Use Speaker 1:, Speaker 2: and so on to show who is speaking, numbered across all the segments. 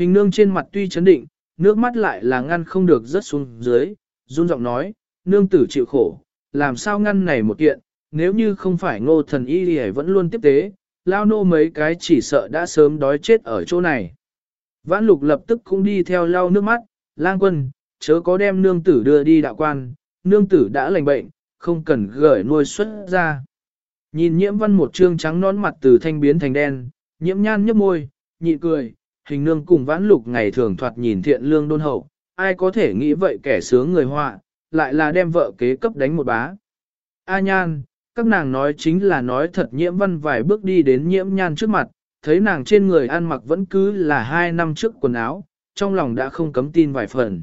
Speaker 1: Hình nương trên mặt tuy chấn định, nước mắt lại là ngăn không được rớt xuống dưới, run giọng nói, nương tử chịu khổ, làm sao ngăn này một kiện, nếu như không phải ngô thần y thì vẫn luôn tiếp tế, lao nô mấy cái chỉ sợ đã sớm đói chết ở chỗ này. Vãn lục lập tức cũng đi theo lau nước mắt, lang quân, chớ có đem nương tử đưa đi đạo quan, nương tử đã lành bệnh, không cần gửi nuôi xuất ra. Nhìn nhiễm văn một trương trắng nón mặt từ thanh biến thành đen, nhiễm nhan nhấp môi, nhị cười, hình nương cùng vãn lục ngày thường thoạt nhìn thiện lương đôn hậu, ai có thể nghĩ vậy kẻ sướng người họa, lại là đem vợ kế cấp đánh một bá. A nhan, các nàng nói chính là nói thật nhiễm văn vài bước đi đến nhiễm nhan trước mặt, thấy nàng trên người ăn mặc vẫn cứ là hai năm trước quần áo, trong lòng đã không cấm tin vài phần.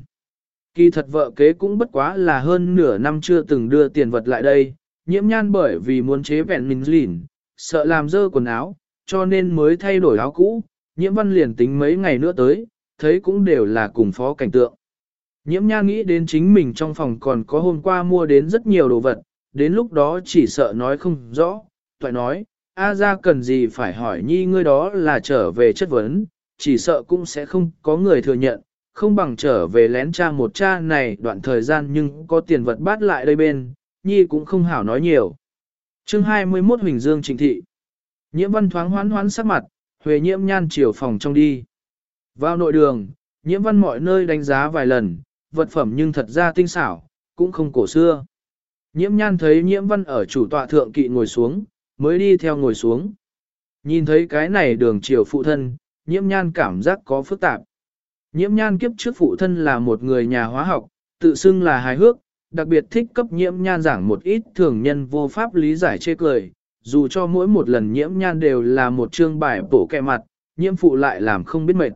Speaker 1: Kỳ thật vợ kế cũng bất quá là hơn nửa năm chưa từng đưa tiền vật lại đây, nhiễm nhan bởi vì muốn chế vẹn mình lỉn, sợ làm dơ quần áo, cho nên mới thay đổi áo cũ, nhiễm văn liền tính mấy ngày nữa tới, thấy cũng đều là cùng phó cảnh tượng. Nhiễm Nha nghĩ đến chính mình trong phòng còn có hôm qua mua đến rất nhiều đồ vật, đến lúc đó chỉ sợ nói không rõ, toại nói, A ra cần gì phải hỏi nhi ngươi đó là trở về chất vấn, chỉ sợ cũng sẽ không có người thừa nhận, không bằng trở về lén cha một cha này đoạn thời gian nhưng có tiền vật bát lại đây bên, nhi cũng không hảo nói nhiều. chương 21 Huỳnh Dương Trịnh Thị Nhiễm văn thoáng hoán hoán sắc mặt, Huệ nhiễm nhan chiều phòng trong đi. Vào nội đường, nhiễm văn mọi nơi đánh giá vài lần, vật phẩm nhưng thật ra tinh xảo, cũng không cổ xưa. Nhiễm nhan thấy nhiễm văn ở chủ tọa thượng kỵ ngồi xuống, mới đi theo ngồi xuống. Nhìn thấy cái này đường chiều phụ thân, nhiễm nhan cảm giác có phức tạp. Nhiễm nhan kiếp trước phụ thân là một người nhà hóa học, tự xưng là hài hước, đặc biệt thích cấp nhiễm nhan giảng một ít thường nhân vô pháp lý giải chê cười, dù cho mỗi một lần nhiễm nhan đều là một chương bài bổ kẹ mặt, nhiễm phụ lại làm không biết mệt.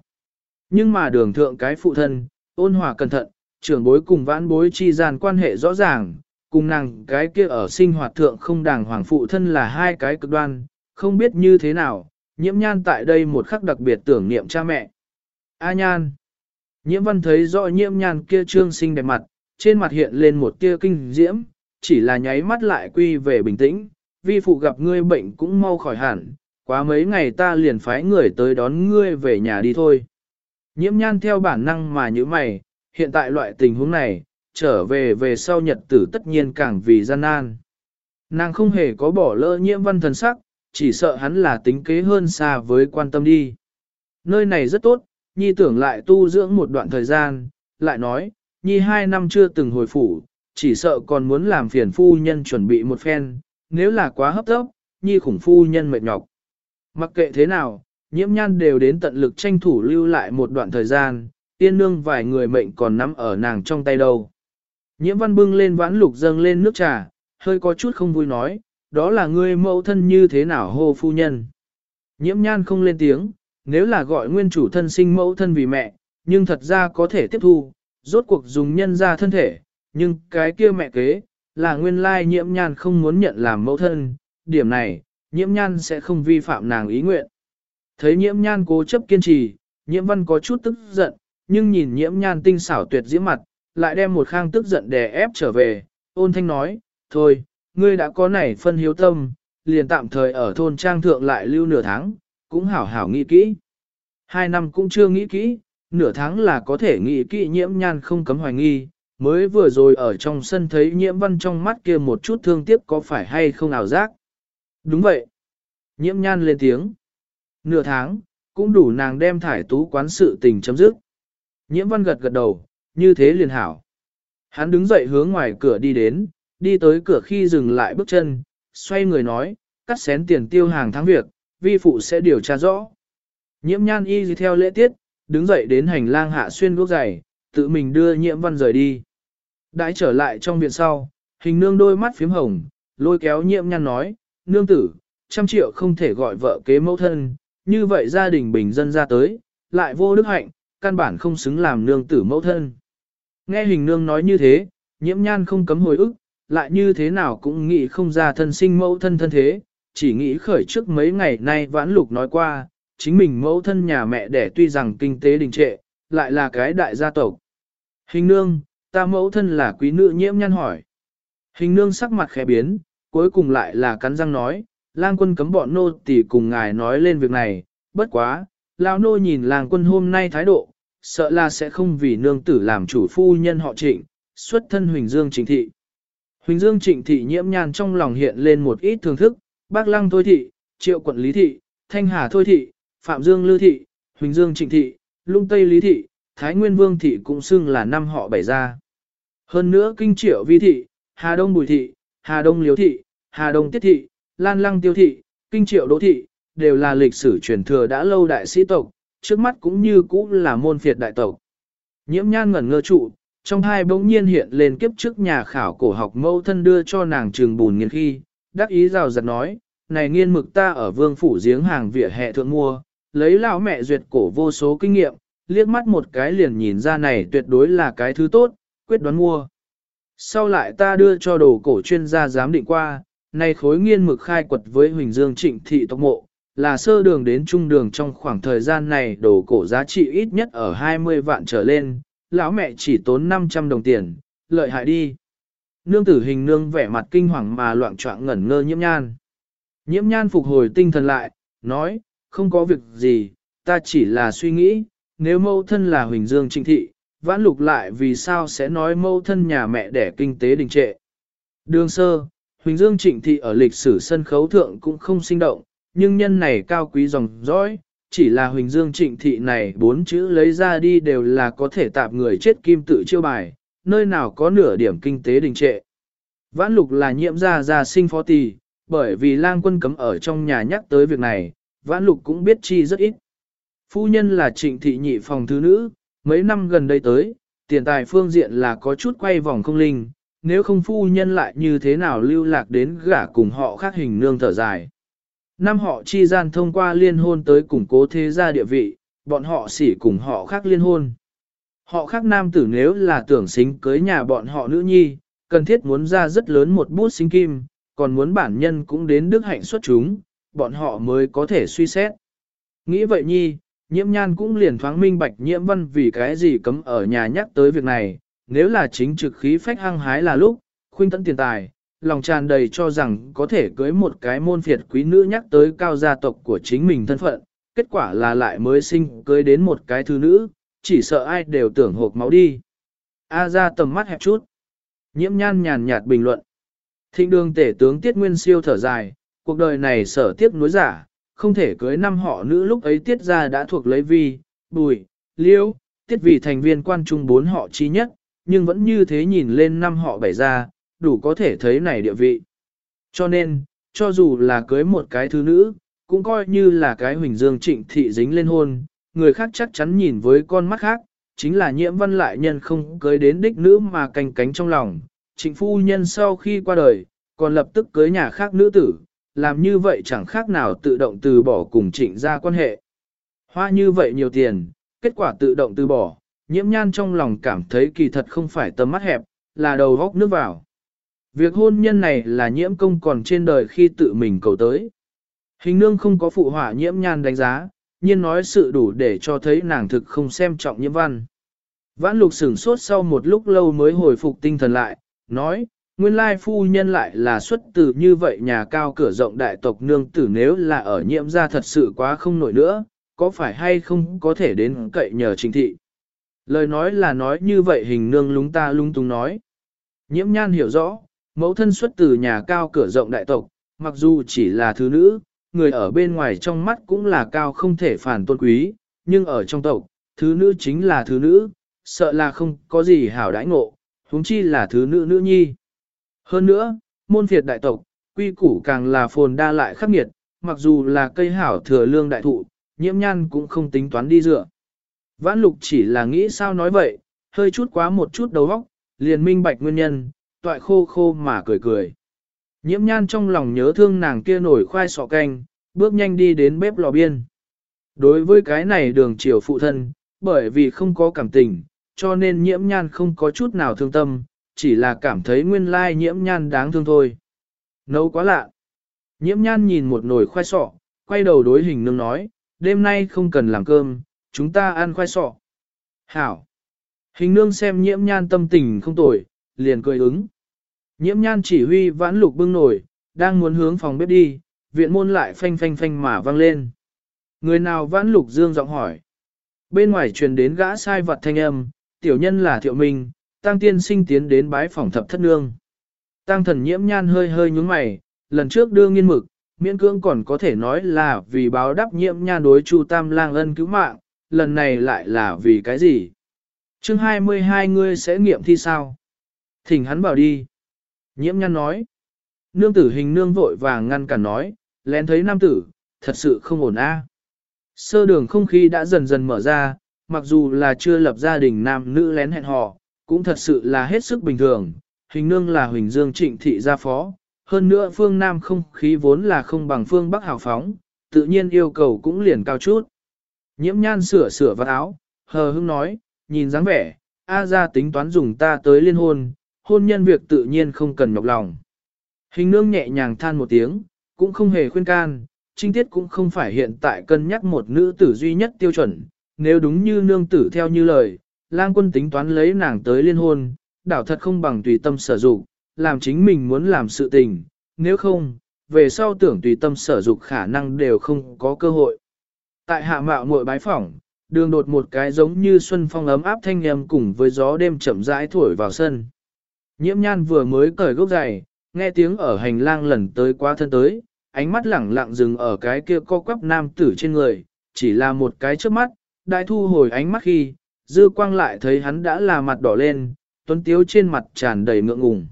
Speaker 1: Nhưng mà đường thượng cái phụ thân, ôn hòa cẩn thận, trưởng bối cùng vãn bối chi gian quan hệ rõ ràng, cùng nàng cái kia ở sinh hoạt thượng không đàng hoàng phụ thân là hai cái cực đoan, không biết như thế nào, nhiễm nhan tại đây một khắc đặc biệt tưởng niệm cha mẹ. A nhan. Nhiễm văn thấy rõ nhiễm nhan kia trương sinh đẹp mặt, trên mặt hiện lên một tia kinh diễm, chỉ là nháy mắt lại quy về bình tĩnh, vi phụ gặp ngươi bệnh cũng mau khỏi hẳn, quá mấy ngày ta liền phái người tới đón ngươi về nhà đi thôi. Nhiễm nhan theo bản năng mà như mày, hiện tại loại tình huống này, trở về về sau nhật tử tất nhiên càng vì gian nan. Nàng không hề có bỏ lỡ nhiễm văn thần sắc, chỉ sợ hắn là tính kế hơn xa với quan tâm đi. Nơi này rất tốt, Nhi tưởng lại tu dưỡng một đoạn thời gian, lại nói, Nhi hai năm chưa từng hồi phủ, chỉ sợ còn muốn làm phiền phu nhân chuẩn bị một phen, nếu là quá hấp tấp, Nhi khủng phu nhân mệt nhọc. Mặc kệ thế nào, nhiễm nhan đều đến tận lực tranh thủ lưu lại một đoạn thời gian, tiên nương vài người mệnh còn nắm ở nàng trong tay đâu. Nhiễm văn bưng lên vãn lục dâng lên nước trà, hơi có chút không vui nói, đó là ngươi mẫu thân như thế nào hô phu nhân. Nhiễm nhan không lên tiếng, nếu là gọi nguyên chủ thân sinh mẫu thân vì mẹ, nhưng thật ra có thể tiếp thu, rốt cuộc dùng nhân ra thân thể, nhưng cái kia mẹ kế, là nguyên lai nhiễm nhan không muốn nhận làm mẫu thân, điểm này, nhiễm nhan sẽ không vi phạm nàng ý nguyện. Thấy nhiễm nhan cố chấp kiên trì, nhiễm văn có chút tức giận, nhưng nhìn nhiễm nhan tinh xảo tuyệt diễm mặt, lại đem một khang tức giận đè ép trở về, ôn thanh nói, thôi, ngươi đã có nảy phân hiếu tâm, liền tạm thời ở thôn trang thượng lại lưu nửa tháng, cũng hảo hảo nghĩ kỹ. Hai năm cũng chưa nghĩ kỹ, nửa tháng là có thể nghĩ kỹ nhiễm nhan không cấm hoài nghi, mới vừa rồi ở trong sân thấy nhiễm văn trong mắt kia một chút thương tiếc có phải hay không ảo giác. Đúng vậy. Nhiễm nhan lên tiếng. Nửa tháng, cũng đủ nàng đem thải tú quán sự tình chấm dứt. Nhiễm văn gật gật đầu, như thế liền hảo. Hắn đứng dậy hướng ngoài cửa đi đến, đi tới cửa khi dừng lại bước chân, xoay người nói, cắt xén tiền tiêu hàng tháng việc, vi phụ sẽ điều tra rõ. Nhiễm nhan y theo lễ tiết, đứng dậy đến hành lang hạ xuyên bước giày, tự mình đưa nhiễm văn rời đi. Đãi trở lại trong viện sau, hình nương đôi mắt phím hồng, lôi kéo nhiễm nhan nói, nương tử, trăm triệu không thể gọi vợ kế mẫu thân, như vậy gia đình bình dân ra tới, lại vô đức hạnh, căn bản không xứng làm nương tử mẫu thân. Nghe hình nương nói như thế, nhiễm nhan không cấm hồi ức, lại như thế nào cũng nghĩ không ra thân sinh mẫu thân thân thế, chỉ nghĩ khởi trước mấy ngày nay vãn lục nói qua, chính mình mẫu thân nhà mẹ đẻ tuy rằng kinh tế đình trệ, lại là cái đại gia tộc. Hình nương, ta mẫu thân là quý nữ nhiễm nhan hỏi. Hình nương sắc mặt khẽ biến, cuối cùng lại là cắn răng nói, lang quân cấm bọn nô tỳ cùng ngài nói lên việc này, bất quá, Lão nô nhìn lang quân hôm nay thái độ, sợ là sẽ không vì nương tử làm chủ phu nhân họ trịnh, xuất thân Huỳnh Dương Trịnh Thị. Huỳnh Dương Trịnh Thị nhiễm nhan trong lòng hiện lên một ít thưởng thức, bác lăng thôi thị, triệu quận lý thị, thanh hà thôi thị, phạm dương lư thị, Huỳnh Dương Trịnh Thị, lung tây lý thị, thái nguyên vương thị cũng xưng là năm họ bảy gia. Hơn nữa kinh triệu vi thị, hà đông bùi thị, hà đông liếu thị, hà đông tiết thị, lan lăng tiêu thị, kinh triệu đỗ thị, đều là lịch sử truyền thừa đã lâu đại sĩ tộc, trước mắt cũng như cũ là môn phiệt đại tộc. Nhiễm nhan ngẩn ngơ trụ, trong hai bỗng nhiên hiện lên kiếp trước nhà khảo cổ học mâu thân đưa cho nàng trường bùn nghiên khi, đắc ý rào giật nói, này nghiên mực ta ở vương phủ giếng hàng vỉa hè thượng mua, lấy lão mẹ duyệt cổ vô số kinh nghiệm, liếc mắt một cái liền nhìn ra này tuyệt đối là cái thứ tốt, quyết đoán mua. Sau lại ta đưa cho đồ cổ chuyên gia giám định qua, này khối nghiên mực khai quật với Huỳnh Dương Trịnh Thị Tộc Mộ, là sơ đường đến trung đường trong khoảng thời gian này đồ cổ giá trị ít nhất ở 20 vạn trở lên, lão mẹ chỉ tốn 500 đồng tiền, lợi hại đi. Nương tử hình nương vẻ mặt kinh hoàng mà loạn trọng ngẩn ngơ nhiễm nhan. Nhiễm nhan phục hồi tinh thần lại, nói, không có việc gì, ta chỉ là suy nghĩ, nếu mâu thân là Huỳnh Dương Trịnh Thị, vãn lục lại vì sao sẽ nói mâu thân nhà mẹ đẻ kinh tế đình trệ. Đường sơ, Huỳnh Dương Trịnh Thị ở lịch sử sân khấu thượng cũng không sinh động, nhưng nhân này cao quý dòng dõi, chỉ là Huỳnh Dương Trịnh Thị này bốn chữ lấy ra đi đều là có thể tạp người chết kim tự chiêu bài, nơi nào có nửa điểm kinh tế đình trệ. Vãn lục là nhiễm gia gia sinh phó tỳ, bởi vì lang quân cấm ở trong nhà nhắc tới việc này, vãn lục cũng biết chi rất ít. Phu nhân là trịnh thị nhị phòng thứ nữ, mấy năm gần đây tới, tiền tài phương diện là có chút quay vòng không linh, nếu không phu nhân lại như thế nào lưu lạc đến gả cùng họ khác hình nương thở dài. Năm họ chi gian thông qua liên hôn tới củng cố thế gia địa vị, bọn họ xỉ cùng họ khác liên hôn. Họ khác nam tử nếu là tưởng xính cưới nhà bọn họ nữ nhi, cần thiết muốn ra rất lớn một bút xính kim, còn muốn bản nhân cũng đến đức hạnh xuất chúng, bọn họ mới có thể suy xét. Nghĩ vậy nhi, nhiễm nhan cũng liền thoáng minh bạch nhiễm văn vì cái gì cấm ở nhà nhắc tới việc này, nếu là chính trực khí phách hăng hái là lúc, khuynh tận tiền tài, lòng tràn đầy cho rằng có thể cưới một cái môn phiệt quý nữ nhắc tới cao gia tộc của chính mình thân phận, kết quả là lại mới sinh cưới đến một cái thư nữ, chỉ sợ ai đều tưởng hộp máu đi. A ra tầm mắt hẹp chút. Nhiễm nhan nhàn nhạt bình luận. Thịnh đường tể tướng Tiết Nguyên siêu thở dài, cuộc đời này sở tiếc nuối giả, không thể cưới năm họ nữ lúc ấy Tiết ra đã thuộc lấy vi, bùi, liêu, Tiết vì thành viên quan trung bốn họ chi nhất, nhưng vẫn như thế nhìn lên năm họ bảy ra, đủ có thể thấy này địa vị. Cho nên, cho dù là cưới một cái thứ nữ, cũng coi như là cái huỳnh dương trịnh thị dính lên hôn, người khác chắc chắn nhìn với con mắt khác, chính là nhiễm văn lại nhân không cưới đến đích nữ mà canh cánh trong lòng. Trịnh phu nhân sau khi qua đời, còn lập tức cưới nhà khác nữ tử, làm như vậy chẳng khác nào tự động từ bỏ cùng trịnh ra quan hệ. Hoa như vậy nhiều tiền, kết quả tự động từ bỏ, nhiễm nhan trong lòng cảm thấy kỳ thật không phải tầm mắt hẹp, là đầu góc nước vào. Việc hôn nhân này là nhiễm công còn trên đời khi tự mình cầu tới. Hình nương không có phụ họa nhiễm nhan đánh giá, nhiên nói sự đủ để cho thấy nàng thực không xem trọng nhiễm văn. Vãn lục sửng sốt sau một lúc lâu mới hồi phục tinh thần lại, nói, nguyên lai phu nhân lại là xuất từ như vậy nhà cao cửa rộng đại tộc nương tử nếu là ở nhiễm ra thật sự quá không nổi nữa, có phải hay không có thể đến cậy nhờ trình thị. Lời nói là nói như vậy hình nương lúng ta lung tung nói. Nhiễm nhan hiểu rõ, mẫu thân xuất từ nhà cao cửa rộng đại tộc, mặc dù chỉ là thứ nữ, người ở bên ngoài trong mắt cũng là cao không thể phản tôn quý, nhưng ở trong tộc, thứ nữ chính là thứ nữ, sợ là không có gì hảo đãi ngộ, huống chi là thứ nữ nữ nhi. Hơn nữa, môn phiệt đại tộc, quy củ càng là phồn đa lại khắc nghiệt, mặc dù là cây hảo thừa lương đại thụ, nhiễm nhan cũng không tính toán đi dựa. Vãn lục chỉ là nghĩ sao nói vậy, hơi chút quá một chút đầu óc, liền minh bạch nguyên nhân, toại khô khô mà cười cười. Nhiễm nhan trong lòng nhớ thương nàng kia nổi khoai sọ canh, bước nhanh đi đến bếp lò biên. Đối với cái này đường chiều phụ thân, bởi vì không có cảm tình, cho nên nhiễm nhan không có chút nào thương tâm, chỉ là cảm thấy nguyên lai nhiễm nhan đáng thương thôi. Nấu quá lạ. Nhiễm nhan nhìn một nồi khoai sọ, quay đầu đối hình nương nói, đêm nay không cần làm cơm, chúng ta ăn khoai sọ. Hảo. Hình nương xem nhiễm nhan tâm tình không tồi, liền cười ứng. Nhiễm nhan chỉ huy vãn lục bưng nổi, đang muốn hướng phòng bếp đi, viện môn lại phanh phanh phanh mà vang lên. Người nào vãn lục dương giọng hỏi. Bên ngoài truyền đến gã sai vật thanh âm, tiểu nhân là thiệu minh, tăng tiên sinh tiến đến bái phòng thập thất nương. Tăng thần nhiễm nhan hơi hơi nhúng mày, lần trước đưa nghiên mực, miễn cưỡng còn có thể nói là vì báo đáp nhiễm nhan đối chu tam lang ân cứu mạng, lần này lại là vì cái gì? chương 22 ngươi sẽ nghiệm thi sao? Thỉnh hắn bảo đi. Nhiễm nhan nói. Nương tử hình nương vội vàng ngăn cản nói, lén thấy nam tử, thật sự không ổn a. Sơ đường không khí đã dần dần mở ra, mặc dù là chưa lập gia đình nam nữ lén hẹn hò, cũng thật sự là hết sức bình thường. Hình nương là Huỳnh Dương trịnh thị gia phó, hơn nữa phương Nam không khí vốn là không bằng phương Bắc hào phóng, tự nhiên yêu cầu cũng liền cao chút. Nhiễm nhan sửa sửa vạt áo, hờ hững nói, nhìn dáng vẻ, A ra tính toán dùng ta tới liên hôn, hôn nhân việc tự nhiên không cần nhọc lòng. Hình nương nhẹ nhàng than một tiếng, cũng không hề khuyên can, trinh tiết cũng không phải hiện tại cân nhắc một nữ tử duy nhất tiêu chuẩn, nếu đúng như nương tử theo như lời, lang quân tính toán lấy nàng tới liên hôn, đảo thật không bằng tùy tâm sở dụng, làm chính mình muốn làm sự tình, nếu không, về sau tưởng tùy tâm sở dụng khả năng đều không có cơ hội. Tại hạ mạo muội bái phỏng, đường đột một cái giống như xuân phong ấm áp thanh âm cùng với gió đêm chậm rãi thổi vào sân. Nhiễm nhan vừa mới cởi gốc giày, nghe tiếng ở hành lang lần tới quá thân tới, ánh mắt lẳng lặng dừng ở cái kia co quắp nam tử trên người, chỉ là một cái trước mắt, đại thu hồi ánh mắt khi, dư quang lại thấy hắn đã là mặt đỏ lên, tuấn tiếu trên mặt tràn đầy ngượng ngùng.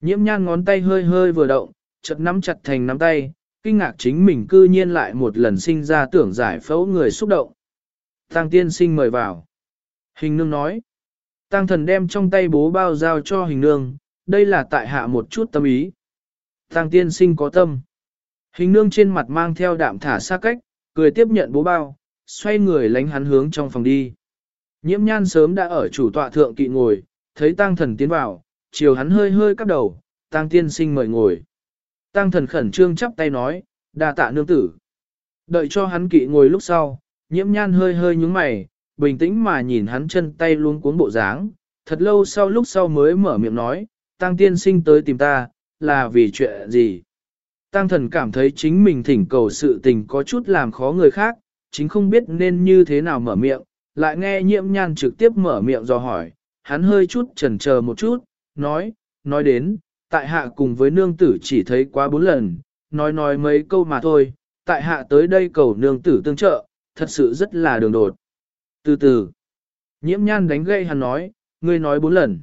Speaker 1: Nhiễm nhan ngón tay hơi hơi vừa động, chợt nắm chặt thành nắm tay, kinh ngạc chính mình cư nhiên lại một lần sinh ra tưởng giải phẫu người xúc động. Tăng tiên sinh mời vào. Hình nương nói. Tăng thần đem trong tay bố bao giao cho hình nương, đây là tại hạ một chút tâm ý. Tăng tiên sinh có tâm. Hình nương trên mặt mang theo đạm thả xa cách, cười tiếp nhận bố bao, xoay người lánh hắn hướng trong phòng đi. Nhiễm nhan sớm đã ở chủ tọa thượng kỵ ngồi, thấy tăng thần tiến vào, chiều hắn hơi hơi cắp đầu, tăng tiên sinh mời ngồi. Tăng thần khẩn trương chắp tay nói, đa tạ nương tử. Đợi cho hắn kỵ ngồi lúc sau, nhiễm nhan hơi hơi nhúng mày, bình tĩnh mà nhìn hắn chân tay luôn cuốn bộ dáng, thật lâu sau lúc sau mới mở miệng nói, tăng tiên sinh tới tìm ta, là vì chuyện gì? Tăng thần cảm thấy chính mình thỉnh cầu sự tình có chút làm khó người khác, chính không biết nên như thế nào mở miệng, lại nghe nhiễm nhan trực tiếp mở miệng do hỏi, hắn hơi chút chần chờ một chút, nói, nói đến, tại hạ cùng với nương tử chỉ thấy quá bốn lần, nói nói mấy câu mà thôi, tại hạ tới đây cầu nương tử tương trợ, thật sự rất là đường đột. Từ từ, nhiễm nhan đánh gây hắn nói, ngươi nói bốn lần.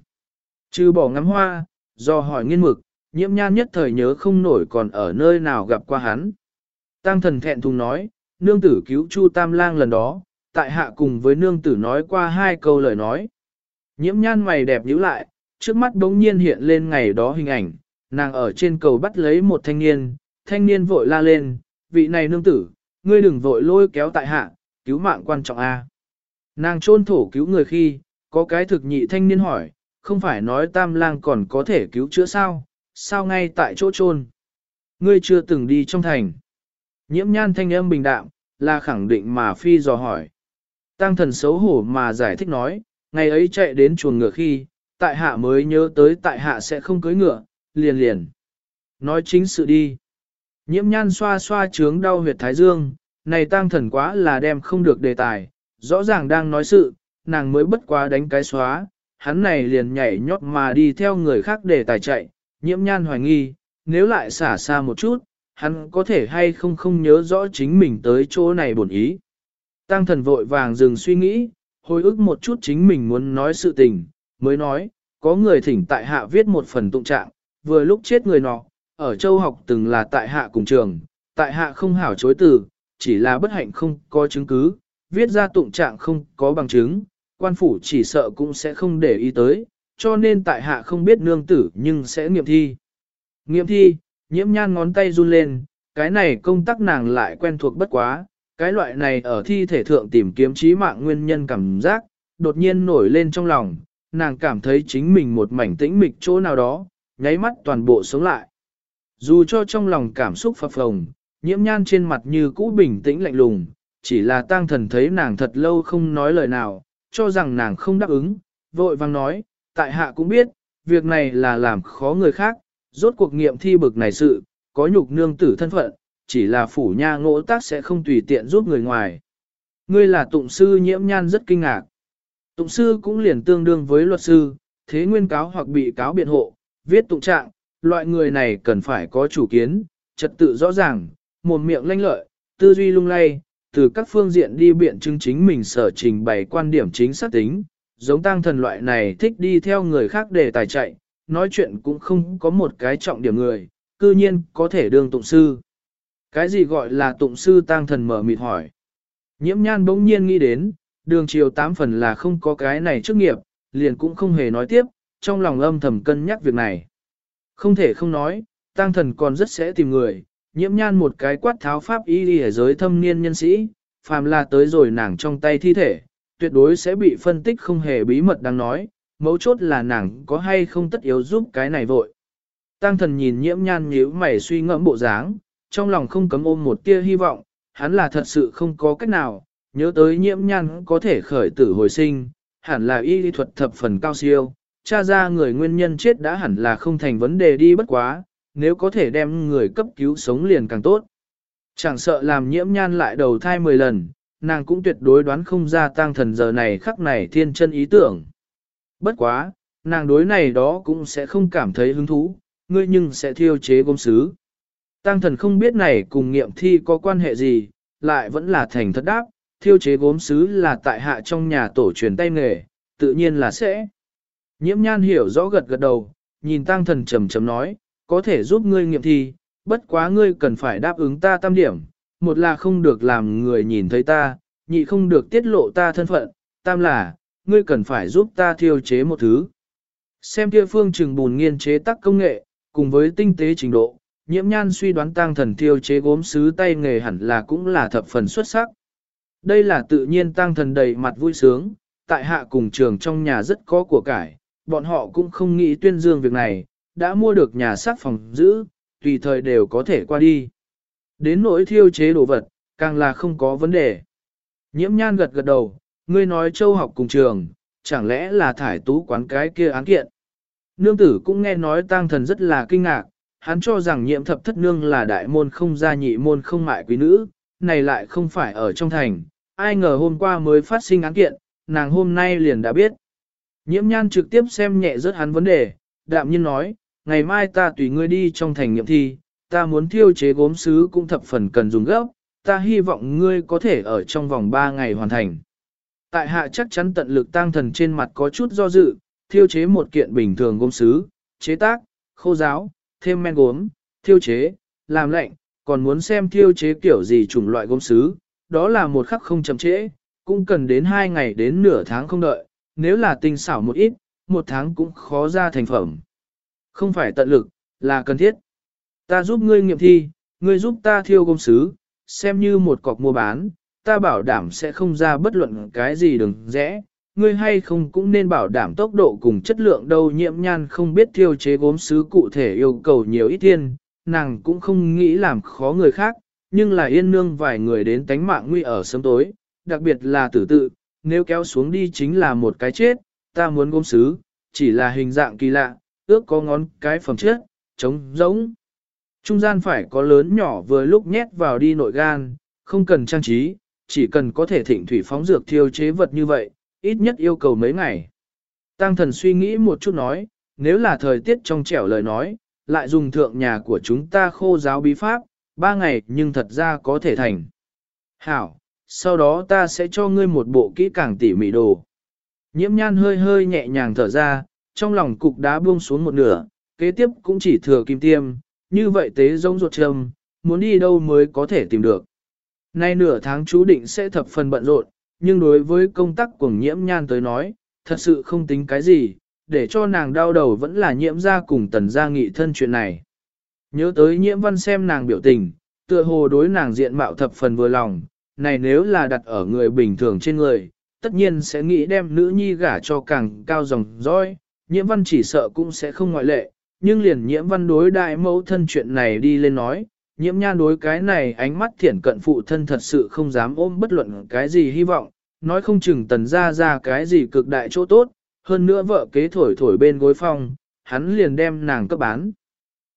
Speaker 1: Trừ bỏ ngắm hoa, do hỏi nghiên mực, nhiễm nhan nhất thời nhớ không nổi còn ở nơi nào gặp qua hắn. Tăng thần thẹn thùng nói, nương tử cứu Chu Tam Lang lần đó, tại hạ cùng với nương tử nói qua hai câu lời nói. Nhiễm nhan mày đẹp nhíu lại, trước mắt đống nhiên hiện lên ngày đó hình ảnh, nàng ở trên cầu bắt lấy một thanh niên, thanh niên vội la lên, vị này nương tử, ngươi đừng vội lôi kéo tại hạ, cứu mạng quan trọng a. Nàng trôn thổ cứu người khi, có cái thực nhị thanh niên hỏi, không phải nói tam lang còn có thể cứu chữa sao, sao ngay tại chỗ trôn. Ngươi chưa từng đi trong thành. Nhiễm nhan thanh âm bình đạm, là khẳng định mà phi dò hỏi. Tăng thần xấu hổ mà giải thích nói, ngày ấy chạy đến chuồng ngựa khi, tại hạ mới nhớ tới tại hạ sẽ không cưới ngựa, liền liền. Nói chính sự đi. Nhiễm nhan xoa xoa trướng đau huyệt thái dương, này tăng thần quá là đem không được đề tài, rõ ràng đang nói sự, nàng mới bất quá đánh cái xóa, hắn này liền nhảy nhót mà đi theo người khác đề tài chạy, nhiễm nhan hoài nghi, nếu lại xả xa một chút, hắn có thể hay không không nhớ rõ chính mình tới chỗ này bổn ý. Tăng thần vội vàng dừng suy nghĩ, hồi ức một chút chính mình muốn nói sự tình, mới nói, có người thỉnh tại hạ viết một phần tụng trạng, vừa lúc chết người nọ, ở châu học từng là tại hạ cùng trường, tại hạ không hảo chối từ, chỉ là bất hạnh không có chứng cứ, viết ra tụng trạng không có bằng chứng, quan phủ chỉ sợ cũng sẽ không để ý tới, cho nên tại hạ không biết nương tử nhưng sẽ nghiệm thi. Nghiệm thi, nhiễm nhan ngón tay run lên, cái này công tác nàng lại quen thuộc bất quá, cái loại này ở thi thể thượng tìm kiếm trí mạng nguyên nhân cảm giác, đột nhiên nổi lên trong lòng, nàng cảm thấy chính mình một mảnh tĩnh mịch chỗ nào đó, nháy mắt toàn bộ sống lại. Dù cho trong lòng cảm xúc phập phồng, nhiễm nhan trên mặt như cũ bình tĩnh lạnh lùng, chỉ là tang thần thấy nàng thật lâu không nói lời nào, cho rằng nàng không đáp ứng, vội vang nói, tại hạ cũng biết, việc này là làm khó người khác, rốt cuộc nghiệm thi bực này sự, có nhục nương tử thân phận, chỉ là phủ nha ngỗ tác sẽ không tùy tiện giúp người ngoài. Ngươi là tụng sư nhiễm nhan rất kinh ngạc. Tụng sư cũng liền tương đương với luật sư, thế nguyên cáo hoặc bị cáo biện hộ, viết tụng trạng, loại người này cần phải có chủ kiến, trật tự rõ ràng, một miệng lanh lợi, tư duy lung lay, từ các phương diện đi biện chứng chính mình sở trình bày quan điểm chính xác tính, giống tăng thần loại này thích đi theo người khác để tài chạy, nói chuyện cũng không có một cái trọng điểm người, cư nhiên có thể đương tụng sư. Cái gì gọi là tụng sư tăng thần mở mịt hỏi. Nhiễm nhan bỗng nhiên nghĩ đến, đường chiều tám phần là không có cái này trước nghiệp, liền cũng không hề nói tiếp, trong lòng âm thầm cân nhắc việc này. Không thể không nói, tăng thần còn rất sẽ tìm người, nhiễm nhan một cái quát tháo pháp y đi ở giới thâm niên nhân sĩ, phàm là tới rồi nàng trong tay thi thể, tuyệt đối sẽ bị phân tích không hề bí mật đang nói, mấu chốt là nàng có hay không tất yếu giúp cái này vội. Tăng thần nhìn nhiễm nhan nhíu mày suy ngẫm bộ dáng, trong lòng không cấm ôm một tia hy vọng, hắn là thật sự không có cách nào, nhớ tới nhiễm nhan có thể khởi tử hồi sinh, hẳn là y lý thuật thập phần cao siêu, tra ra người nguyên nhân chết đã hẳn là không thành vấn đề đi bất quá, nếu có thể đem người cấp cứu sống liền càng tốt. Chẳng sợ làm nhiễm nhan lại đầu thai 10 lần, nàng cũng tuyệt đối đoán không ra tăng thần giờ này khắc này thiên chân ý tưởng. Bất quá, nàng đối này đó cũng sẽ không cảm thấy hứng thú, ngươi nhưng sẽ thiêu chế gốm sứ. Tăng thần không biết này cùng nghiệm thi có quan hệ gì, lại vẫn là thành thật đáp, thiêu chế gốm sứ là tại hạ trong nhà tổ truyền tay nghề, tự nhiên là sẽ. Nhiễm nhan hiểu rõ gật gật đầu, nhìn tăng thần trầm trầm nói, có thể giúp ngươi nghiệm thi, bất quá ngươi cần phải đáp ứng ta tam điểm, một là không được làm người nhìn thấy ta, nhị không được tiết lộ ta thân phận, tam là, ngươi cần phải giúp ta thiêu chế một thứ. Xem kia phương trừng bùn nghiên chế tác công nghệ, cùng với tinh tế trình độ, nhiễm nhan suy đoán Tang thần thiêu chế gốm sứ tay nghề hẳn là cũng là thập phần xuất sắc. Đây là tự nhiên Tang thần đầy mặt vui sướng, tại hạ cùng trường trong nhà rất có của cải, bọn họ cũng không nghĩ tuyên dương việc này, đã mua được nhà sát phòng giữ, tùy thời đều có thể qua đi. Đến nỗi thiêu chế đồ vật, càng là không có vấn đề. Nhiễm nhan gật gật đầu, ngươi nói châu học cùng trường, chẳng lẽ là thải tú quán cái kia án kiện. Nương tử cũng nghe nói tang thần rất là kinh ngạc, hắn cho rằng nhiễm thập thất nương là đại môn không gia nhị môn không mại quý nữ, này lại không phải ở trong thành, ai ngờ hôm qua mới phát sinh án kiện, nàng hôm nay liền đã biết. Nhiễm nhan trực tiếp xem nhẹ rất hắn vấn đề, đạm nhiên nói, ngày mai ta tùy ngươi đi trong thành nghiệm thi, ta muốn thiêu chế gốm sứ cũng thập phần cần dùng gấp, ta hy vọng ngươi có thể ở trong vòng 3 ngày hoàn thành. Tại hạ chắc chắn tận lực tăng thần trên mặt có chút do dự, thiêu chế một kiện bình thường gốm sứ, chế tác, khô giáo, thêm men gốm, thiêu chế, làm lạnh, còn muốn xem thiêu chế kiểu gì chủng loại gốm sứ, đó là một khắc không chậm trễ, cũng cần đến 2 ngày đến nửa tháng không đợi, nếu là tinh xảo một ít, một tháng cũng khó ra thành phẩm. Không phải tận lực, là cần thiết. Ta giúp ngươi nghiệm thi, ngươi giúp ta thiêu gốm sứ, xem như một cọc mua bán, ta bảo đảm sẽ không ra bất luận cái gì đừng rẽ. Ngươi hay không cũng nên bảo đảm tốc độ cùng chất lượng đâu nhiễm nhan không biết thiêu chế gốm sứ cụ thể yêu cầu nhiều ít thiên, nàng cũng không nghĩ làm khó người khác, nhưng là yên nương vài người đến tánh mạng nguy ở sớm tối, đặc biệt là tử tự, nếu kéo xuống đi chính là một cái chết, ta muốn gốm sứ, chỉ là hình dạng kỳ lạ, ước có ngón cái phẩm chất, trống rỗng, Trung gian phải có lớn nhỏ vừa lúc nhét vào đi nội gan, không cần trang trí, chỉ cần có thể thịnh thủy phóng dược thiêu chế vật như vậy, ít nhất yêu cầu mấy ngày. Tăng thần suy nghĩ một chút nói, nếu là thời tiết trong trẻo lời nói, lại dùng thượng nhà của chúng ta khô giáo bí pháp, ba ngày nhưng thật ra có thể thành. Hảo, sau đó ta sẽ cho ngươi một bộ kỹ càng tỉ mỉ đồ. Nhiễm nhan hơi hơi nhẹ nhàng thở ra, trong lòng cục đá buông xuống một nửa, kế tiếp cũng chỉ thừa kim tiêm, như vậy tế giống ruột trầm, muốn đi đâu mới có thể tìm được. Nay nửa tháng chú định sẽ thập phần bận rộn, nhưng đối với công tác của nhiễm nhan tới nói, thật sự không tính cái gì, để cho nàng đau đầu vẫn là nhiễm ra cùng tần gia nghị thân chuyện này. Nhớ tới nhiễm văn xem nàng biểu tình, tựa hồ đối nàng diện mạo thập phần vừa lòng, này nếu là đặt ở người bình thường trên người, tất nhiên sẽ nghĩ đem nữ nhi gả cho càng cao dòng dõi, nhiễm văn chỉ sợ cũng sẽ không ngoại lệ, nhưng liền nhiễm văn đối đại mẫu thân chuyện này đi lên nói, nhiễm nhan đối cái này ánh mắt thiển cận phụ thân thật sự không dám ôm bất luận cái gì hy vọng, nói không chừng tần ra ra cái gì cực đại chỗ tốt, hơn nữa vợ kế thổi thổi bên gối phong, hắn liền đem nàng cấp bán.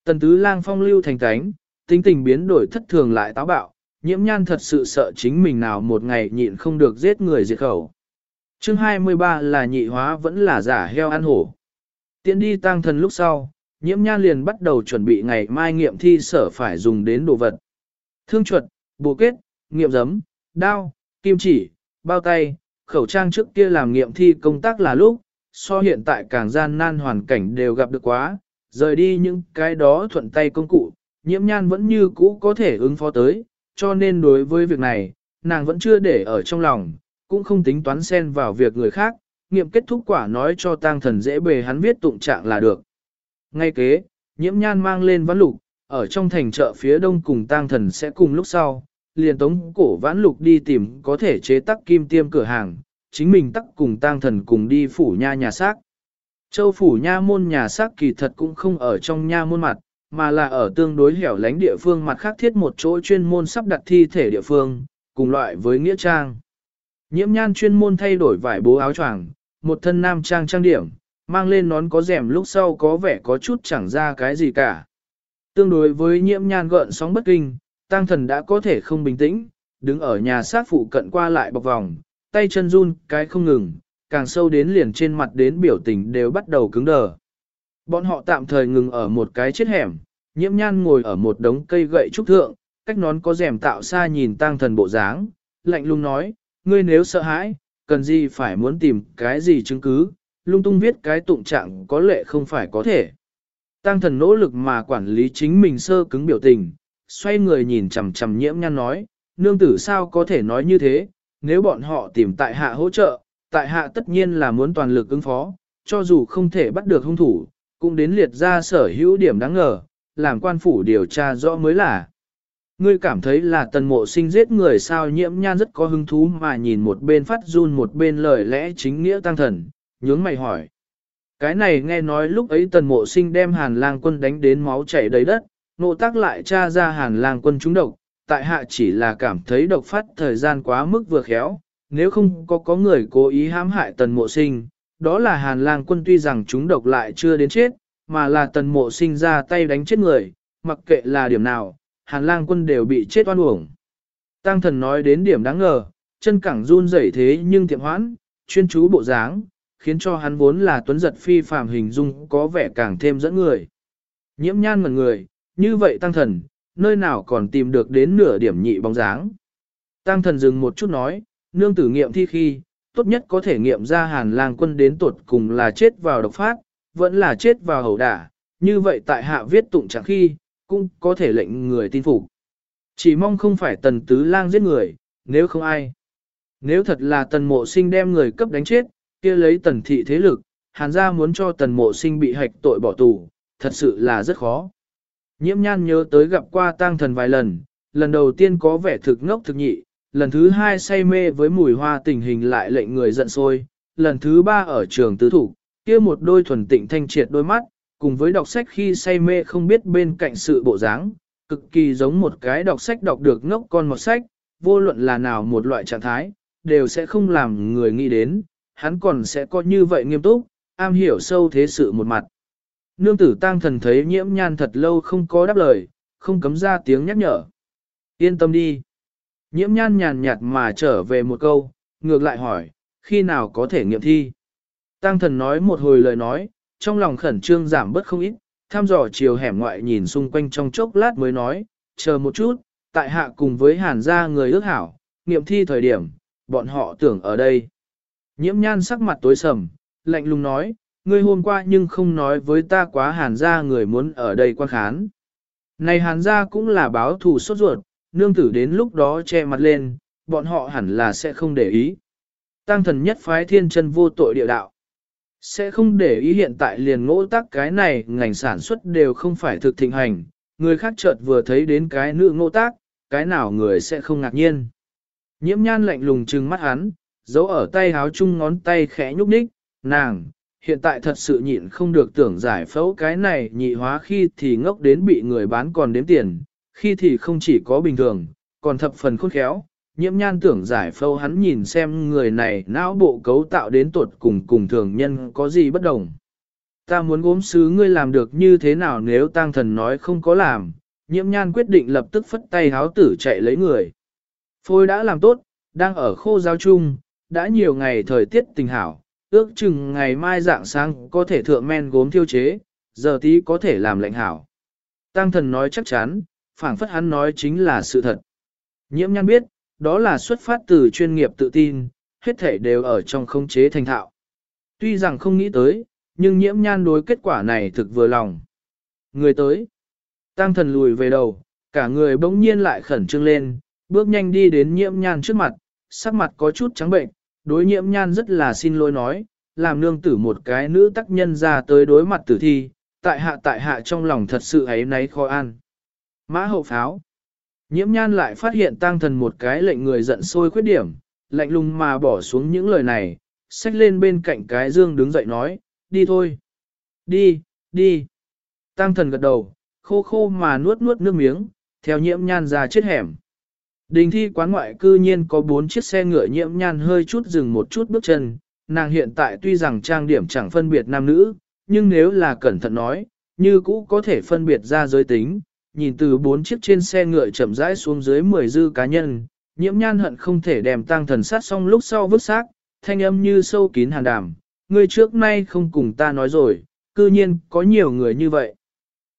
Speaker 1: Tần tứ lang phong lưu thành cánh, tính tình biến đổi thất thường lại táo bạo, nhiễm nhan thật sự sợ chính mình nào một ngày nhịn không được giết người diệt khẩu. chương 23 là nhị hóa vẫn là giả heo ăn hổ. Tiến đi tăng thần lúc sau, nhiễm nhan liền bắt đầu chuẩn bị ngày mai nghiệm thi sở phải dùng đến đồ vật. Thương chuột, bộ kết, nghiệm giấm, đao, kim chỉ, bao tay, khẩu trang trước kia làm nghiệm thi công tác là lúc, so hiện tại càng gian nan hoàn cảnh đều gặp được quá, rời đi những cái đó thuận tay công cụ, nhiễm nhan vẫn như cũ có thể ứng phó tới, cho nên đối với việc này, nàng vẫn chưa để ở trong lòng, cũng không tính toán xen vào việc người khác, nghiệm kết thúc quả nói cho tang thần dễ bề hắn viết tụng trạng là được. Ngay kế, nhiễm nhan mang lên vãn lục, ở trong thành chợ phía đông cùng tang thần sẽ cùng lúc sau, liền tống cổ vãn lục đi tìm có thể chế tắc kim tiêm cửa hàng, chính mình tắc cùng tang thần cùng đi phủ nha nhà xác. Châu phủ nha môn nhà xác kỳ thật cũng không ở trong nha môn mặt, mà là ở tương đối hẻo lánh địa phương mặt khác thiết một chỗ chuyên môn sắp đặt thi thể địa phương, cùng loại với nghĩa trang. Nhiễm nhan chuyên môn thay đổi vải bố áo choàng, một thân nam trang trang điểm, mang lên nón có rèm lúc sau có vẻ có chút chẳng ra cái gì cả. Tương đối với nhiễm nhan gợn sóng bất kinh, tăng thần đã có thể không bình tĩnh, đứng ở nhà sát phụ cận qua lại bọc vòng, tay chân run cái không ngừng, càng sâu đến liền trên mặt đến biểu tình đều bắt đầu cứng đờ. Bọn họ tạm thời ngừng ở một cái chết hẻm, nhiễm nhan ngồi ở một đống cây gậy trúc thượng, cách nón có rèm tạo xa nhìn tăng thần bộ dáng, lạnh lùng nói, ngươi nếu sợ hãi, cần gì phải muốn tìm cái gì chứng cứ, lung tung viết cái tụng trạng có lệ không phải có thể. Tăng thần nỗ lực mà quản lý chính mình sơ cứng biểu tình, xoay người nhìn chằm chằm nhiễm nhan nói, nương tử sao có thể nói như thế, nếu bọn họ tìm tại hạ hỗ trợ, tại hạ tất nhiên là muốn toàn lực ứng phó, cho dù không thể bắt được hung thủ, cũng đến liệt ra sở hữu điểm đáng ngờ, làm quan phủ điều tra rõ mới là. Ngươi cảm thấy là tần mộ sinh giết người sao nhiễm nhan rất có hứng thú mà nhìn một bên phát run một bên lời lẽ chính nghĩa tăng thần, nhướng mày hỏi. Cái này nghe nói lúc ấy tần mộ sinh đem hàn lang quân đánh đến máu chảy đầy đất, nộ tác lại tra ra hàn lang quân trúng độc, tại hạ chỉ là cảm thấy độc phát thời gian quá mức vừa khéo, nếu không có có người cố ý hãm hại tần mộ sinh, đó là hàn lang quân tuy rằng chúng độc lại chưa đến chết, mà là tần mộ sinh ra tay đánh chết người, mặc kệ là điểm nào, hàn lang quân đều bị chết oan uổng. Tăng thần nói đến điểm đáng ngờ, chân cẳng run rẩy thế nhưng tiệm hoãn, chuyên chú bộ dáng, khiến cho hắn vốn là tuấn giật phi phàm hình dung có vẻ càng thêm dẫn người. Nhiễm nhan mật người, như vậy tăng thần, nơi nào còn tìm được đến nửa điểm nhị bóng dáng. Tăng thần dừng một chút nói, nương tử nghiệm thi khi, tốt nhất có thể nghiệm ra hàn lang quân đến tuột cùng là chết vào độc phát, vẫn là chết vào hầu đả, như vậy tại hạ viết tụng chẳng khi, cũng có thể lệnh người tin phục. Chỉ mong không phải tần tứ lang giết người, nếu không ai. Nếu thật là tần mộ sinh đem người cấp đánh chết, kia lấy tần thị thế lực, hàn gia muốn cho tần mộ sinh bị hạch tội bỏ tù, thật sự là rất khó. Nhiễm nhan nhớ tới gặp qua tang thần vài lần, lần đầu tiên có vẻ thực ngốc thực nhị, lần thứ hai say mê với mùi hoa tình hình lại lệnh người giận sôi, lần thứ ba ở trường tứ thủ, kia một đôi thuần tịnh thanh triệt đôi mắt, cùng với đọc sách khi say mê không biết bên cạnh sự bộ dáng, cực kỳ giống một cái đọc sách đọc được ngốc con một sách, vô luận là nào một loại trạng thái, đều sẽ không làm người nghĩ đến, hắn còn sẽ có như vậy nghiêm túc, am hiểu sâu thế sự một mặt. Nương tử tang thần thấy nhiễm nhan thật lâu không có đáp lời, không cấm ra tiếng nhắc nhở. Yên tâm đi. Nhiễm nhan nhàn nhạt mà trở về một câu, ngược lại hỏi, khi nào có thể nghiệm thi. Tăng thần nói một hồi lời nói, trong lòng khẩn trương giảm bớt không ít, tham dò chiều hẻm ngoại nhìn xung quanh trong chốc lát mới nói, chờ một chút, tại hạ cùng với hàn gia người ước hảo, nghiệm thi thời điểm, bọn họ tưởng ở đây. Nhiễm nhan sắc mặt tối sầm, lạnh lùng nói, ngươi hôm qua nhưng không nói với ta quá hàn gia người muốn ở đây quan khán. Này hàn gia cũng là báo thù sốt ruột, nương tử đến lúc đó che mặt lên, bọn họ hẳn là sẽ không để ý. Tăng thần nhất phái thiên chân vô tội địa đạo. Sẽ không để ý hiện tại liền ngỗ tắc cái này ngành sản xuất đều không phải thực thịnh hành, người khác chợt vừa thấy đến cái nữ ngỗ tác, cái nào người sẽ không ngạc nhiên. Nhiễm nhan lạnh lùng trừng mắt hắn, giấu ở tay háo chung ngón tay khẽ nhúc nhích, nàng, hiện tại thật sự nhịn không được tưởng giải phẫu cái này nhị hóa khi thì ngốc đến bị người bán còn đếm tiền, khi thì không chỉ có bình thường, còn thập phần khôn khéo, nhiễm nhan tưởng giải phâu hắn nhìn xem người này não bộ cấu tạo đến tuột cùng cùng thường nhân có gì bất đồng. Ta muốn gốm sứ ngươi làm được như thế nào nếu tang thần nói không có làm, nhiễm nhan quyết định lập tức phất tay háo tử chạy lấy người. Phôi đã làm tốt, đang ở khô giáo chung, đã nhiều ngày thời tiết tình hảo, ước chừng ngày mai dạng sáng có thể thượng men gốm thiêu chế, giờ tí có thể làm lệnh hảo. Tăng thần nói chắc chắn, phảng phất hắn nói chính là sự thật. Nhiễm nhan biết, đó là xuất phát từ chuyên nghiệp tự tin, hết thể đều ở trong khống chế thành thạo. Tuy rằng không nghĩ tới, nhưng nhiễm nhan đối kết quả này thực vừa lòng. Người tới. Tăng thần lùi về đầu, cả người bỗng nhiên lại khẩn trương lên, bước nhanh đi đến nhiễm nhan trước mặt, sắc mặt có chút trắng bệnh, đối nhiễm nhan rất là xin lỗi nói, làm nương tử một cái nữ tác nhân ra tới đối mặt tử thi, tại hạ tại hạ trong lòng thật sự ấy náy khó ăn. Mã hậu pháo. Nhiễm nhan lại phát hiện tăng thần một cái lệnh người giận sôi khuyết điểm, lạnh lùng mà bỏ xuống những lời này, xách lên bên cạnh cái dương đứng dậy nói, đi thôi. Đi, đi. Tăng thần gật đầu, khô khô mà nuốt nuốt nước miếng, theo nhiễm nhan ra chết hẻm. Đình thi quán ngoại cư nhiên có bốn chiếc xe ngựa nhiễm nhan hơi chút dừng một chút bước chân, nàng hiện tại tuy rằng trang điểm chẳng phân biệt nam nữ, nhưng nếu là cẩn thận nói, như cũ có thể phân biệt ra giới tính, nhìn từ bốn chiếc trên xe ngựa chậm rãi xuống dưới mười dư cá nhân, nhiễm nhan hận không thể đem tăng thần sát xong lúc sau vứt xác, thanh âm như sâu kín hàn đàm, người trước nay không cùng ta nói rồi, cư nhiên có nhiều người như vậy.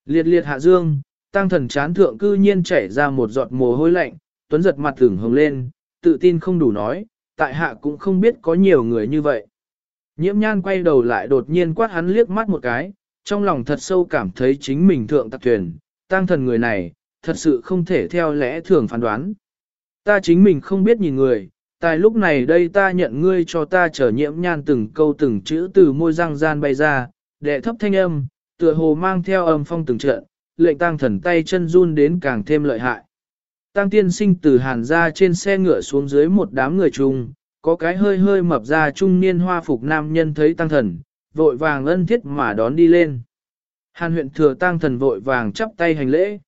Speaker 1: Liệt liệt hạ dương, tăng thần chán thượng cư nhiên chảy ra một giọt mồ hôi lạnh, tuấn giật mặt tưởng hồng lên, tự tin không đủ nói, tại hạ cũng không biết có nhiều người như vậy. Nhiễm nhan quay đầu lại đột nhiên quát hắn liếc mắt một cái, trong lòng thật sâu cảm thấy chính mình thượng tạc thuyền, tăng thần người này, thật sự không thể theo lẽ thường phán đoán. Ta chính mình không biết nhìn người, tại lúc này đây ta nhận ngươi cho ta trở nhiễm nhan từng câu từng chữ từ môi răng gian bay ra, đệ thấp thanh âm, tựa hồ mang theo âm phong từng trận, lệnh tăng thần tay chân run đến càng thêm lợi hại. Tăng tiên sinh từ hàn ra trên xe ngựa xuống dưới một đám người chung, có cái hơi hơi mập ra trung niên hoa phục nam nhân thấy tăng thần, vội vàng ân thiết mà đón đi lên. Hàn huyện thừa tăng thần vội vàng chắp tay hành lễ.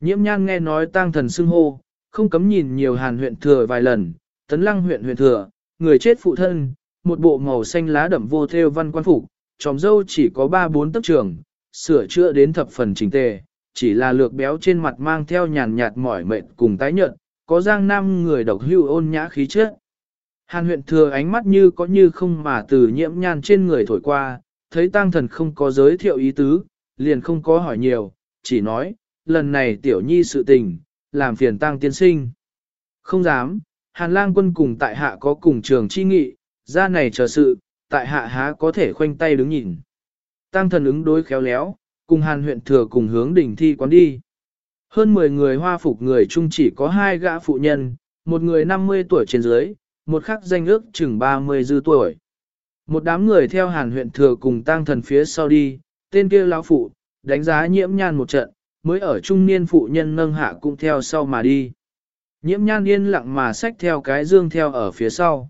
Speaker 1: Nhiễm nhan nghe nói tăng thần xưng hô, không cấm nhìn nhiều hàn huyện thừa vài lần, tấn lăng huyện huyện thừa, người chết phụ thân, một bộ màu xanh lá đậm vô theo văn quan phục, tròm dâu chỉ có 3-4 tấc trường, sửa chữa đến thập phần chỉnh tề, chỉ là lược béo trên mặt mang theo nhàn nhạt mỏi mệt cùng tái nhợt, có giang nam người độc hưu ôn nhã khí chất. Hàn huyện thừa ánh mắt như có như không mà từ nhiễm nhan trên người thổi qua, thấy tăng thần không có giới thiệu ý tứ, liền không có hỏi nhiều, chỉ nói, lần này tiểu nhi sự tình, làm phiền tăng tiên sinh. Không dám, hàn lang quân cùng tại hạ có cùng trường chi nghị, ra này chờ sự, tại hạ há có thể khoanh tay đứng nhìn. Tăng thần ứng đối khéo léo, cùng hàn huyện thừa cùng hướng đỉnh thi quán đi. Hơn 10 người hoa phục người chung chỉ có hai gã phụ nhân, một người 50 tuổi trên dưới, một khắc danh ước chừng 30 dư tuổi. Một đám người theo hàn huyện thừa cùng tang thần phía sau đi, tên kia lão phụ, đánh giá nhiễm nhan một trận, mới ở trung niên phụ nhân nâng hạ cũng theo sau mà đi. Nhiễm nhan yên lặng mà xách theo cái dương theo ở phía sau.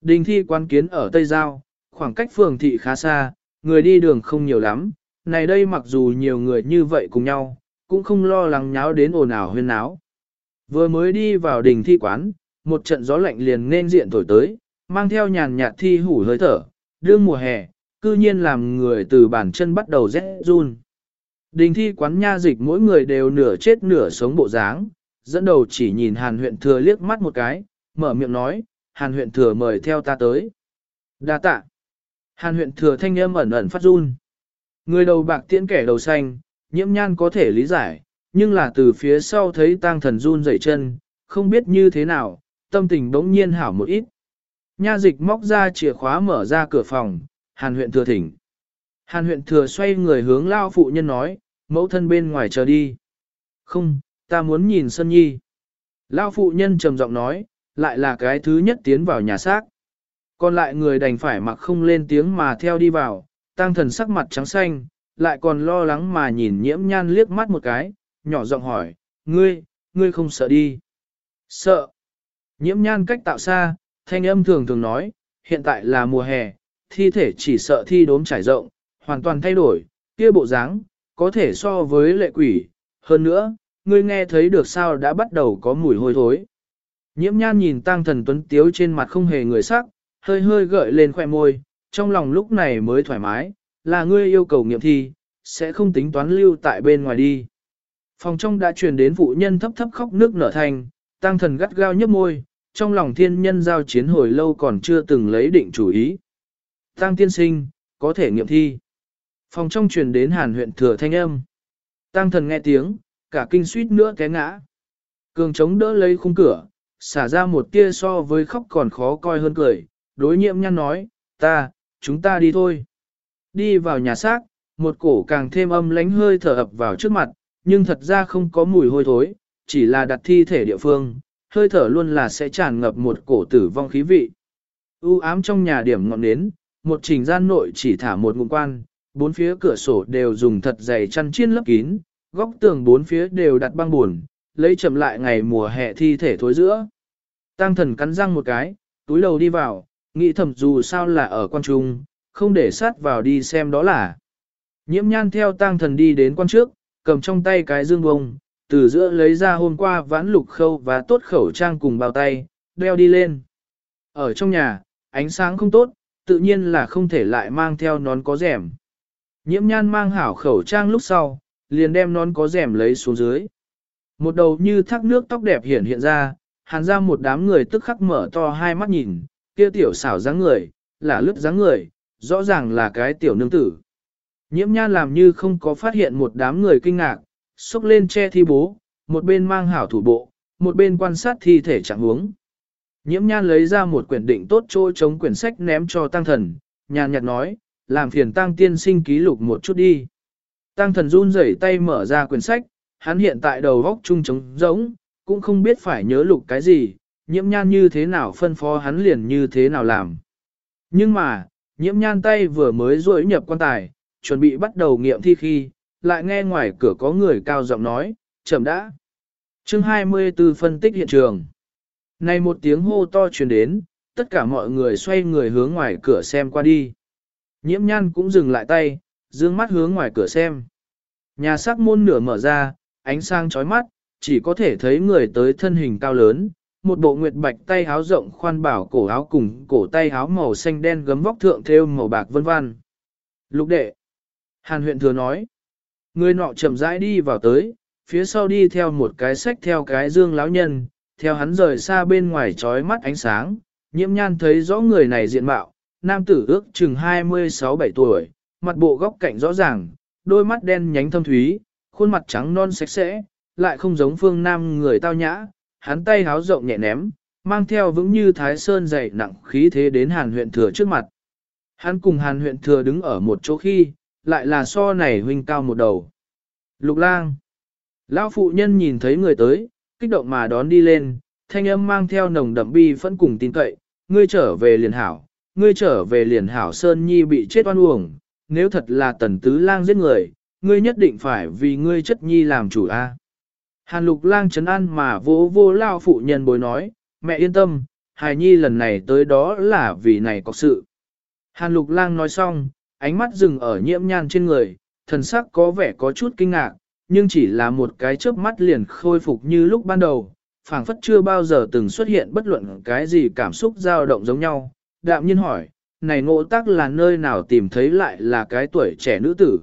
Speaker 1: Đình thi quán kiến ở Tây Giao, khoảng cách phường thị khá xa, người đi đường không nhiều lắm, này đây mặc dù nhiều người như vậy cùng nhau, cũng không lo lắng nháo đến ồn ào huyên náo. Vừa mới đi vào đình thi quán, một trận gió lạnh liền nên diện thổi tới, mang theo nhàn nhạt thi hủ hơi thở, đương mùa hè, cư nhiên làm người từ bàn chân bắt đầu rét run. Đình thi quán nha dịch mỗi người đều nửa chết nửa sống bộ dáng, dẫn đầu chỉ nhìn hàn huyện thừa liếc mắt một cái, mở miệng nói, hàn huyện thừa mời theo ta tới. đa tạ. Hàn huyện thừa thanh âm ẩn ẩn phát run. Người đầu bạc tiễn kẻ đầu xanh, nhiễm nhan có thể lý giải, nhưng là từ phía sau thấy tang thần run rẩy chân, không biết như thế nào, tâm tình bỗng nhiên hảo một ít. Nha dịch móc ra chìa khóa mở ra cửa phòng, hàn huyện thừa thỉnh. Hàn huyện thừa xoay người hướng lao phụ nhân nói, mẫu thân bên ngoài chờ đi. Không, ta muốn nhìn Sơn Nhi. Lao phụ nhân trầm giọng nói, lại là cái thứ nhất tiến vào nhà xác. Còn lại người đành phải mặc không lên tiếng mà theo đi vào, tăng thần sắc mặt trắng xanh, lại còn lo lắng mà nhìn nhiễm nhan liếc mắt một cái, nhỏ giọng hỏi, ngươi, ngươi không sợ đi. Sợ. Nhiễm nhan cách tạo xa, thanh âm thường thường nói, hiện tại là mùa hè, thi thể chỉ sợ thi đốm trải rộng, hoàn toàn thay đổi, kia bộ dáng, có thể so với lệ quỷ. Hơn nữa, ngươi nghe thấy được sao đã bắt đầu có mùi hôi thối. Nhiễm nhan nhìn tăng thần tuấn tiếu trên mặt không hề người sắc, hơi hơi gợi lên khoe môi, trong lòng lúc này mới thoải mái, là ngươi yêu cầu nghiệm thi, sẽ không tính toán lưu tại bên ngoài đi. Phòng trong đã truyền đến phụ nhân thấp thấp khóc nước nở thành, tăng thần gắt gao nhấp môi, trong lòng thiên nhân giao chiến hồi lâu còn chưa từng lấy định chủ ý. Tăng tiên sinh, có thể nghiệm thi. Phòng trong truyền đến hàn huyện thừa thanh âm. Tăng thần nghe tiếng, cả kinh suýt nữa té ngã. Cường chống đỡ lấy khung cửa, xả ra một tia so với khóc còn khó coi hơn cười, đối nhiệm nhăn nói, ta, chúng ta đi thôi. Đi vào nhà xác, một cổ càng thêm âm lánh hơi thở ập vào trước mặt, nhưng thật ra không có mùi hôi thối, chỉ là đặt thi thể địa phương, hơi thở luôn là sẽ tràn ngập một cổ tử vong khí vị. U ám trong nhà điểm ngọn nến, một trình gian nội chỉ thả một ngụm quan, bốn phía cửa sổ đều dùng thật dày chăn chiên lấp kín, góc tường bốn phía đều đặt băng buồn, lấy chậm lại ngày mùa hè thi thể thối giữa. Tăng thần cắn răng một cái, túi đầu đi vào, nghĩ thầm dù sao là ở quan trung, không để sát vào đi xem đó là. Nhiễm nhan theo tang thần đi đến quan trước, cầm trong tay cái dương bông, từ giữa lấy ra hôm qua vãn lục khâu và tốt khẩu trang cùng bao tay, đeo đi lên. Ở trong nhà, ánh sáng không tốt, tự nhiên là không thể lại mang theo nón có rèm. Nhiễm nhan mang hảo khẩu trang lúc sau, liền đem nón có rèm lấy xuống dưới. Một đầu như thác nước tóc đẹp hiện hiện ra, hàn ra một đám người tức khắc mở to hai mắt nhìn, kia tiểu xảo dáng người, là lướt dáng người, rõ ràng là cái tiểu nương tử. Nhiễm nhan làm như không có phát hiện một đám người kinh ngạc, xúc lên che thi bố, một bên mang hảo thủ bộ, một bên quan sát thi thể trạng huống. Nhiễm nhan lấy ra một quyển định tốt chỗ chống quyển sách ném cho tăng thần, nhàn nhạt nói, làm phiền tăng tiên sinh ký lục một chút đi. Tăng thần run rẩy tay mở ra quyển sách, hắn hiện tại đầu góc trung trống rỗng cũng không biết phải nhớ lục cái gì, nhiễm nhan như thế nào phân phó hắn liền như thế nào làm. Nhưng mà, nhiễm nhan tay vừa mới rỗi nhập quan tài, chuẩn bị bắt đầu nghiệm thi khi, lại nghe ngoài cửa có người cao giọng nói, chậm đã. chương 24 phân tích hiện trường. Này một tiếng hô to truyền đến, tất cả mọi người xoay người hướng ngoài cửa xem qua đi. Nhiễm nhan cũng dừng lại tay, dương mắt hướng ngoài cửa xem. Nhà xác môn nửa mở ra, ánh sáng chói mắt, chỉ có thể thấy người tới thân hình cao lớn, một bộ nguyệt bạch tay áo rộng khoan bảo cổ áo cùng cổ tay áo màu xanh đen gấm vóc thượng thêu màu bạc vân vân. Lục đệ. Hàn huyện thừa nói. Người nọ chậm rãi đi vào tới, phía sau đi theo một cái sách theo cái dương lão nhân, theo hắn rời xa bên ngoài trói mắt ánh sáng, nhiễm nhan thấy rõ người này diện mạo, nam tử ước chừng 26-7 tuổi, mặt bộ góc cạnh rõ ràng, đôi mắt đen nhánh thâm thúy, khuôn mặt trắng non sạch sẽ, lại không giống phương nam người tao nhã, hắn tay háo rộng nhẹ ném, mang theo vững như thái sơn dày nặng khí thế đến hàn huyện thừa trước mặt. Hắn cùng hàn huyện thừa đứng ở một chỗ khi, lại là so này huynh cao một đầu. Lục lang. Lão phụ nhân nhìn thấy người tới, kích động mà đón đi lên, thanh âm mang theo nồng đậm bi phẫn cùng tin cậy, ngươi trở về liền hảo, ngươi trở về liền hảo Sơn Nhi bị chết oan uổng, nếu thật là tần tứ lang giết người, ngươi nhất định phải vì ngươi chất nhi làm chủ a. Hàn lục lang chấn an mà vô vô lao phụ nhân bối nói, mẹ yên tâm, hài nhi lần này tới đó là vì này có sự. Hàn lục lang nói xong, ánh mắt dừng ở nhiễm nhan trên người, thần sắc có vẻ có chút kinh ngạc, nhưng chỉ là một cái chớp mắt liền khôi phục như lúc ban đầu, phảng phất chưa bao giờ từng xuất hiện bất luận cái gì cảm xúc dao động giống nhau. Đạm nhiên hỏi, này ngộ tác là nơi nào tìm thấy lại là cái tuổi trẻ nữ tử.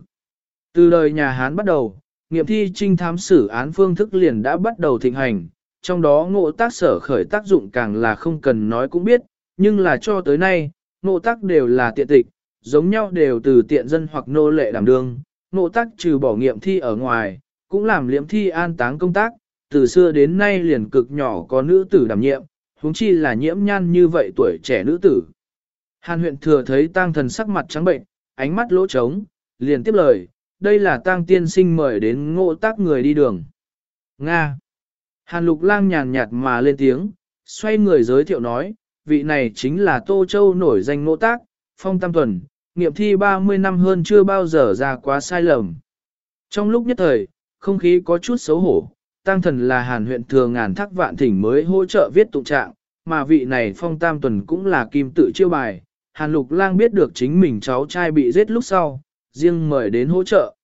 Speaker 1: Từ đời nhà Hán bắt đầu, nghiệm thi trinh thám xử án phương thức liền đã bắt đầu thịnh hành, trong đó ngộ tác sở khởi tác dụng càng là không cần nói cũng biết, nhưng là cho tới nay, ngộ tác đều là tiện tịch, giống nhau đều từ tiện dân hoặc nô lệ đảm đương, ngộ tác trừ bỏ nghiệm thi ở ngoài, cũng làm liễm thi an táng công tác, từ xưa đến nay liền cực nhỏ có nữ tử đảm nhiệm, huống chi là nhiễm nhan như vậy tuổi trẻ nữ tử. Hàn huyện thừa thấy tang thần sắc mặt trắng bệnh, ánh mắt lỗ trống, liền tiếp lời, đây là tang tiên sinh mời đến ngộ tác người đi đường. Nga. Hàn lục lang nhàn nhạt mà lên tiếng, xoay người giới thiệu nói, vị này chính là Tô Châu nổi danh ngộ tác, phong tam tuần, nghiệm thi 30 năm hơn chưa bao giờ ra quá sai lầm. Trong lúc nhất thời, không khí có chút xấu hổ, tăng thần là hàn huyện thừa ngàn thác vạn thỉnh mới hỗ trợ viết tụng trạng, mà vị này phong tam tuần cũng là kim tự chiêu bài. Hàn lục lang biết được chính mình cháu trai bị giết lúc sau, riêng mời đến hỗ trợ.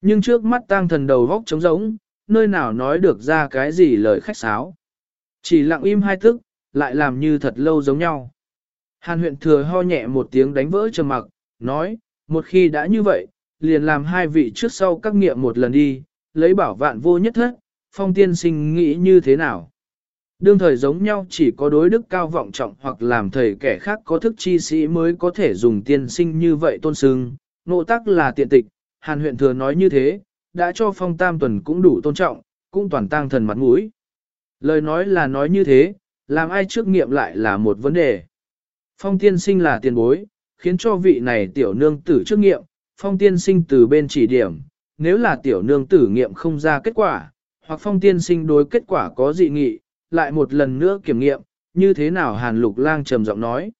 Speaker 1: Nhưng trước mắt tang thần đầu góc trống rỗng, nơi nào nói được ra cái gì lời khách sáo. Chỉ lặng im hai tức, lại làm như thật lâu giống nhau. Hàn huyện thừa ho nhẹ một tiếng đánh vỡ trầm mặc, nói, một khi đã như vậy, liền làm hai vị trước sau các nghiệm một lần đi, lấy bảo vạn vô nhất thất, phong tiên sinh nghĩ như thế nào. Đương thời giống nhau chỉ có đối đức cao vọng trọng hoặc làm thầy kẻ khác có thức chi sĩ mới có thể dùng tiên sinh như vậy tôn sưng, nộ tắc là tiện tịch, hàn huyện thừa nói như thế, đã cho phong tam tuần cũng đủ tôn trọng, cũng toàn tăng thần mặt mũi. Lời nói là nói như thế, làm ai trước nghiệm lại là một vấn đề. Phong tiên sinh là tiền bối, khiến cho vị này tiểu nương tử trước nghiệm, phong tiên sinh từ bên chỉ điểm, nếu là tiểu nương tử nghiệm không ra kết quả, hoặc phong tiên sinh đối kết quả có dị nghị, lại một lần nữa kiểm nghiệm, như thế nào hàn lục lang trầm giọng nói.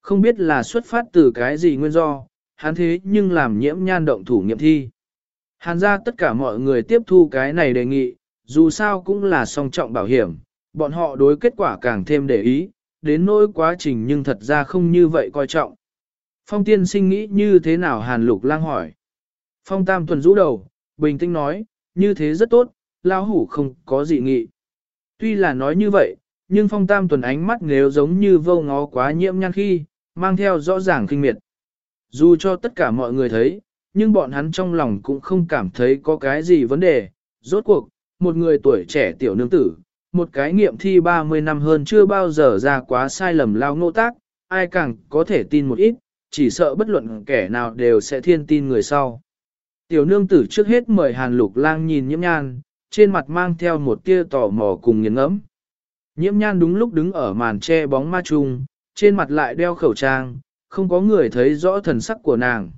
Speaker 1: Không biết là xuất phát từ cái gì nguyên do, hắn thế nhưng làm nhiễm nhan động thủ nghiệm thi. Hàn ra tất cả mọi người tiếp thu cái này đề nghị, dù sao cũng là song trọng bảo hiểm, bọn họ đối kết quả càng thêm để ý, đến nỗi quá trình nhưng thật ra không như vậy coi trọng. Phong tiên sinh nghĩ như thế nào hàn lục lang hỏi. Phong tam tuần rũ đầu, bình tĩnh nói, như thế rất tốt, lao hủ không có gì nghị. Tuy là nói như vậy, nhưng phong tam tuần ánh mắt nếu giống như vô ngó quá nhiễm nhan khi, mang theo rõ ràng kinh miệt. Dù cho tất cả mọi người thấy, nhưng bọn hắn trong lòng cũng không cảm thấy có cái gì vấn đề. Rốt cuộc, một người tuổi trẻ tiểu nương tử, một cái nghiệm thi 30 năm hơn chưa bao giờ ra quá sai lầm lao ngộ tác, ai càng có thể tin một ít, chỉ sợ bất luận kẻ nào đều sẽ thiên tin người sau. Tiểu nương tử trước hết mời hàn lục lang nhìn nhiễm nhan, trên mặt mang theo một tia tò mò cùng nghiền ngẫm. Nhiễm nhan đúng lúc đứng ở màn che bóng ma trung, trên mặt lại đeo khẩu trang, không có người thấy rõ thần sắc của nàng.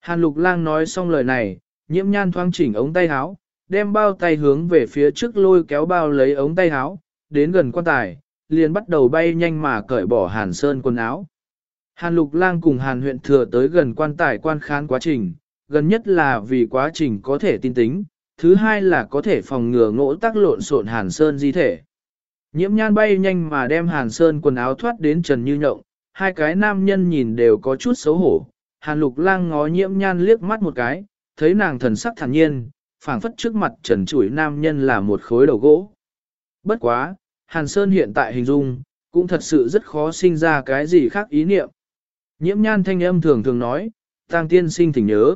Speaker 1: Hàn lục lang nói xong lời này, nhiễm nhan thoáng chỉnh ống tay áo, đem bao tay hướng về phía trước lôi kéo bao lấy ống tay áo, đến gần quan tài, liền bắt đầu bay nhanh mà cởi bỏ hàn sơn quần áo. Hàn lục lang cùng hàn huyện thừa tới gần quan tài quan khán quá trình, gần nhất là vì quá trình có thể tin tính, thứ hai là có thể phòng ngừa ngỗ tác lộn xộn hàn sơn di thể. Nhiễm nhan bay nhanh mà đem hàn sơn quần áo thoát đến trần như nhộng, hai cái nam nhân nhìn đều có chút xấu hổ. Hàn lục lang ngó nhiễm nhan liếc mắt một cái, thấy nàng thần sắc thản nhiên, phảng phất trước mặt trần chủi nam nhân là một khối đầu gỗ. Bất quá, hàn sơn hiện tại hình dung, cũng thật sự rất khó sinh ra cái gì khác ý niệm. Nhiễm nhan thanh âm thường thường nói, tang tiên sinh thỉnh nhớ.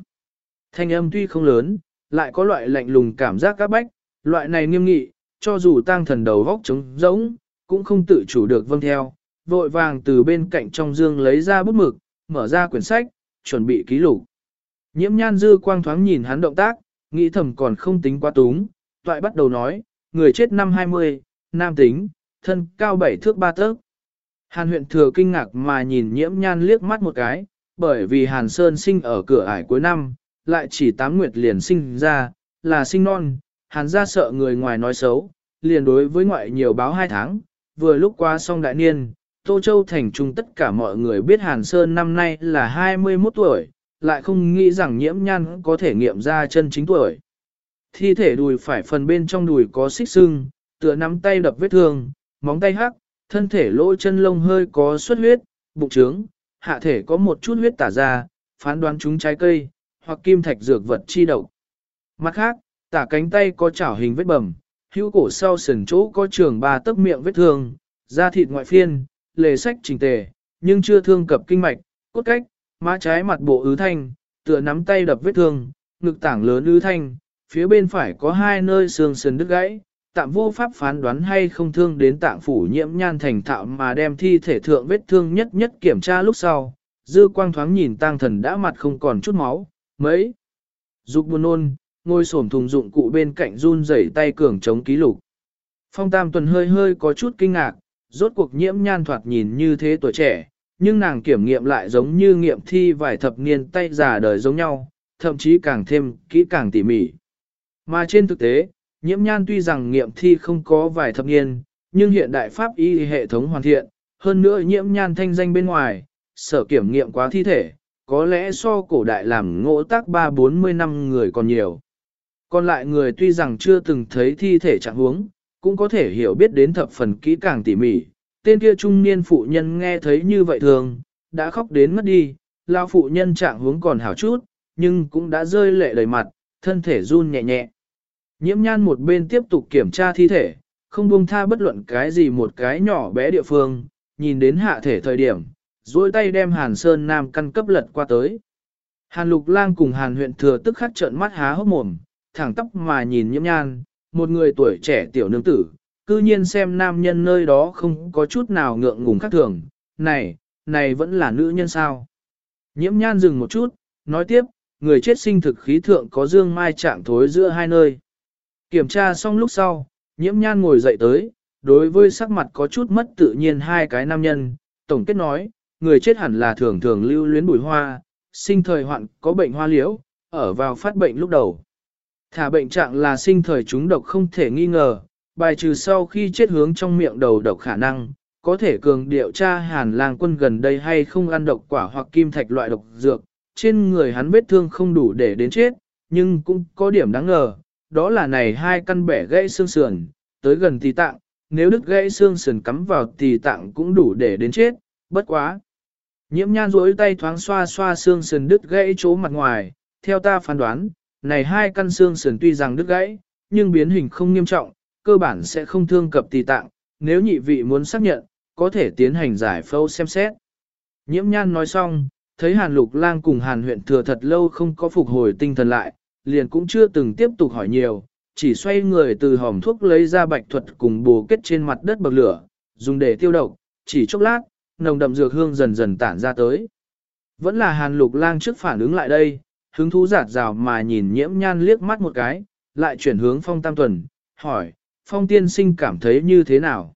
Speaker 1: Thanh âm tuy không lớn, lại có loại lạnh lùng cảm giác các bách, loại này nghiêm nghị, cho dù tang thần đầu vóc trống rỗng, cũng không tự chủ được vâng theo, vội vàng từ bên cạnh trong dương lấy ra bút mực, mở ra quyển sách, chuẩn bị ký lục. Nhiễm nhan dư quang thoáng nhìn hắn động tác, nghĩ thầm còn không tính quá túng, toại bắt đầu nói, người chết năm 20, nam tính, thân cao 7 thước 3 tấc. Hàn huyện thừa kinh ngạc mà nhìn nhiễm nhan liếc mắt một cái, bởi vì Hàn Sơn sinh ở cửa ải cuối năm, lại chỉ tám nguyệt liền sinh ra, là sinh non, Hàn ra sợ người ngoài nói xấu, liền đối với ngoại nhiều báo hai tháng, vừa lúc qua xong đại niên, Tô Châu thành trung tất cả mọi người biết Hàn Sơn năm nay là 21 tuổi, lại không nghĩ rằng nhiễm nhan có thể nghiệm ra chân chính tuổi. Thi thể đùi phải phần bên trong đùi có xích sưng, tựa nắm tay đập vết thương, móng tay hắc, thân thể lỗ chân lông hơi có xuất huyết, bụng trướng, hạ thể có một chút huyết tả ra, phán đoán chúng trái cây, hoặc kim thạch dược vật chi độc. Mặt khác, tả cánh tay có chảo hình vết bầm, hữu cổ sau sườn chỗ có trường ba tấc miệng vết thương, da thịt ngoại phiên, lề sách trình tề, nhưng chưa thương cập kinh mạch, cốt cách, má trái mặt bộ ứ thanh, tựa nắm tay đập vết thương, ngực tảng lớn ứ thanh, phía bên phải có hai nơi xương sườn đứt gãy, tạm vô pháp phán đoán hay không thương đến tạng phủ nhiễm nhan thành thạo mà đem thi thể thượng vết thương nhất nhất kiểm tra lúc sau, dư quang thoáng nhìn tang thần đã mặt không còn chút máu, mấy. Dục buồn nôn, ngồi xổm thùng dụng cụ bên cạnh run rẩy tay cường chống ký lục. Phong tam tuần hơi hơi có chút kinh ngạc, rốt cuộc nhiễm nhan thoạt nhìn như thế tuổi trẻ, nhưng nàng kiểm nghiệm lại giống như nghiệm thi vài thập niên tay già đời giống nhau, thậm chí càng thêm kỹ càng tỉ mỉ. Mà trên thực tế, nhiễm nhan tuy rằng nghiệm thi không có vài thập niên, nhưng hiện đại pháp y hệ thống hoàn thiện, hơn nữa nhiễm nhan thanh danh bên ngoài, sở kiểm nghiệm quá thi thể, có lẽ so cổ đại làm ngỗ tác ba bốn mươi năm người còn nhiều. Còn lại người tuy rằng chưa từng thấy thi thể trạng huống, cũng có thể hiểu biết đến thập phần kỹ càng tỉ mỉ. Tên kia trung niên phụ nhân nghe thấy như vậy thường, đã khóc đến mất đi, lao phụ nhân trạng hướng còn hảo chút, nhưng cũng đã rơi lệ đầy mặt, thân thể run nhẹ nhẹ. Nhiễm nhan một bên tiếp tục kiểm tra thi thể, không buông tha bất luận cái gì một cái nhỏ bé địa phương, nhìn đến hạ thể thời điểm, duỗi tay đem Hàn Sơn Nam căn cấp lật qua tới. Hàn Lục Lang cùng Hàn huyện thừa tức khắc trợn mắt há hốc mồm, thẳng tóc mà nhìn nhiễm nhan, một người tuổi trẻ tiểu nương tử, cư nhiên xem nam nhân nơi đó không có chút nào ngượng ngùng khác thường, này, này vẫn là nữ nhân sao. Nhiễm nhan dừng một chút, nói tiếp, người chết sinh thực khí thượng có dương mai trạng thối giữa hai nơi. Kiểm tra xong lúc sau, nhiễm nhan ngồi dậy tới, đối với sắc mặt có chút mất tự nhiên hai cái nam nhân, tổng kết nói, người chết hẳn là thường thường lưu luyến bùi hoa, sinh thời hoạn có bệnh hoa liễu, ở vào phát bệnh lúc đầu. Thả bệnh trạng là sinh thời chúng độc không thể nghi ngờ, bài trừ sau khi chết hướng trong miệng đầu độc khả năng, có thể cường điệu tra hàn lang quân gần đây hay không ăn độc quả hoặc kim thạch loại độc dược, trên người hắn vết thương không đủ để đến chết, nhưng cũng có điểm đáng ngờ, đó là này hai căn bẻ gãy xương sườn, tới gần tỳ tạng, nếu đứt gãy xương sườn cắm vào tỳ tạng cũng đủ để đến chết, bất quá. Nhiễm nhan rỗi tay thoáng xoa xoa xương sườn đứt gãy chỗ mặt ngoài, theo ta phán đoán, này hai căn xương sườn tuy rằng đứt gãy, nhưng biến hình không nghiêm trọng, cơ bản sẽ không thương cập tỳ tạng, nếu nhị vị muốn xác nhận, có thể tiến hành giải phẫu xem xét. Nhiễm nhan nói xong, thấy hàn lục lang cùng hàn huyện thừa thật lâu không có phục hồi tinh thần lại, liền cũng chưa từng tiếp tục hỏi nhiều, chỉ xoay người từ hòm thuốc lấy ra bạch thuật cùng bồ kết trên mặt đất bậc lửa, dùng để tiêu độc, chỉ chốc lát, nồng đậm dược hương dần dần tản ra tới. Vẫn là hàn lục lang trước phản ứng lại đây, hứng thú giạt rào mà nhìn nhiễm nhan liếc mắt một cái, lại chuyển hướng phong tam tuần, hỏi, phong tiên sinh cảm thấy như thế nào?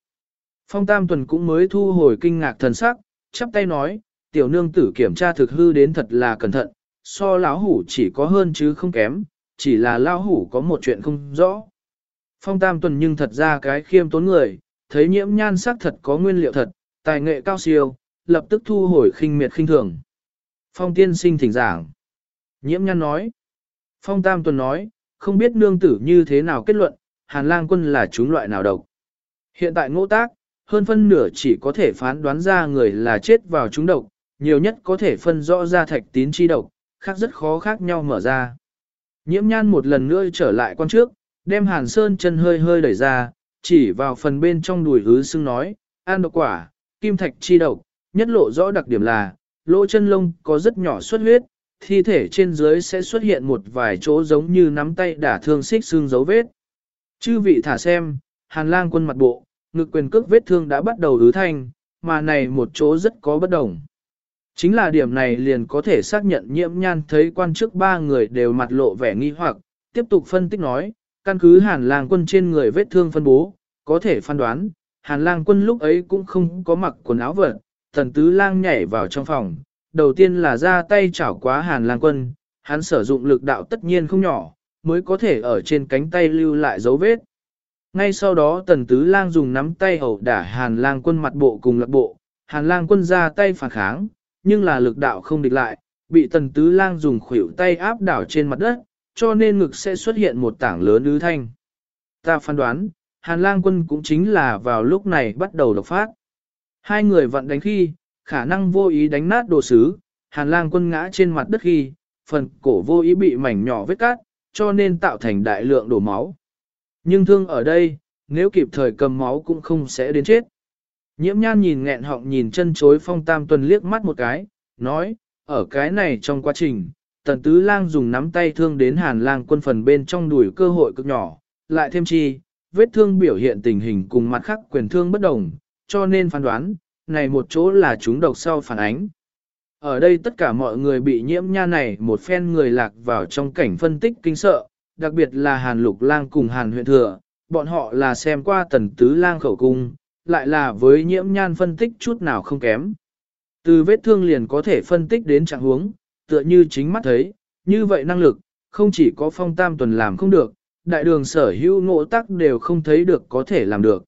Speaker 1: Phong tam tuần cũng mới thu hồi kinh ngạc thần sắc, chắp tay nói, tiểu nương tử kiểm tra thực hư đến thật là cẩn thận, so lão hủ chỉ có hơn chứ không kém, chỉ là lão hủ có một chuyện không rõ. Phong tam tuần nhưng thật ra cái khiêm tốn người, thấy nhiễm nhan sắc thật có nguyên liệu thật, tài nghệ cao siêu, lập tức thu hồi khinh miệt khinh thường. Phong tiên sinh thỉnh giảng. Nhiễm nhan nói. Phong tam tuần nói, không biết nương tử như thế nào kết luận, hàn lang quân là chúng loại nào độc. Hiện tại ngỗ tác, hơn phân nửa chỉ có thể phán đoán ra người là chết vào chúng độc, nhiều nhất có thể phân rõ ra thạch tín chi độc, khác rất khó khác nhau mở ra. Nhiễm nhan một lần nữa trở lại quan trước, đem hàn sơn chân hơi hơi đẩy ra, chỉ vào phần bên trong đùi hứ xưng nói, an độc quả, kim thạch chi độc, nhất lộ rõ đặc điểm là, lỗ chân lông có rất nhỏ xuất huyết, thi thể trên dưới sẽ xuất hiện một vài chỗ giống như nắm tay đả thương xích xương dấu vết. Chư vị thả xem, hàn lang quân mặt bộ, ngực quyền cước vết thương đã bắt đầu ứ thanh, mà này một chỗ rất có bất đồng. Chính là điểm này liền có thể xác nhận nhiễm nhan thấy quan chức ba người đều mặt lộ vẻ nghi hoặc, tiếp tục phân tích nói, căn cứ hàn lang quân trên người vết thương phân bố, có thể phán đoán, hàn lang quân lúc ấy cũng không có mặc quần áo vật, thần tứ lang nhảy vào trong phòng, đầu tiên là ra tay chảo quá hàn lang quân, hắn sử dụng lực đạo tất nhiên không nhỏ, mới có thể ở trên cánh tay lưu lại dấu vết. Ngay sau đó tần tứ lang dùng nắm tay hầu đả hàn lang quân mặt bộ cùng lạc bộ, hàn lang quân ra tay phản kháng, nhưng là lực đạo không địch lại, bị tần tứ lang dùng khuỷu tay áp đảo trên mặt đất, cho nên ngực sẽ xuất hiện một tảng lớn ứ thanh. Ta phán đoán, hàn lang quân cũng chính là vào lúc này bắt đầu độc phát. Hai người vận đánh khi, khả năng vô ý đánh nát đồ sứ, hàn lang quân ngã trên mặt đất khi, phần cổ vô ý bị mảnh nhỏ vết cát, cho nên tạo thành đại lượng đổ máu. Nhưng thương ở đây, nếu kịp thời cầm máu cũng không sẽ đến chết. Nhiễm nhan nhìn nghẹn họng nhìn chân chối phong tam tuần liếc mắt một cái, nói, ở cái này trong quá trình, tần tứ lang dùng nắm tay thương đến hàn lang quân phần bên trong đùi cơ hội cực nhỏ, lại thêm chi, vết thương biểu hiện tình hình cùng mặt khác quyền thương bất đồng, cho nên phán đoán, này một chỗ là chúng độc sau phản ánh. Ở đây tất cả mọi người bị nhiễm nha này một phen người lạc vào trong cảnh phân tích kinh sợ, đặc biệt là Hàn Lục Lang cùng Hàn huyện thừa, bọn họ là xem qua tần tứ lang khẩu cung, lại là với nhiễm nhan phân tích chút nào không kém. Từ vết thương liền có thể phân tích đến trạng huống, tựa như chính mắt thấy, như vậy năng lực, không chỉ có phong tam tuần làm không được, đại đường sở hữu ngộ tắc đều không thấy được có thể làm được.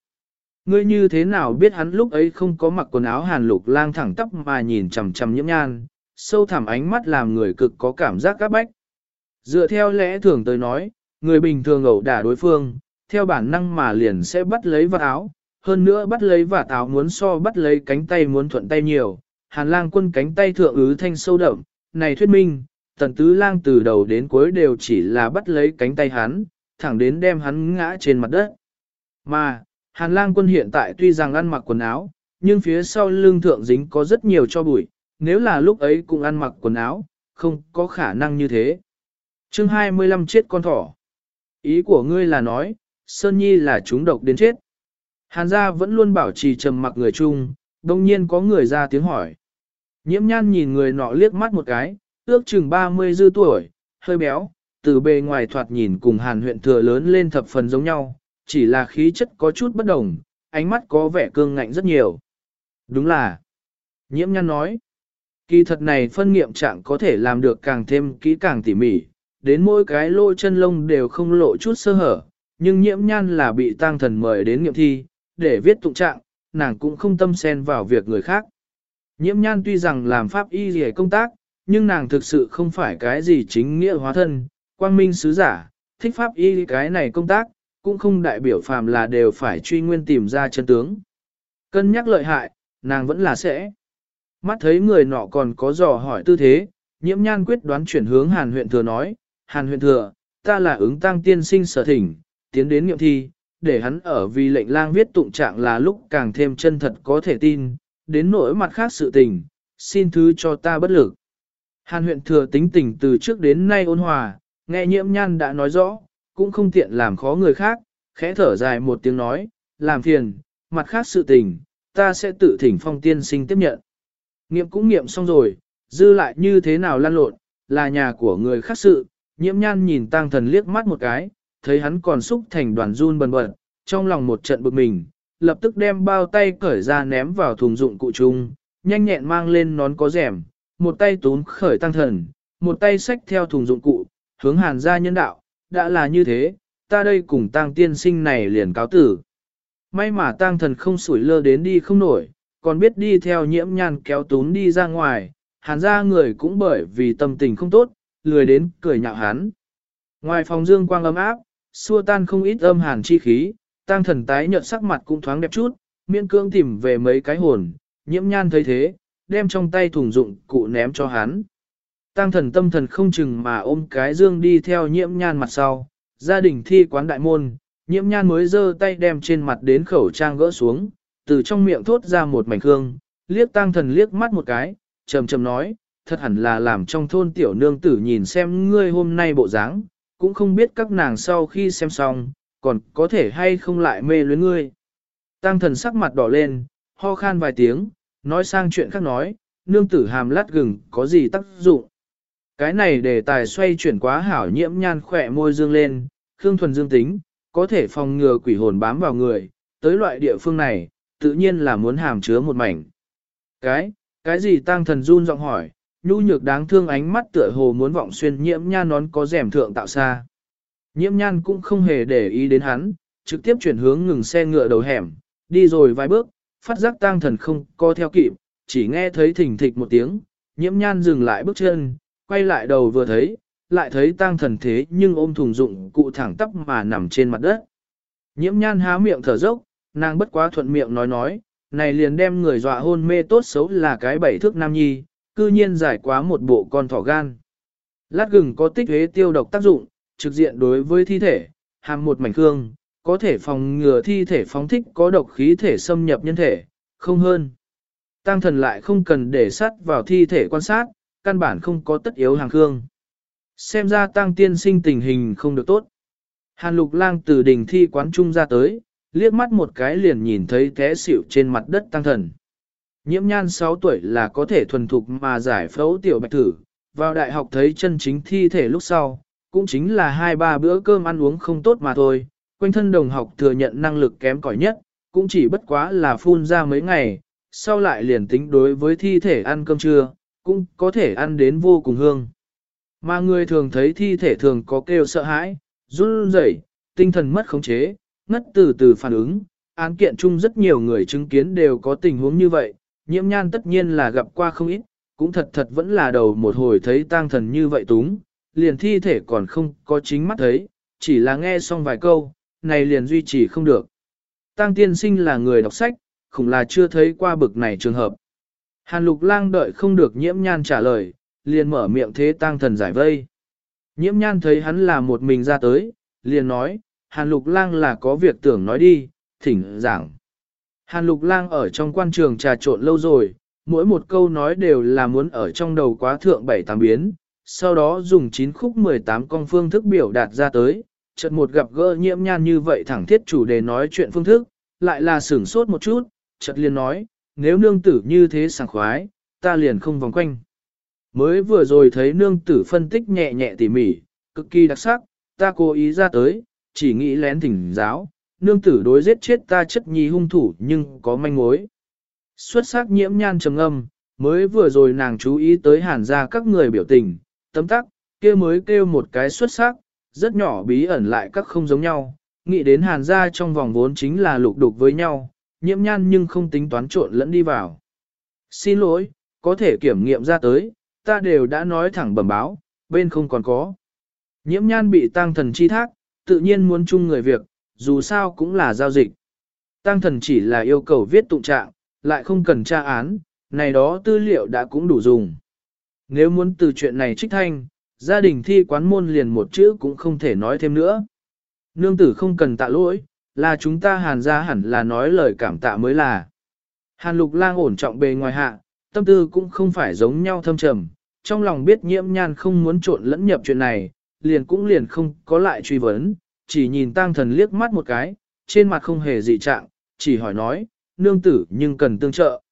Speaker 1: Ngươi như thế nào biết hắn lúc ấy không có mặc quần áo hàn lục lang thẳng tắp mà nhìn chằm chằm nhiễm nhan, sâu thẳm ánh mắt làm người cực có cảm giác các bách. Dựa theo lẽ thường tới nói, người bình thường ẩu đả đối phương, theo bản năng mà liền sẽ bắt lấy vạt áo, hơn nữa bắt lấy vạt áo muốn so bắt lấy cánh tay muốn thuận tay nhiều. Hàn lang quân cánh tay thượng ứ thanh sâu đậm, này thuyết minh, tần tứ lang từ đầu đến cuối đều chỉ là bắt lấy cánh tay hắn, thẳng đến đem hắn ngã trên mặt đất. Mà, Hàn lang quân hiện tại tuy rằng ăn mặc quần áo, nhưng phía sau lưng thượng dính có rất nhiều cho bụi, nếu là lúc ấy cũng ăn mặc quần áo, không có khả năng như thế. chương 25 chết con thỏ. Ý của ngươi là nói, Sơn Nhi là chúng độc đến chết. Hàn gia vẫn luôn bảo trì trầm mặc người chung, đồng nhiên có người ra tiếng hỏi. Nhiễm nhan nhìn người nọ liếc mắt một cái, ước chừng 30 dư tuổi, hơi béo, từ bề ngoài thoạt nhìn cùng hàn huyện thừa lớn lên thập phần giống nhau, chỉ là khí chất có chút bất đồng, ánh mắt có vẻ cương ngạnh rất nhiều. Đúng là, nhiễm nhan nói, kỳ thật này phân nghiệm trạng có thể làm được càng thêm kỹ càng tỉ mỉ, đến mỗi cái lỗ chân lông đều không lộ chút sơ hở, nhưng nhiễm nhan là bị tăng thần mời đến nghiệm thi, để viết tụng trạng, nàng cũng không tâm xen vào việc người khác. Nhiễm nhan tuy rằng làm pháp y gì công tác, nhưng nàng thực sự không phải cái gì chính nghĩa hóa thân, quang minh sứ giả, thích pháp y cái này công tác, cũng không đại biểu phàm là đều phải truy nguyên tìm ra chân tướng. Cân nhắc lợi hại, nàng vẫn là sẽ. Mắt thấy người nọ còn có dò hỏi tư thế, nhiễm nhan quyết đoán chuyển hướng Hàn huyện thừa nói, Hàn huyện thừa, ta là ứng tăng tiên sinh sở thỉnh, tiến đến nghiệm thi, để hắn ở vì lệnh lang viết tụng trạng là lúc càng thêm chân thật có thể tin, đến nỗi mặt khác sự tình, xin thứ cho ta bất lực. Hàn huyện thừa tính tình từ trước đến nay ôn hòa, nghe nhiễm nhan đã nói rõ, cũng không tiện làm khó người khác, khẽ thở dài một tiếng nói, làm phiền, mặt khác sự tình, ta sẽ tự thỉnh phong tiên sinh tiếp nhận. Nghiệm cũng nghiệm xong rồi, dư lại như thế nào lan lộn, là nhà của người khác sự, nhiễm nhan nhìn tăng thần liếc mắt một cái, thấy hắn còn xúc thành đoàn run bần bật, trong lòng một trận bực mình, lập tức đem bao tay cởi ra ném vào thùng dụng cụ chung, nhanh nhẹn mang lên nón có rèm, một tay tốn khởi tăng thần, một tay xách theo thùng dụng cụ, hướng hàn ra nhân đạo, đã là như thế, ta đây cùng tăng tiên sinh này liền cáo tử. May mà tăng thần không sủi lơ đến đi không nổi, còn biết đi theo nhiễm nhan kéo tún đi ra ngoài, hàn ra người cũng bởi vì tâm tình không tốt, lười đến cười nhạo hắn. Ngoài phòng dương quang ấm áp, xua tan không ít âm hàn chi khí, tăng thần tái nhợt sắc mặt cũng thoáng đẹp chút, miễn cương tìm về mấy cái hồn, nhiễm nhan thấy thế, đem trong tay thùng dụng cụ ném cho hắn. Tăng thần tâm thần không chừng mà ôm cái dương đi theo nhiễm nhan mặt sau, gia đình thi quán đại môn, nhiễm nhan mới giơ tay đem trên mặt đến khẩu trang gỡ xuống, từ trong miệng thốt ra một mảnh hương, liếc tăng thần liếc mắt một cái, trầm trầm nói, thật hẳn là làm trong thôn tiểu nương tử nhìn xem ngươi hôm nay bộ dáng, cũng không biết các nàng sau khi xem xong, còn có thể hay không lại mê luyến ngươi. Tăng thần sắc mặt đỏ lên, ho khan vài tiếng, nói sang chuyện khác nói, nương tử hàm lát gừng có gì tác dụng. Cái này để tài xoay chuyển quá hảo nhiễm nhan khỏe môi dương lên, khương thuần dương tính, có thể phòng ngừa quỷ hồn bám vào người, tới loại địa phương này, tự nhiên là muốn hàm chứa một mảnh. Cái, cái gì tăng thần run giọng hỏi, nhu nhược đáng thương ánh mắt tựa hồ muốn vọng xuyên nhiễm nhan nón có rèm thượng tạo xa. Nhiễm nhan cũng không hề để ý đến hắn, trực tiếp chuyển hướng ngừng xe ngựa đầu hẻm, đi rồi vài bước, phát giác tang thần không co theo kịp, chỉ nghe thấy thình thịch một tiếng, nhiễm nhan dừng lại bước chân, quay lại đầu vừa thấy, lại thấy tang thần thế nhưng ôm thùng dụng cụ thẳng tắp mà nằm trên mặt đất. Nhiễm nhan há miệng thở dốc, nàng bất quá thuận miệng nói nói, này liền đem người dọa hôn mê tốt xấu là cái bảy thước nam nhi, cư nhiên giải quá một bộ con thỏ gan. Lát gừng có tích hế tiêu độc tác dụng, trực diện đối với thi thể, hàm một mảnh khương, có thể phòng ngừa thi thể phóng thích có độc khí thể xâm nhập nhân thể, không hơn. Tăng thần lại không cần để sắt vào thi thể quan sát, căn bản không có tất yếu hàng khương. Xem ra tăng tiên sinh tình hình không được tốt. Hàn lục lang từ đỉnh thi quán trung ra tới, liếc mắt một cái liền nhìn thấy té xỉu trên mặt đất tăng thần. Nhiễm nhan 6 tuổi là có thể thuần thục mà giải phẫu tiểu bạch thử, vào đại học thấy chân chính thi thể lúc sau, cũng chính là hai ba bữa cơm ăn uống không tốt mà thôi, quanh thân đồng học thừa nhận năng lực kém cỏi nhất, cũng chỉ bất quá là phun ra mấy ngày, sau lại liền tính đối với thi thể ăn cơm trưa, cũng có thể ăn đến vô cùng hương. Mà người thường thấy thi thể thường có kêu sợ hãi, run rẩy, tinh thần mất khống chế, ngất từ từ phản ứng, án kiện chung rất nhiều người chứng kiến đều có tình huống như vậy, nhiễm nhan tất nhiên là gặp qua không ít, cũng thật thật vẫn là đầu một hồi thấy tang thần như vậy túng, liền thi thể còn không có chính mắt thấy, chỉ là nghe xong vài câu, này liền duy trì không được. tang tiên sinh là người đọc sách, khủng là chưa thấy qua bực này trường hợp. Hàn lục lang đợi không được nhiễm nhan trả lời, liền mở miệng thế tăng thần giải vây. Nhiễm nhan thấy hắn là một mình ra tới, liền nói, hàn lục lang là có việc tưởng nói đi, thỉnh giảng. Hàn lục lang ở trong quan trường trà trộn lâu rồi, mỗi một câu nói đều là muốn ở trong đầu quá thượng bảy tám biến, sau đó dùng 9 khúc 18 con phương thức biểu đạt ra tới, chợt một gặp gỡ nhiễm nhan như vậy thẳng thiết chủ đề nói chuyện phương thức, lại là sửng sốt một chút, chợt liền nói, nếu nương tử như thế sảng khoái, ta liền không vòng quanh. Mới vừa rồi thấy nương tử phân tích nhẹ nhẹ tỉ mỉ, cực kỳ đặc sắc, ta cố ý ra tới, chỉ nghĩ lén thỉnh giáo, nương tử đối giết chết ta chất nhi hung thủ nhưng có manh mối. Xuất sắc nhiễm nhan trầm âm, mới vừa rồi nàng chú ý tới hàn ra các người biểu tình, tấm tắc, kia mới kêu một cái xuất sắc, rất nhỏ bí ẩn lại các không giống nhau, nghĩ đến hàn ra trong vòng vốn chính là lục đục với nhau, nhiễm nhan nhưng không tính toán trộn lẫn đi vào. Xin lỗi, có thể kiểm nghiệm ra tới, ta đều đã nói thẳng bẩm báo, bên không còn có. Nhiễm nhan bị tăng thần chi thác, tự nhiên muốn chung người việc, dù sao cũng là giao dịch. Tăng thần chỉ là yêu cầu viết tụng trạng, lại không cần tra án, này đó tư liệu đã cũng đủ dùng. Nếu muốn từ chuyện này trích thanh, gia đình thi quán môn liền một chữ cũng không thể nói thêm nữa. Nương tử không cần tạ lỗi, là chúng ta hàn ra hẳn là nói lời cảm tạ mới là. Hàn lục lang ổn trọng bề ngoài hạ, tâm tư cũng không phải giống nhau thâm trầm, trong lòng biết nhiễm nhan không muốn trộn lẫn nhập chuyện này, liền cũng liền không có lại truy vấn, chỉ nhìn Tang thần liếc mắt một cái, trên mặt không hề dị trạng, chỉ hỏi nói, nương tử nhưng cần tương trợ.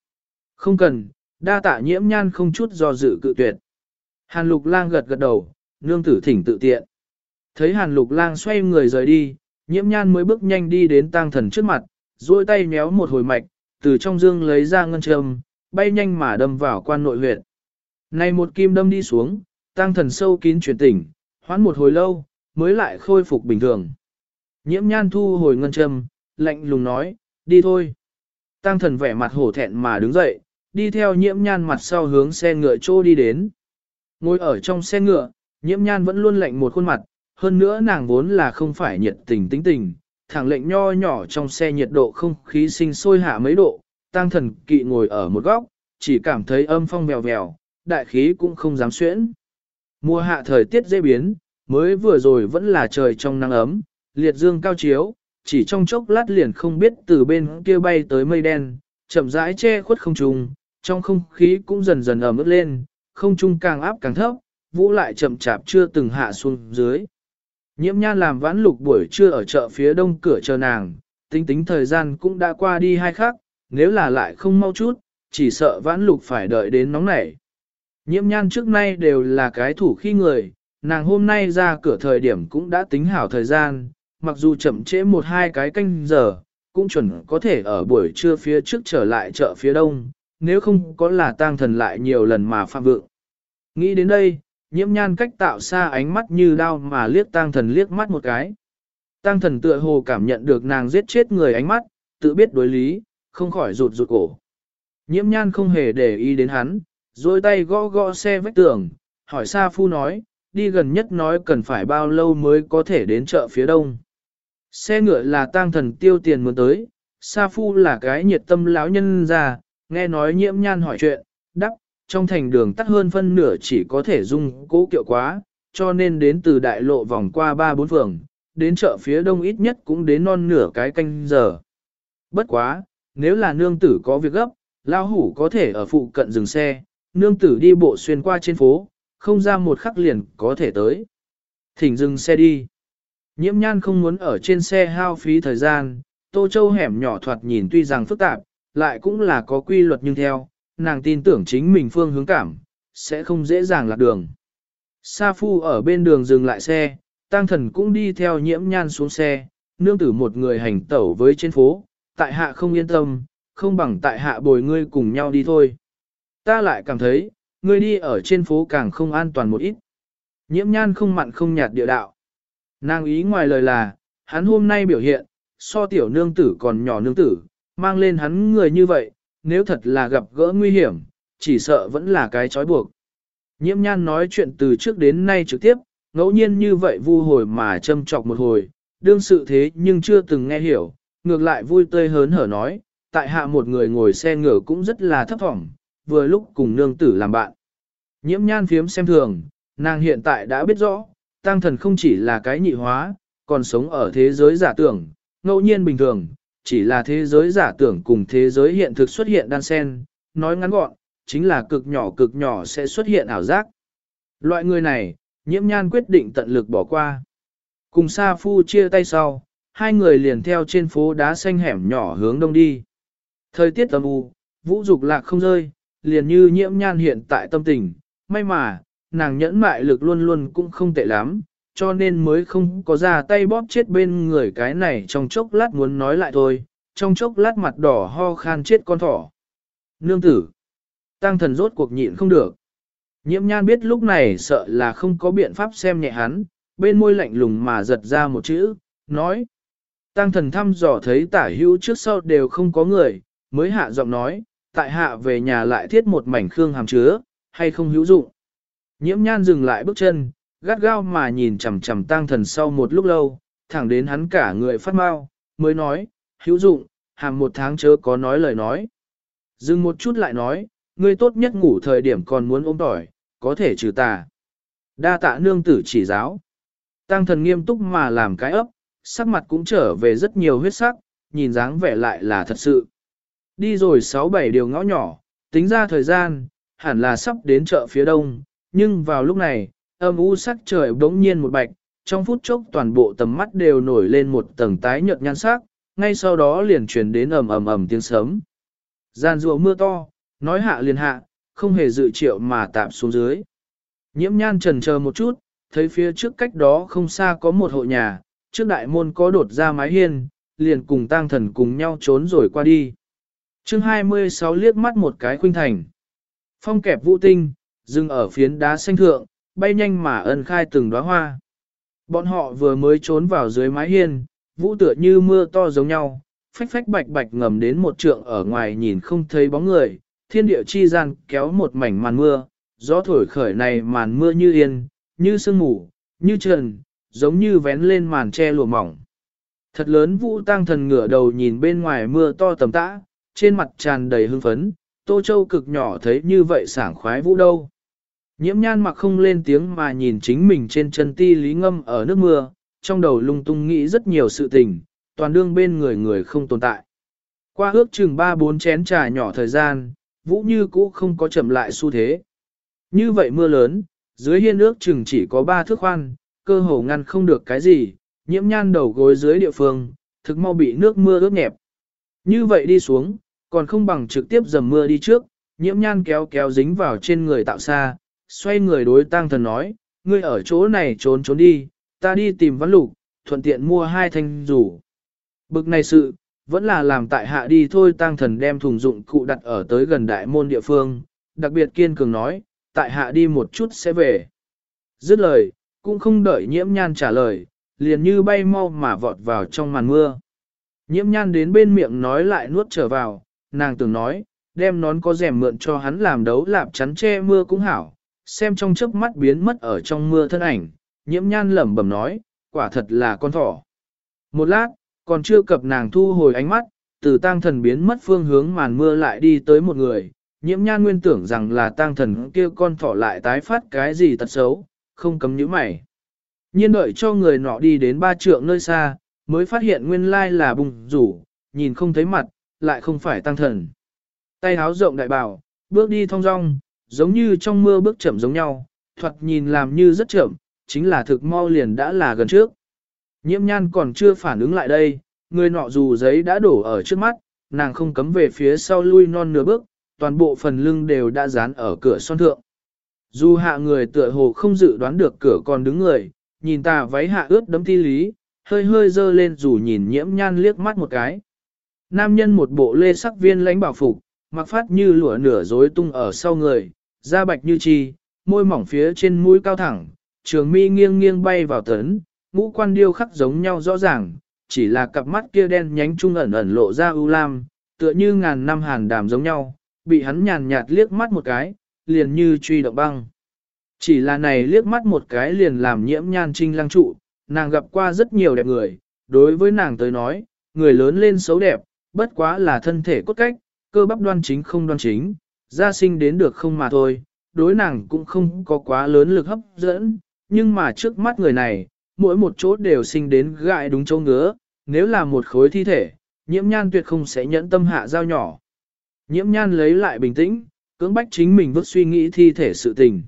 Speaker 1: Không cần, đa tạ nhiễm nhan không chút do dự cự tuyệt. Hàn lục lang gật gật đầu, nương tử thỉnh tự tiện. Thấy hàn lục lang xoay người rời đi, nhiễm nhan mới bước nhanh đi đến tang thần trước mặt, duỗi tay méo một hồi mạch, từ trong dương lấy ra ngân châm, bay nhanh mà đâm vào quan nội huyệt. Này một kim đâm đi xuống, tang thần sâu kín chuyển tỉnh, hoãn một hồi lâu, mới lại khôi phục bình thường. Nhiễm nhan thu hồi ngân châm, lạnh lùng nói, đi thôi. Tăng thần vẻ mặt hổ thẹn mà đứng dậy, đi theo nhiễm nhan mặt sau hướng xe ngựa trô đi đến. Ngồi ở trong xe ngựa, nhiễm nhan vẫn luôn lạnh một khuôn mặt, hơn nữa nàng vốn là không phải nhiệt tình tính tình, thẳng lệnh nho nhỏ trong xe nhiệt độ không khí sinh sôi hạ mấy độ, tăng thần kỵ ngồi ở một góc, chỉ cảm thấy âm phong vèo vèo, đại khí cũng không dám xuyễn. Mùa hạ thời tiết dễ biến, mới vừa rồi vẫn là trời trong nắng ấm, liệt dương cao chiếu, chỉ trong chốc lát liền không biết từ bên kia bay tới mây đen, chậm rãi che khuất không trung, trong không khí cũng dần dần ẩm ướt lên, không trung càng áp càng thấp, vũ lại chậm chạp chưa từng hạ xuống dưới. Nhiễm nhan làm vãn lục buổi trưa ở chợ phía đông cửa chờ nàng, tính tính thời gian cũng đã qua đi hai khắc, nếu là lại không mau chút, chỉ sợ vãn lục phải đợi đến nóng nảy. Nhiễm nhan trước nay đều là cái thủ khi người, nàng hôm nay ra cửa thời điểm cũng đã tính hảo thời gian, mặc dù chậm trễ một hai cái canh giờ, cũng chuẩn có thể ở buổi trưa phía trước trở lại chợ phía đông, nếu không có là tang thần lại nhiều lần mà phạm vượng. Nghĩ đến đây, nhiễm nhan cách tạo xa ánh mắt như đao mà liếc tang thần liếc mắt một cái. Tang thần tựa hồ cảm nhận được nàng giết chết người ánh mắt, tự biết đối lý, không khỏi rụt rụt cổ. Nhiễm nhan không hề để ý đến hắn, rồi tay gõ gõ xe vách tường, hỏi Sa Phu nói, đi gần nhất nói cần phải bao lâu mới có thể đến chợ phía đông. Xe ngựa là tang thần tiêu tiền muốn tới, Sa Phu là cái nhiệt tâm lão nhân già, nghe nói nhiễm nhan hỏi chuyện, trong thành đường tắt hơn phân nửa chỉ có thể dung cố kiệu quá, cho nên đến từ đại lộ vòng qua ba bốn phường, đến chợ phía đông ít nhất cũng đến non nửa cái canh giờ. Bất quá, nếu là nương tử có việc gấp, lao hủ có thể ở phụ cận dừng xe, nương tử đi bộ xuyên qua trên phố, không ra một khắc liền có thể tới. Thỉnh dừng xe đi. Nhiễm nhan không muốn ở trên xe hao phí thời gian, Tô Châu hẻm nhỏ thoạt nhìn tuy rằng phức tạp, lại cũng là có quy luật nhưng theo, nàng tin tưởng chính mình phương hướng cảm, sẽ không dễ dàng lạc đường. Sa Phu ở bên đường dừng lại xe, Tăng Thần cũng đi theo nhiễm nhan xuống xe, nương tử một người hành tẩu với trên phố, tại hạ không yên tâm, không bằng tại hạ bồi ngươi cùng nhau đi thôi. Ta lại cảm thấy, ngươi đi ở trên phố càng không an toàn một ít. Nhiễm nhan không mặn không nhạt địa đạo. Nàng ý ngoài lời là, hắn hôm nay biểu hiện, so tiểu nương tử còn nhỏ nương tử, mang lên hắn người như vậy, nếu thật là gặp gỡ nguy hiểm, chỉ sợ vẫn là cái trói buộc. Nhiễm nhan nói chuyện từ trước đến nay trực tiếp, ngẫu nhiên như vậy vu hồi mà châm chọc một hồi, đương sự thế nhưng chưa từng nghe hiểu, ngược lại vui tươi hớn hở nói, tại hạ một người ngồi xe ngựa cũng rất là thấp thỏm, vừa lúc cùng nương tử làm bạn. Nhiễm nhan phiếm xem thường, nàng hiện tại đã biết rõ, tăng thần không chỉ là cái nhị hóa, còn sống ở thế giới giả tưởng, ngẫu nhiên bình thường, chỉ là thế giới giả tưởng cùng thế giới hiện thực xuất hiện đan sen, nói ngắn gọn, chính là cực nhỏ cực nhỏ sẽ xuất hiện ảo giác. Loại người này, nhiễm nhan quyết định tận lực bỏ qua. Cùng Sa Phu chia tay sau, hai người liền theo trên phố đá xanh hẻm nhỏ hướng đông đi. Thời tiết âm u, vũ dục lạc không rơi, liền như nhiễm nhan hiện tại tâm tình, may mà, nàng nhẫn mại lực luôn luôn cũng không tệ lắm, cho nên mới không có ra tay bóp chết bên người cái này trong chốc lát muốn nói lại thôi, trong chốc lát mặt đỏ ho khan chết con thỏ. Nương tử, tăng thần rốt cuộc nhịn không được. Nhiễm nhan biết lúc này sợ là không có biện pháp xem nhẹ hắn, bên môi lạnh lùng mà giật ra một chữ, nói. Tăng thần thăm dò thấy tả hữu trước sau đều không có người, mới hạ giọng nói, tại hạ về nhà lại thiết một mảnh khương hàm chứa, hay không hữu dụng. Nhiễm nhan dừng lại bước chân, gắt gao mà nhìn chằm chằm Tang thần sau một lúc lâu, thẳng đến hắn cả người phát mau, mới nói, hữu dụng, hàng một tháng chớ có nói lời nói. Dừng một chút lại nói, ngươi tốt nhất ngủ thời điểm còn muốn ôm tỏi, có thể trừ tà. Đa tạ nương tử chỉ giáo. Tăng thần nghiêm túc mà làm cái ấp, sắc mặt cũng trở về rất nhiều huyết sắc, nhìn dáng vẻ lại là thật sự. Đi rồi sáu bảy điều ngõ nhỏ, tính ra thời gian, hẳn là sắp đến chợ phía đông, nhưng vào lúc này, âm u sắc trời đống nhiên một bạch, trong phút chốc toàn bộ tầm mắt đều nổi lên một tầng tái nhợt nhan sắc, ngay sau đó liền truyền đến ầm ầm ầm tiếng sấm. Gian rùa mưa to, nói hạ liền hạ, không hề dự triệu mà tạm xuống dưới. Nhiễm nhan trần chờ một chút, thấy phía trước cách đó không xa có một hộ nhà, trước đại môn có đột ra mái hiên, liền cùng tang thần cùng nhau trốn rồi qua đi. chương 26 liếc mắt một cái khuynh thành. Phong kẹp vũ tinh, dừng ở phiến đá xanh thượng, bay nhanh mà ân khai từng đóa hoa. Bọn họ vừa mới trốn vào dưới mái hiên, vũ tựa như mưa to giống nhau, phách phách bạch bạch ngầm đến một trượng ở ngoài nhìn không thấy bóng người, thiên địa chi gian kéo một mảnh màn mưa, gió thổi khởi này màn mưa như yên, như sương mù, như trần, giống như vén lên màn che lụa mỏng. Thật lớn vũ tăng thần ngửa đầu nhìn bên ngoài mưa to tầm tã, trên mặt tràn đầy hưng phấn, Tô Châu cực nhỏ thấy như vậy sảng khoái vũ đâu. Nhiễm nhan mặc không lên tiếng mà nhìn chính mình trên chân ti lý ngâm ở nước mưa, trong đầu lung tung nghĩ rất nhiều sự tình, toàn đương bên người người không tồn tại. Qua ước chừng 3-4 chén trà nhỏ thời gian, vũ như cũ không có chậm lại xu thế. Như vậy mưa lớn, dưới hiên ước chừng chỉ có 3 thước khoan, cơ hồ ngăn không được cái gì, nhiễm nhan đầu gối dưới địa phương, thực mau bị nước mưa ướt nhẹp. Như vậy đi xuống, còn không bằng trực tiếp dầm mưa đi trước, nhiễm nhan kéo kéo dính vào trên người tạo xa, xoay người đối tang thần nói, ngươi ở chỗ này trốn trốn đi, ta đi tìm văn lục, thuận tiện mua hai thanh rủ. Bực này sự, vẫn là làm tại hạ đi thôi tang thần đem thùng dụng cụ đặt ở tới gần đại môn địa phương, đặc biệt kiên cường nói, tại hạ đi một chút sẽ về. Dứt lời, cũng không đợi nhiễm nhan trả lời, liền như bay mau mà vọt vào trong màn mưa. Nhiễm nhan đến bên miệng nói lại nuốt trở vào, nàng tưởng nói, đem nón có rèm mượn cho hắn làm đấu lạp chắn che mưa cũng hảo, xem trong chớp mắt biến mất ở trong mưa thân ảnh, nhiễm nhan lẩm bẩm nói, quả thật là con thỏ. Một lát, còn chưa cập nàng thu hồi ánh mắt, từ tang thần biến mất phương hướng màn mưa lại đi tới một người, nhiễm nhan nguyên tưởng rằng là tang thần kia con thỏ lại tái phát cái gì tật xấu, không cấm nhíu mày. Nhiên đợi cho người nọ đi đến ba trượng nơi xa, mới phát hiện nguyên lai là bùng rủ, nhìn không thấy mặt, lại không phải tăng thần. Tay háo rộng đại bảo, bước đi thong dong, giống như trong mưa bước chậm giống nhau, thoạt nhìn làm như rất chậm, chính là thực mau liền đã là gần trước. Nhiễm nhan còn chưa phản ứng lại đây, người nọ dù giấy đã đổ ở trước mắt, nàng không cấm về phía sau lui non nửa bước, toàn bộ phần lưng đều đã dán ở cửa son thượng. Dù hạ người tựa hồ không dự đoán được cửa còn đứng người, nhìn tà váy hạ ướt đấm thi lý, hơi hơi dơ lên dù nhìn nhiễm nhan liếc mắt một cái. Nam nhân một bộ lê sắc viên lãnh bảo phục, mặc phát như lụa nửa rối tung ở sau người, da bạch như chi, môi mỏng phía trên mũi cao thẳng, trường mi nghiêng nghiêng bay vào tấn, ngũ quan điêu khắc giống nhau rõ ràng, chỉ là cặp mắt kia đen nhánh trung ẩn ẩn lộ ra ưu lam, tựa như ngàn năm hàn đàm giống nhau, bị hắn nhàn nhạt liếc mắt một cái, liền như truy động băng. Chỉ là này liếc mắt một cái liền làm nhiễm nhan trinh lăng trụ, nàng gặp qua rất nhiều đẹp người, đối với nàng tới nói, người lớn lên xấu đẹp, bất quá là thân thể cốt cách, cơ bắp đoan chính không đoan chính, gia sinh đến được không mà thôi, đối nàng cũng không có quá lớn lực hấp dẫn, nhưng mà trước mắt người này, mỗi một chỗ đều sinh đến gại đúng chỗ ngứa, nếu là một khối thi thể, nhiễm nhan tuyệt không sẽ nhẫn tâm hạ dao nhỏ. Nhiễm nhan lấy lại bình tĩnh, cưỡng bách chính mình vứt suy nghĩ thi thể sự tình.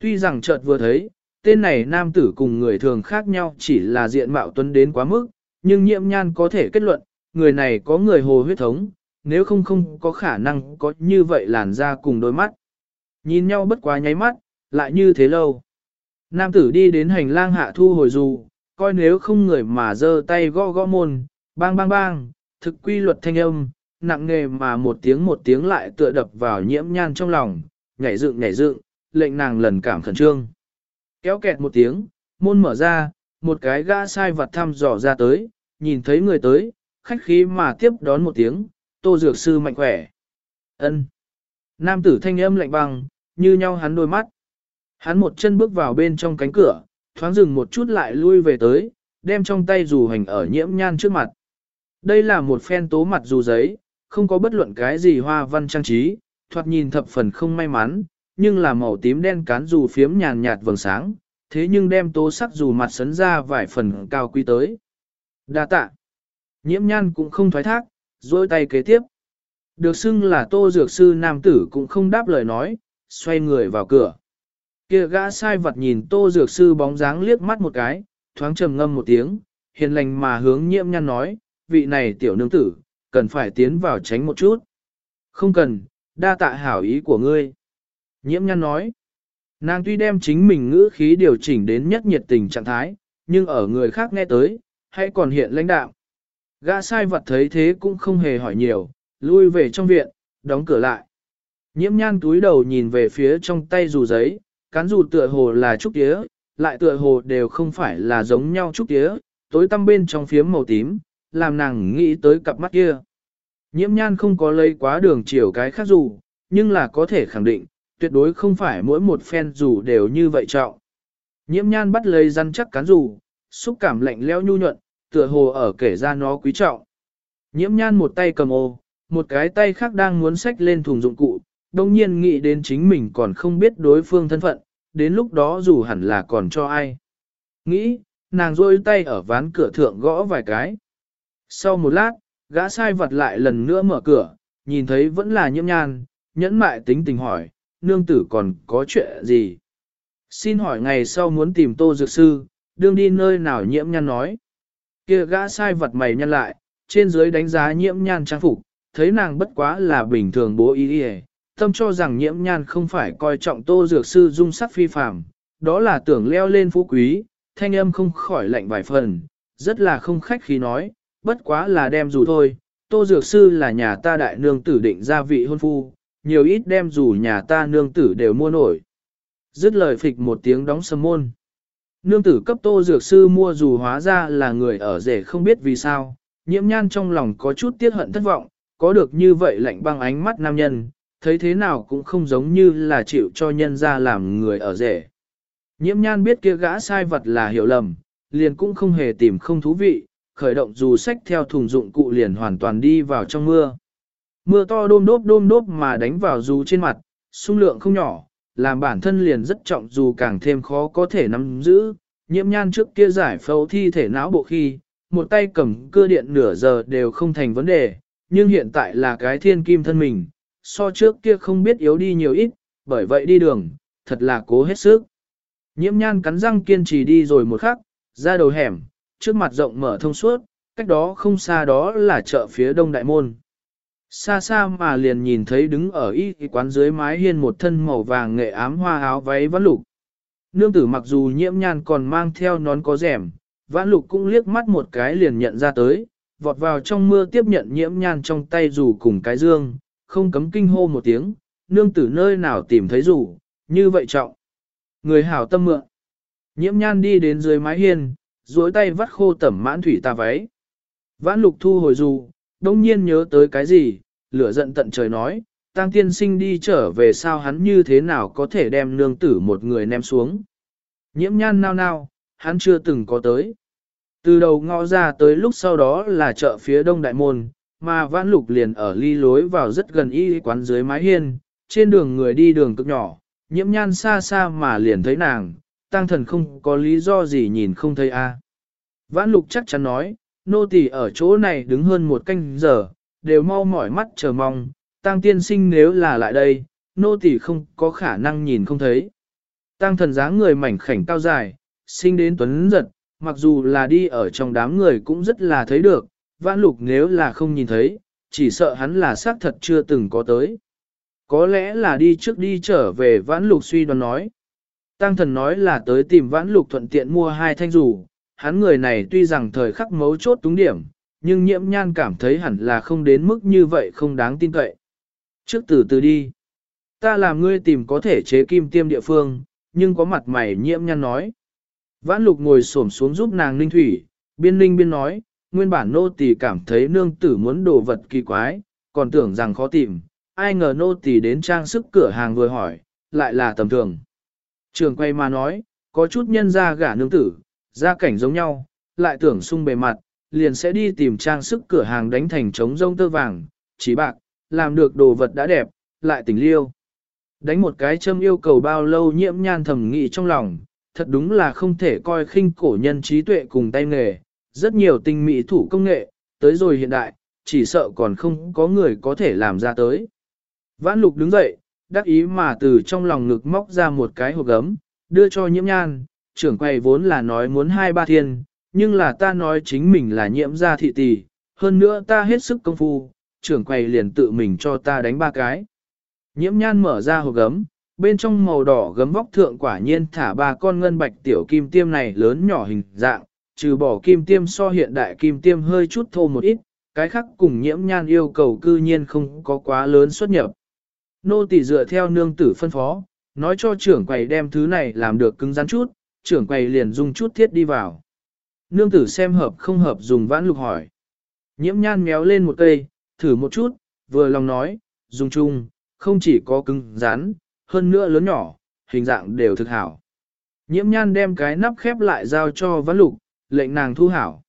Speaker 1: Tuy rằng chợt vừa thấy, tên này nam tử cùng người thường khác nhau chỉ là diện mạo tuấn đến quá mức, nhưng nhiễm nhan có thể kết luận, người này có người hồ huyết thống, nếu không không có khả năng có như vậy làn da cùng đôi mắt. Nhìn nhau bất quá nháy mắt, lại như thế lâu. Nam tử đi đến hành lang hạ thu hồi dù, coi nếu không người mà giơ tay gõ gõ môn, bang bang bang, thực quy luật thanh âm, nặng nề mà một tiếng một tiếng lại tựa đập vào nhiễm nhan trong lòng, nhảy dựng nhảy dựng, lệnh nàng lần cảm khẩn trương. Kéo kẹt một tiếng, môn mở ra, một cái gã sai vật thăm dò ra tới, nhìn thấy người tới, khách khí mà tiếp đón một tiếng, tô dược sư mạnh khỏe. ân Nam tử thanh âm lạnh băng, như nhau hắn đôi mắt. Hắn một chân bước vào bên trong cánh cửa, thoáng dừng một chút lại lui về tới, đem trong tay dù hành ở nhiễm nhan trước mặt. Đây là một phen tố mặt dù giấy, không có bất luận cái gì hoa văn trang trí, thoạt nhìn thập phần không may mắn, nhưng là màu tím đen cán dù phiếm nhàn nhạt vầng sáng, thế nhưng đem tố sắc dù mặt sấn ra vài phần cao quý tới. Đa tạ. Nhiễm nhan cũng không thoái thác, dôi tay kế tiếp. Được xưng là tô dược sư nam tử cũng không đáp lời nói, xoay người vào cửa. Kia gã sai vật nhìn tô dược sư bóng dáng liếc mắt một cái, thoáng trầm ngâm một tiếng, hiền lành mà hướng nhiễm nhăn nói, vị này tiểu nương tử, cần phải tiến vào tránh một chút. Không cần, đa tạ hảo ý của ngươi. Nhiễm nhăn nói, nàng tuy đem chính mình ngữ khí điều chỉnh đến nhất nhiệt tình trạng thái, nhưng ở người khác nghe tới, hay còn hiện lãnh đạo. Gã sai vật thấy thế cũng không hề hỏi nhiều, lui về trong viện, đóng cửa lại. Nhiễm nhan túi đầu nhìn về phía trong tay dù giấy, cán dù tựa hồ là trúc tía, lại tựa hồ đều không phải là giống nhau trúc tía, tối tăm bên trong phiếm màu tím, làm nàng nghĩ tới cặp mắt kia. Nhiễm nhan không có lấy quá đường chiều cái khác dù, nhưng là có thể khẳng định, tuyệt đối không phải mỗi một phen dù đều như vậy trọng. Nhiễm nhan bắt lấy răn chắc cán dù, xúc cảm lạnh leo nhu nhuận, tựa hồ ở kể ra nó quý trọng. Nhiễm nhan một tay cầm ô, một cái tay khác đang muốn xách lên thùng dụng cụ, đồng nhiên nghĩ đến chính mình còn không biết đối phương thân phận, đến lúc đó dù hẳn là còn cho ai. Nghĩ, nàng rôi tay ở ván cửa thượng gõ vài cái. Sau một lát, gã sai vật lại lần nữa mở cửa, nhìn thấy vẫn là nhiễm nhan, nhẫn mại tính tình hỏi, nương tử còn có chuyện gì? Xin hỏi ngày sau muốn tìm tô dược sư, đương đi nơi nào nhiễm nhan nói kia gã sai vật mày nhăn lại, trên dưới đánh giá nhiễm nhan trang phục, thấy nàng bất quá là bình thường bố ý đi tâm cho rằng nhiễm nhan không phải coi trọng tô dược sư dung sắc phi phàm, đó là tưởng leo lên phú quý, thanh âm không khỏi lạnh vài phần, rất là không khách khí nói, bất quá là đem dù thôi, tô dược sư là nhà ta đại nương tử định gia vị hôn phu, nhiều ít đem dù nhà ta nương tử đều mua nổi. Dứt lời phịch một tiếng đóng sầm môn. Nương tử cấp tô dược sư mua dù hóa ra là người ở rể không biết vì sao, nhiễm nhan trong lòng có chút tiếc hận thất vọng, có được như vậy lạnh băng ánh mắt nam nhân, thấy thế nào cũng không giống như là chịu cho nhân ra làm người ở rể. Nhiễm nhan biết kia gã sai vật là hiểu lầm, liền cũng không hề tìm không thú vị, khởi động dù sách theo thùng dụng cụ liền hoàn toàn đi vào trong mưa. Mưa to đôm đốp đôm đốp mà đánh vào dù trên mặt, sung lượng không nhỏ, làm bản thân liền rất trọng dù càng thêm khó có thể nắm giữ. Nhiễm nhan trước kia giải phẫu thi thể não bộ khi, một tay cầm cơ điện nửa giờ đều không thành vấn đề, nhưng hiện tại là cái thiên kim thân mình, so trước kia không biết yếu đi nhiều ít, bởi vậy đi đường, thật là cố hết sức. Nhiễm nhan cắn răng kiên trì đi rồi một khắc, ra đầu hẻm, trước mặt rộng mở thông suốt, cách đó không xa đó là chợ phía đông đại môn. Xa xa mà liền nhìn thấy đứng ở y quán dưới mái hiên một thân màu vàng nghệ ám hoa áo váy vãn lục. Nương tử mặc dù nhiễm nhan còn mang theo nón có rèm, vãn lục cũng liếc mắt một cái liền nhận ra tới, vọt vào trong mưa tiếp nhận nhiễm nhan trong tay dù cùng cái dương, không cấm kinh hô một tiếng, nương tử nơi nào tìm thấy dù, như vậy trọng. Người hảo tâm mượn. Nhiễm nhan đi đến dưới mái hiên, duỗi tay vắt khô tẩm mãn thủy ta váy. Vãn lục thu hồi dù, đông nhiên nhớ tới cái gì, lửa giận tận trời nói, tăng tiên sinh đi trở về sao hắn như thế nào có thể đem nương tử một người ném xuống. Nhiễm nhan nao nao, hắn chưa từng có tới. Từ đầu ngõ ra tới lúc sau đó là chợ phía đông đại môn, mà vãn lục liền ở ly lối vào rất gần y quán dưới mái hiên, trên đường người đi đường cực nhỏ, nhiễm nhan xa xa mà liền thấy nàng, tăng thần không có lý do gì nhìn không thấy a. Vãn lục chắc chắn nói, nô tỳ ở chỗ này đứng hơn một canh giờ, đều mau mỏi mắt chờ mong, tăng tiên sinh nếu là lại đây, nô tỳ không có khả năng nhìn không thấy. Tăng thần dáng người mảnh khảnh cao dài, sinh đến tuấn giật, mặc dù là đi ở trong đám người cũng rất là thấy được, vãn lục nếu là không nhìn thấy, chỉ sợ hắn là xác thật chưa từng có tới. Có lẽ là đi trước đi trở về vãn lục suy đoán nói. Tăng thần nói là tới tìm vãn lục thuận tiện mua hai thanh rủ, hắn người này tuy rằng thời khắc mấu chốt túng điểm, nhưng nhiễm nhan cảm thấy hẳn là không đến mức như vậy không đáng tin cậy. Trước từ từ đi. Ta làm ngươi tìm có thể chế kim tiêm địa phương, nhưng có mặt mày nhiễm nhan nói. Vãn lục ngồi xổm xuống giúp nàng ninh thủy, biên ninh biên nói, nguyên bản nô tỳ cảm thấy nương tử muốn đồ vật kỳ quái, còn tưởng rằng khó tìm, ai ngờ nô tỳ đến trang sức cửa hàng vừa hỏi, lại là tầm thường. Trường quay mà nói, có chút nhân ra gả nương tử, gia cảnh giống nhau, lại tưởng sung bề mặt, liền sẽ đi tìm trang sức cửa hàng đánh thành trống rông tơ vàng, chỉ bạc, làm được đồ vật đã đẹp, lại tình liêu. Đánh một cái châm yêu cầu bao lâu nhiễm nhan thầm nghị trong lòng, thật đúng là không thể coi khinh cổ nhân trí tuệ cùng tay nghề, rất nhiều tinh mỹ thủ công nghệ, tới rồi hiện đại, chỉ sợ còn không có người có thể làm ra tới. Vãn lục đứng dậy, đắc ý mà từ trong lòng ngực móc ra một cái hộp gấm, đưa cho nhiễm nhan, trưởng quầy vốn là nói muốn hai ba thiên, nhưng là ta nói chính mình là nhiễm gia thị tỷ, hơn nữa ta hết sức công phu, trưởng quầy liền tự mình cho ta đánh ba cái. Nhiễm nhan mở ra hộp gấm, bên trong màu đỏ gấm vóc thượng quả nhiên thả ba con ngân bạch tiểu kim tiêm này lớn nhỏ hình dạng, trừ bỏ kim tiêm so hiện đại kim tiêm hơi chút thô một ít, cái khác cùng nhiễm nhan yêu cầu cư nhiên không có quá lớn xuất nhập. Nô tỳ dựa theo nương tử phân phó, nói cho trưởng quầy đem thứ này làm được cứng rắn chút, trưởng quầy liền dùng chút thiết đi vào. Nương tử xem hợp không hợp dùng vãn lục hỏi. Nhiễm nhan méo lên một cây, thử một chút, vừa lòng nói, dùng chung, không chỉ có cứng rắn, hơn nữa lớn nhỏ, hình dạng đều thực hảo. Nhiễm nhan đem cái nắp khép lại giao cho vãn lục, lệnh nàng thu hảo.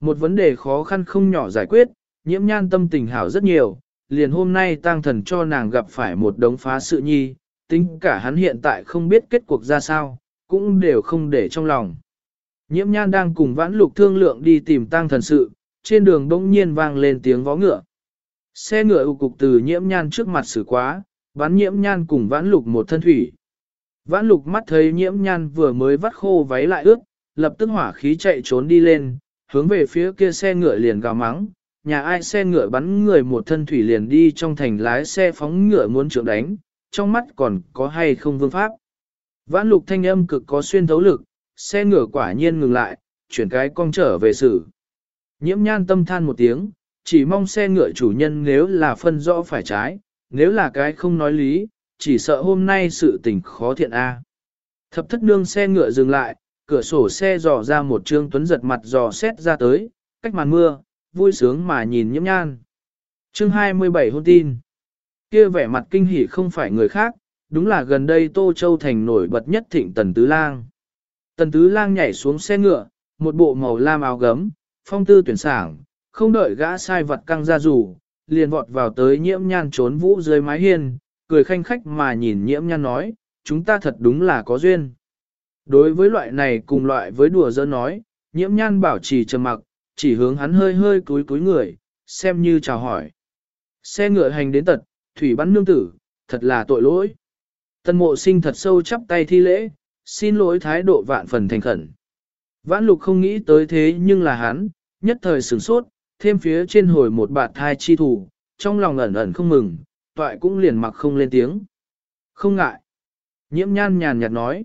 Speaker 1: Một vấn đề khó khăn không nhỏ giải quyết, nhiễm nhan tâm tình hảo rất nhiều, liền hôm nay tang thần cho nàng gặp phải một đống phá sự nhi, tính cả hắn hiện tại không biết kết cuộc ra sao, cũng đều không để trong lòng. Nhiễm nhan đang cùng vãn lục thương lượng đi tìm tang thần sự, trên đường bỗng nhiên vang lên tiếng vó ngựa. Xe ngựa ưu cục từ nhiễm nhan trước mặt xử quá, bắn nhiễm nhan cùng vãn lục một thân thủy. Vãn lục mắt thấy nhiễm nhan vừa mới vắt khô váy lại ướt, lập tức hỏa khí chạy trốn đi lên, hướng về phía kia xe ngựa liền gào mắng, nhà ai xe ngựa bắn người một thân thủy liền đi trong thành lái xe phóng ngựa muốn trượng đánh, trong mắt còn có hay không vương pháp. Vãn lục thanh âm cực có xuyên thấu lực, xe ngựa quả nhiên ngừng lại, chuyển cái cong trở về xử. Nhiễm nhan tâm than một tiếng, chỉ mong xe ngựa chủ nhân nếu là phân rõ phải trái, nếu là cái không nói lý, chỉ sợ hôm nay sự tình khó thiện a. Thập thất nương xe ngựa dừng lại, cửa sổ xe dò ra một trương tuấn giật mặt dò xét ra tới, cách màn mưa, vui sướng mà nhìn nhiễm nhan. Chương 27 hôn tin. Kia vẻ mặt kinh hỉ không phải người khác, đúng là gần đây Tô Châu Thành nổi bật nhất thịnh Tần Tứ Lang. Tần Tứ Lang nhảy xuống xe ngựa, một bộ màu lam áo gấm, phong tư tuyển sảng, không đợi gã sai vật căng ra rủ, liền vọt vào tới nhiễm nhan trốn vũ dưới mái hiên, cười khanh khách mà nhìn nhiễm nhan nói, chúng ta thật đúng là có duyên. Đối với loại này cùng loại với đùa dơ nói, nhiễm nhan bảo trì trầm mặc, chỉ hướng hắn hơi hơi cúi cúi người, xem như chào hỏi. Xe ngựa hành đến tật, thủy bắn nương tử, thật là tội lỗi. Tân mộ sinh thật sâu chắp tay thi lễ, xin lỗi thái độ vạn phần thành khẩn. Vãn lục không nghĩ tới thế nhưng là hắn, nhất thời sửng sốt, thêm phía trên hồi một bạt thai chi thủ, trong lòng ẩn ẩn không mừng, toại cũng liền mặc không lên tiếng. Không ngại. Nhiễm nhan nhàn nhạt nói.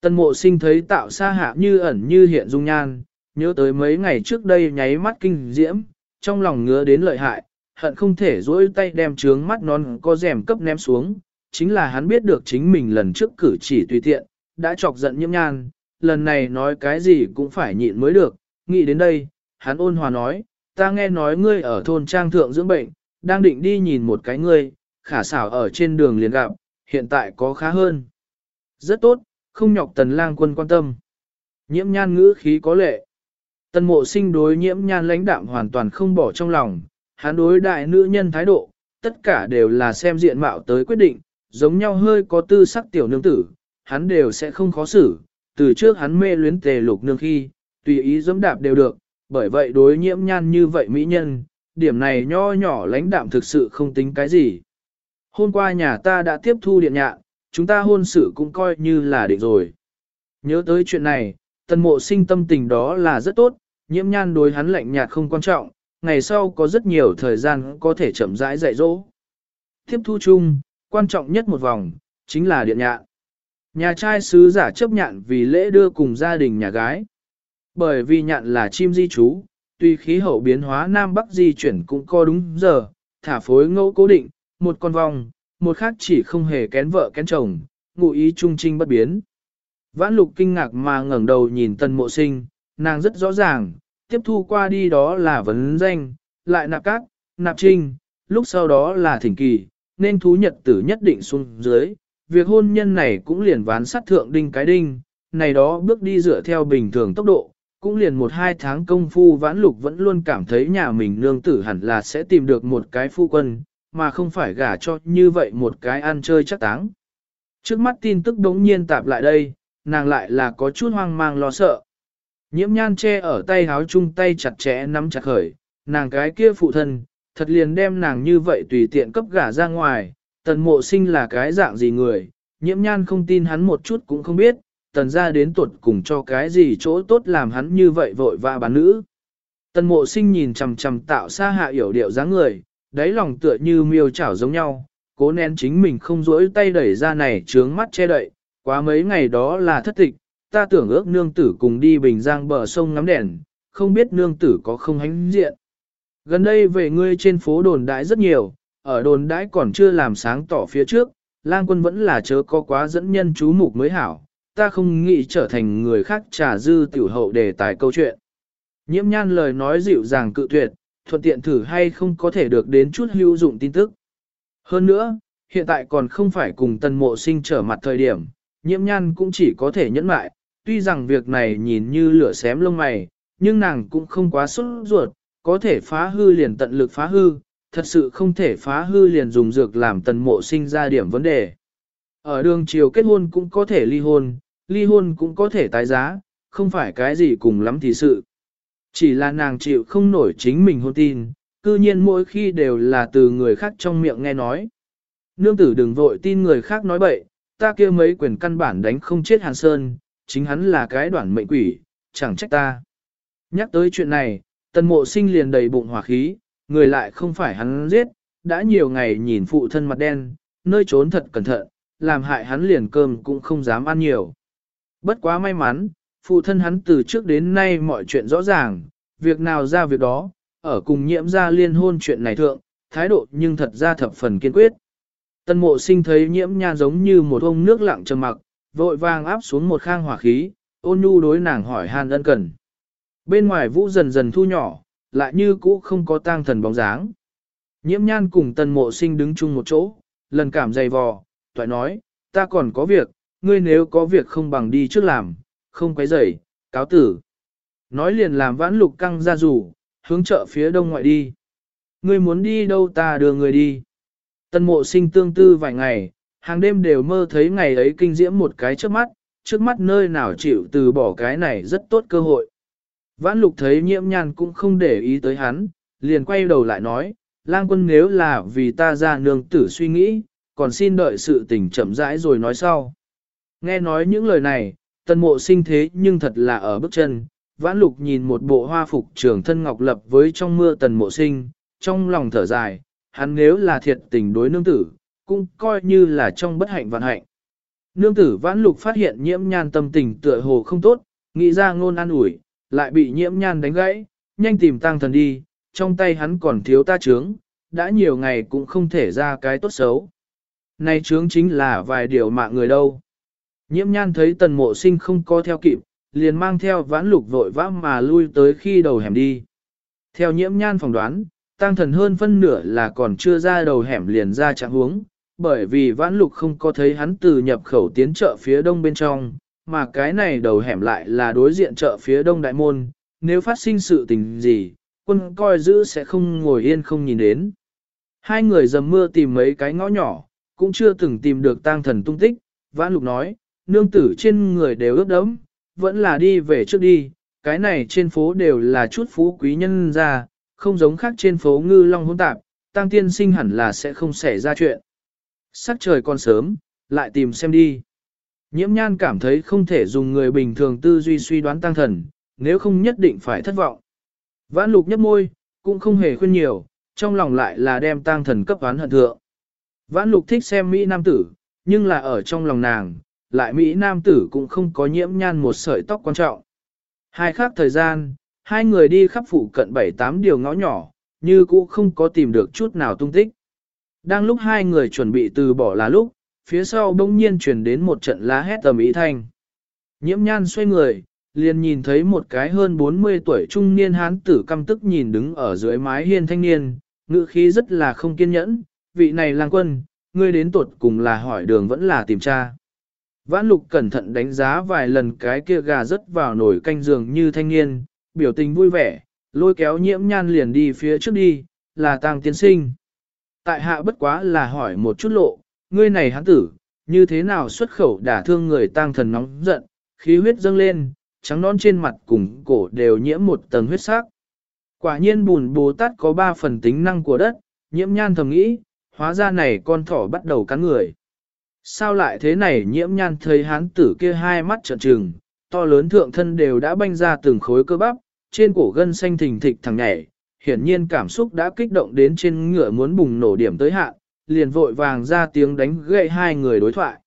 Speaker 1: Tân mộ sinh thấy tạo xa hạ như ẩn như hiện dung nhan, nhớ tới mấy ngày trước đây nháy mắt kinh diễm, trong lòng ngứa đến lợi hại, hận không thể dỗi tay đem trướng mắt non có rèm cấp ném xuống, chính là hắn biết được chính mình lần trước cử chỉ tùy tiện, đã chọc giận nhiễm nhan, lần này nói cái gì cũng phải nhịn mới được, nghĩ đến đây, hắn ôn hòa nói, ta nghe nói ngươi ở thôn trang thượng dưỡng bệnh, đang định đi nhìn một cái ngươi, khả xảo ở trên đường liền gặp, hiện tại có khá hơn. Rất tốt, không nhọc tần lang quân quan tâm. Nhiễm nhan ngữ khí có lệ. Tần mộ sinh đối nhiễm nhan lãnh đạm hoàn toàn không bỏ trong lòng, hắn đối đại nữ nhân thái độ, tất cả đều là xem diện mạo tới quyết định, giống nhau hơi có tư sắc tiểu nương tử, hắn đều sẽ không khó xử, từ trước hắn mê luyến tề lục nương khi, tùy ý dẫm đạp đều được, bởi vậy đối nhiễm nhan như vậy mỹ nhân, điểm này nho nhỏ lãnh đạm thực sự không tính cái gì. Hôm qua nhà ta đã tiếp thu điện nhạc chúng ta hôn sự cũng coi như là định rồi. Nhớ tới chuyện này, tần mộ sinh tâm tình đó là rất tốt, nhiễm nhan đối hắn lạnh nhạt không quan trọng, ngày sau có rất nhiều thời gian có thể chậm rãi dạy dỗ. Tiếp thu chung, quan trọng nhất một vòng, chính là điện nhạn. Nhà trai sứ giả chấp nhạn vì lễ đưa cùng gia đình nhà gái. Bởi vì nhạn là chim di trú, tuy khí hậu biến hóa Nam Bắc di chuyển cũng co đúng giờ, thả phối ngẫu cố định, một con vòng, một khác chỉ không hề kén vợ kén chồng, ngụ ý trung trinh bất biến. Vãn lục kinh ngạc mà ngẩng đầu nhìn tần mộ sinh, nàng rất rõ ràng, tiếp thu qua đi đó là vấn danh, lại nạp cát, nạp trinh, lúc sau đó là thỉnh kỳ, nên thú nhật tử nhất định xuống dưới, việc hôn nhân này cũng liền ván sát thượng đinh cái đinh, này đó bước đi dựa theo bình thường tốc độ, cũng liền một hai tháng công phu vãn lục vẫn luôn cảm thấy nhà mình nương tử hẳn là sẽ tìm được một cái phu quân, mà không phải gả cho như vậy một cái ăn chơi chắc táng. Trước mắt tin tức đống nhiên tạp lại đây, nàng lại là có chút hoang mang lo sợ. Nhiễm nhan che ở tay háo chung tay chặt chẽ nắm chặt khởi, nàng cái kia phụ thân, thật liền đem nàng như vậy tùy tiện cấp gả ra ngoài, tần mộ sinh là cái dạng gì người, nhiễm nhan không tin hắn một chút cũng không biết, tần ra đến tuột cùng cho cái gì chỗ tốt làm hắn như vậy vội vã bán nữ. Tần mộ sinh nhìn chằm chằm tạo xa hạ hiểu điệu dáng người, đáy lòng tựa như miêu chảo giống nhau, cố nén chính mình không rỗi tay đẩy ra này trướng mắt che đậy, quá mấy ngày đó là thất tịch, ta tưởng ước nương tử cùng đi bình giang bờ sông ngắm đèn, không biết nương tử có không hánh diện. Gần đây về ngươi trên phố đồn đãi rất nhiều, ở đồn đãi còn chưa làm sáng tỏ phía trước, lang quân vẫn là chớ có quá dẫn nhân chú mục mới hảo, ta không nghĩ trở thành người khác trà dư tiểu hậu đề tài câu chuyện. Nhiễm nhan lời nói dịu dàng cự tuyệt, thuận tiện thử hay không có thể được đến chút hữu dụng tin tức. Hơn nữa, hiện tại còn không phải cùng tân mộ sinh trở mặt thời điểm, nhiễm nhan cũng chỉ có thể nhẫn mại, tuy rằng việc này nhìn như lửa xém lông mày, nhưng nàng cũng không quá sốt ruột, có thể phá hư liền tận lực phá hư, thật sự không thể phá hư liền dùng dược làm tần mộ sinh ra điểm vấn đề. Ở đường chiều kết hôn cũng có thể ly hôn, ly hôn cũng có thể tái giá, không phải cái gì cùng lắm thì sự. Chỉ là nàng chịu không nổi chính mình hôn tin, cư nhiên mỗi khi đều là từ người khác trong miệng nghe nói. Nương tử đừng vội tin người khác nói bậy, ta kia mấy quyền căn bản đánh không chết Hàn Sơn, chính hắn là cái đoạn mệnh quỷ, chẳng trách ta. Nhắc tới chuyện này, tần mộ sinh liền đầy bụng hỏa khí, người lại không phải hắn giết, đã nhiều ngày nhìn phụ thân mặt đen, nơi trốn thật cẩn thận, làm hại hắn liền cơm cũng không dám ăn nhiều. Bất quá may mắn, phụ thân hắn từ trước đến nay mọi chuyện rõ ràng, việc nào ra việc đó, ở cùng nhiễm ra liên hôn chuyện này thượng, thái độ nhưng thật ra thập phần kiên quyết. Tân mộ sinh thấy nhiễm nha giống như một ông nước lặng trầm mặc, vội vàng áp xuống một khang hỏa khí, ôn nhu đối nàng hỏi han ân cần. Bên ngoài vũ dần dần thu nhỏ, lại như cũ không có tang thần bóng dáng. Nhiễm nhan cùng tần mộ sinh đứng chung một chỗ, lần cảm dày vò, toại nói, ta còn có việc, ngươi nếu có việc không bằng đi trước làm, không quấy rầy, cáo tử. Nói liền làm vãn lục căng ra rủ, hướng chợ phía đông ngoại đi. Ngươi muốn đi đâu ta đưa người đi. tân mộ sinh tương tư vài ngày, hàng đêm đều mơ thấy ngày ấy kinh diễm một cái trước mắt, trước mắt nơi nào chịu từ bỏ cái này rất tốt cơ hội. Vãn lục thấy nhiễm nhan cũng không để ý tới hắn, liền quay đầu lại nói, lang quân nếu là vì ta ra nương tử suy nghĩ, còn xin đợi sự tình chậm rãi rồi nói sau. Nghe nói những lời này, tần mộ sinh thế nhưng thật là ở bước chân, vãn lục nhìn một bộ hoa phục trường thân ngọc lập với trong mưa tần mộ sinh, trong lòng thở dài, hắn nếu là thiệt tình đối nương tử, cũng coi như là trong bất hạnh vạn hạnh. Nương tử vãn lục phát hiện nhiễm nhan tâm tình tựa hồ không tốt, nghĩ ra ngôn an ủi, lại bị nhiễm nhan đánh gãy, nhanh tìm tăng thần đi, trong tay hắn còn thiếu ta trướng, đã nhiều ngày cũng không thể ra cái tốt xấu. Này trướng chính là vài điều mạng người đâu. Nhiễm nhan thấy tần mộ sinh không có theo kịp, liền mang theo vãn lục vội vã mà lui tới khi đầu hẻm đi. Theo nhiễm nhan phỏng đoán, tăng thần hơn phân nửa là còn chưa ra đầu hẻm liền ra trạng huống, bởi vì vãn lục không có thấy hắn từ nhập khẩu tiến chợ phía đông bên trong, mà cái này đầu hẻm lại là đối diện chợ phía đông đại môn, nếu phát sinh sự tình gì, quân coi giữ sẽ không ngồi yên không nhìn đến. Hai người dầm mưa tìm mấy cái ngõ nhỏ, cũng chưa từng tìm được tang thần tung tích, vãn lục nói, nương tử trên người đều ướt đẫm, vẫn là đi về trước đi, cái này trên phố đều là chút phú quý nhân ra, không giống khác trên phố ngư long hỗn tạp, tăng tiên sinh hẳn là sẽ không xảy ra chuyện. Sắc trời còn sớm, lại tìm xem đi. Nhiễm nhan cảm thấy không thể dùng người bình thường tư duy suy đoán tăng thần, nếu không nhất định phải thất vọng. Vãn lục nhấp môi, cũng không hề khuyên nhiều, trong lòng lại là đem tăng thần cấp oán hận thượng. Vãn lục thích xem Mỹ Nam tử, nhưng là ở trong lòng nàng, lại Mỹ Nam tử cũng không có nhiễm nhan một sợi tóc quan trọng. Hai khác thời gian, hai người đi khắp phụ cận bảy tám điều ngõ nhỏ, như cũ không có tìm được chút nào tung tích. Đang lúc hai người chuẩn bị từ bỏ là lúc, phía sau bỗng nhiên chuyển đến một trận lá hét tầm ý thanh. Nhiễm nhan xoay người, liền nhìn thấy một cái hơn 40 tuổi trung niên hán tử căm tức nhìn đứng ở dưới mái hiên thanh niên, ngữ khí rất là không kiên nhẫn, vị này lang quân, ngươi đến tuột cùng là hỏi đường vẫn là tìm tra. Vãn lục cẩn thận đánh giá vài lần cái kia gà rớt vào nổi canh giường như thanh niên, biểu tình vui vẻ, lôi kéo nhiễm nhan liền đi phía trước đi, là tàng tiến sinh. Tại hạ bất quá là hỏi một chút lộ, ngươi này hắn tử, như thế nào xuất khẩu đả thương người tang thần nóng giận, khí huyết dâng lên, trắng non trên mặt cùng cổ đều nhiễm một tầng huyết sắc. Quả nhiên bùn Bồ Tát có ba phần tính năng của đất, nhiễm nhan thầm nghĩ, hóa ra này con thỏ bắt đầu cắn người. Sao lại thế này nhiễm nhan thấy hán tử kia hai mắt trợn trừng, to lớn thượng thân đều đã banh ra từng khối cơ bắp, trên cổ gân xanh thình thịch thằng nhảy, hiển nhiên cảm xúc đã kích động đến trên ngựa muốn bùng nổ điểm tới hạn, liền vội vàng ra tiếng đánh gậy hai người đối thoại.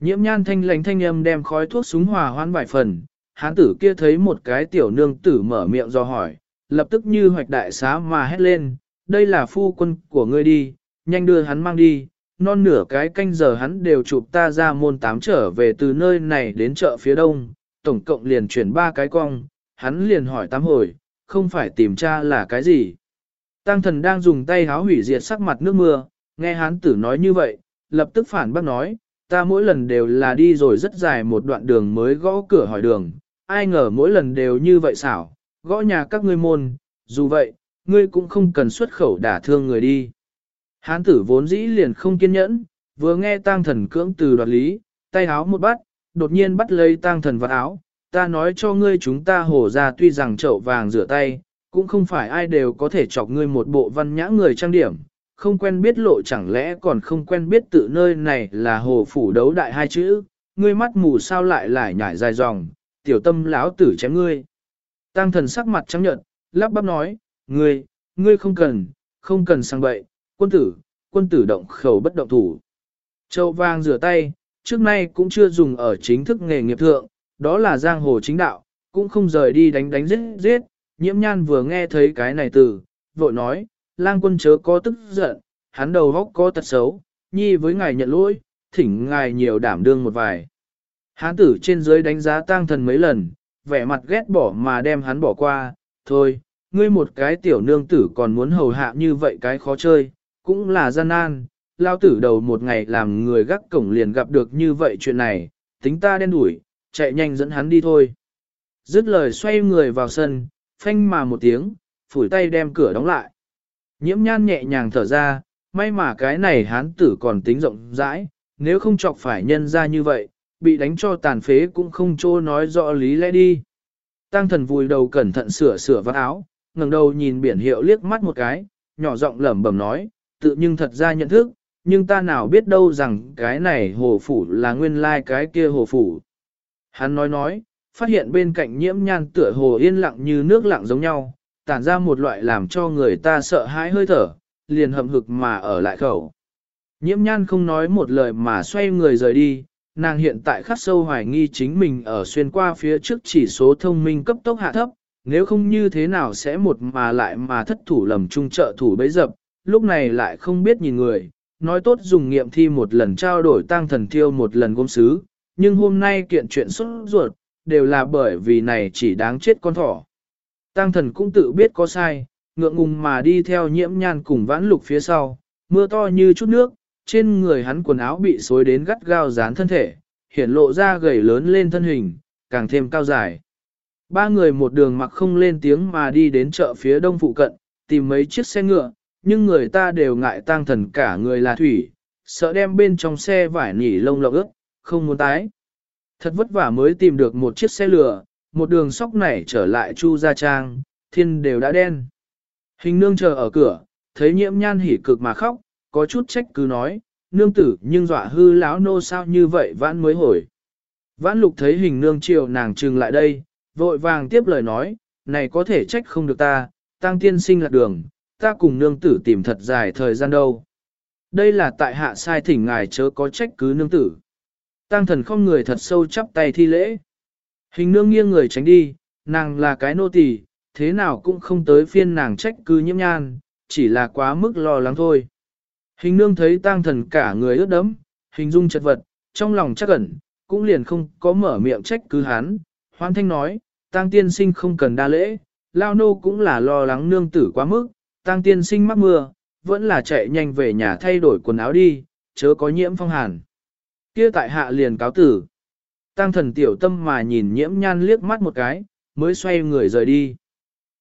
Speaker 1: Nhiễm nhan thanh lánh thanh âm đem khói thuốc súng hòa hoãn vài phần, hán tử kia thấy một cái tiểu nương tử mở miệng do hỏi, lập tức như hoạch đại xá mà hét lên, đây là phu quân của ngươi đi, nhanh đưa hắn mang đi, non nửa cái canh giờ hắn đều chụp ta ra môn tám trở về từ nơi này đến chợ phía đông, tổng cộng liền chuyển ba cái cong, hắn liền hỏi tám hồi, không phải tìm cha là cái gì. Tăng thần đang dùng tay háo hủy diệt sắc mặt nước mưa, nghe hán tử nói như vậy, lập tức phản bác nói, ta mỗi lần đều là đi rồi rất dài một đoạn đường mới gõ cửa hỏi đường, ai ngờ mỗi lần đều như vậy xảo, gõ nhà các ngươi môn, dù vậy, ngươi cũng không cần xuất khẩu đả thương người đi. Hán tử vốn dĩ liền không kiên nhẫn, vừa nghe tang thần cưỡng từ đoạt lý, tay áo một bắt, đột nhiên bắt lấy tang thần vật áo, ta nói cho ngươi chúng ta hổ ra tuy rằng chậu vàng rửa tay, cũng không phải ai đều có thể chọc ngươi một bộ văn nhã người trang điểm, không quen biết lộ chẳng lẽ còn không quen biết tự nơi này là hồ phủ đấu đại hai chữ, ngươi mắt mù sao lại lại nhảy dài dòng, tiểu tâm lão tử chém ngươi. Tăng thần sắc mặt trắng nhợt, lắp bắp nói, ngươi, ngươi không cần, không cần sang bậy, quân tử, quân tử động khẩu bất động thủ. Châu vang rửa tay, trước nay cũng chưa dùng ở chính thức nghề nghiệp thượng, đó là giang hồ chính đạo, cũng không rời đi đánh đánh giết giết. Nhiễm nhan vừa nghe thấy cái này từ, vội nói, lang quân chớ có tức giận, hắn đầu góc có tật xấu, nhi với ngài nhận lỗi, thỉnh ngài nhiều đảm đương một vài. Hán tử trên dưới đánh giá tang thần mấy lần, vẻ mặt ghét bỏ mà đem hắn bỏ qua, thôi, ngươi một cái tiểu nương tử còn muốn hầu hạ như vậy cái khó chơi, cũng là gian nan, lao tử đầu một ngày làm người gác cổng liền gặp được như vậy chuyện này, tính ta đen đuổi, chạy nhanh dẫn hắn đi thôi. Dứt lời xoay người vào sân, phanh mà một tiếng, phủi tay đem cửa đóng lại. Nhiễm nhan nhẹ nhàng thở ra, may mà cái này hán tử còn tính rộng rãi, nếu không chọc phải nhân ra như vậy, bị đánh cho tàn phế cũng không trô nói rõ lý lẽ đi. Tăng thần vùi đầu cẩn thận sửa sửa vạt áo, ngẩng đầu nhìn biển hiệu liếc mắt một cái, nhỏ giọng lẩm bẩm nói, tự nhưng thật ra nhận thức, nhưng ta nào biết đâu rằng cái này hồ phủ là nguyên lai like cái kia hồ phủ. Hắn nói nói, phát hiện bên cạnh nhiễm nhan tựa hồ yên lặng như nước lặng giống nhau, tản ra một loại làm cho người ta sợ hãi hơi thở, liền hậm hực mà ở lại khẩu. Nhiễm nhan không nói một lời mà xoay người rời đi, nàng hiện tại khắc sâu hoài nghi chính mình ở xuyên qua phía trước chỉ số thông minh cấp tốc hạ thấp, nếu không như thế nào sẽ một mà lại mà thất thủ lầm trung trợ thủ bấy dập, lúc này lại không biết nhìn người, nói tốt dùng nghiệm thi một lần trao đổi tăng thần thiêu một lần gôm sứ, nhưng hôm nay kiện chuyện xuất ruột, đều là bởi vì này chỉ đáng chết con thỏ. Tăng thần cũng tự biết có sai, ngượng ngùng mà đi theo nhiễm nhan cùng vãn lục phía sau, mưa to như chút nước, trên người hắn quần áo bị xối đến gắt gao dán thân thể, hiển lộ ra gầy lớn lên thân hình, càng thêm cao dài. Ba người một đường mặc không lên tiếng mà đi đến chợ phía đông phụ cận, tìm mấy chiếc xe ngựa, nhưng người ta đều ngại tang thần cả người là thủy, sợ đem bên trong xe vải nỉ lông lộng ướt, không muốn tái. Thật vất vả mới tìm được một chiếc xe lửa, một đường sóc nảy trở lại Chu Gia Trang, thiên đều đã đen. Hình nương chờ ở cửa, thấy nhiễm nhan hỉ cực mà khóc, có chút trách cứ nói, nương tử nhưng dọa hư lão nô sao như vậy vãn mới hồi. Vãn lục thấy hình nương chiều nàng trừng lại đây, vội vàng tiếp lời nói, này có thể trách không được ta, tăng tiên sinh lạc đường, ta cùng nương tử tìm thật dài thời gian đâu. Đây là tại hạ sai thỉnh ngài chớ có trách cứ nương tử. Tăng thần không người thật sâu chắp tay thi lễ. Hình nương nghiêng người tránh đi, nàng là cái nô tỳ, thế nào cũng không tới phiên nàng trách cứ nhiễm nhan, chỉ là quá mức lo lắng thôi. Hình nương thấy tang thần cả người ướt đẫm, hình dung chật vật, trong lòng chắc ẩn, cũng liền không có mở miệng trách cứ hắn. Hoan thanh nói, tang tiên sinh không cần đa lễ, lao nô cũng là lo lắng nương tử quá mức, tang tiên sinh mắc mưa, vẫn là chạy nhanh về nhà thay đổi quần áo đi, chớ có nhiễm phong hàn. Kia tại hạ liền cáo tử. Tăng thần tiểu tâm mà nhìn nhiễm nhan liếc mắt một cái, mới xoay người rời đi.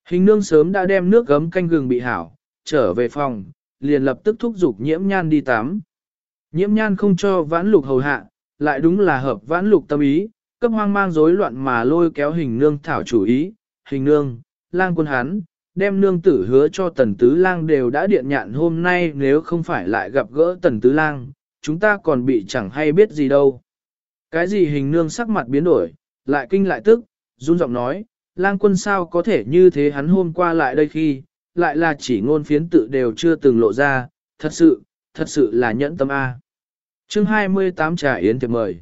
Speaker 1: Hình nương sớm đã đem nước gấm canh gừng bị hảo, trở về phòng, liền lập tức thúc giục nhiễm nhan đi tắm. Nhiễm nhan không cho vãn lục hầu hạ, lại đúng là hợp vãn lục tâm ý, cấp hoang mang rối loạn mà lôi kéo hình nương thảo chủ ý, hình nương, lang quân hắn, đem nương tử hứa cho tần tứ lang đều đã điện nhạn hôm nay nếu không phải lại gặp gỡ tần tứ lang, chúng ta còn bị chẳng hay biết gì đâu. Cái gì hình nương sắc mặt biến đổi, lại kinh lại tức, run giọng nói, lang quân sao có thể như thế hắn hôm qua lại đây khi, lại là chỉ ngôn phiến tự đều chưa từng lộ ra, thật sự, thật sự là nhẫn tâm A. chương 28 trà yến thiệp mời.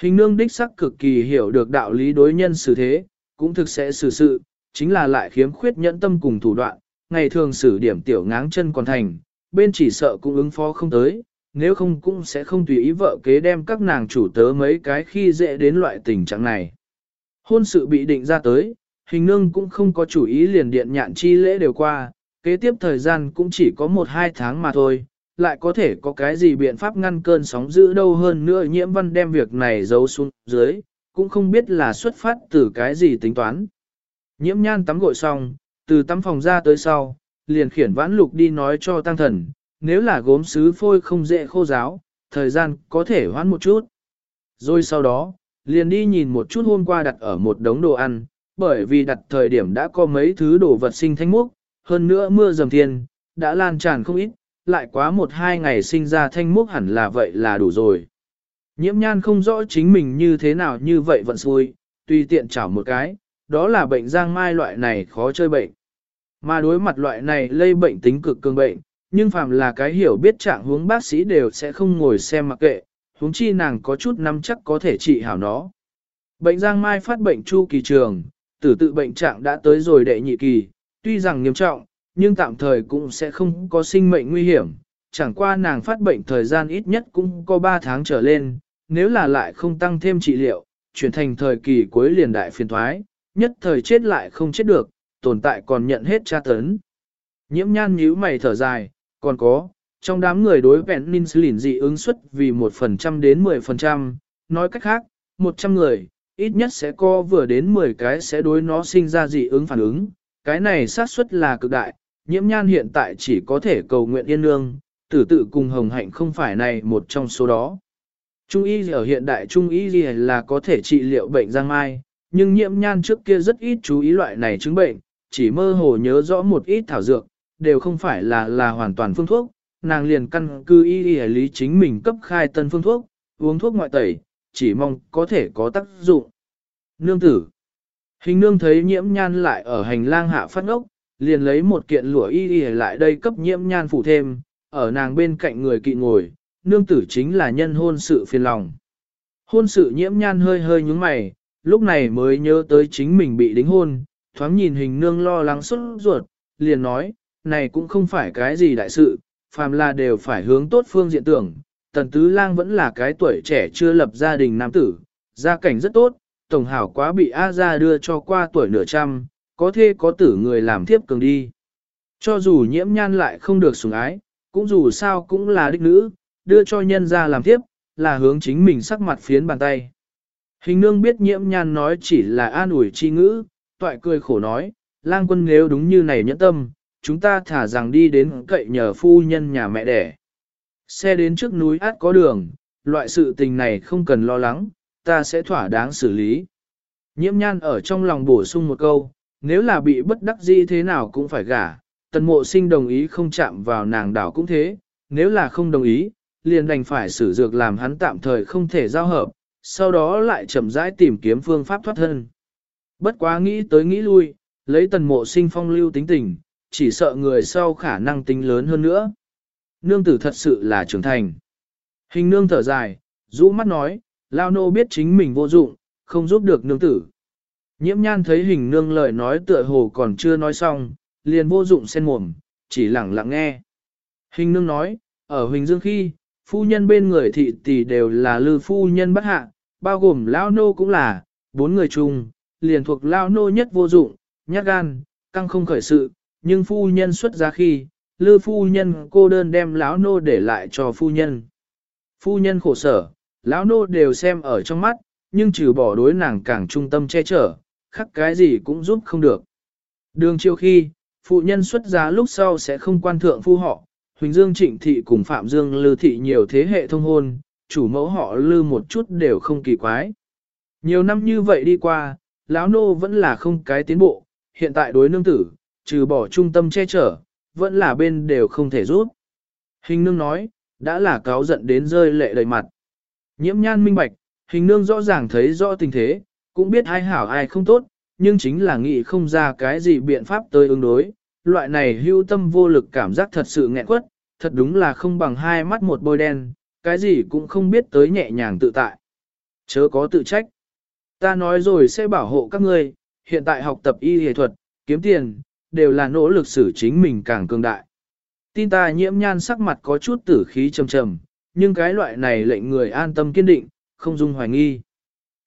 Speaker 1: Hình nương đích sắc cực kỳ hiểu được đạo lý đối nhân xử thế, cũng thực sẽ xử sự, chính là lại khiếm khuyết nhẫn tâm cùng thủ đoạn, ngày thường xử điểm tiểu ngáng chân còn thành, bên chỉ sợ cũng ứng phó không tới, nếu không cũng sẽ không tùy ý vợ kế đem các nàng chủ tớ mấy cái khi dễ đến loại tình trạng này. Hôn sự bị định ra tới, hình nương cũng không có chủ ý liền điện nhạn chi lễ đều qua, kế tiếp thời gian cũng chỉ có một hai tháng mà thôi, lại có thể có cái gì biện pháp ngăn cơn sóng dữ đâu hơn nữa nhiễm văn đem việc này giấu xuống dưới, cũng không biết là xuất phát từ cái gì tính toán. Nhiễm nhan tắm gội xong, từ tắm phòng ra tới sau, liền khiển vãn lục đi nói cho tăng thần, nếu là gốm sứ phôi không dễ khô giáo, thời gian có thể hoãn một chút. Rồi sau đó, liền đi nhìn một chút hôm qua đặt ở một đống đồ ăn, bởi vì đặt thời điểm đã có mấy thứ đồ vật sinh thanh múc, hơn nữa mưa dầm thiên, đã lan tràn không ít, lại quá một hai ngày sinh ra thanh múc hẳn là vậy là đủ rồi. Nhiễm nhan không rõ chính mình như thế nào như vậy vẫn xui, tùy tiện chảo một cái, đó là bệnh giang mai loại này khó chơi bệnh. Mà đối mặt loại này lây bệnh tính cực cường bệnh, nhưng phàm là cái hiểu biết trạng huống bác sĩ đều sẽ không ngồi xem mặc kệ, huống chi nàng có chút nắm chắc có thể trị hảo nó. Bệnh giang mai phát bệnh chu kỳ trường, tử tự bệnh trạng đã tới rồi đệ nhị kỳ, tuy rằng nghiêm trọng, nhưng tạm thời cũng sẽ không có sinh mệnh nguy hiểm, chẳng qua nàng phát bệnh thời gian ít nhất cũng có 3 tháng trở lên, nếu là lại không tăng thêm trị liệu, chuyển thành thời kỳ cuối liền đại phiền thoái, nhất thời chết lại không chết được, tồn tại còn nhận hết tra tấn. Nhiễm nhan nhíu mày thở dài, còn có, trong đám người đối vẹn penicillin dị ứng suất vì 1% đến 10%, nói cách khác, 100 người, ít nhất sẽ có vừa đến 10 cái sẽ đối nó sinh ra dị ứng phản ứng, cái này xác suất là cực đại, nhiễm nhan hiện tại chỉ có thể cầu nguyện yên lương tử tự cùng hồng hạnh không phải này một trong số đó. Trung y ở hiện đại Trung y là có thể trị liệu bệnh giang mai, nhưng nhiễm nhan trước kia rất ít chú ý loại này chứng bệnh, chỉ mơ hồ nhớ rõ một ít thảo dược, đều không phải là là hoàn toàn phương thuốc, nàng liền căn cứ y y lý chính mình cấp khai tân phương thuốc, uống thuốc ngoại tẩy, chỉ mong có thể có tác dụng. Nương tử Hình nương thấy nhiễm nhan lại ở hành lang hạ phát ngốc, liền lấy một kiện lụa y y lại đây cấp nhiễm nhan phủ thêm, ở nàng bên cạnh người kỵ ngồi, nương tử chính là nhân hôn sự phiền lòng. Hôn sự nhiễm nhan hơi hơi nhúng mày, lúc này mới nhớ tới chính mình bị đính hôn, thoáng nhìn hình nương lo lắng xuất ruột, liền nói, này cũng không phải cái gì đại sự, phàm là đều phải hướng tốt phương diện tưởng. Tần Tứ Lang vẫn là cái tuổi trẻ chưa lập gia đình nam tử, gia cảnh rất tốt, tổng hảo quá bị A gia đưa cho qua tuổi nửa trăm, có thê có tử người làm thiếp cường đi. Cho dù nhiễm nhan lại không được sủng ái, cũng dù sao cũng là đích nữ, đưa cho nhân gia làm thiếp, là hướng chính mình sắc mặt phiến bàn tay. Hình nương biết nhiễm nhan nói chỉ là an ủi chi ngữ, toại cười khổ nói, lang quân nếu đúng như này nhẫn tâm, chúng ta thả rằng đi đến cậy nhờ phu nhân nhà mẹ đẻ. Xe đến trước núi át có đường, loại sự tình này không cần lo lắng, ta sẽ thỏa đáng xử lý. Nhiễm nhan ở trong lòng bổ sung một câu, nếu là bị bất đắc dĩ thế nào cũng phải gả, tần mộ sinh đồng ý không chạm vào nàng đảo cũng thế, nếu là không đồng ý, liền đành phải sử dược làm hắn tạm thời không thể giao hợp, sau đó lại chậm rãi tìm kiếm phương pháp thoát thân. Bất quá nghĩ tới nghĩ lui, lấy tần mộ sinh phong lưu tính tình, chỉ sợ người sau khả năng tính lớn hơn nữa. Nương tử thật sự là trưởng thành. Hình nương thở dài, rũ mắt nói, lao nô biết chính mình vô dụng, không giúp được nương tử. Nhiễm nhan thấy hình nương lời nói tựa hồ còn chưa nói xong, liền vô dụng sen mồm, chỉ lặng lặng nghe. Hình nương nói, ở Huỳnh Dương khi, phu nhân bên người thị tỷ đều là lư phu nhân bất hạ, bao gồm lao nô cũng là, bốn người chung, liền thuộc lao nô nhất vô dụng, nhát gan, căng không khởi sự, nhưng phu nhân xuất ra khi, lư phu nhân cô đơn đem lão nô để lại cho phu nhân. Phu nhân khổ sở, lão nô đều xem ở trong mắt, nhưng trừ bỏ đối nàng càng trung tâm che chở, khắc cái gì cũng giúp không được. Đường chiêu khi, phụ nhân xuất giá lúc sau sẽ không quan thượng phu họ, Huỳnh Dương Trịnh Thị cùng Phạm Dương Lư Thị nhiều thế hệ thông hôn, chủ mẫu họ Lư một chút đều không kỳ quái. Nhiều năm như vậy đi qua, lão nô vẫn là không cái tiến bộ, hiện tại đối nương tử, trừ bỏ trung tâm che chở, vẫn là bên đều không thể rút. Hình nương nói, đã là cáo giận đến rơi lệ đầy mặt. Nhiễm nhan minh bạch, hình nương rõ ràng thấy rõ tình thế, cũng biết ai hảo ai không tốt, nhưng chính là nghĩ không ra cái gì biện pháp tới ứng đối. Loại này hưu tâm vô lực cảm giác thật sự nghẹn quất, thật đúng là không bằng hai mắt một bôi đen, cái gì cũng không biết tới nhẹ nhàng tự tại. Chớ có tự trách. Ta nói rồi sẽ bảo hộ các ngươi, hiện tại học tập y y thuật, kiếm tiền, đều là nỗ lực xử chính mình càng cường đại. Tin ta nhiễm nhan sắc mặt có chút tử khí trầm trầm, nhưng cái loại này lệnh người an tâm kiên định, không dung hoài nghi.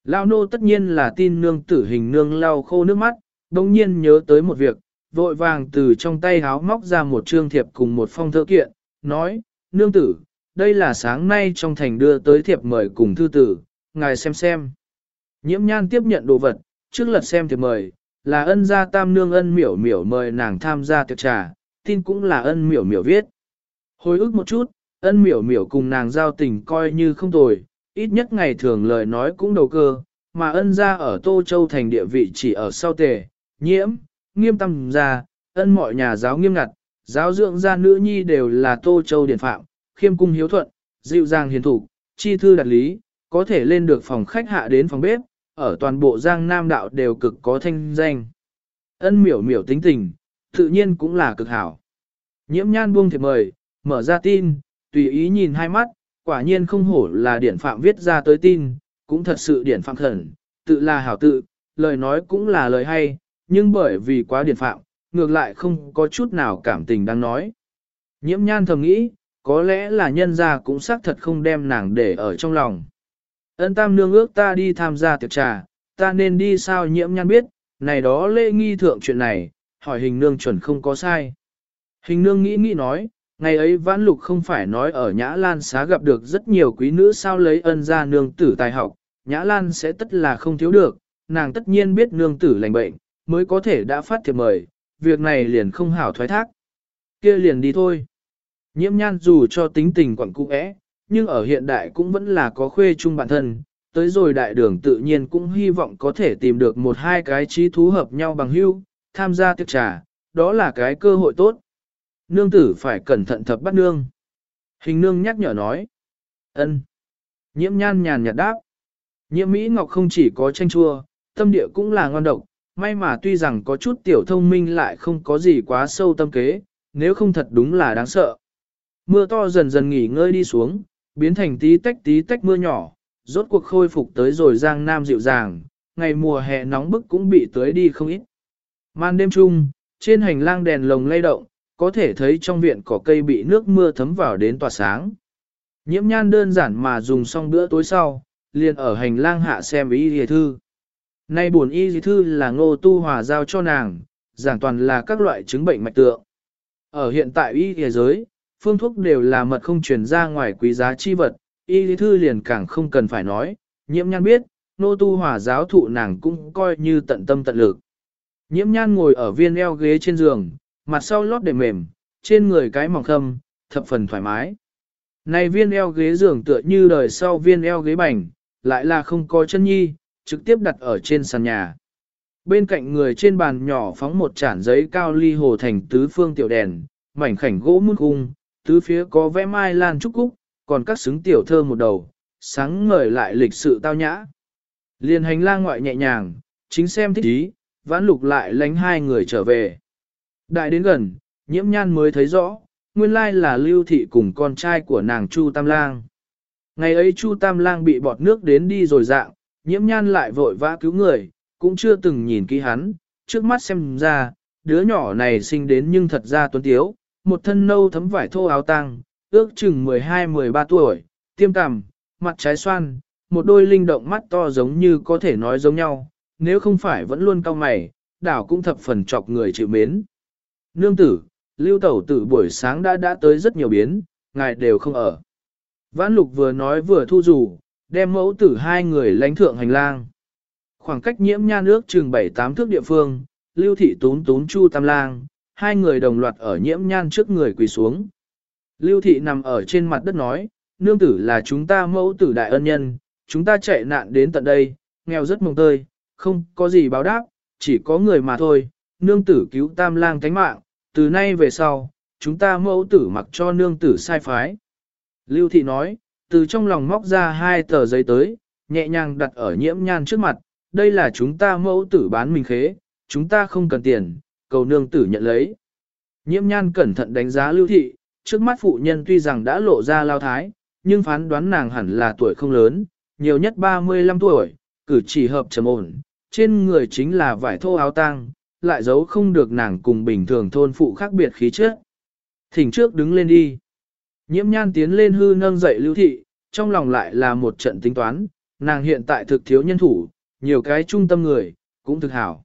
Speaker 1: Lao nô tất nhiên là tin nương tử hình nương lau khô nước mắt, đồng nhiên nhớ tới một việc, vội vàng từ trong tay háo móc ra một trương thiệp cùng một phong thơ kiện, nói, nương tử, đây là sáng nay trong thành đưa tới thiệp mời cùng thư tử, ngài xem xem. Nhiễm nhan tiếp nhận đồ vật, trước lật xem thiệp mời, là ân gia tam nương ân miểu miểu mời nàng tham gia tiệc trà, tin cũng là ân miểu miểu viết. Hồi ức một chút, ân miểu miểu cùng nàng giao tình coi như không tồi, ít nhất ngày thường lời nói cũng đầu cơ, mà ân gia ở Tô Châu thành địa vị chỉ ở sau tề, nhiễm, nghiêm tâm gia, ân mọi nhà giáo nghiêm ngặt, giáo dưỡng gia nữ nhi đều là Tô Châu điển phạm, khiêm cung hiếu thuận, dịu dàng hiền thủ, chi thư đạt lý, có thể lên được phòng khách hạ đến phòng bếp, ở toàn bộ Giang Nam đạo đều cực có thanh danh. Ân miểu miểu tính tình, tự nhiên cũng là cực hảo. Nhiễm nhan buông thiệp mời, mở ra tin, tùy ý nhìn hai mắt, quả nhiên không hổ là điển phạm viết ra tới tin, cũng thật sự điển phạm thần, tự là hảo tự, lời nói cũng là lời hay, nhưng bởi vì quá điển phạm, ngược lại không có chút nào cảm tình đang nói. Nhiễm nhan thầm nghĩ, có lẽ là nhân gia cũng xác thật không đem nàng để ở trong lòng. Ân tam nương ước ta đi tham gia tiệc trà, ta nên đi sao nhiễm nhan biết, này đó lễ nghi thượng chuyện này, hỏi hình nương chuẩn không có sai. Hình nương nghĩ nghĩ nói, ngày ấy vãn lục không phải nói ở Nhã Lan xá gặp được rất nhiều quý nữ sao lấy ân ra nương tử tài học, Nhã Lan sẽ tất là không thiếu được, nàng tất nhiên biết nương tử lành bệnh, mới có thể đã phát thiệp mời, việc này liền không hảo thoái thác. kia liền đi thôi. Nhiễm nhan dù cho tính tình quẩn cung ẽ, nhưng ở hiện đại cũng vẫn là có khuê chung bản thân, tới rồi đại đường tự nhiên cũng hy vọng có thể tìm được một hai cái trí thú hợp nhau bằng hữu, tham gia tiệc trà, đó là cái cơ hội tốt. Nương tử phải cẩn thận thập bắt nương. Hình nương nhắc nhở nói. ân. Nhiễm nhan nhàn nhạt đáp. Nhiễm Mỹ Ngọc không chỉ có tranh chua, tâm địa cũng là ngon độc, may mà tuy rằng có chút tiểu thông minh lại không có gì quá sâu tâm kế, nếu không thật đúng là đáng sợ. Mưa to dần dần nghỉ ngơi đi xuống, biến thành tí tách tí tách mưa nhỏ, rốt cuộc khôi phục tới rồi giang nam dịu dàng, ngày mùa hè nóng bức cũng bị tới đi không ít. Màn đêm chung, trên hành lang đèn lồng lay động, có thể thấy trong viện cỏ cây bị nước mưa thấm vào đến tỏa sáng. Nhiễm nhan đơn giản mà dùng xong bữa tối sau, liền ở hành lang hạ xem y dì thư. Nay buồn y dì thư là ngô tu hòa giao cho nàng, giảng toàn là các loại chứng bệnh mạch tượng. Ở hiện tại y dì giới, phương thuốc đều là mật không truyền ra ngoài quý giá chi vật, y lý thư liền càng không cần phải nói, nhiễm nhan biết, nô tu hòa giáo thụ nàng cũng coi như tận tâm tận lực. Nhiễm nhan ngồi ở viên eo ghế trên giường, mặt sau lót để mềm, trên người cái mỏng khâm, thập phần thoải mái. Này viên eo ghế giường tựa như đời sau viên eo ghế bành, lại là không có chân nhi, trực tiếp đặt ở trên sàn nhà. Bên cạnh người trên bàn nhỏ phóng một chản giấy cao ly hồ thành tứ phương tiểu đèn, mảnh khảnh gỗ mút cung, tứ phía có vẽ mai lan trúc cúc, còn các xứng tiểu thơ một đầu, sáng ngời lại lịch sự tao nhã. Liên hành lang ngoại nhẹ nhàng, chính xem thích ý, vãn lục lại lánh hai người trở về. Đại đến gần, nhiễm nhan mới thấy rõ, nguyên lai là lưu thị cùng con trai của nàng Chu Tam Lang. Ngày ấy Chu Tam Lang bị bọt nước đến đi rồi dạng, nhiễm nhan lại vội vã cứu người, cũng chưa từng nhìn kỹ hắn, trước mắt xem ra, đứa nhỏ này sinh đến nhưng thật ra tuấn tiếu, một thân nâu thấm vải thô áo tang, ước chừng 12-13 tuổi, tiêm cằm, mặt trái xoan, một đôi linh động mắt to giống như có thể nói giống nhau, nếu không phải vẫn luôn cao mày, đảo cũng thập phần chọc người chịu mến. Nương tử, lưu tẩu tử buổi sáng đã đã tới rất nhiều biến, ngài đều không ở. Vãn lục vừa nói vừa thu rủ, đem mẫu tử hai người lánh thượng hành lang. Khoảng cách nhiễm nha nước chừng 7-8 thước địa phương, lưu thị tún tún chu tam lang, hai người đồng loạt ở nhiễm nhan trước người quỳ xuống. Lưu thị nằm ở trên mặt đất nói, nương tử là chúng ta mẫu tử đại ân nhân, chúng ta chạy nạn đến tận đây, nghèo rất mồng tơi, không có gì báo đáp, chỉ có người mà thôi, nương tử cứu tam lang cánh mạng, từ nay về sau, chúng ta mẫu tử mặc cho nương tử sai phái. Lưu thị nói, từ trong lòng móc ra hai tờ giấy tới, nhẹ nhàng đặt ở nhiễm nhan trước mặt, đây là chúng ta mẫu tử bán mình khế, chúng ta không cần tiền, cầu nương tử nhận lấy. Nhiễm nhan cẩn thận đánh giá lưu thị, trước mắt phụ nhân tuy rằng đã lộ ra lao thái, nhưng phán đoán nàng hẳn là tuổi không lớn, nhiều nhất 35 tuổi, cử chỉ hợp trầm ổn, trên người chính là vải thô áo tang, lại giấu không được nàng cùng bình thường thôn phụ khác biệt khí chất. Thỉnh trước đứng lên đi. Nhiễm nhan tiến lên hư nâng dậy lưu thị, trong lòng lại là một trận tính toán, nàng hiện tại thực thiếu nhân thủ, nhiều cái trung tâm người, cũng thực hảo.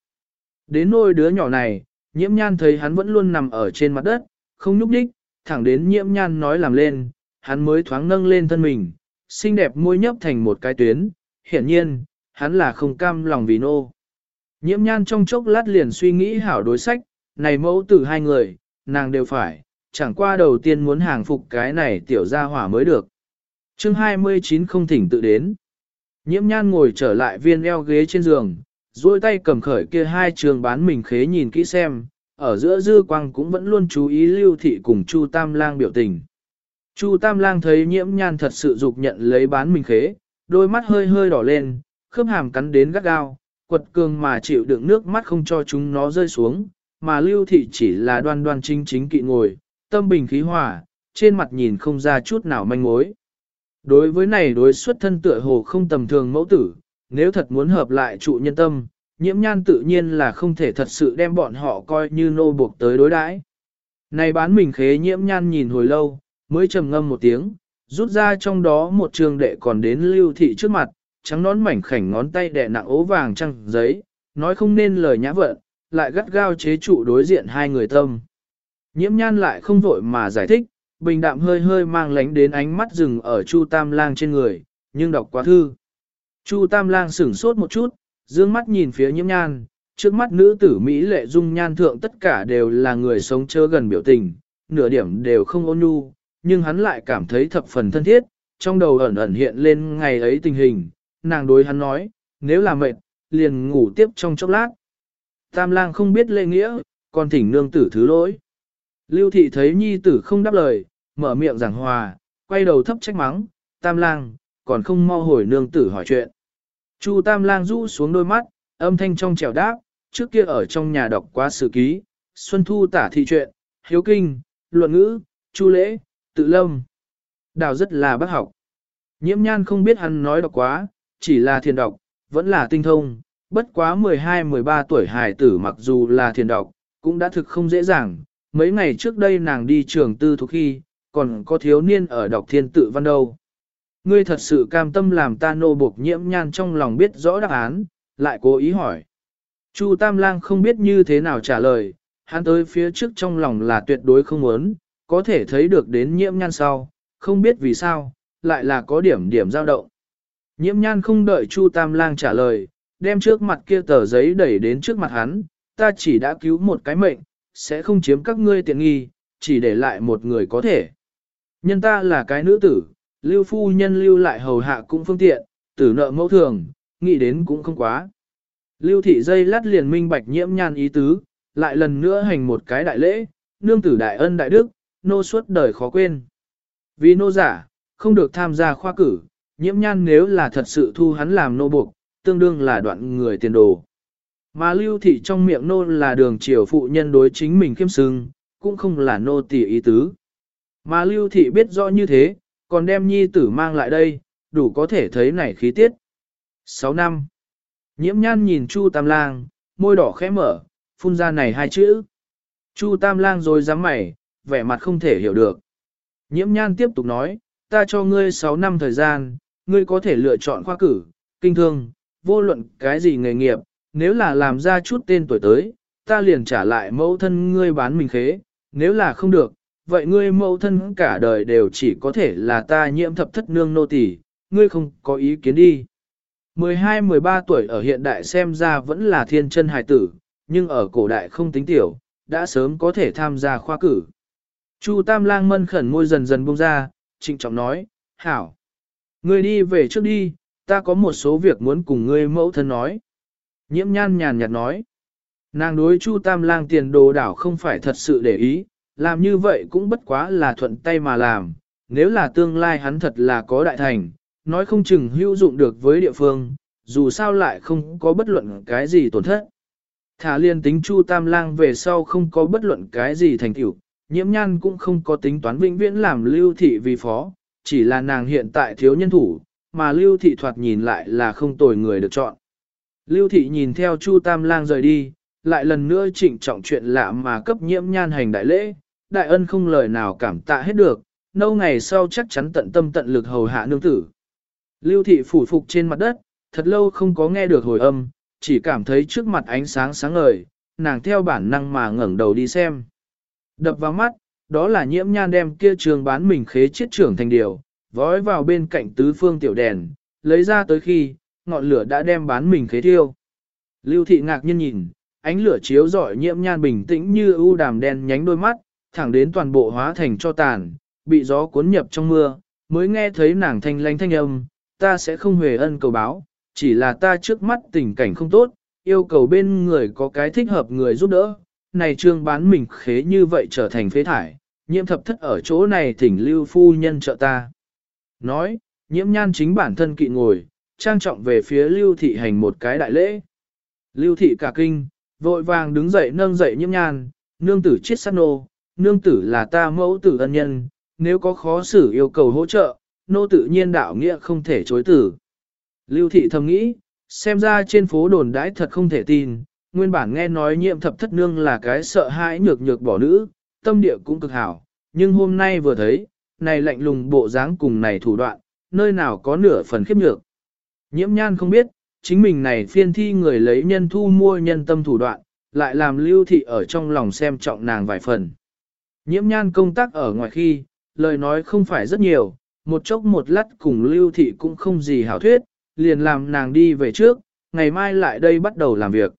Speaker 1: Đến nôi đứa nhỏ này, nhiễm nhan thấy hắn vẫn luôn nằm ở trên mặt đất, không nhúc đích, thẳng đến nhiễm nhan nói làm lên, hắn mới thoáng nâng lên thân mình, xinh đẹp môi nhấp thành một cái tuyến, hiển nhiên, hắn là không cam lòng vì nô. Nhiễm nhan trong chốc lát liền suy nghĩ hảo đối sách, này mẫu tử hai người, nàng đều phải, chẳng qua đầu tiên muốn hàng phục cái này tiểu gia hỏa mới được. chương 29 không thỉnh tự đến. Nhiễm nhan ngồi trở lại viên eo ghế trên giường, duỗi tay cầm khởi kia hai trường bán mình khế nhìn kỹ xem, ở giữa dư quang cũng vẫn luôn chú ý lưu thị cùng Chu Tam Lang biểu tình. Chu Tam Lang thấy nhiễm nhan thật sự dục nhận lấy bán mình khế, đôi mắt hơi hơi đỏ lên, khớp hàm cắn đến gắt gao, quật cường mà chịu đựng nước mắt không cho chúng nó rơi xuống, mà lưu thị chỉ là đoan đoan chính chính kỵ ngồi, tâm bình khí hòa, trên mặt nhìn không ra chút nào manh mối. Đối với này đối xuất thân tựa hồ không tầm thường mẫu tử, nếu thật muốn hợp lại trụ nhân tâm, nhiễm nhan tự nhiên là không thể thật sự đem bọn họ coi như nô buộc tới đối đãi. Này bán mình khế nhiễm nhan nhìn hồi lâu, mới trầm ngâm một tiếng, rút ra trong đó một trường đệ còn đến lưu thị trước mặt, trắng nón mảnh khảnh ngón tay đè nặng ố vàng trăng giấy, nói không nên lời nhã vận, lại gắt gao chế trụ đối diện hai người tâm. Nhiễm nhan lại không vội mà giải thích, bình đạm hơi hơi mang lánh đến ánh mắt rừng ở Chu Tam Lang trên người, nhưng đọc quá thư. Chu Tam Lang sửng sốt một chút, dương mắt nhìn phía nhiễm nhan, trước mắt nữ tử Mỹ lệ dung nhan thượng tất cả đều là người sống chớ gần biểu tình, nửa điểm đều không ôn nhu, nhưng hắn lại cảm thấy thập phần thân thiết, trong đầu ẩn ẩn hiện lên ngày ấy tình hình, nàng đối hắn nói, nếu là mệt, liền ngủ tiếp trong chốc lát. Tam lang không biết lễ nghĩa, còn thỉnh nương tử thứ lỗi. Lưu thị thấy nhi tử không đáp lời, mở miệng giảng hòa, quay đầu thấp trách mắng, tam lang, còn không mau hồi nương tử hỏi chuyện. Chu tam lang rũ xuống đôi mắt, âm thanh trong trẻo đáp, trước kia ở trong nhà đọc qua sử ký, Xuân Thu tả thị truyện, hiếu kinh, luận ngữ, chu lễ, tự lâm. Đào rất là bác học. Nhiễm nhan không biết hắn nói đọc quá, chỉ là thiền đọc, vẫn là tinh thông, bất quá 12-13 tuổi hài tử mặc dù là thiền đọc, cũng đã thực không dễ dàng. Mấy ngày trước đây nàng đi trường tư thuộc khi, còn có thiếu niên ở đọc thiên tự văn đâu. Ngươi thật sự cam tâm làm ta nô buộc nhiễm nhan trong lòng biết rõ đáp án, lại cố ý hỏi. Chu Tam Lang không biết như thế nào trả lời, hắn tới phía trước trong lòng là tuyệt đối không muốn, có thể thấy được đến nhiễm nhan sau, không biết vì sao, lại là có điểm điểm dao động. Nhiễm nhan không đợi Chu Tam Lang trả lời, đem trước mặt kia tờ giấy đẩy đến trước mặt hắn, ta chỉ đã cứu một cái mệnh, sẽ không chiếm các ngươi tiện nghi, chỉ để lại một người có thể. Nhân ta là cái nữ tử, lưu phu nhân lưu lại hầu hạ cũng phương tiện, tử nợ mẫu thường, nghĩ đến cũng không quá. Lưu thị dây lát liền minh bạch nhiễm nhan ý tứ, lại lần nữa hành một cái đại lễ, nương tử đại ân đại đức, nô suốt đời khó quên. Vì nô giả, không được tham gia khoa cử, nhiễm nhan nếu là thật sự thu hắn làm nô buộc, tương đương là đoạn người tiền đồ. Mà lưu thị trong miệng nô là đường triều phụ nhân đối chính mình khiêm sưng, cũng không là nô tỳ ý tứ. Mà lưu thị biết rõ như thế, còn đem nhi tử mang lại đây, đủ có thể thấy này khí tiết. 6 năm. Nhiễm nhan nhìn Chu Tam Lang, môi đỏ khẽ mở, phun ra này hai chữ. Chu Tam Lang rồi dám mày, vẻ mặt không thể hiểu được. Nhiễm nhan tiếp tục nói, ta cho ngươi 6 năm thời gian, ngươi có thể lựa chọn khoa cử, kinh thương, vô luận cái gì nghề nghiệp, nếu là làm ra chút tên tuổi tới, ta liền trả lại mẫu thân ngươi bán mình khế, nếu là không được, vậy ngươi mẫu thân cả đời đều chỉ có thể là ta nhiễm thập thất nương nô tỳ, ngươi không có ý kiến đi. 12-13 tuổi ở hiện đại xem ra vẫn là thiên chân hài tử, nhưng ở cổ đại không tính tiểu, đã sớm có thể tham gia khoa cử. Chu Tam Lang mân khẩn môi dần dần buông ra, trịnh trọng nói, hảo. Ngươi đi về trước đi, ta có một số việc muốn cùng ngươi mẫu thân nói. Nhiễm nhan nhàn nhạt nói, nàng đối Chu Tam Lang tiền đồ đảo không phải thật sự để ý, làm như vậy cũng bất quá là thuận tay mà làm, nếu là tương lai hắn thật là có đại thành, nói không chừng hữu dụng được với địa phương, dù sao lại không có bất luận cái gì tổn thất. Thả liên tính Chu Tam Lang về sau không có bất luận cái gì thành tựu, nhiễm nhan cũng không có tính toán vĩnh viễn làm lưu thị vì phó, chỉ là nàng hiện tại thiếu nhân thủ, mà lưu thị thoạt nhìn lại là không tồi người được chọn. Lưu thị nhìn theo Chu Tam Lang rời đi, lại lần nữa trịnh trọng chuyện lạ mà cấp nhiễm nhan hành đại lễ, đại ân không lời nào cảm tạ hết được, nâu ngày sau chắc chắn tận tâm tận lực hầu hạ nương tử. Lưu thị phủ phục trên mặt đất, thật lâu không có nghe được hồi âm, chỉ cảm thấy trước mặt ánh sáng sáng ngời, nàng theo bản năng mà ngẩng đầu đi xem. Đập vào mắt, đó là nhiễm nhan đem kia trường bán mình khế chiết trưởng thành điều, vói vào bên cạnh tứ phương tiểu đèn, lấy ra tới khi, ngọn lửa đã đem bán mình khế thiêu. Lưu thị ngạc nhiên nhìn, ánh lửa chiếu rọi nhiễm nhan bình tĩnh như ưu đàm đen nhánh đôi mắt, thẳng đến toàn bộ hóa thành cho tàn, bị gió cuốn nhập trong mưa, mới nghe thấy nàng thanh lanh thanh âm, ta sẽ không hề ân cầu báo, chỉ là ta trước mắt tình cảnh không tốt, yêu cầu bên người có cái thích hợp người giúp đỡ, này trương bán mình khế như vậy trở thành phế thải, nhiễm thập thất ở chỗ này thỉnh lưu phu nhân trợ ta. Nói, nhiễm nhan chính bản thân kỵ ngồi, trang trọng về phía lưu thị hành một cái đại lễ. Lưu thị cả kinh, vội vàng đứng dậy nâng dậy nhiễm nhan, nương tử chết sát nô, nương tử là ta mẫu tử ân nhân, nếu có khó xử yêu cầu hỗ trợ, nô tự nhiên đạo nghĩa không thể chối tử. Lưu thị thầm nghĩ, xem ra trên phố đồn đãi thật không thể tin, nguyên bản nghe nói nhiệm thập thất nương là cái sợ hãi nhược nhược bỏ nữ, tâm địa cũng cực hảo, nhưng hôm nay vừa thấy, này lạnh lùng bộ dáng cùng này thủ đoạn, nơi nào có nửa phần khiếp nhược. Nhiễm nhan không biết, chính mình này phiên thi người lấy nhân thu mua nhân tâm thủ đoạn, lại làm lưu thị ở trong lòng xem trọng nàng vài phần. Nhiễm nhan công tác ở ngoài khi, lời nói không phải rất nhiều, một chốc một lát cùng lưu thị cũng không gì hảo thuyết, liền làm nàng đi về trước, ngày mai lại đây bắt đầu làm việc.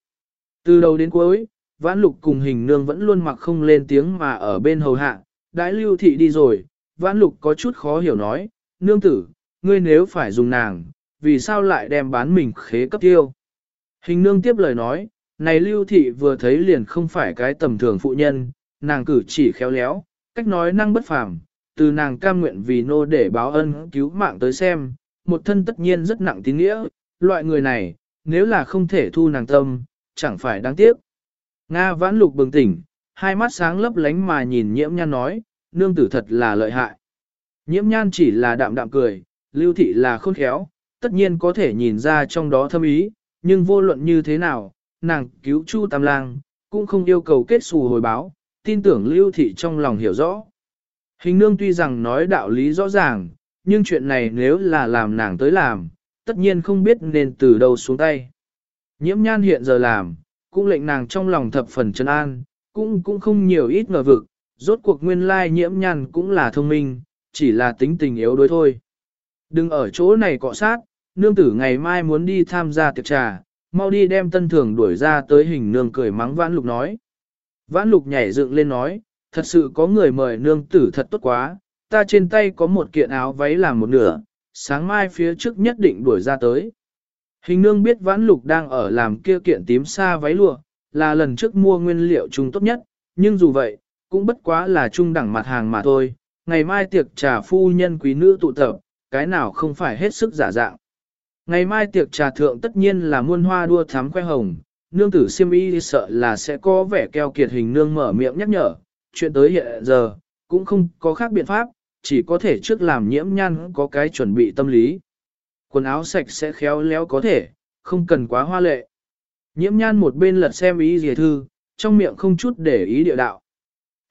Speaker 1: Từ đầu đến cuối, vãn lục cùng hình nương vẫn luôn mặc không lên tiếng mà ở bên hầu hạ, đãi lưu thị đi rồi, vãn lục có chút khó hiểu nói, nương tử, ngươi nếu phải dùng nàng, vì sao lại đem bán mình khế cấp tiêu. Hình nương tiếp lời nói, này lưu thị vừa thấy liền không phải cái tầm thường phụ nhân, nàng cử chỉ khéo léo, cách nói năng bất phàm, từ nàng cam nguyện vì nô để báo ân cứu mạng tới xem, một thân tất nhiên rất nặng tín nghĩa, loại người này, nếu là không thể thu nàng tâm, chẳng phải đáng tiếc. Nga vãn lục bừng tỉnh, hai mắt sáng lấp lánh mà nhìn nhiễm nhan nói, nương tử thật là lợi hại. Nhiễm nhan chỉ là đạm đạm cười, lưu thị là khôn khéo, tất nhiên có thể nhìn ra trong đó thâm ý, nhưng vô luận như thế nào, nàng cứu Chu Tam Lang, cũng không yêu cầu kết xù hồi báo, tin tưởng lưu thị trong lòng hiểu rõ. Hình nương tuy rằng nói đạo lý rõ ràng, nhưng chuyện này nếu là làm nàng tới làm, tất nhiên không biết nên từ đâu xuống tay. Nhiễm nhan hiện giờ làm, cũng lệnh nàng trong lòng thập phần chân an, cũng cũng không nhiều ít ngờ vực, rốt cuộc nguyên lai nhiễm nhan cũng là thông minh, chỉ là tính tình yếu đuối thôi. Đừng ở chỗ này cọ sát, nương tử ngày mai muốn đi tham gia tiệc trà, mau đi đem tân thường đuổi ra tới hình nương cười mắng vãn lục nói. Vãn lục nhảy dựng lên nói, thật sự có người mời nương tử thật tốt quá, ta trên tay có một kiện áo váy làm một nửa, sáng mai phía trước nhất định đuổi ra tới. Hình nương biết vãn lục đang ở làm kia kiện tím xa váy lụa, là lần trước mua nguyên liệu chung tốt nhất, nhưng dù vậy, cũng bất quá là trung đẳng mặt hàng mà thôi, ngày mai tiệc trà phu nhân quý nữ tụ tập, cái nào không phải hết sức giả dạng. Ngày mai tiệc trà thượng tất nhiên là muôn hoa đua thắm khoe hồng, nương tử siêm y sợ là sẽ có vẻ keo kiệt hình nương mở miệng nhắc nhở, chuyện tới hiện giờ, cũng không có khác biện pháp, chỉ có thể trước làm nhiễm nhăn có cái chuẩn bị tâm lý. Quần áo sạch sẽ khéo léo có thể, không cần quá hoa lệ. Nhiễm nhan một bên lật xem ý dìa thư, trong miệng không chút để ý địa đạo.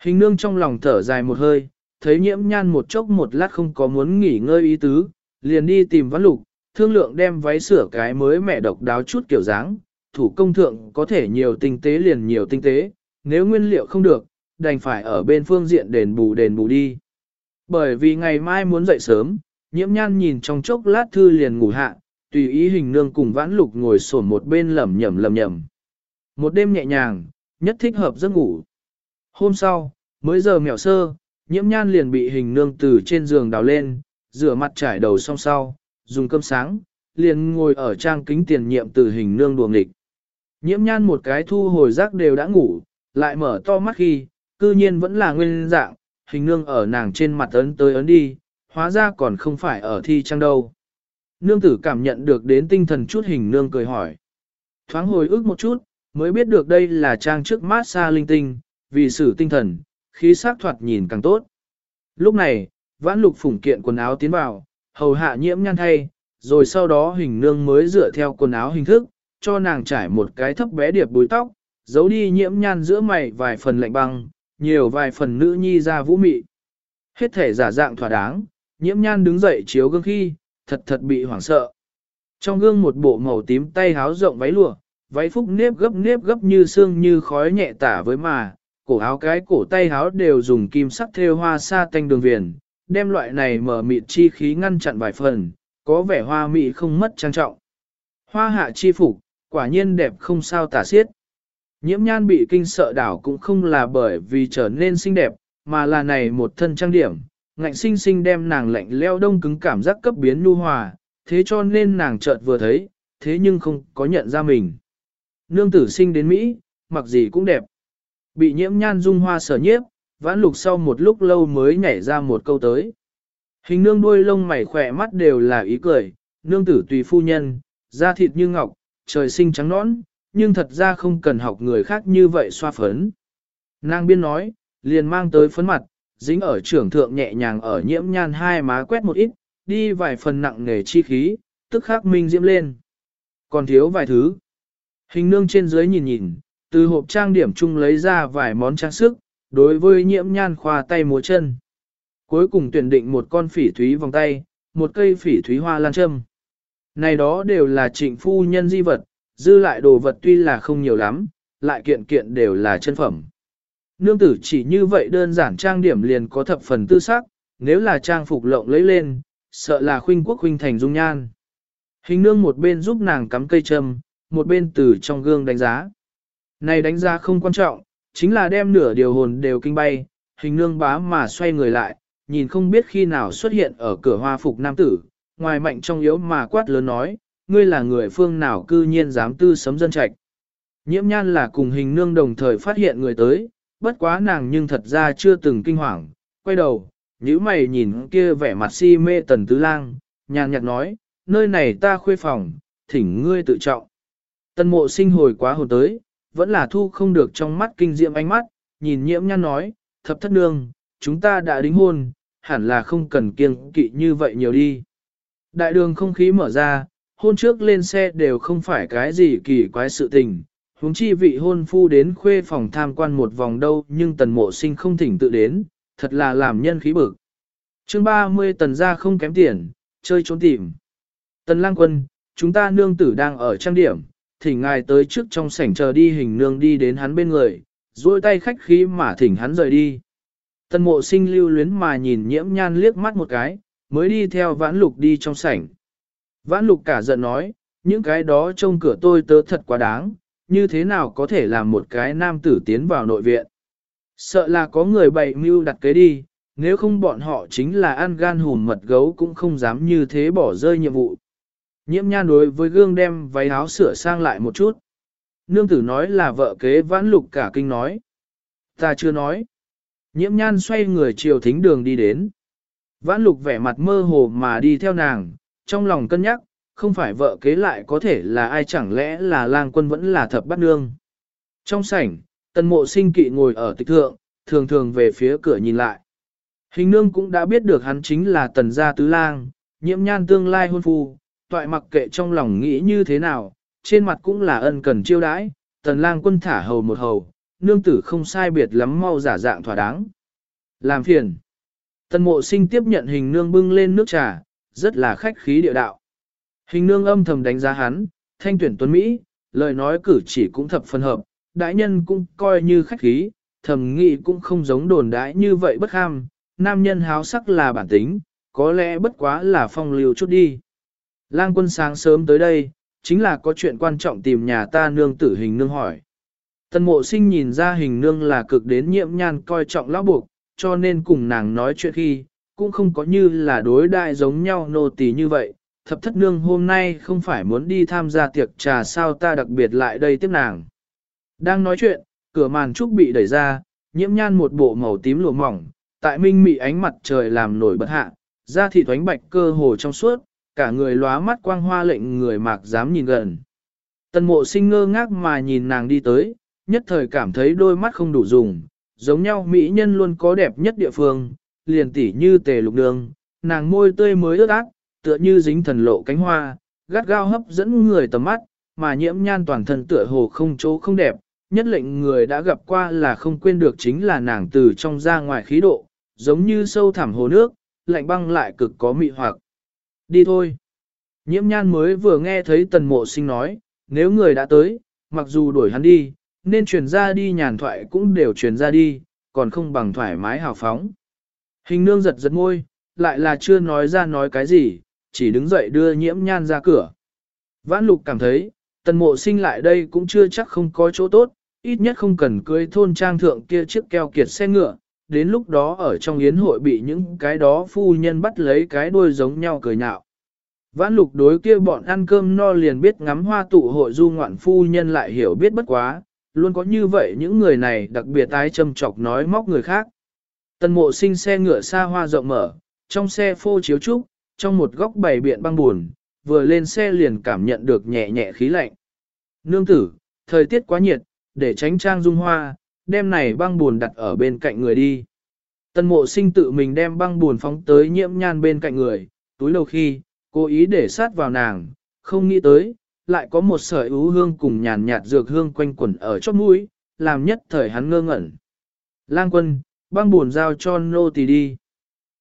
Speaker 1: Hình nương trong lòng thở dài một hơi, thấy nhiễm nhan một chốc một lát không có muốn nghỉ ngơi ý tứ, liền đi tìm văn lục, thương lượng đem váy sửa cái mới mẹ độc đáo chút kiểu dáng, thủ công thượng có thể nhiều tinh tế liền nhiều tinh tế, nếu nguyên liệu không được, đành phải ở bên phương diện đền bù đền bù đi. Bởi vì ngày mai muốn dậy sớm, nhiễm nhan nhìn trong chốc lát thư liền ngủ hạ, tùy ý hình nương cùng vãn lục ngồi sổn một bên lẩm nhẩm lẩm nhẩm. Một đêm nhẹ nhàng, nhất thích hợp giấc ngủ. Hôm sau, mới giờ mẹo sơ, nhiễm nhan liền bị hình nương từ trên giường đào lên, rửa mặt trải đầu xong sau, dùng cơm sáng, liền ngồi ở trang kính tiền nhiệm từ hình nương đuồng địch. Nhiễm nhan một cái thu hồi rác đều đã ngủ, lại mở to mắt khi, cư nhiên vẫn là nguyên dạng, hình nương ở nàng trên mặt ấn tới ấn đi, hóa ra còn không phải ở thi trang đâu. Nương tử cảm nhận được đến tinh thần chút hình nương cười hỏi. Thoáng hồi ức một chút, mới biết được đây là trang trước mát xa linh tinh, vì sử tinh thần, khí sắc thoạt nhìn càng tốt. Lúc này, vãn lục phủng kiện quần áo tiến vào, hầu hạ nhiễm nhan thay, rồi sau đó hình nương mới dựa theo quần áo hình thức, cho nàng trải một cái thấp bé điệp búi tóc, giấu đi nhiễm nhan giữa mày vài phần lạnh băng, nhiều vài phần nữ nhi ra vũ mị. Hết thể giả dạng thỏa đáng, nhiễm nhan đứng dậy chiếu gương khi, thật thật bị hoảng sợ. Trong gương một bộ màu tím tay háo rộng váy lụa, váy phúc nếp gấp nếp gấp như xương như khói nhẹ tả với mà, cổ áo cái cổ tay háo đều dùng kim sắc thêu hoa sa tanh đường viền, đem loại này mở mịt chi khí ngăn chặn vài phần, có vẻ hoa mị không mất trang trọng. Hoa hạ chi phục, quả nhiên đẹp không sao tả xiết. Nhiễm nhan bị kinh sợ đảo cũng không là bởi vì trở nên xinh đẹp, mà là này một thân trang điểm, ngạnh sinh sinh đem nàng lạnh leo đông cứng cảm giác cấp biến nhu hòa, thế cho nên nàng chợt vừa thấy, thế nhưng không có nhận ra mình. Nương tử sinh đến Mỹ, mặc gì cũng đẹp. Bị nhiễm nhan dung hoa sở nhiếp, vãn lục sau một lúc lâu mới nhảy ra một câu tới. Hình nương đuôi lông mày khỏe mắt đều là ý cười, nương tử tùy phu nhân, da thịt như ngọc, trời sinh trắng nõn, nhưng thật ra không cần học người khác như vậy xoa phấn. Nàng biên nói, liền mang tới phấn mặt, dính ở trưởng thượng nhẹ nhàng ở nhiễm nhan hai má quét một ít, đi vài phần nặng nghề chi khí, tức khắc minh diễm lên. Còn thiếu vài thứ. Hình nương trên dưới nhìn nhìn, từ hộp trang điểm chung lấy ra vài món trang sức, đối với nhiễm nhan khoa tay múa chân. Cuối cùng tuyển định một con phỉ thúy vòng tay, một cây phỉ thúy hoa lan châm. Này đó đều là trịnh phu nhân di vật, dư lại đồ vật tuy là không nhiều lắm, lại kiện kiện đều là chân phẩm. Nương tử chỉ như vậy đơn giản trang điểm liền có thập phần tư sắc, nếu là trang phục lộng lấy lên, sợ là khuynh quốc khuynh thành dung nhan. Hình nương một bên giúp nàng cắm cây châm, một bên từ trong gương đánh giá. Này đánh giá không quan trọng, chính là đem nửa điều hồn đều kinh bay, hình nương bá mà xoay người lại, nhìn không biết khi nào xuất hiện ở cửa hoa phục nam tử, ngoài mạnh trong yếu mà quát lớn nói, ngươi là người phương nào cư nhiên dám tư sấm dân trạch. Nhiễm nhan là cùng hình nương đồng thời phát hiện người tới, bất quá nàng nhưng thật ra chưa từng kinh hoàng, quay đầu, nhíu mày nhìn kia vẻ mặt si mê tần tứ lang, nhàn nhạt nói, nơi này ta khuê phòng, thỉnh ngươi tự trọng. Tần mộ sinh hồi quá hồn tới, vẫn là thu không được trong mắt kinh diệm ánh mắt, nhìn nhiễm nhan nói, thập thất nương, chúng ta đã đính hôn, hẳn là không cần kiêng kỵ như vậy nhiều đi. Đại đường không khí mở ra, hôn trước lên xe đều không phải cái gì kỳ quái sự tình, huống chi vị hôn phu đến khuê phòng tham quan một vòng đâu nhưng tần mộ sinh không thỉnh tự đến, thật là làm nhân khí bực. chương 30 tần ra không kém tiền, chơi trốn tìm. Tần lang quân, chúng ta nương tử đang ở trang điểm, thỉnh ngài tới trước trong sảnh chờ đi hình nương đi đến hắn bên người, duỗi tay khách khí mà thỉnh hắn rời đi. Tần mộ sinh lưu luyến mà nhìn nhiễm nhan liếc mắt một cái, mới đi theo vãn lục đi trong sảnh. Vãn lục cả giận nói, những cái đó trông cửa tôi tớ thật quá đáng, như thế nào có thể làm một cái nam tử tiến vào nội viện. Sợ là có người bày mưu đặt kế đi, nếu không bọn họ chính là ăn gan hùn mật gấu cũng không dám như thế bỏ rơi nhiệm vụ. Nhiễm nhan đối với gương đem váy áo sửa sang lại một chút. Nương tử nói là vợ kế vãn lục cả kinh nói. Ta chưa nói. Nhiễm nhan xoay người chiều thính đường đi đến. Vãn lục vẻ mặt mơ hồ mà đi theo nàng, trong lòng cân nhắc, không phải vợ kế lại có thể là ai chẳng lẽ là lang quân vẫn là thập bát nương. Trong sảnh, tần mộ sinh kỵ ngồi ở tịch thượng, thường thường về phía cửa nhìn lại. Hình nương cũng đã biết được hắn chính là tần gia tứ lang, nhiễm nhan tương lai hôn phu, toại mặc kệ trong lòng nghĩ như thế nào, trên mặt cũng là ân cần chiêu đãi, tần lang quân thả hầu một hầu, nương tử không sai biệt lắm mau giả dạng thỏa đáng. Làm phiền. Tần mộ sinh tiếp nhận hình nương bưng lên nước trà, rất là khách khí địa đạo. Hình nương âm thầm đánh giá hắn, thanh tuyển tuấn Mỹ, lời nói cử chỉ cũng thập phân hợp, đại nhân cũng coi như khách khí, thầm nghị cũng không giống đồn đãi như vậy bất ham, nam nhân háo sắc là bản tính, có lẽ bất quá là phong lưu chút đi. Lang quân sáng sớm tới đây, chính là có chuyện quan trọng tìm nhà ta nương tử hình nương hỏi. Tần mộ sinh nhìn ra hình nương là cực đến nhiễm nhan coi trọng lão buộc, cho nên cùng nàng nói chuyện khi, cũng không có như là đối đại giống nhau nô tỳ như vậy. Thập thất nương hôm nay không phải muốn đi tham gia tiệc trà sao ta đặc biệt lại đây tiếp nàng. Đang nói chuyện, cửa màn trúc bị đẩy ra, nhiễm nhan một bộ màu tím lụa mỏng, tại minh mị ánh mặt trời làm nổi bật hạ, da thịt thoánh bạch cơ hồ trong suốt, cả người lóa mắt quang hoa lệnh người mạc dám nhìn gần. Tần mộ sinh ngơ ngác mà nhìn nàng đi tới, nhất thời cảm thấy đôi mắt không đủ dùng, giống nhau mỹ nhân luôn có đẹp nhất địa phương, liền tỉ như tề lục đường, nàng môi tươi mới ướt át, tựa như dính thần lộ cánh hoa, gắt gao hấp dẫn người tầm mắt, mà nhiễm nhan toàn thân tựa hồ không chỗ không đẹp, nhất lệnh người đã gặp qua là không quên được chính là nàng từ trong ra ngoài khí độ, giống như sâu thẳm hồ nước, lạnh băng lại cực có mị hoặc. Đi thôi. Nhiễm nhan mới vừa nghe thấy tần mộ sinh nói, nếu người đã tới, mặc dù đuổi hắn đi, nên truyền ra đi nhàn thoại cũng đều truyền ra đi, còn không bằng thoải mái hào phóng. Hình nương giật giật môi, lại là chưa nói ra nói cái gì, chỉ đứng dậy đưa nhiễm nhan ra cửa. Vãn lục cảm thấy, tần mộ sinh lại đây cũng chưa chắc không có chỗ tốt, ít nhất không cần cưới thôn trang thượng kia chiếc keo kiệt xe ngựa, đến lúc đó ở trong yến hội bị những cái đó phu nhân bắt lấy cái đuôi giống nhau cười nhạo. Vãn lục đối kia bọn ăn cơm no liền biết ngắm hoa tụ hội du ngoạn phu nhân lại hiểu biết bất quá, luôn có như vậy những người này đặc biệt tái châm chọc nói móc người khác. Tần mộ sinh xe ngựa xa hoa rộng mở, trong xe phô chiếu trúc, trong một góc bày biện băng buồn, vừa lên xe liền cảm nhận được nhẹ nhẹ khí lạnh. Nương tử, thời tiết quá nhiệt, để tránh trang dung hoa, đem này băng buồn đặt ở bên cạnh người đi. Tần mộ sinh tự mình đem băng buồn phóng tới nhiễm nhan bên cạnh người, túi lâu khi, cố ý để sát vào nàng, không nghĩ tới, lại có một sợi ú hương cùng nhàn nhạt dược hương quanh quẩn ở chóp mũi, làm nhất thời hắn ngơ ngẩn. Lang quân, băng buồn giao cho nô tỳ đi.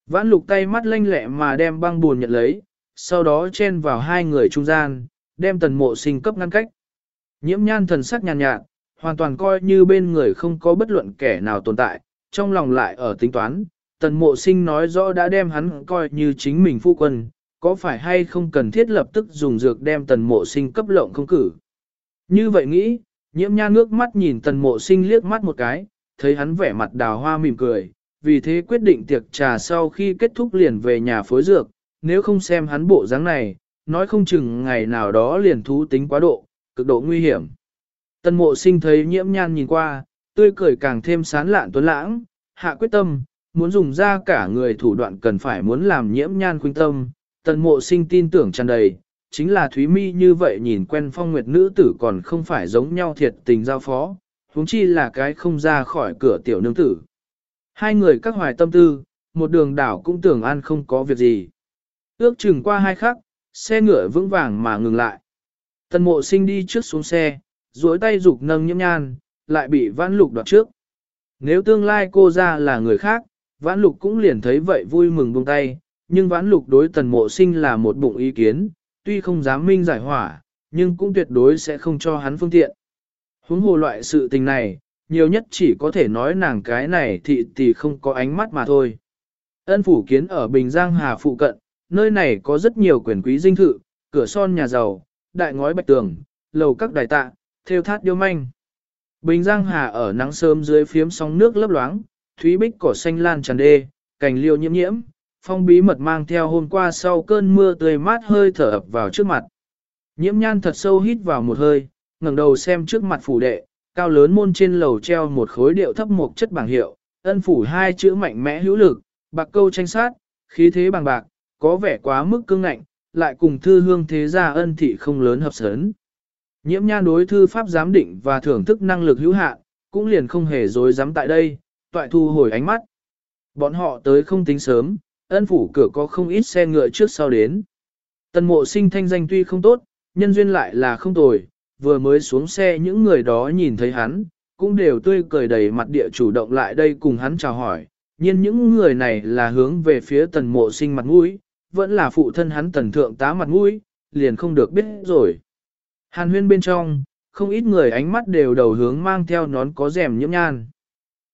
Speaker 1: Vãn lục tay mắt lanh lẹ mà đem băng buồn nhận lấy, sau đó chen vào hai người trung gian, đem tần mộ sinh cấp ngăn cách. Nhiễm nhan thần sắc nhàn nhạt, hoàn toàn coi như bên người không có bất luận kẻ nào tồn tại, trong lòng lại ở tính toán, tần mộ sinh nói rõ đã đem hắn coi như chính mình phu quân, có phải hay không cần thiết lập tức dùng dược đem tần mộ sinh cấp lộng không cử. Như vậy nghĩ, nhiễm nha nước mắt nhìn tần mộ sinh liếc mắt một cái, thấy hắn vẻ mặt đào hoa mỉm cười, vì thế quyết định tiệc trà sau khi kết thúc liền về nhà phối dược, nếu không xem hắn bộ dáng này, nói không chừng ngày nào đó liền thú tính quá độ, cực độ nguy hiểm. Tần mộ sinh thấy nhiễm nhan nhìn qua, tươi cười càng thêm sán lạn tuấn lãng, hạ quyết tâm, muốn dùng ra cả người thủ đoạn cần phải muốn làm nhiễm nhan khuynh tâm, tần mộ sinh tin tưởng tràn đầy, chính là Thúy Mi như vậy nhìn quen phong nguyệt nữ tử còn không phải giống nhau thiệt tình giao phó, huống chi là cái không ra khỏi cửa tiểu nương tử. Hai người các hoài tâm tư, một đường đảo cũng tưởng an không có việc gì. Ước chừng qua hai khắc, xe ngựa vững vàng mà ngừng lại. Tần mộ sinh đi trước xuống xe, duỗi tay dục nâng nhiễm nhan, lại bị vãn lục đoạt trước. Nếu tương lai cô ra là người khác, vãn lục cũng liền thấy vậy vui mừng buông tay, nhưng vãn lục đối tần mộ sinh là một bụng ý kiến, tuy không dám minh giải hỏa, nhưng cũng tuyệt đối sẽ không cho hắn phương tiện. Huống hồ loại sự tình này, nhiều nhất chỉ có thể nói nàng cái này thị tỷ không có ánh mắt mà thôi. Ân phủ kiến ở Bình Giang Hà phụ cận, nơi này có rất nhiều quyền quý dinh thự, cửa son nhà giàu, đại ngói bạch tường, lầu các đài tạ, theo thát điêu manh. Bình Giang Hà ở nắng sớm dưới phiếm sóng nước lấp loáng, thúy bích cỏ xanh lan tràn đê, cành liêu nhiễm nhiễm, phong bí mật mang theo hôm qua sau cơn mưa tươi mát hơi thở ập vào trước mặt. Nhiễm nhan thật sâu hít vào một hơi, ngẩng đầu xem trước mặt phủ đệ, cao lớn môn trên lầu treo một khối điệu thấp một chất bảng hiệu, ân phủ hai chữ mạnh mẽ hữu lực, bạc câu tranh sát, khí thế bằng bạc, có vẻ quá mức cương ngạnh, lại cùng thư hương thế gia ân thị không lớn hợp sớn. Nhiễm nhan đối thư pháp giám định và thưởng thức năng lực hữu hạn, cũng liền không hề dối dám tại đây, toại thu hồi ánh mắt. Bọn họ tới không tính sớm, ân phủ cửa có không ít xe ngựa trước sau đến. Tần mộ sinh thanh danh tuy không tốt, nhân duyên lại là không tồi, vừa mới xuống xe những người đó nhìn thấy hắn, cũng đều tươi cười đầy mặt địa chủ động lại đây cùng hắn chào hỏi. Nhưng những người này là hướng về phía tần mộ sinh mặt mũi, vẫn là phụ thân hắn tần thượng tá mặt mũi, liền không được biết rồi. Hàn huyên bên trong, không ít người ánh mắt đều đầu hướng mang theo nón có rèm nhiễm nhan.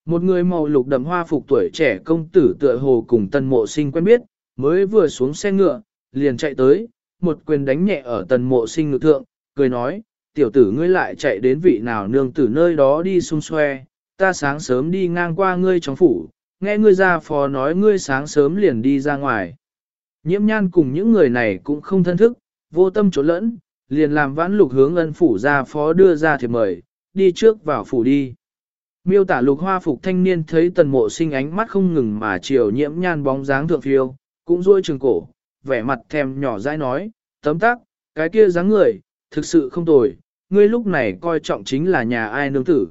Speaker 1: Một người màu lục đậm hoa phục tuổi trẻ công tử tựa hồ cùng tần mộ sinh quen biết, mới vừa xuống xe ngựa, liền chạy tới, một quyền đánh nhẹ ở tần mộ sinh ngự thượng, cười nói, tiểu tử ngươi lại chạy đến vị nào nương tử nơi đó đi xung xoe, ta sáng sớm đi ngang qua ngươi trong phủ, nghe ngươi ra phó nói ngươi sáng sớm liền đi ra ngoài. Nhiễm nhan cùng những người này cũng không thân thức, vô tâm trốn lẫn, liền làm vãn lục hướng ân phủ ra phó đưa ra thiệp mời, đi trước vào phủ đi. Miêu tả lục hoa phục thanh niên thấy tần mộ sinh ánh mắt không ngừng mà chiều nhiễm nhan bóng dáng thượng phiêu, cũng ruôi trường cổ, vẻ mặt thèm nhỏ dãi nói, tấm tắc, cái kia dáng người, thực sự không tồi, ngươi lúc này coi trọng chính là nhà ai nương tử.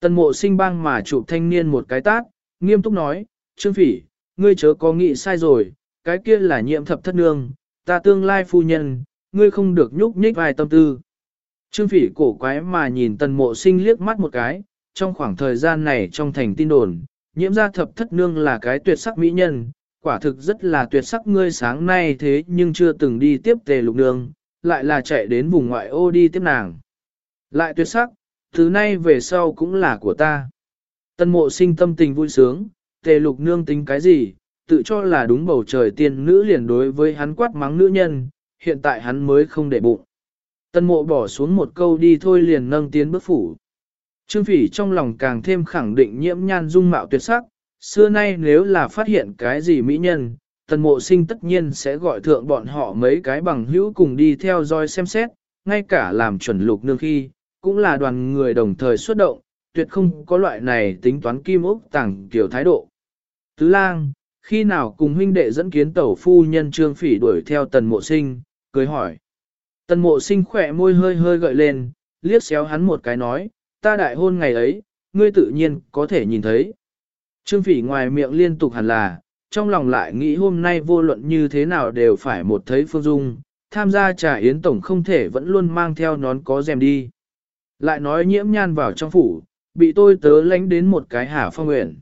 Speaker 1: Tần mộ sinh băng mà chụp thanh niên một cái tát, nghiêm túc nói, Trương Phỉ, ngươi chớ có nghĩ sai rồi, cái kia là nhiệm thập thất nương, ta tương lai phu nhân, ngươi không được nhúc nhích vài tâm tư. Trương Phỉ cổ quái mà nhìn tần mộ sinh liếc mắt một cái, trong khoảng thời gian này trong thành tin đồn, nhiễm gia thập thất nương là cái tuyệt sắc mỹ nhân, quả thực rất là tuyệt sắc ngươi sáng nay thế nhưng chưa từng đi tiếp tề lục nương, lại là chạy đến vùng ngoại ô đi tiếp nàng. Lại tuyệt sắc, thứ nay về sau cũng là của ta. Tân mộ sinh tâm tình vui sướng, tề lục nương tính cái gì, tự cho là đúng bầu trời tiên nữ liền đối với hắn quát mắng nữ nhân, hiện tại hắn mới không để bụng. Tân mộ bỏ xuống một câu đi thôi liền nâng tiến bước phủ. Trương phỉ trong lòng càng thêm khẳng định nhiễm nhan dung mạo tuyệt sắc, xưa nay nếu là phát hiện cái gì mỹ nhân, tần mộ sinh tất nhiên sẽ gọi thượng bọn họ mấy cái bằng hữu cùng đi theo dõi xem xét, ngay cả làm chuẩn lục nương khi, cũng là đoàn người đồng thời xuất động, tuyệt không có loại này tính toán kim ốc tàng kiểu thái độ. Tứ lang, khi nào cùng huynh đệ dẫn kiến tẩu phu nhân trương phỉ đuổi theo tần mộ sinh, cười hỏi. Tần mộ sinh khỏe môi hơi hơi gợi lên, liếc xéo hắn một cái nói, ta đại hôn ngày ấy, ngươi tự nhiên có thể nhìn thấy. Trương phỉ ngoài miệng liên tục hẳn là, trong lòng lại nghĩ hôm nay vô luận như thế nào đều phải một thấy phương dung, tham gia trà yến tổng không thể vẫn luôn mang theo nón có rèm đi. Lại nói nhiễm nhan vào trong phủ, bị tôi tớ lánh đến một cái hả phong nguyện.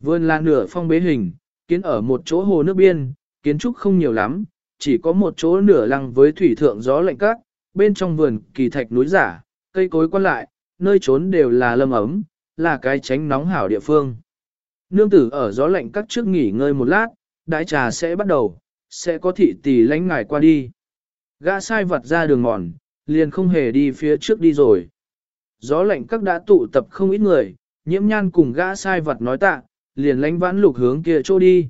Speaker 1: Vươn là nửa phong bế hình, kiến ở một chỗ hồ nước biên, kiến trúc không nhiều lắm, chỉ có một chỗ nửa lăng với thủy thượng gió lạnh cát, bên trong vườn kỳ thạch núi giả, cây cối quan lại, nơi trốn đều là lâm ấm, là cái tránh nóng hảo địa phương. Nương tử ở gió lạnh các trước nghỉ ngơi một lát, đái trà sẽ bắt đầu, sẽ có thị tỷ lánh ngài qua đi. Gã sai vật ra đường mòn, liền không hề đi phía trước đi rồi. Gió lạnh các đã tụ tập không ít người, nhiễm nhan cùng gã sai vật nói tạ, liền lánh vãn lục hướng kia chỗ đi.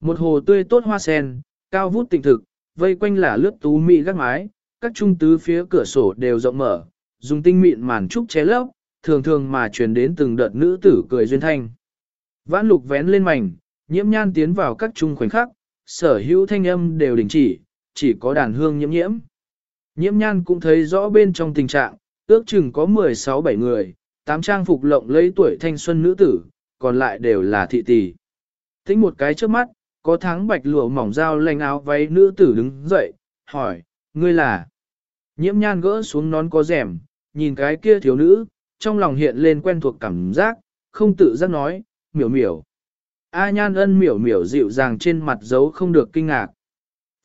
Speaker 1: Một hồ tươi tốt hoa sen, cao vút tịnh thực, vây quanh là lướt tú mị gác mái, các trung tứ phía cửa sổ đều rộng mở, dùng tinh mịn màn trúc che lấp, thường thường mà truyền đến từng đợt nữ tử cười duyên thanh. Vãn lục vén lên mảnh, nhiễm nhan tiến vào các trung khoảnh khắc, sở hữu thanh âm đều đình chỉ, chỉ có đàn hương nhiễm nhiễm. Nhiễm nhan cũng thấy rõ bên trong tình trạng, ước chừng có 16-7 người, tám trang phục lộng lấy tuổi thanh xuân nữ tử, còn lại đều là thị tỷ. Tính một cái trước mắt, có tháng bạch lụa mỏng dao lanh áo váy nữ tử đứng dậy, hỏi, ngươi là? Nhiễm nhan gỡ xuống nón có rèm, nhìn cái kia thiếu nữ, trong lòng hiện lên quen thuộc cảm giác, không tự giác nói, miểu miểu. A nhan ân miểu miểu dịu dàng trên mặt giấu không được kinh ngạc.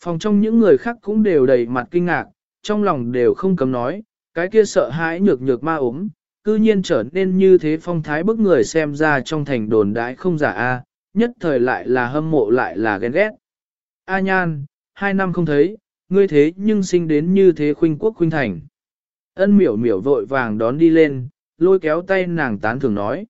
Speaker 1: Phòng trong những người khác cũng đều đầy mặt kinh ngạc, trong lòng đều không cấm nói, cái kia sợ hãi nhược nhược ma ốm, cư nhiên trở nên như thế phong thái bức người xem ra trong thành đồn đãi không giả A, nhất thời lại là hâm mộ lại là ghen ghét. A nhan, hai năm không thấy, ngươi thế nhưng sinh đến như thế khuynh quốc khuynh thành. Ân miểu miểu vội vàng đón đi lên, lôi kéo tay nàng tán thường nói.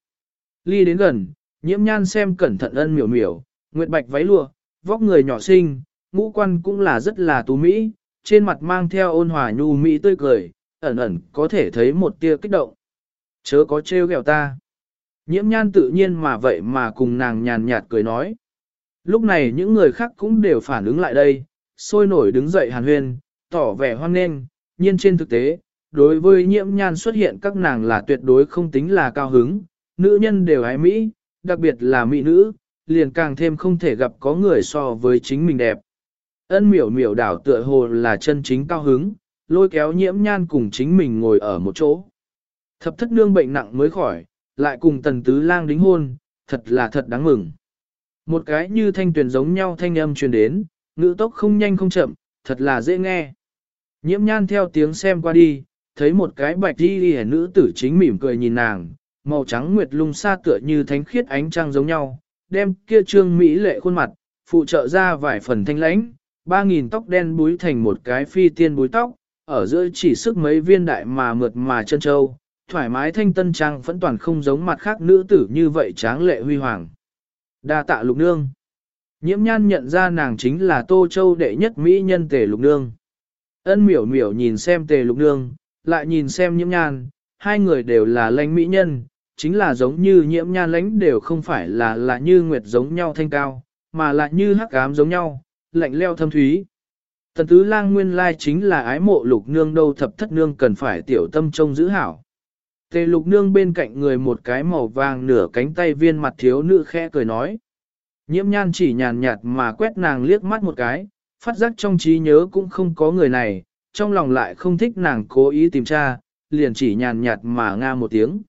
Speaker 1: Ly đến gần, nhiễm nhan xem cẩn thận ân miểu miểu, nguyệt bạch váy lụa, vóc người nhỏ xinh, ngũ quan cũng là rất là tú mỹ, trên mặt mang theo ôn hòa nhu mỹ tươi cười, ẩn ẩn có thể thấy một tia kích động. Chớ có trêu ghẹo ta. Nhiễm nhan tự nhiên mà vậy mà cùng nàng nhàn nhạt cười nói. Lúc này những người khác cũng đều phản ứng lại đây, sôi nổi đứng dậy hàn huyên, tỏ vẻ hoan nghênh, nhiên trên thực tế, đối với nhiễm nhan xuất hiện các nàng là tuyệt đối không tính là cao hứng, nữ nhân đều ái Mỹ, đặc biệt là Mỹ nữ, liền càng thêm không thể gặp có người so với chính mình đẹp. Ân miểu miểu đảo tựa hồ là chân chính cao hứng, lôi kéo nhiễm nhan cùng chính mình ngồi ở một chỗ. Thập thất nương bệnh nặng mới khỏi, lại cùng tần tứ lang đính hôn, thật là thật đáng mừng. Một cái như thanh tuyển giống nhau thanh âm truyền đến, ngữ tốc không nhanh không chậm, thật là dễ nghe. Nhiễm nhan theo tiếng xem qua đi, thấy một cái bạch đi đi nữ tử chính mỉm cười nhìn nàng, màu trắng nguyệt lung xa tựa như thánh khiết ánh trăng giống nhau, đem kia trương mỹ lệ khuôn mặt, phụ trợ ra vài phần thanh lãnh, ba nghìn tóc đen búi thành một cái phi tiên búi tóc, ở giữa chỉ sức mấy viên đại mà mượt mà chân châu, thoải mái thanh tân trang vẫn toàn không giống mặt khác nữ tử như vậy tráng lệ huy hoàng. Đa tạ lục nương. Nhiễm nhan nhận ra nàng chính là Tô Châu đệ nhất mỹ nhân tề lục nương. Ân miểu miểu nhìn xem tề lục nương, lại nhìn xem nhiễm nhan, hai người đều là lãnh mỹ nhân, chính là giống như nhiễm nhan lãnh đều không phải là là như nguyệt giống nhau thanh cao, mà là như hắc ám giống nhau, lạnh leo thâm thúy. Tần tứ lang nguyên lai chính là ái mộ lục nương đâu thập thất nương cần phải tiểu tâm trông giữ hảo. Tề lục nương bên cạnh người một cái màu vàng nửa cánh tay viên mặt thiếu nữ khẽ cười nói. Nhiễm nhan chỉ nhàn nhạt mà quét nàng liếc mắt một cái, phát giác trong trí nhớ cũng không có người này, trong lòng lại không thích nàng cố ý tìm tra, liền chỉ nhàn nhạt mà nga một tiếng.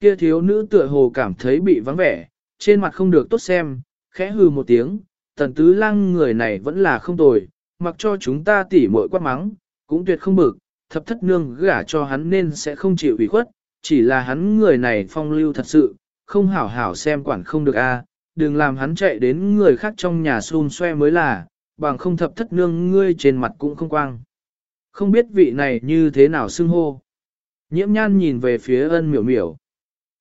Speaker 1: Kia thiếu nữ tựa hồ cảm thấy bị vắng vẻ, trên mặt không được tốt xem, khẽ hừ một tiếng, tần tứ lăng người này vẫn là không tồi, mặc cho chúng ta tỉ muội quát mắng, cũng tuyệt không bực, thập thất nương gả cho hắn nên sẽ không chịu ủy khuất, chỉ là hắn người này phong lưu thật sự, không hảo hảo xem quản không được a, đừng làm hắn chạy đến người khác trong nhà xun xoe mới là, bằng không thập thất nương ngươi trên mặt cũng không quang. Không biết vị này như thế nào xưng hô. Nhiễm nhan nhìn về phía ân miểu miểu.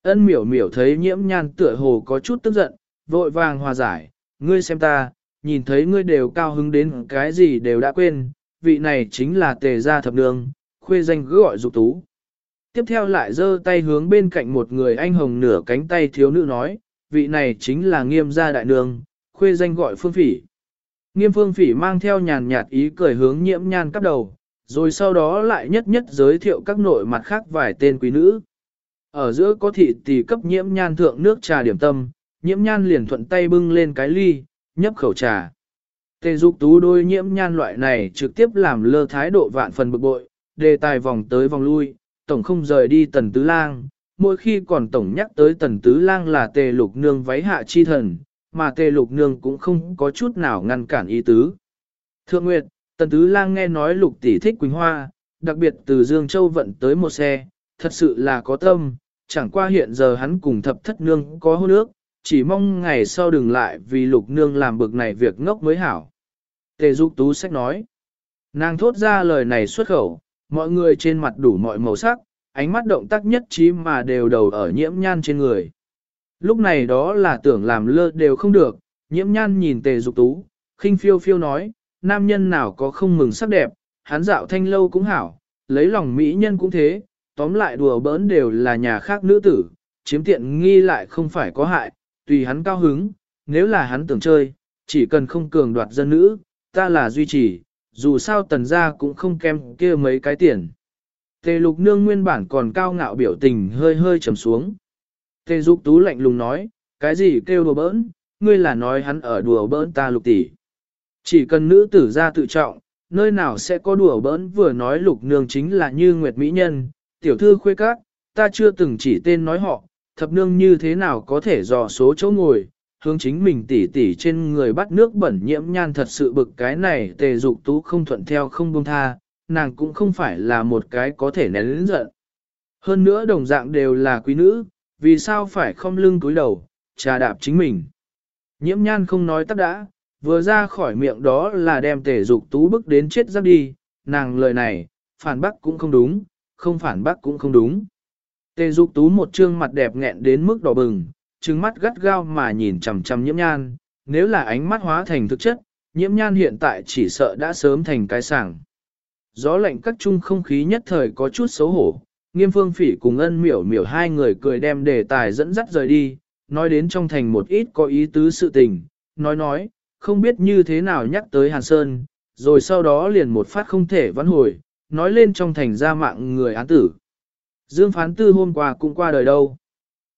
Speaker 1: Ân miểu miểu thấy nhiễm nhan tựa hồ có chút tức giận, vội vàng hòa giải, ngươi xem ta, nhìn thấy ngươi đều cao hứng đến cái gì đều đã quên, vị này chính là tề gia thập nương, khuê danh cứ gọi dục tú. Tiếp theo lại giơ tay hướng bên cạnh một người anh hồng nửa cánh tay thiếu nữ nói, vị này chính là nghiêm gia đại nương, khuê danh gọi phương phỉ. Nghiêm phương phỉ mang theo nhàn nhạt ý cười hướng nhiễm nhan cắp đầu, rồi sau đó lại nhất nhất giới thiệu các nội mặt khác vài tên quý nữ. Ở giữa có thị tỷ cấp nhiễm nhan thượng nước trà điểm tâm, nhiễm nhan liền thuận tay bưng lên cái ly, nhấp khẩu trà. Tề dục tú đôi nhiễm nhan loại này trực tiếp làm lơ thái độ vạn phần bực bội, đề tài vòng tới vòng lui, tổng không rời đi tần tứ lang, mỗi khi còn tổng nhắc tới tần tứ lang là tề lục nương váy hạ chi thần, mà tề lục nương cũng không có chút nào ngăn cản ý tứ. Thượng Nguyệt, tần tứ lang nghe nói lục tỷ thích Quỳnh Hoa, đặc biệt từ Dương Châu vận tới một xe, thật sự là có tâm, chẳng qua hiện giờ hắn cùng thập thất nương có hôn ước, chỉ mong ngày sau đừng lại vì lục nương làm bực này việc ngốc mới hảo. Tề Dục Tú sách nói, nàng thốt ra lời này xuất khẩu, mọi người trên mặt đủ mọi màu sắc, ánh mắt động tác nhất trí mà đều đầu ở nhiễm nhan trên người. Lúc này đó là tưởng làm lơ đều không được, nhiễm nhan nhìn tề dục tú, khinh phiêu phiêu nói, nam nhân nào có không mừng sắc đẹp, hắn dạo thanh lâu cũng hảo, lấy lòng mỹ nhân cũng thế, tóm lại đùa bỡn đều là nhà khác nữ tử, chiếm tiện nghi lại không phải có hại, tùy hắn cao hứng, nếu là hắn tưởng chơi, chỉ cần không cường đoạt dân nữ, ta là duy trì, dù sao tần gia cũng không kem kia mấy cái tiền. Tề lục nương nguyên bản còn cao ngạo biểu tình hơi hơi trầm xuống. Tề dục tú lạnh lùng nói, cái gì kêu đùa bỡn, ngươi là nói hắn ở đùa bỡn ta lục tỷ. Chỉ cần nữ tử ra tự trọng, nơi nào sẽ có đùa bỡn? Vừa nói lục nương chính là như nguyệt mỹ nhân, tiểu thư khuê các, ta chưa từng chỉ tên nói họ, thập nương như thế nào có thể dò số chỗ ngồi, hướng chính mình tỉ tỉ trên người bắt nước bẩn nhiễm nhan thật sự bực cái này tề dục tú không thuận theo không buông tha, nàng cũng không phải là một cái có thể nén lĩnh giận. Hơn nữa đồng dạng đều là quý nữ, vì sao phải không lưng cúi đầu, trà đạp chính mình. Nhiễm nhan không nói tắt đã, vừa ra khỏi miệng đó là đem tề dục tú bức đến chết giáp đi, nàng lời này, phản bác cũng không đúng, không phản bác cũng không đúng. Tề dục tú một trương mặt đẹp nghẹn đến mức đỏ bừng, trừng mắt gắt gao mà nhìn chằm chằm nhiễm nhan, nếu là ánh mắt hóa thành thực chất, nhiễm nhan hiện tại chỉ sợ đã sớm thành cái sảng. Gió lạnh cắt chung không khí nhất thời có chút xấu hổ, nghiêm phương phỉ cùng ân miểu miểu hai người cười đem đề tài dẫn dắt rời đi, nói đến trong thành một ít có ý tứ sự tình, nói nói, không biết như thế nào nhắc tới Hàn Sơn, rồi sau đó liền một phát không thể vãn hồi, nói lên trong thành ra mạng người án tử. Dương phán tư hôm qua cũng qua đời đâu.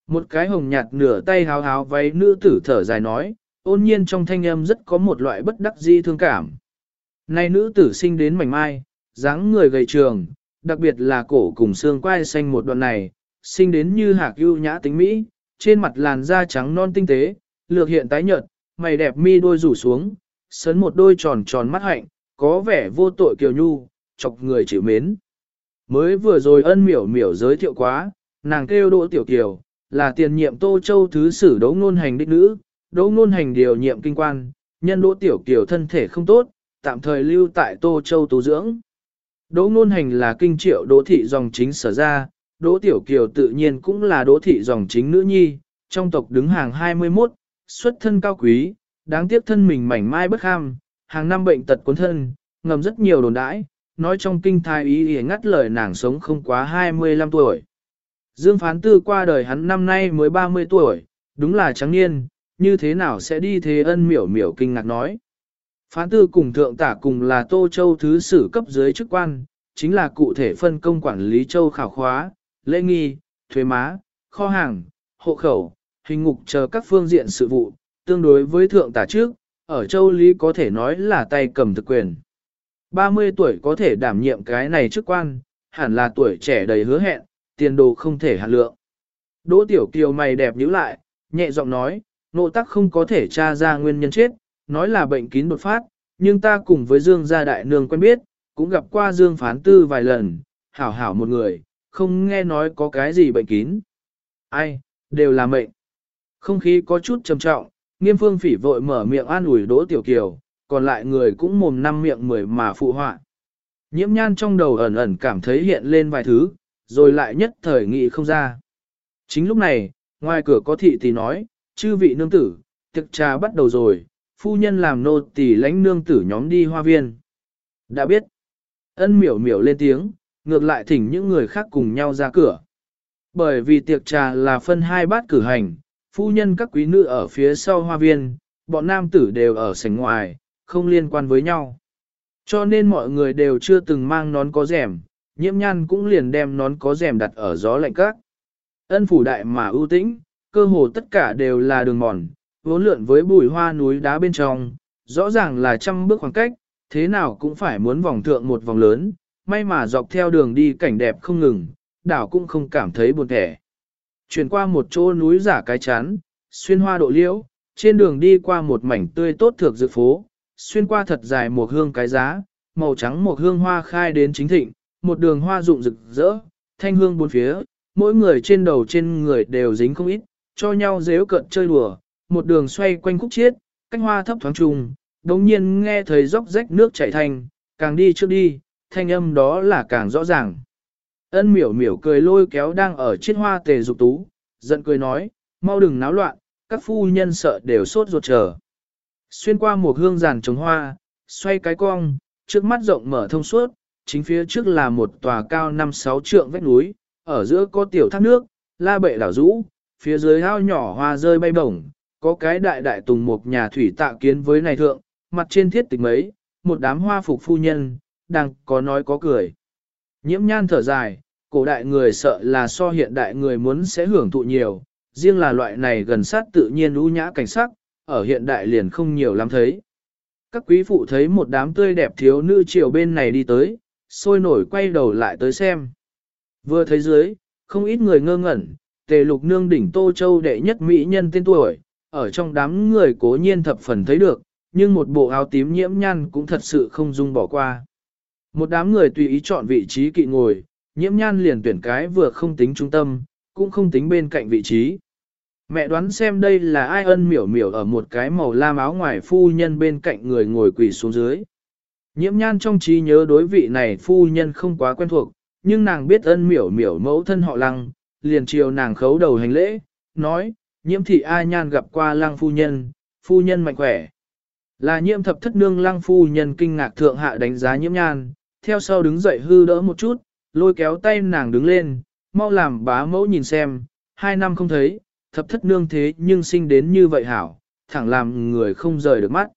Speaker 1: Một cái hồng nhạt nửa tay háo háo váy nữ tử thở dài nói, ôn nhiên trong thanh âm rất có một loại bất đắc di thương cảm. Này nữ tử sinh đến mảnh mai, dáng người gầy trường, đặc biệt là cổ cùng xương quai xanh một đoạn này, sinh đến như hạc ưu nhã tính mỹ, trên mặt làn da trắng non tinh tế, lược hiện tái nhợt, mày đẹp mi đôi rủ xuống, sấn một đôi tròn tròn mắt hạnh, có vẻ vô tội kiều nhu, chọc người chịu mến. Mới vừa rồi ân miểu miểu giới thiệu quá, nàng kêu đỗ tiểu kiều, là tiền nhiệm Tô Châu Thứ sử đấu ngôn hành đích nữ, đấu ngôn hành điều nhiệm kinh quan, nhân đỗ tiểu kiều thân thể không tốt, tạm thời lưu tại Tô Châu tu dưỡng. Đỗ ngôn hành là kinh triệu đỗ thị dòng chính sở ra, đỗ tiểu kiều tự nhiên cũng là đỗ thị dòng chính nữ nhi, trong tộc đứng hàng 21, xuất thân cao quý, đáng tiếc thân mình mảnh mai bất ham, hàng năm bệnh tật cuốn thân, ngầm rất nhiều đồn đãi, nói trong kinh thai ý ý ngắt lời nàng sống không quá 25 tuổi. Dương Phán Tư qua đời hắn năm nay mới 30 tuổi, đúng là trắng niên, như thế nào sẽ đi thế ân miểu miểu kinh ngạc nói. Phán Tư cùng thượng tả cùng là Tô Châu Thứ sử cấp dưới chức quan, chính là cụ thể phân công quản lý châu khảo khóa, lễ nghi, thuế má, kho hàng, hộ khẩu, hình ngục chờ các phương diện sự vụ, tương đối với thượng tả trước, ở châu Lý có thể nói là tay cầm thực quyền. 30 tuổi có thể đảm nhiệm cái này chức quan, hẳn là tuổi trẻ đầy hứa hẹn, tiền đồ không thể hạn lượng. Đỗ Tiểu Kiều mày đẹp nhíu lại, nhẹ giọng nói, nộ tắc không có thể tra ra nguyên nhân chết, nói là bệnh kín đột phát, nhưng ta cùng với Dương gia đại nương quen biết, cũng gặp qua Dương phán tư vài lần, hảo hảo một người, không nghe nói có cái gì bệnh kín. Ai, đều là mệnh. Không khí có chút trầm trọng, nghiêm phương phỉ vội mở miệng an ủi Đỗ Tiểu Kiều, còn lại người cũng mồm năm miệng mười mà phụ họa. Nhiễm nhan trong đầu ẩn ẩn cảm thấy hiện lên vài thứ, rồi lại nhất thời nghị không ra. Chính lúc này, ngoài cửa có thị thì nói, chư vị nương tử, tiệc trà bắt đầu rồi, phu nhân làm nô tỳ lãnh nương tử nhóm đi hoa viên. Đã biết, ân miểu miểu lên tiếng, ngược lại thỉnh những người khác cùng nhau ra cửa. Bởi vì tiệc trà là phân hai bát cử hành, phu nhân các quý nữ ở phía sau hoa viên, bọn nam tử đều ở sảnh ngoài, không liên quan với nhau. Cho nên mọi người đều chưa từng mang nón có rèm, nhiễm nhan cũng liền đem nón có rèm đặt ở gió lạnh các. Ân phủ đại mà ưu tĩnh, cơ hồ tất cả đều là đường mòn, vốn lượn với bùi hoa núi đá bên trong, rõ ràng là trăm bước khoảng cách, thế nào cũng phải muốn vòng thượng một vòng lớn, may mà dọc theo đường đi cảnh đẹp không ngừng, đảo cũng không cảm thấy buồn thẻ. Chuyển qua một chỗ núi giả cái chán, xuyên hoa độ liễu, trên đường đi qua một mảnh tươi tốt thược dược phố, xuyên qua thật dài một hương cái giá, màu trắng một hương hoa khai đến chính thịnh, một đường hoa rụng rực rỡ, thanh hương bốn phía, mỗi người trên đầu trên người đều dính không ít, cho nhau dếu cận chơi đùa, một đường xoay quanh khúc chiết, cánh hoa thấp thoáng trùng, đồng nhiên nghe thấy róc rách nước chảy thành, càng đi trước đi, thanh âm đó là càng rõ ràng. Ân miểu miểu cười lôi kéo đang ở chiết hoa tề dục tú, giận cười nói, mau đừng náo loạn, các phu nhân sợ đều sốt ruột chờ. Xuyên qua một hương giàn trồng hoa, xoay cái cong, trước mắt rộng mở thông suốt, chính phía trước là một tòa cao 5-6 trượng vách núi, ở giữa có tiểu thác nước, la bệ đảo rũ, phía dưới ao nhỏ hoa rơi bay bổng, có cái đại đại tùng một nhà thủy tạ kiến với này thượng, mặt trên thiết tịch mấy, một đám hoa phục phu nhân, đang có nói có cười. Nhiễm nhan thở dài, cổ đại người sợ là so hiện đại người muốn sẽ hưởng thụ nhiều, riêng là loại này gần sát tự nhiên ưu nhã cảnh sắc, ở hiện đại liền không nhiều lắm thấy. Các quý phụ thấy một đám tươi đẹp thiếu nữ chiều bên này đi tới, sôi nổi quay đầu lại tới xem. Vừa thấy dưới, không ít người ngơ ngẩn, tề lục nương đỉnh Tô Châu đệ nhất mỹ nhân tên tuổi, ở trong đám người cố nhiên thập phần thấy được, nhưng một bộ áo tím nhiễm nhăn cũng thật sự không dung bỏ qua. Một đám người tùy ý chọn vị trí kỵ ngồi, nhiễm nhan liền tuyển cái vừa không tính trung tâm, cũng không tính bên cạnh vị trí. Mẹ đoán xem đây là ai ân miểu miểu ở một cái màu lam áo ngoài phu nhân bên cạnh người ngồi quỳ xuống dưới. Nhiễm nhan trong trí nhớ đối vị này phu nhân không quá quen thuộc, nhưng nàng biết ân miểu miểu mẫu thân họ lăng, liền chiều nàng khấu đầu hành lễ, nói, nhiễm thị A nhan gặp qua lăng phu nhân, phu nhân mạnh khỏe. Là nhiễm thập thất nương lăng phu nhân kinh ngạc thượng hạ đánh giá nhiễm nhan, theo sau đứng dậy hư đỡ một chút, lôi kéo tay nàng đứng lên, mau làm bá mẫu nhìn xem, hai năm không thấy, thập thất nương thế nhưng sinh đến như vậy hảo, thẳng làm người không rời được mắt.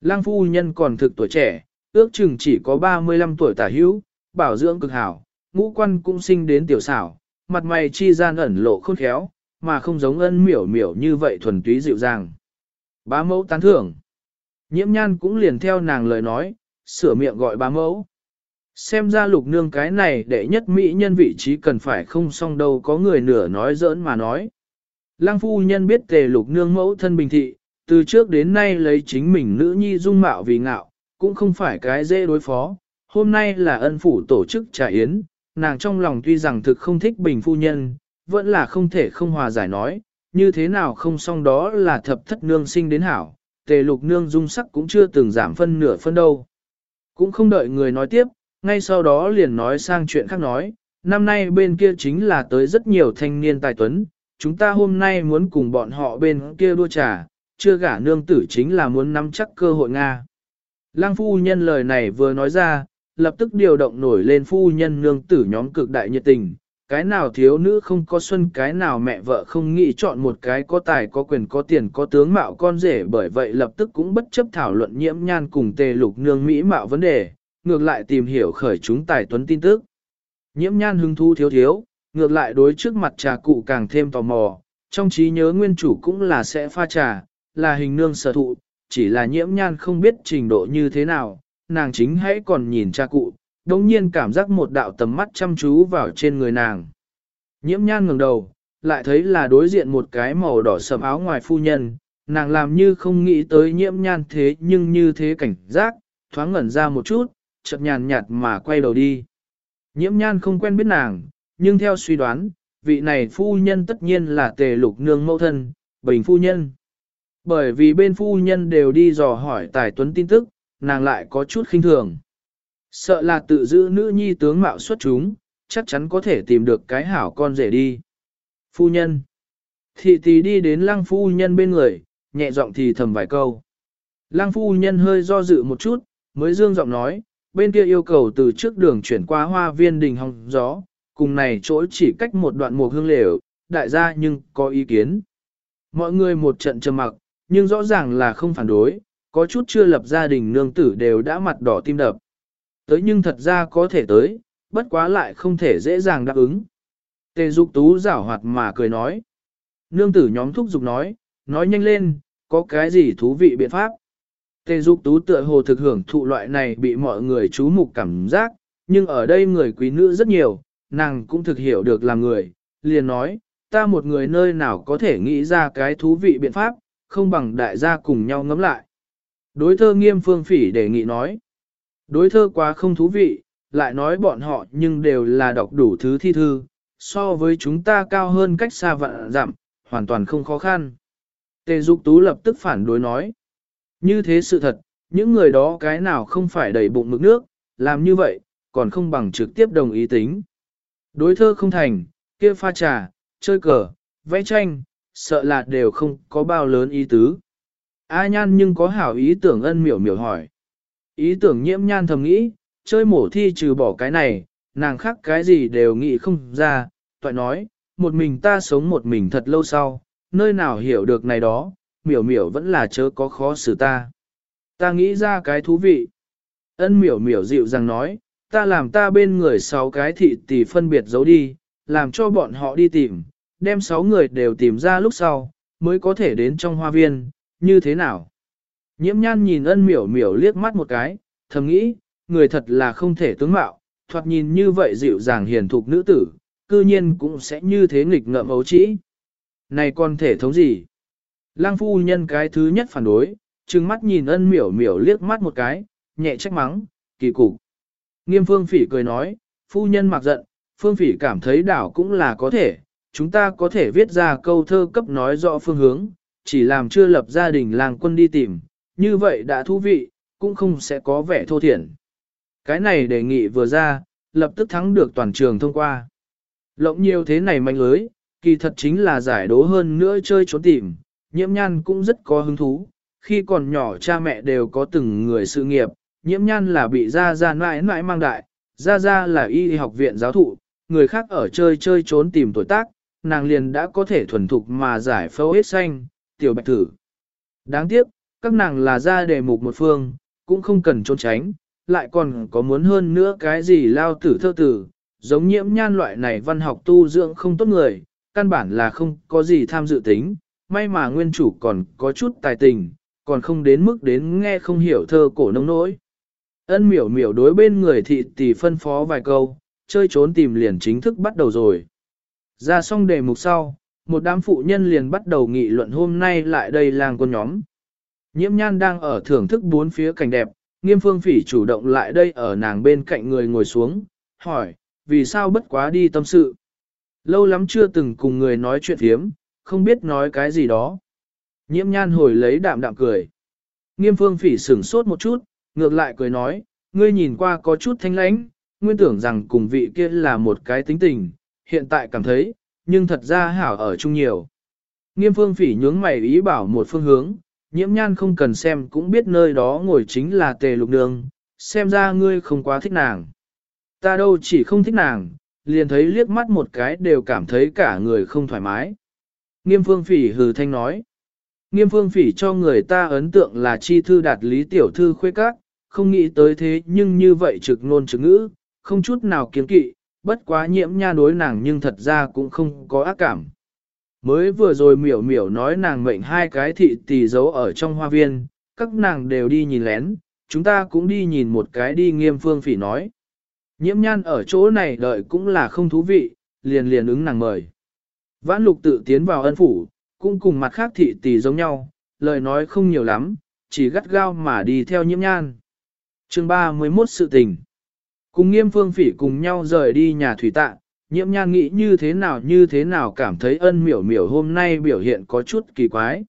Speaker 1: Lăng phu nhân còn thực tuổi trẻ, ước chừng chỉ có 35 tuổi tả hữu, bảo dưỡng cực hảo, ngũ quan cũng sinh đến tiểu xảo, mặt mày chi gian ẩn lộ khôn khéo, mà không giống ân miểu miểu như vậy thuần túy dịu dàng. Bá mẫu tán thưởng. Nhiễm nhan cũng liền theo nàng lời nói, sửa miệng gọi bá mẫu. Xem ra lục nương cái này đệ nhất mỹ nhân vị trí cần phải không xong đâu có người nửa nói giỡn mà nói. Lăng phu nhân biết tề lục nương mẫu thân bình thị, từ trước đến nay lấy chính mình nữ nhi dung mạo vì ngạo, cũng không phải cái dễ đối phó. Hôm nay là ân phủ tổ chức trà yến, nàng trong lòng tuy rằng thực không thích bình phu nhân, vẫn là không thể không hòa giải nói, như thế nào không xong đó là thập thất nương sinh đến hảo, tề lục nương dung sắc cũng chưa từng giảm phân nửa phân đâu. Cũng không đợi người nói tiếp, ngay sau đó liền nói sang chuyện khác nói, năm nay bên kia chính là tới rất nhiều thanh niên tài tuấn, chúng ta hôm nay muốn cùng bọn họ bên kia đua trà, chưa gả nương tử chính là muốn nắm chắc cơ hội Nga. Lăng phu nhân lời này vừa nói ra, lập tức điều động nổi lên phu nhân nương tử nhóm cực đại nhiệt tình, cái nào thiếu nữ không có xuân cái nào mẹ vợ không nghĩ chọn một cái có tài có quyền có tiền có tướng mạo con rể bởi vậy lập tức cũng bất chấp thảo luận nhiễm nhan cùng tề lục nương Mỹ mạo vấn đề, ngược lại tìm hiểu khởi chúng tài tuấn tin tức. Nhiễm nhan hứng thu thiếu thiếu, ngược lại đối trước mặt trà cụ càng thêm tò mò, trong trí nhớ nguyên chủ cũng là sẽ pha trà, là hình nương sở thụ, chỉ là nhiễm nhan không biết trình độ như thế nào, nàng chính hãy còn nhìn trà cụ, đồng nhiên cảm giác một đạo tầm mắt chăm chú vào trên người nàng. Nhiễm nhan ngẩng đầu, lại thấy là đối diện một cái màu đỏ sầm áo ngoài phu nhân, nàng làm như không nghĩ tới nhiễm nhan thế nhưng như thế cảnh giác, thoáng ngẩn ra một chút, chợt nhàn nhạt mà quay đầu đi. Nhiễm nhan không quen biết nàng, nhưng theo suy đoán, vị này phu nhân tất nhiên là tề lục nương mẫu thân, bình phu nhân. Bởi vì bên phu nhân đều đi dò hỏi tài tuấn tin tức, nàng lại có chút khinh thường. Sợ là tự giữ nữ nhi tướng mạo xuất chúng, chắc chắn có thể tìm được cái hảo con rể đi. Phu nhân. Thị tỷ đi đến lăng phu nhân bên người, nhẹ giọng thì thầm vài câu. Lăng phu nhân hơi do dự một chút, mới dương giọng nói, bên kia yêu cầu từ trước đường chuyển qua hoa viên đình hồng gió, cùng này chỗ chỉ cách một đoạn mùa hương lều, đại gia nhưng có ý kiến. Mọi người một trận trầm mặc, nhưng rõ ràng là không phản đối, có chút chưa lập gia đình nương tử đều đã mặt đỏ tim đập. Tới nhưng thật ra có thể tới, bất quá lại không thể dễ dàng đáp ứng. Tề Dục Tú giảo hoạt mà cười nói. Nương tử nhóm thúc dục nói, nói nhanh lên, có cái gì thú vị biện pháp. Tề Dục Tú tựa hồ thực hưởng thụ loại này bị mọi người chú mục cảm giác, nhưng ở đây người quý nữ rất nhiều, nàng cũng thực hiểu được làm người, liền nói, ta một người nơi nào có thể nghĩ ra cái thú vị biện pháp, không bằng đại gia cùng nhau ngẫm lại. Đối thơ nghiêm phương phỉ đề nghị nói, đối thơ quá không thú vị, lại nói bọn họ nhưng đều là đọc đủ thứ thi thư, so với chúng ta cao hơn cách xa vạn dặm, hoàn toàn không khó khăn. Tề Dục Tú lập tức phản đối nói, như thế sự thật, những người đó cái nào không phải đầy bụng mực nước, làm như vậy, còn không bằng trực tiếp đồng ý tính. Đối thơ không thành, kia pha trà, chơi cờ, vẽ tranh, sợ là đều không có bao lớn ý tứ. A nhan nhưng có hảo ý tưởng ân miểu miểu hỏi. Ý tưởng nhiễm nhan thầm nghĩ, chơi mổ thi trừ bỏ cái này, nàng khác cái gì đều nghĩ không ra, toại nói, một mình ta sống một mình thật lâu sau, nơi nào hiểu được này đó, miểu miểu vẫn là chớ có khó xử ta. Ta nghĩ ra cái thú vị. Ân miểu miểu dịu rằng nói, ta làm ta bên người sáu cái thị tỷ phân biệt giấu đi, làm cho bọn họ đi tìm, đem sáu người đều tìm ra lúc sau, mới có thể đến trong hoa viên, như thế nào? Nhiễm nhan nhìn ân miểu miểu liếc mắt một cái, thầm nghĩ, người thật là không thể tướng mạo, thoạt nhìn như vậy dịu dàng hiền thục nữ tử, cư nhiên cũng sẽ như thế nghịch ngợm ấu trĩ. Này con thể thống gì? Lang phu nhân cái thứ nhất phản đối, trừng mắt nhìn ân miểu miểu liếc mắt một cái, nhẹ trách mắng, kỳ cục. Nghiêm phương phỉ cười nói, phu nhân mặc giận, phương phỉ cảm thấy đảo cũng là có thể, chúng ta có thể viết ra câu thơ cấp nói rõ phương hướng, chỉ làm chưa lập gia đình làng quân đi tìm, như vậy đã thú vị, cũng không sẽ có vẻ thô thiển. Cái này đề nghị vừa ra, lập tức thắng được toàn trường thông qua. Lộng nhiều thế này mạnh lưới, kỳ thật chính là giải đố hơn nữa chơi trốn tìm, nhiễm nhan cũng rất có hứng thú, khi còn nhỏ cha mẹ đều có từng người sự nghiệp, nhiễm nhan là bị ra ra mãi mãi mang đại, ra ra là y học viện giáo thụ, người khác ở chơi chơi trốn tìm tuổi tác, nàng liền đã có thể thuần thục mà giải phẫu hết xanh, tiểu bạch thử. Đáng tiếc, các nàng là ra đề mục một phương, cũng không cần trốn tránh, lại còn có muốn hơn nữa cái gì lao tử thơ tử, giống nhiễm nhan loại này văn học tu dưỡng không tốt người, căn bản là không có gì tham dự tính, may mà nguyên chủ còn có chút tài tình, còn không đến mức đến nghe không hiểu thơ cổ nông nỗi. Ân miểu miểu đối bên người thị tỷ phân phó vài câu, chơi trốn tìm liền chính thức bắt đầu rồi. Ra xong đề mục sau, một đám phụ nhân liền bắt đầu nghị luận hôm nay lại đây làng con nhóm. Nhiễm nhan đang ở thưởng thức bốn phía cảnh đẹp, nghiêm phương phỉ chủ động lại đây ở nàng bên cạnh người ngồi xuống, hỏi, vì sao bất quá đi tâm sự. Lâu lắm chưa từng cùng người nói chuyện hiếm, không biết nói cái gì đó. Nhiễm nhan hồi lấy đạm đạm cười. Nghiêm phương phỉ sửng sốt một chút, ngược lại cười nói, ngươi nhìn qua có chút thanh lãnh, nguyên tưởng rằng cùng vị kia là một cái tính tình, hiện tại cảm thấy, nhưng thật ra hảo ở chung nhiều. Nghiêm phương phỉ nhướng mày ý bảo một phương hướng, nhiễm nhan không cần xem cũng biết nơi đó ngồi chính là tề lục đường, xem ra ngươi không quá thích nàng. Ta đâu chỉ không thích nàng, liền thấy liếc mắt một cái đều cảm thấy cả người không thoải mái. Nghiêm phương phỉ hừ thanh nói. Nghiêm phương phỉ cho người ta ấn tượng là chi thư đạt lý tiểu thư khuê các, không nghĩ tới thế nhưng như vậy trực ngôn trực ngữ, không chút nào kiến kỵ, bất quá nhiễm nha đối nàng nhưng thật ra cũng không có ác cảm. Mới vừa rồi miểu miểu nói nàng mệnh hai cái thị tỷ giấu ở trong hoa viên, các nàng đều đi nhìn lén, chúng ta cũng đi nhìn một cái đi nghiêm phương phỉ nói. Nhiễm nhan ở chỗ này đợi cũng là không thú vị, liền liền ứng nàng mời. Vãn lục tự tiến vào ân phủ, cũng cùng mặt khác thị tỷ giống nhau, lời nói không nhiều lắm, chỉ gắt gao mà đi theo nhiễm nhan. chương 31 sự tình. Cùng nghiêm phương phỉ cùng nhau rời đi nhà thủy tạ, nhiễm nhan nghĩ như thế nào như thế nào cảm thấy ân miểu miểu hôm nay biểu hiện có chút kỳ quái.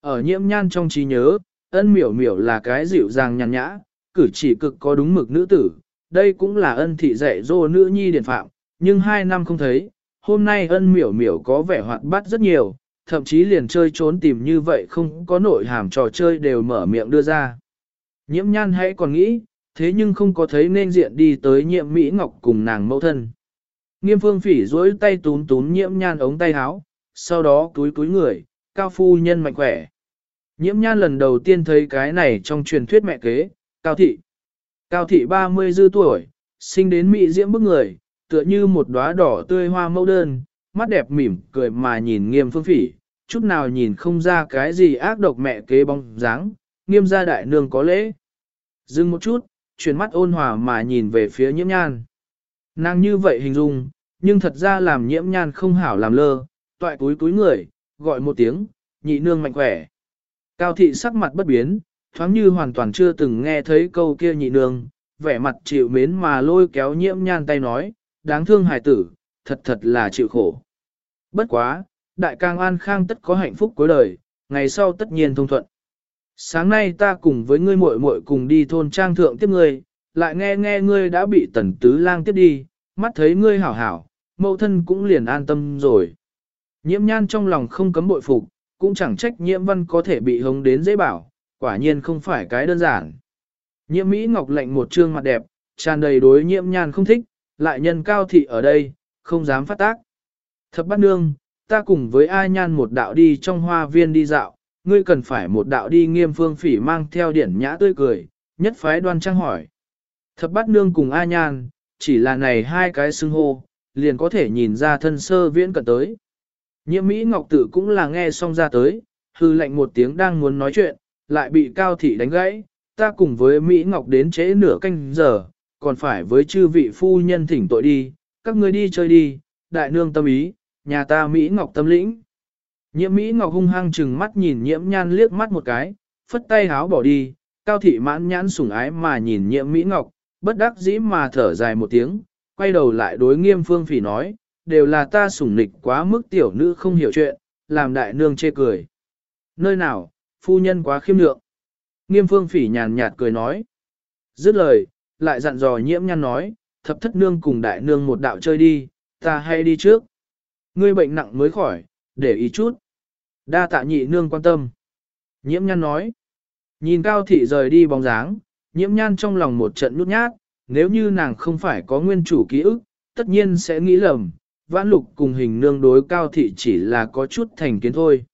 Speaker 1: Ở nhiễm nhan trong trí nhớ, ân miểu miểu là cái dịu dàng nhàn nhã, cử chỉ cực có đúng mực nữ tử, đây cũng là ân thị dạy dỗ nữ nhi điển phạm, nhưng hai năm không thấy, hôm nay ân miểu miểu có vẻ hoạt bát rất nhiều, thậm chí liền chơi trốn tìm như vậy không có nội hàm trò chơi đều mở miệng đưa ra. Nhiễm nhan hãy còn nghĩ, thế nhưng không có thấy nên diện đi tới nhiệm Mỹ Ngọc cùng nàng mẫu thân. Nghiêm phương phỉ duỗi tay tún tún nhiễm nhan ống tay áo, sau đó túi túi người, cao phu nhân mạnh khỏe. Nhiễm nhan lần đầu tiên thấy cái này trong truyền thuyết mẹ kế, cao thị. Cao thị 30 dư tuổi, sinh đến Mỹ diễm bức người, tựa như một đóa đỏ tươi hoa mẫu đơn, mắt đẹp mỉm cười mà nhìn nghiêm phương phỉ, chút nào nhìn không ra cái gì ác độc mẹ kế bóng dáng, nghiêm gia đại nương có lễ. Dừng một chút, chuyển mắt ôn hòa mà nhìn về phía nhiễm nhan. Nàng như vậy hình dung, nhưng thật ra làm nhiễm nhan không hảo làm lơ, toại túi túi người, gọi một tiếng, nhị nương mạnh khỏe. Cao thị sắc mặt bất biến, thoáng như hoàn toàn chưa từng nghe thấy câu kia nhị nương, vẻ mặt chịu mến mà lôi kéo nhiễm nhan tay nói, đáng thương hài tử, thật thật là chịu khổ. Bất quá, đại càng an khang tất có hạnh phúc cuối đời, ngày sau tất nhiên thông thuận. Sáng nay ta cùng với ngươi muội muội cùng đi thôn trang thượng tiếp ngươi, lại nghe nghe ngươi đã bị tần tứ lang tiếp đi, mắt thấy ngươi hảo hảo, mẫu thân cũng liền an tâm rồi. Nhiễm nhan trong lòng không cấm bội phục, cũng chẳng trách nhiễm văn có thể bị hống đến dễ bảo, quả nhiên không phải cái đơn giản. Nhiễm Mỹ Ngọc lệnh một trương mặt đẹp, tràn đầy đối nhiễm nhan không thích, lại nhân cao thị ở đây, không dám phát tác. Thập bát nương, ta cùng với ai nhan một đạo đi trong hoa viên đi dạo, ngươi cần phải một đạo đi nghiêm phương phỉ mang theo điển nhã tươi cười, nhất phái đoan trang hỏi. Thập bát nương cùng A nhan, chỉ là này hai cái xưng hô, liền có thể nhìn ra thân sơ viễn cận tới. Nhiễm Mỹ Ngọc Tử cũng là nghe xong ra tới, hư lệnh một tiếng đang muốn nói chuyện, lại bị Cao Thị đánh gãy, ta cùng với Mỹ Ngọc đến trễ nửa canh giờ, còn phải với chư vị phu nhân thỉnh tội đi, các ngươi đi chơi đi, đại nương tâm ý, nhà ta Mỹ Ngọc tâm lĩnh. Nhiễm Mỹ Ngọc hung hăng chừng mắt nhìn nhiễm nhan liếc mắt một cái, phất tay háo bỏ đi, cao thị mãn nhãn sủng ái mà nhìn nhiễm Mỹ Ngọc, bất đắc dĩ mà thở dài một tiếng, quay đầu lại đối nghiêm phương phỉ nói, đều là ta sủng nịch quá mức tiểu nữ không hiểu chuyện, làm đại nương chê cười. Nơi nào, phu nhân quá khiêm lượng. Nghiêm phương phỉ nhàn nhạt cười nói. Dứt lời, lại dặn dò nhiễm nhăn nói, thập thất nương cùng đại nương một đạo chơi đi, ta hay đi trước. Ngươi bệnh nặng mới khỏi, để ý chút. Đa tạ nhị nương quan tâm. Nhiễm nhăn nói. Nhìn cao thị rời đi bóng dáng, nhiễm nhan trong lòng một trận nhút nhát, nếu như nàng không phải có nguyên chủ ký ức, tất nhiên sẽ nghĩ lầm, vãn lục cùng hình nương đối cao thị chỉ là có chút thành kiến thôi.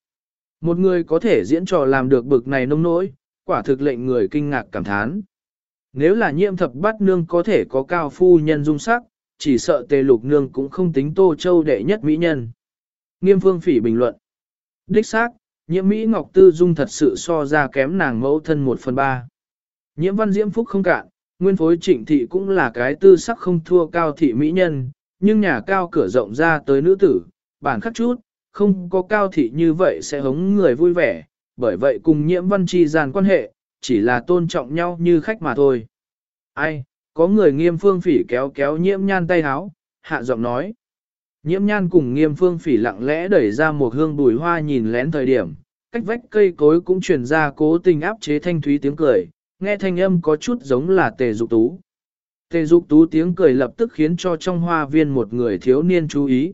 Speaker 1: Một người có thể diễn trò làm được bực này nông nỗi, quả thực lệnh người kinh ngạc cảm thán. Nếu là nhiễm thập bát nương có thể có cao phu nhân dung sắc, chỉ sợ tề lục nương cũng không tính tô châu đệ nhất mỹ nhân. Nghiêm phương phỉ bình luận. Đích xác, nhiễm Mỹ Ngọc Tư Dung thật sự so ra kém nàng mẫu thân một phần ba. Nhiễm văn diễm phúc không cạn, nguyên phối trịnh thị cũng là cái tư sắc không thua cao thị mỹ nhân, nhưng nhà cao cửa rộng ra tới nữ tử, bản khắc chút, không có cao thị như vậy sẽ hống người vui vẻ, bởi vậy cùng nhiễm văn chi dàn quan hệ, chỉ là tôn trọng nhau như khách mà thôi. Ai, có người nghiêm phương phỉ kéo kéo nhiễm nhan tay háo, hạ giọng nói. Nhiễm nhan cùng nghiêm phương phỉ lặng lẽ đẩy ra một hương bùi hoa nhìn lén thời điểm, cách vách cây cối cũng truyền ra cố tình áp chế thanh thúy tiếng cười, nghe thanh âm có chút giống là tề dục tú. Tề dục tú tiếng cười lập tức khiến cho trong hoa viên một người thiếu niên chú ý.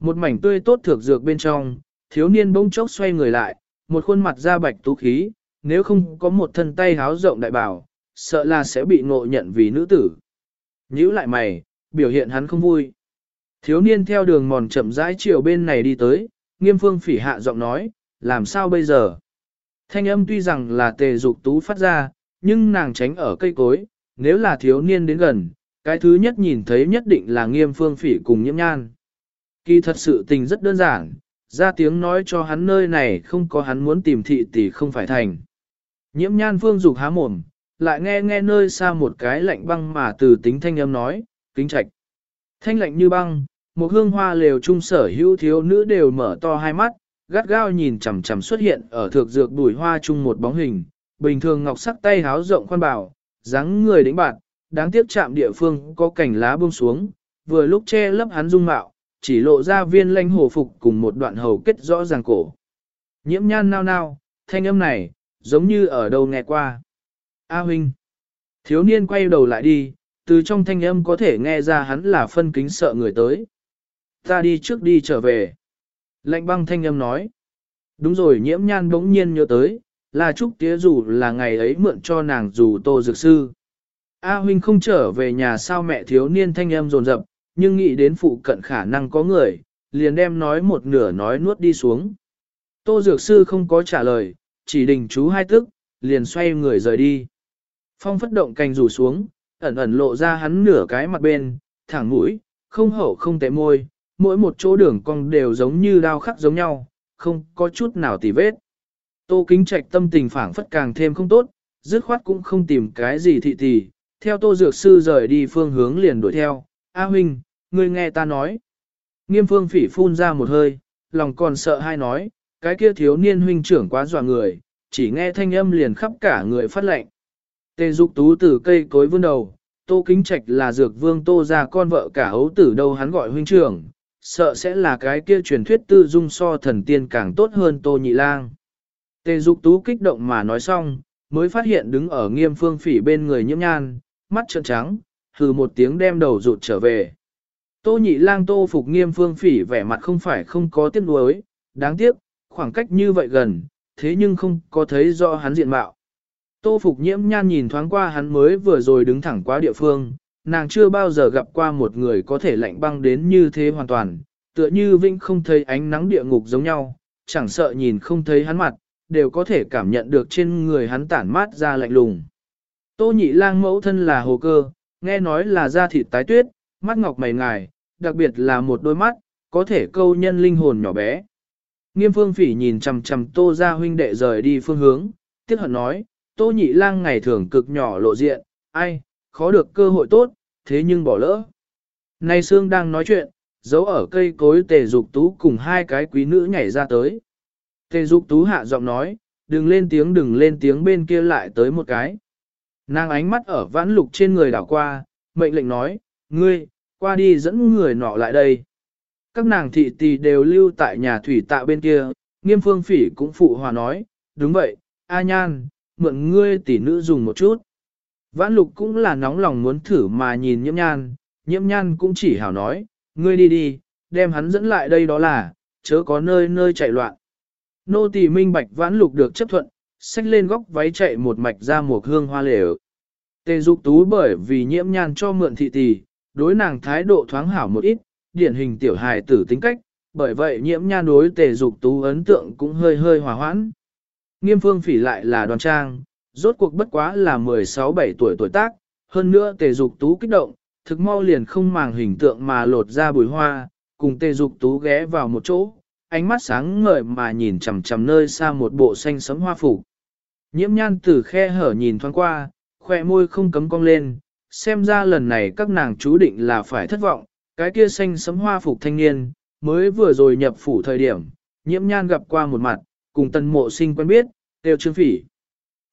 Speaker 1: Một mảnh tươi tốt thược dược bên trong, thiếu niên bỗng chốc xoay người lại, một khuôn mặt da bạch tú khí, nếu không có một thân tay háo rộng đại bảo, sợ là sẽ bị ngộ nhận vì nữ tử. Nhữ lại mày, biểu hiện hắn không vui. Thiếu niên theo đường mòn chậm rãi chiều bên này đi tới, nghiêm phương phỉ hạ giọng nói, làm sao bây giờ? Thanh âm tuy rằng là tề dục tú phát ra, nhưng nàng tránh ở cây cối, nếu là thiếu niên đến gần, cái thứ nhất nhìn thấy nhất định là nghiêm phương phỉ cùng nhiễm nhan. Kỳ thật sự tình rất đơn giản, ra tiếng nói cho hắn nơi này không có hắn muốn tìm thị tỷ không phải thành. Nhiễm nhan phương dục há mồm, lại nghe nghe nơi xa một cái lạnh băng mà từ tính thanh âm nói, kính trạch. Thanh lạnh như băng, một hương hoa lều trung sở hữu thiếu nữ đều mở to hai mắt, gắt gao nhìn chằm chằm xuất hiện ở thược dược bùi hoa chung một bóng hình, bình thường ngọc sắc tay háo rộng khoan bảo, dáng người đĩnh bạn, đáng tiếc chạm địa phương có cảnh lá buông xuống, vừa lúc che lấp hắn dung mạo, chỉ lộ ra viên lanh hồ phục cùng một đoạn hầu kết rõ ràng cổ. Nhiễm nhan nao nao, thanh âm này, giống như ở đâu nghe qua. A huynh. Thiếu niên quay đầu lại đi, từ trong thanh âm có thể nghe ra hắn là phân kính sợ người tới. Ta đi trước đi trở về. Lạnh băng thanh âm nói. Đúng rồi nhiễm nhan bỗng nhiên nhớ tới, là Trúc Tía dù là ngày ấy mượn cho nàng dù tô dược sư. A huynh không trở về nhà sao mẹ thiếu niên thanh âm rồn rập, nhưng nghĩ đến phụ cận khả năng có người, liền đem nói một nửa nói nuốt đi xuống. Tô dược sư không có trả lời, chỉ đình chú hai tức, liền xoay người rời đi. Phong phất động cành rủ xuống, ẩn ẩn lộ ra hắn nửa cái mặt bên, thẳng mũi, không hậu không tệ môi, mỗi một chỗ đường cong đều giống như đao khắc giống nhau, không có chút nào tì vết. Tô kính trạch tâm tình phảng phất càng thêm không tốt, dứt khoát cũng không tìm cái gì thị tỷ. theo tô dược sư rời đi phương hướng liền đuổi theo, A huynh, ngươi nghe ta nói. Nghiêm phương phỉ phun ra một hơi, lòng còn sợ hai nói, cái kia thiếu niên huynh trưởng quá dọa người, chỉ nghe thanh âm liền khắp cả người phát lệnh. Tề dục tú từ cây cối vươn đầu, tô kính trạch là dược vương tô ra con vợ cả hấu tử đâu hắn gọi huynh trưởng, sợ sẽ là cái kia truyền thuyết tư dung so thần tiên càng tốt hơn tô nhị lang. Tề dục tú kích động mà nói xong, mới phát hiện đứng ở nghiêm phương phỉ bên người nhiễm nhan, mắt trợn trắng, hừ một tiếng đem đầu rụt trở về. Tô nhị lang tô phục nghiêm phương phỉ vẻ mặt không phải không có tiếc nuối, đáng tiếc, khoảng cách như vậy gần, thế nhưng không có thấy rõ hắn diện mạo. Tô phục nhiễm nhan nhìn thoáng qua hắn mới vừa rồi đứng thẳng qua địa phương, nàng chưa bao giờ gặp qua một người có thể lạnh băng đến như thế hoàn toàn, tựa như vinh không thấy ánh nắng địa ngục giống nhau, chẳng sợ nhìn không thấy hắn mặt, đều có thể cảm nhận được trên người hắn tản mát ra lạnh lùng. Tô nhị lang mẫu thân là hồ cơ, nghe nói là da thịt tái tuyết, mắt ngọc mày ngài, đặc biệt là một đôi mắt, có thể câu nhân linh hồn nhỏ bé. Nghiêm phương phỉ nhìn chằm chằm tô ra huynh đệ rời đi phương hướng, tiếc hận nói, tô nhị lang ngày thường cực nhỏ lộ diện, ai, khó được cơ hội tốt, thế nhưng bỏ lỡ. Nay Sương đang nói chuyện, giấu ở cây cối tề dục tú cùng hai cái quý nữ nhảy ra tới. Tề dục tú hạ giọng nói, đừng lên tiếng đừng lên tiếng bên kia lại tới một cái. Nàng ánh mắt ở vãn lục trên người đảo qua, mệnh lệnh nói, ngươi, qua đi dẫn người nọ lại đây. Các nàng thị tỳ đều lưu tại nhà thủy tạ bên kia, nghiêm phương phỉ cũng phụ hòa nói, đúng vậy, A Nhan, mượn ngươi tỷ nữ dùng một chút. Vãn lục cũng là nóng lòng muốn thử mà nhìn nhiễm nhan, nhiễm nhan cũng chỉ hảo nói, ngươi đi đi, đem hắn dẫn lại đây đó là, chớ có nơi nơi chạy loạn. Nô tỳ minh bạch vãn lục được chấp thuận, xách lên góc váy chạy một mạch ra một hương hoa lều. Tề dục tú bởi vì nhiễm nhan cho mượn thị tỷ, đối nàng thái độ thoáng hảo một ít, điển hình tiểu hài tử tính cách, bởi vậy nhiễm nhan đối tề dục tú ấn tượng cũng hơi hơi hòa hoãn. Nghiêm phương phỉ lại là đoàn trang, rốt cuộc bất quá là 16-17 tuổi tuổi tác, hơn nữa tề dục tú kích động, thực mau liền không màng hình tượng mà lột ra bùi hoa, cùng tề dục tú ghé vào một chỗ, ánh mắt sáng ngời mà nhìn chằm chằm nơi xa một bộ xanh sấm hoa phủ. Nhiễm nhan từ khe hở nhìn thoáng qua, khoe môi không cấm cong lên, xem ra lần này các nàng chú định là phải thất vọng, cái kia xanh sấm hoa phục thanh niên, mới vừa rồi nhập phủ thời điểm, nhiễm nhan gặp qua một mặt, cùng tần mộ sinh quen biết, đều trương phỉ.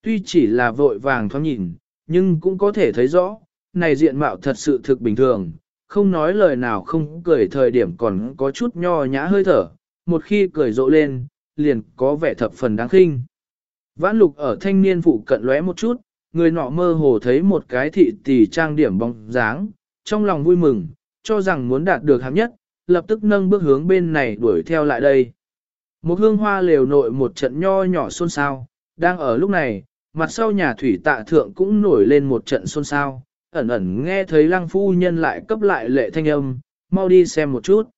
Speaker 1: Tuy chỉ là vội vàng thoáng nhìn, nhưng cũng có thể thấy rõ, này diện mạo thật sự thực bình thường, không nói lời nào không cười thời điểm còn có chút nho nhã hơi thở, một khi cười rộ lên, liền có vẻ thập phần đáng khinh. Vãn lục ở thanh niên phụ cận lóe một chút, người nọ mơ hồ thấy một cái thị tỷ trang điểm bóng dáng, trong lòng vui mừng, cho rằng muốn đạt được hạng nhất, lập tức nâng bước hướng bên này đuổi theo lại đây. Một hương hoa lều nội một trận nho nhỏ xôn xao, đang ở lúc này, mặt sau nhà thủy tạ thượng cũng nổi lên một trận xôn xao, ẩn ẩn nghe thấy lăng phu nhân lại cấp lại lệ thanh âm, mau đi xem một chút.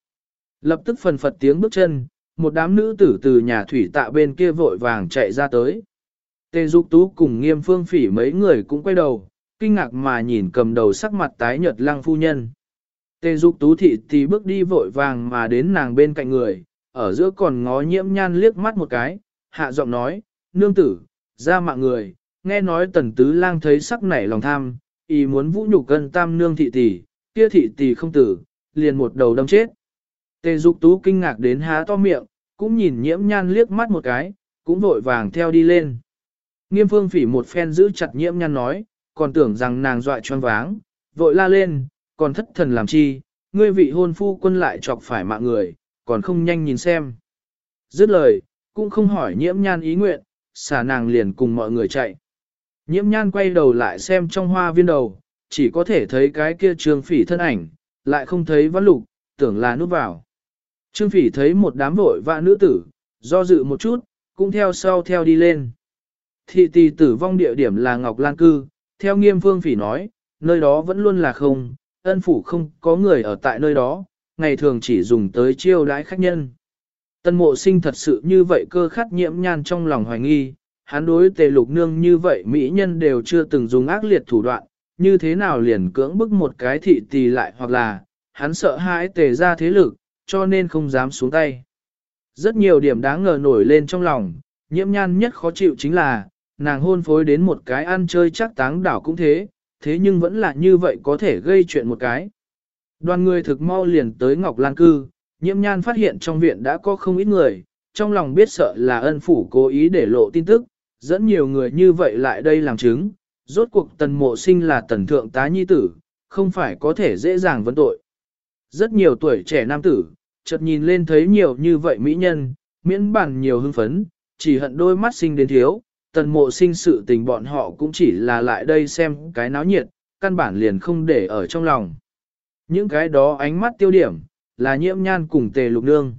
Speaker 1: Lập tức phần phật tiếng bước chân, một đám nữ tử từ nhà thủy tạ bên kia vội vàng chạy ra tới. Tề Dục Tú cùng nghiêm phương phỉ mấy người cũng quay đầu, kinh ngạc mà nhìn cầm đầu sắc mặt tái nhợt lăng phu nhân. Tề Dục Tú thị thì bước đi vội vàng mà đến nàng bên cạnh người, ở giữa còn ngó nhiễm nhan liếc mắt một cái, hạ giọng nói, nương tử, ra mạng người, nghe nói tần tứ lang thấy sắc nảy lòng tham, ý muốn vũ nhục cân tam nương thị tỷ, kia thị tỷ không tử, liền một đầu đâm chết. Tề Dục Tú kinh ngạc đến há to miệng, cũng nhìn nhiễm nhan liếc mắt một cái, cũng vội vàng theo đi lên. Nghiêm phương phỉ một phen giữ chặt nhiễm nhan nói, còn tưởng rằng nàng dọa choáng váng, vội la lên, còn thất thần làm chi, ngươi vị hôn phu quân lại chọc phải mạng người, còn không nhanh nhìn xem. Dứt lời, cũng không hỏi nhiễm nhan ý nguyện, xả nàng liền cùng mọi người chạy. Nhiễm nhan quay đầu lại xem trong hoa viên đầu, chỉ có thể thấy cái kia trường phỉ thân ảnh, lại không thấy văn lục, tưởng là núp vào. Trương phỉ thấy một đám vội vã nữ tử, do dự một chút, cũng theo sau theo đi lên. Thị tỷ tử vong địa điểm là Ngọc Lan Cư, theo nghiêm phương phỉ nói, nơi đó vẫn luôn là không, ân phủ không có người ở tại nơi đó, ngày thường chỉ dùng tới chiêu đãi khách nhân. Tân mộ sinh thật sự như vậy cơ khát nhiễm nhan trong lòng hoài nghi, hắn đối tề lục nương như vậy mỹ nhân đều chưa từng dùng ác liệt thủ đoạn, như thế nào liền cưỡng bức một cái thị tỷ lại hoặc là, hắn sợ hãi tề ra thế lực, cho nên không dám xuống tay. Rất nhiều điểm đáng ngờ nổi lên trong lòng, nhiễm nhan nhất khó chịu chính là, nàng hôn phối đến một cái ăn chơi chắc táng đảo cũng thế, thế nhưng vẫn là như vậy có thể gây chuyện một cái. Đoàn người thực mau liền tới Ngọc Lan Cư, nhiễm nhan phát hiện trong viện đã có không ít người, trong lòng biết sợ là ân phủ cố ý để lộ tin tức, dẫn nhiều người như vậy lại đây làm chứng, rốt cuộc tần mộ sinh là tần thượng tá nhi tử, không phải có thể dễ dàng vấn tội. Rất nhiều tuổi trẻ nam tử, chợt nhìn lên thấy nhiều như vậy mỹ nhân, miễn bản nhiều hưng phấn, chỉ hận đôi mắt sinh đến thiếu, tần mộ sinh sự tình bọn họ cũng chỉ là lại đây xem cái náo nhiệt, căn bản liền không để ở trong lòng. Những cái đó ánh mắt tiêu điểm, là nhiễm nhan cùng tề lục nương.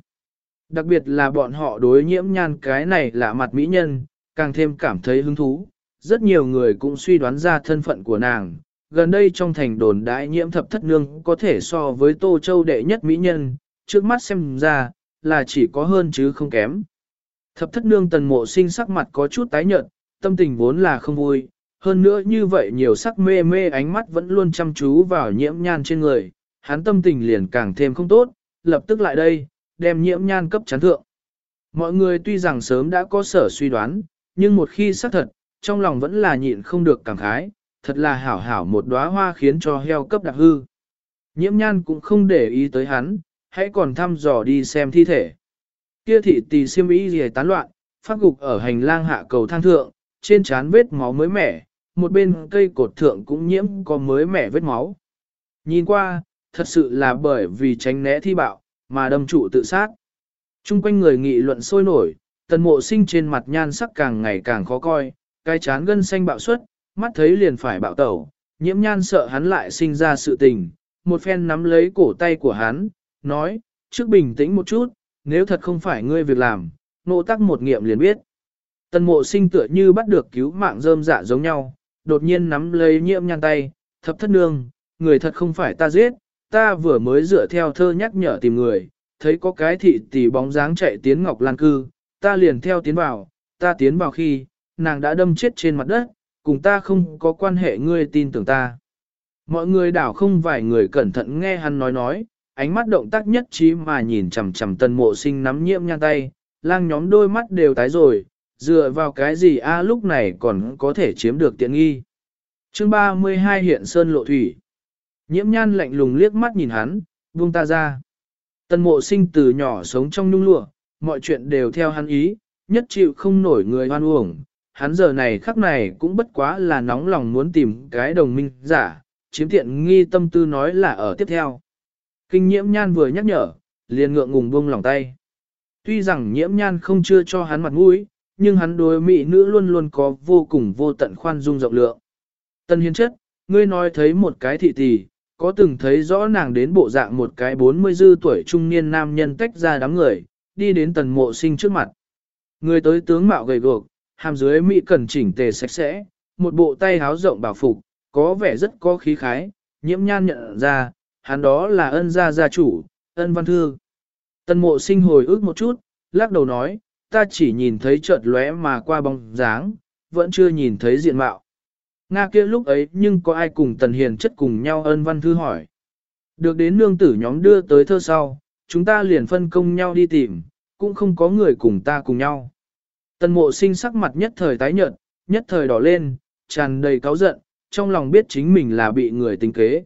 Speaker 1: Đặc biệt là bọn họ đối nhiễm nhan cái này là mặt mỹ nhân, càng thêm cảm thấy hứng thú. Rất nhiều người cũng suy đoán ra thân phận của nàng. Gần đây trong thành đồn đại nhiễm thập thất nương có thể so với Tô Châu đệ nhất mỹ nhân, trước mắt xem ra, là chỉ có hơn chứ không kém. Thập thất nương tần mộ sinh sắc mặt có chút tái nhợt, tâm tình vốn là không vui, hơn nữa như vậy nhiều sắc mê mê ánh mắt vẫn luôn chăm chú vào nhiễm nhan trên người, hắn tâm tình liền càng thêm không tốt, lập tức lại đây, đem nhiễm nhan cấp chán thượng. Mọi người tuy rằng sớm đã có sở suy đoán, nhưng một khi xác thật, trong lòng vẫn là nhịn không được cảm khái, thật là hảo hảo một đóa hoa khiến cho heo cấp đặc hư. Nhiễm nhan cũng không để ý tới hắn, hãy còn thăm dò đi xem thi thể. Kia thị tỳ siêm ý gì tán loạn, phát gục ở hành lang hạ cầu thang thượng, trên trán vết máu mới mẻ, một bên cây cột thượng cũng nhiễm có mới mẻ vết máu. Nhìn qua, thật sự là bởi vì tránh né thi bạo, mà đâm trụ tự sát. Trung quanh người nghị luận sôi nổi, tần mộ sinh trên mặt nhan sắc càng ngày càng khó coi, cái chán gân xanh bạo suất, mắt thấy liền phải bạo tẩu, nhiễm nhan sợ hắn lại sinh ra sự tình, một phen nắm lấy cổ tay của hắn, nói, trước bình tĩnh một chút, nếu thật không phải ngươi việc làm, nộ tắc một nghiệm liền biết. Tần mộ sinh tựa như bắt được cứu mạng rơm dạ giống nhau, đột nhiên nắm lấy nhiễm nhan tay, thập thất nương, người thật không phải ta giết, ta vừa mới dựa theo thơ nhắc nhở tìm người, thấy có cái thị tỷ bóng dáng chạy tiến Ngọc Lan cư, ta liền theo tiến vào, ta tiến vào khi, nàng đã đâm chết trên mặt đất, cùng ta không có quan hệ ngươi tin tưởng ta. Mọi người đảo không vài người cẩn thận nghe hắn nói nói, ánh mắt động tác nhất trí mà nhìn chằm chằm tân mộ sinh nắm nhiễm nhan tay, lang nhóm đôi mắt đều tái rồi, dựa vào cái gì a lúc này còn có thể chiếm được tiện nghi. chương 32 hiện sơn lộ thủy. Nhiễm nhan lạnh lùng liếc mắt nhìn hắn, buông ta ra. Tân mộ sinh từ nhỏ sống trong nhung lụa, mọi chuyện đều theo hắn ý, nhất chịu không nổi người hoan uổng. Hắn giờ này khắc này cũng bất quá là nóng lòng muốn tìm cái đồng minh giả, chiếm tiện nghi tâm tư nói là ở tiếp theo. Kinh nhiễm nhan vừa nhắc nhở, liền ngượng ngùng buông lòng tay. Tuy rằng nhiễm nhan không chưa cho hắn mặt mũi, nhưng hắn đối mỹ nữ luôn luôn có vô cùng vô tận khoan dung rộng lượng. Tân hiến chất, ngươi nói thấy một cái thị tỷ, có từng thấy rõ nàng đến bộ dạng một cái 40 dư tuổi trung niên nam nhân tách ra đám người, đi đến tần mộ sinh trước mặt. Người tới tướng mạo gầy gộc, hàm dưới mỹ cần chỉnh tề sạch sẽ, một bộ tay háo rộng bảo phục, có vẻ rất có khí khái, nhiễm nhan nhận ra, hắn đó là ân gia gia chủ, ân văn thư. Tần mộ sinh hồi ức một chút, lắc đầu nói, ta chỉ nhìn thấy chợt lóe mà qua bóng dáng, vẫn chưa nhìn thấy diện mạo. Nga kia lúc ấy nhưng có ai cùng tần hiền chất cùng nhau ân văn thư hỏi. Được đến nương tử nhóm đưa tới thơ sau, chúng ta liền phân công nhau đi tìm, cũng không có người cùng ta cùng nhau. Tần mộ sinh sắc mặt nhất thời tái nhợt, nhất thời đỏ lên, tràn đầy cáu giận, trong lòng biết chính mình là bị người tính kế.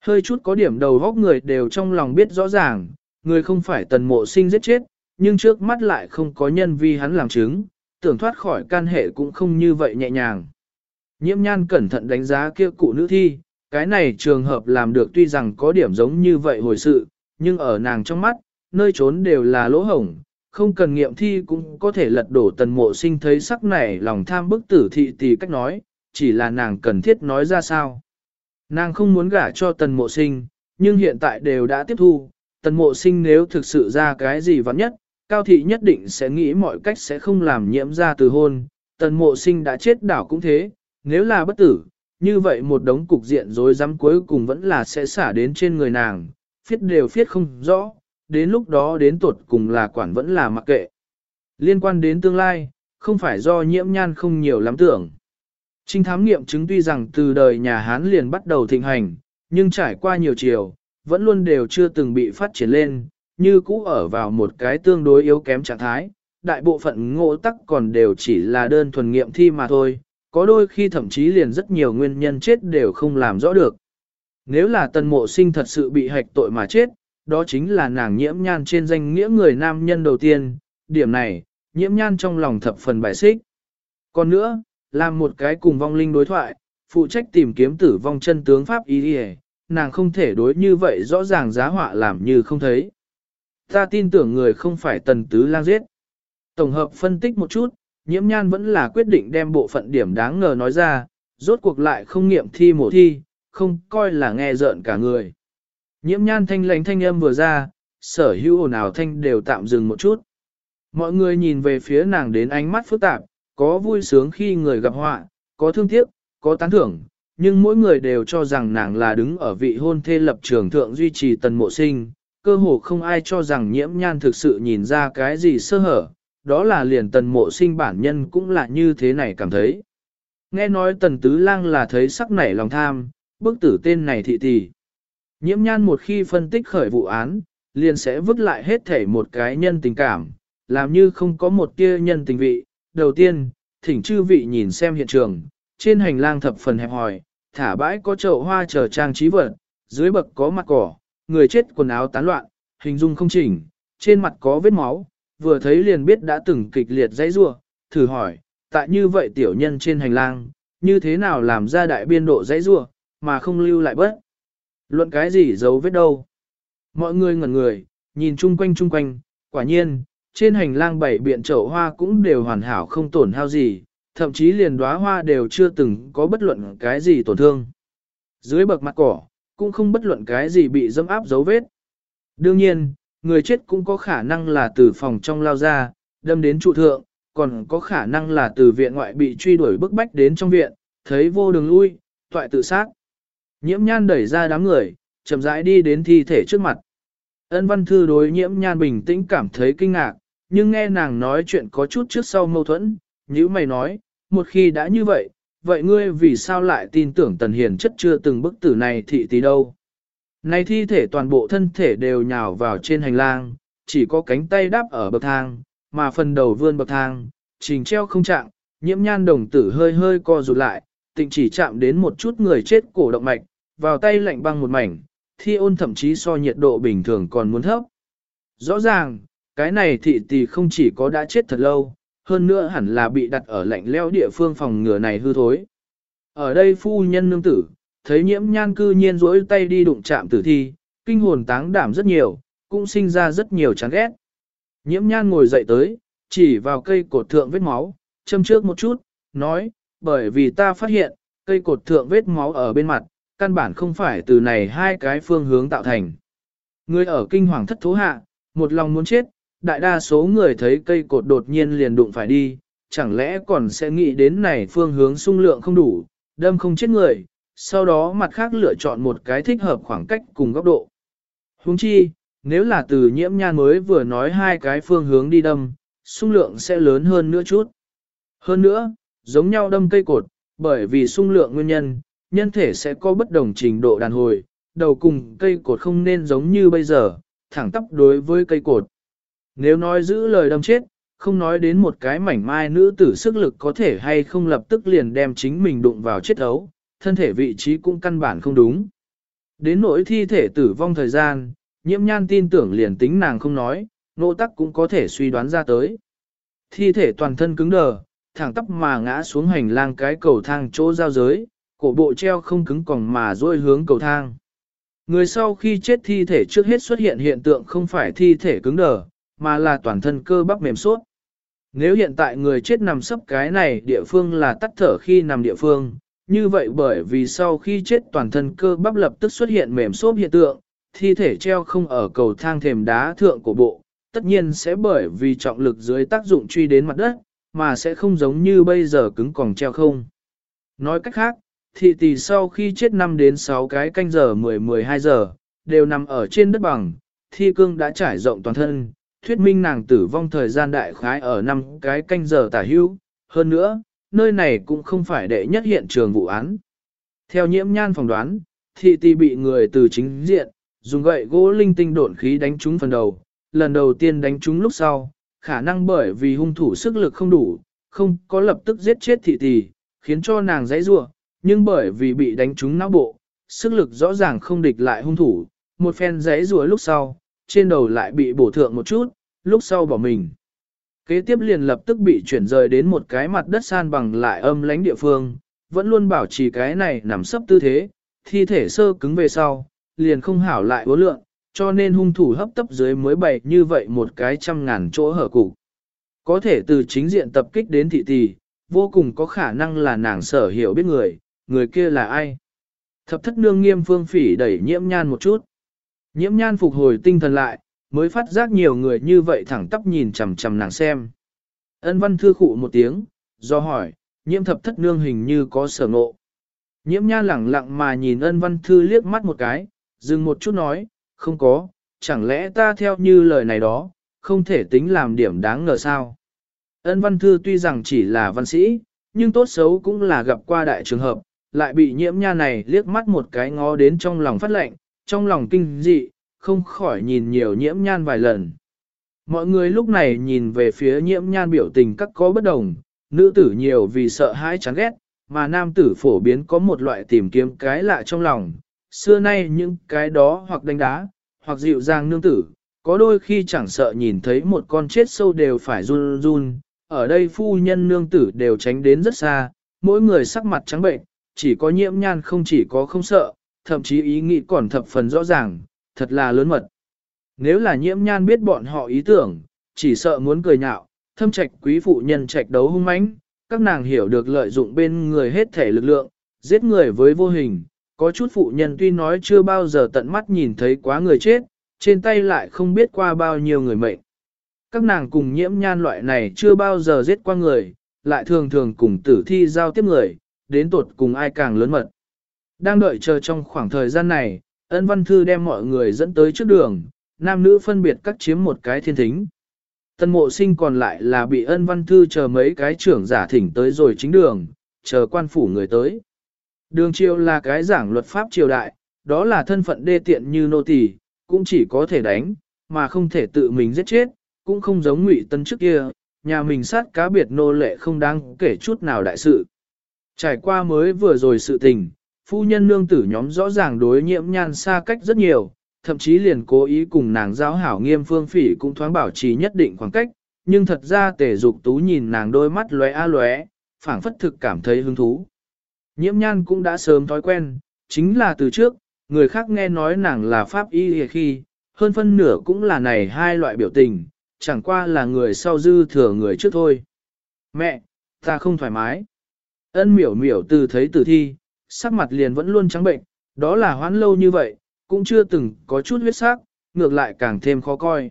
Speaker 1: Hơi chút có điểm đầu góc người đều trong lòng biết rõ ràng, người không phải tần mộ sinh giết chết, nhưng trước mắt lại không có nhân vi hắn làm chứng, tưởng thoát khỏi can hệ cũng không như vậy nhẹ nhàng. Nhiễm nhan cẩn thận đánh giá kia cụ nữ thi, cái này trường hợp làm được tuy rằng có điểm giống như vậy hồi sự, nhưng ở nàng trong mắt, nơi trốn đều là lỗ hổng, không cần nghiệm thi cũng có thể lật đổ tần mộ sinh thấy sắc này lòng tham bức tử thị tỷ cách nói, chỉ là nàng cần thiết nói ra sao. Nàng không muốn gả cho tần mộ sinh, nhưng hiện tại đều đã tiếp thu, tần mộ sinh nếu thực sự ra cái gì vắn nhất, cao thị nhất định sẽ nghĩ mọi cách sẽ không làm nhiễm ra từ hôn, tần mộ sinh đã chết đảo cũng thế, nếu là bất tử, như vậy một đống cục diện rối rắm cuối cùng vẫn là sẽ xả đến trên người nàng, phiết đều phiết không rõ, đến lúc đó đến tuột cùng là quản vẫn là mặc kệ. Liên quan đến tương lai, không phải do nhiễm nhan không nhiều lắm tưởng. Trinh thám nghiệm chứng tuy rằng từ đời nhà Hán liền bắt đầu thịnh hành, nhưng trải qua nhiều chiều, vẫn luôn đều chưa từng bị phát triển lên, như cũ ở vào một cái tương đối yếu kém trạng thái. Đại bộ phận ngộ tắc còn đều chỉ là đơn thuần nghiệm thi mà thôi, có đôi khi thậm chí liền rất nhiều nguyên nhân chết đều không làm rõ được. Nếu là tần mộ sinh thật sự bị hạch tội mà chết, đó chính là nàng nhiễm nhan trên danh nghĩa người nam nhân đầu tiên, điểm này, nhiễm nhan trong lòng thập phần bài xích. Còn nữa, làm một cái cùng vong linh đối thoại, phụ trách tìm kiếm tử vong chân tướng Pháp ý đi nàng không thể đối như vậy rõ ràng giá họa làm như không thấy. Ta tin tưởng người không phải tần tứ lang giết. Tổng hợp phân tích một chút, nhiễm nhan vẫn là quyết định đem bộ phận điểm đáng ngờ nói ra, rốt cuộc lại không nghiệm thi mổ thi, không coi là nghe rợn cả người. Nhiễm nhan thanh lãnh thanh âm vừa ra, sở hữu ồn ào thanh đều tạm dừng một chút. Mọi người nhìn về phía nàng đến ánh mắt phức tạp, có vui sướng khi người gặp họa, có thương tiếc, có tán thưởng, nhưng mỗi người đều cho rằng nàng là đứng ở vị hôn thê lập trường thượng duy trì tần mộ sinh, cơ hồ không ai cho rằng nhiễm nhan thực sự nhìn ra cái gì sơ hở, đó là liền tần mộ sinh bản nhân cũng là như thế này cảm thấy. Nghe nói tần tứ lang là thấy sắc nảy lòng tham, bức tử tên này thị tỷ. Nhiễm nhan một khi phân tích khởi vụ án, liền sẽ vứt lại hết thể một cái nhân tình cảm, làm như không có một tia nhân tình vị. Đầu tiên, thỉnh chư vị nhìn xem hiện trường, trên hành lang thập phần hẹp hòi, thả bãi có chậu hoa chờ trang trí vật, dưới bậc có mặt cỏ, người chết quần áo tán loạn, hình dung không chỉnh, trên mặt có vết máu, vừa thấy liền biết đã từng kịch liệt dãy rua, thử hỏi, tại như vậy tiểu nhân trên hành lang, như thế nào làm ra đại biên độ dãy rua, mà không lưu lại bất. Luận cái gì giấu vết đâu. Mọi người ngẩn người, nhìn chung quanh chung quanh, quả nhiên, trên hành lang bảy biện chậu hoa cũng đều hoàn hảo không tổn hao gì, thậm chí liền đóa hoa đều chưa từng có bất luận cái gì tổn thương. Dưới bậc mặt cỏ, cũng không bất luận cái gì bị dâm áp dấu vết. Đương nhiên, người chết cũng có khả năng là từ phòng trong lao ra, đâm đến trụ thượng, còn có khả năng là từ viện ngoại bị truy đuổi bức bách đến trong viện, thấy vô đường lui, toại tự sát. Nhiễm nhan đẩy ra đám người, chậm rãi đi đến thi thể trước mặt. Ân văn thư đối nhiễm nhan bình tĩnh cảm thấy kinh ngạc, nhưng nghe nàng nói chuyện có chút trước sau mâu thuẫn, như mày nói, một khi đã như vậy, vậy ngươi vì sao lại tin tưởng tần hiền chất chưa từng bức tử này thị tí đâu. Này thi thể toàn bộ thân thể đều nhào vào trên hành lang, chỉ có cánh tay đáp ở bậc thang, mà phần đầu vươn bậc thang, trình treo không chạm, nhiễm nhan đồng tử hơi hơi co rụt lại, tịnh chỉ chạm đến một chút người chết cổ động mạch, vào tay lạnh băng một mảnh, thi ôn thậm chí so nhiệt độ bình thường còn muốn thấp. Rõ ràng, cái này thị tỷ không chỉ có đã chết thật lâu, hơn nữa hẳn là bị đặt ở lạnh leo địa phương phòng ngừa này hư thối. Ở đây phu nhân nương tử, thấy nhiễm nhan cư nhiên rỗi tay đi đụng chạm tử thi, kinh hồn táng đảm rất nhiều, cũng sinh ra rất nhiều chán ghét. Nhiễm nhan ngồi dậy tới, chỉ vào cây cột thượng vết máu, châm trước một chút, nói, bởi vì ta phát hiện, cây cột thượng vết máu ở bên mặt, căn bản không phải từ này hai cái phương hướng tạo thành. Người ở kinh hoàng thất thố hạ, một lòng muốn chết, đại đa số người thấy cây cột đột nhiên liền đụng phải đi, chẳng lẽ còn sẽ nghĩ đến này phương hướng sung lượng không đủ, đâm không chết người, sau đó mặt khác lựa chọn một cái thích hợp khoảng cách cùng góc độ. Huống chi, nếu là từ nhiễm nhan mới vừa nói hai cái phương hướng đi đâm, sung lượng sẽ lớn hơn nữa chút. Hơn nữa, giống nhau đâm cây cột, bởi vì sung lượng nguyên nhân, nhân thể sẽ có bất đồng trình độ đàn hồi, đầu cùng cây cột không nên giống như bây giờ, thẳng tắp đối với cây cột. Nếu nói giữ lời đâm chết, không nói đến một cái mảnh mai nữ tử sức lực có thể hay không lập tức liền đem chính mình đụng vào chết ấu, thân thể vị trí cũng căn bản không đúng. Đến nỗi thi thể tử vong thời gian, nhiễm nhan tin tưởng liền tính nàng không nói, nộ tắc cũng có thể suy đoán ra tới. Thi thể toàn thân cứng đờ, thẳng tắp mà ngã xuống hành lang cái cầu thang chỗ giao giới, cổ bộ treo không cứng còng mà dôi hướng cầu thang. Người sau khi chết thi thể trước hết xuất hiện hiện tượng không phải thi thể cứng đờ, mà là toàn thân cơ bắp mềm suốt. Nếu hiện tại người chết nằm sấp cái này địa phương là tắt thở khi nằm địa phương, như vậy bởi vì sau khi chết toàn thân cơ bắp lập tức xuất hiện mềm xốp hiện tượng, thi thể treo không ở cầu thang thềm đá thượng của bộ, tất nhiên sẽ bởi vì trọng lực dưới tác dụng truy đến mặt đất, mà sẽ không giống như bây giờ cứng còn treo không. Nói cách khác, thị tỷ sau khi chết 5 đến 6 cái canh giờ 10-12 giờ, đều nằm ở trên đất bằng, thi cương đã trải rộng toàn thân, thuyết minh nàng tử vong thời gian đại khái ở 5 cái canh giờ tả hữu, hơn nữa, nơi này cũng không phải đệ nhất hiện trường vụ án. Theo nhiễm nhan phỏng đoán, thị tỷ bị người từ chính diện, dùng gậy gỗ linh tinh độn khí đánh trúng phần đầu, lần đầu tiên đánh trúng lúc sau, khả năng bởi vì hung thủ sức lực không đủ, không có lập tức giết chết thị tỷ, khiến cho nàng dãy ruộng, nhưng bởi vì bị đánh trúng não bộ, sức lực rõ ràng không địch lại hung thủ, một phen giấy rùa lúc sau, trên đầu lại bị bổ thượng một chút, lúc sau bỏ mình. Kế tiếp liền lập tức bị chuyển rời đến một cái mặt đất san bằng lại âm lánh địa phương, vẫn luôn bảo trì cái này nằm sấp tư thế, thi thể sơ cứng về sau, liền không hảo lại vô lượng, cho nên hung thủ hấp tấp dưới mới bày như vậy một cái trăm ngàn chỗ hở cục. Có thể từ chính diện tập kích đến thị tỷ, vô cùng có khả năng là nàng sở hiểu biết người, người kia là ai. Thập thất nương nghiêm phương phỉ đẩy nhiễm nhan một chút. Nhiễm nhan phục hồi tinh thần lại, mới phát giác nhiều người như vậy thẳng tắp nhìn chằm chằm nàng xem. Ân văn thư khụ một tiếng, do hỏi, nhiễm thập thất nương hình như có sở ngộ. Nhiễm nhan lẳng lặng mà nhìn ân văn thư liếc mắt một cái, dừng một chút nói, không có, chẳng lẽ ta theo như lời này đó, không thể tính làm điểm đáng ngờ sao. Ân văn thư tuy rằng chỉ là văn sĩ, nhưng tốt xấu cũng là gặp qua đại trường hợp, lại bị nhiễm nha này liếc mắt một cái ngó đến trong lòng phát lệnh, trong lòng kinh dị, không khỏi nhìn nhiều nhiễm nhan vài lần. Mọi người lúc này nhìn về phía nhiễm nhan biểu tình các có bất đồng, nữ tử nhiều vì sợ hãi chán ghét, mà nam tử phổ biến có một loại tìm kiếm cái lạ trong lòng. Xưa nay những cái đó hoặc đánh đá, hoặc dịu dàng nương tử, có đôi khi chẳng sợ nhìn thấy một con chết sâu đều phải run run, ở đây phu nhân nương tử đều tránh đến rất xa, mỗi người sắc mặt trắng bệnh, chỉ có nhiễm nhan không chỉ có không sợ, thậm chí ý nghĩ còn thập phần rõ ràng, thật là lớn mật. Nếu là nhiễm nhan biết bọn họ ý tưởng, chỉ sợ muốn cười nhạo, thâm trạch quý phụ nhân trạch đấu hung mãnh, các nàng hiểu được lợi dụng bên người hết thể lực lượng, giết người với vô hình, có chút phụ nhân tuy nói chưa bao giờ tận mắt nhìn thấy quá người chết, trên tay lại không biết qua bao nhiêu người mệnh. Các nàng cùng nhiễm nhan loại này chưa bao giờ giết qua người, lại thường thường cùng tử thi giao tiếp người, đến tột cùng ai càng lớn mật. Đang đợi chờ trong khoảng thời gian này, ân văn thư đem mọi người dẫn tới trước đường, nam nữ phân biệt cắt chiếm một cái thiên thính. Tân mộ sinh còn lại là bị ân văn thư chờ mấy cái trưởng giả thỉnh tới rồi chính đường, chờ quan phủ người tới. Đường triều là cái giảng luật pháp triều đại, đó là thân phận đê tiện như nô tỳ, cũng chỉ có thể đánh, mà không thể tự mình giết chết, cũng không giống ngụy tân trước kia, nhà mình sát cá biệt nô lệ không đáng kể chút nào đại sự. Trải qua mới vừa rồi sự tình, phu nhân nương tử nhóm rõ ràng đối nhiễm nhan xa cách rất nhiều, thậm chí liền cố ý cùng nàng giáo hảo nghiêm phương phỉ cũng thoáng bảo trì nhất định khoảng cách, nhưng thật ra tề dục tú nhìn nàng đôi mắt lóe a lóe, phảng phất thực cảm thấy hứng thú. Nhiễm nhan cũng đã sớm thói quen, chính là từ trước, người khác nghe nói nàng là pháp y khi, hơn phân nửa cũng là này hai loại biểu tình, chẳng qua là người sau dư thừa người trước thôi. Mẹ, ta không thoải mái. Ân miểu miểu từ thấy tử thi, sắc mặt liền vẫn luôn trắng bệnh, đó là hoãn lâu như vậy, cũng chưa từng có chút huyết sắc, ngược lại càng thêm khó coi.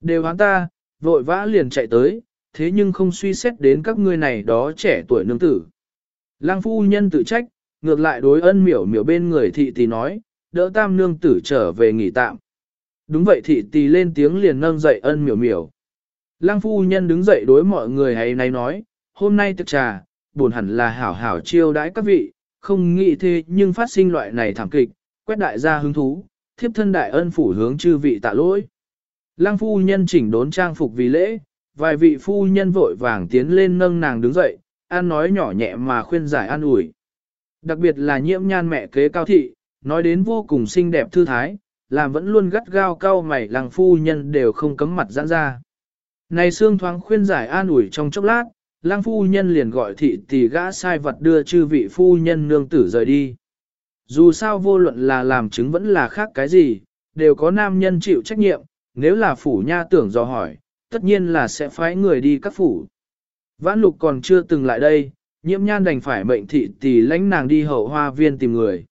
Speaker 1: Đều hoán ta, vội vã liền chạy tới, thế nhưng không suy xét đến các ngươi này đó trẻ tuổi nương tử. Lăng phu nhân tự trách, ngược lại đối ân miểu miểu bên người thị tỷ nói, đỡ tam nương tử trở về nghỉ tạm. Đúng vậy thị tỷ lên tiếng liền nâng dậy ân miểu miểu. Lăng phu nhân đứng dậy đối mọi người hay này nói, hôm nay tiệc trà, buồn hẳn là hảo hảo chiêu đãi các vị, không nghĩ thế nhưng phát sinh loại này thảm kịch, quét đại gia hứng thú, thiếp thân đại ân phủ hướng chư vị tạ lỗi. Lăng phu nhân chỉnh đốn trang phục vì lễ, vài vị phu nhân vội vàng tiến lên nâng nàng đứng dậy, an nói nhỏ nhẹ mà khuyên giải an ủi. Đặc biệt là nhiễm nhan mẹ kế cao thị, nói đến vô cùng xinh đẹp thư thái, làm vẫn luôn gắt gao cao mày làng phu nhân đều không cấm mặt giãn ra. Này xương thoáng khuyên giải an ủi trong chốc lát, lang phu nhân liền gọi thị tỷ gã sai vật đưa chư vị phu nhân nương tử rời đi. Dù sao vô luận là làm chứng vẫn là khác cái gì, đều có nam nhân chịu trách nhiệm, nếu là phủ nha tưởng do hỏi, tất nhiên là sẽ phái người đi các phủ. Vãn lục còn chưa từng lại đây, nhiễm nhan đành phải mệnh thị tỷ lãnh nàng đi hậu hoa viên tìm người.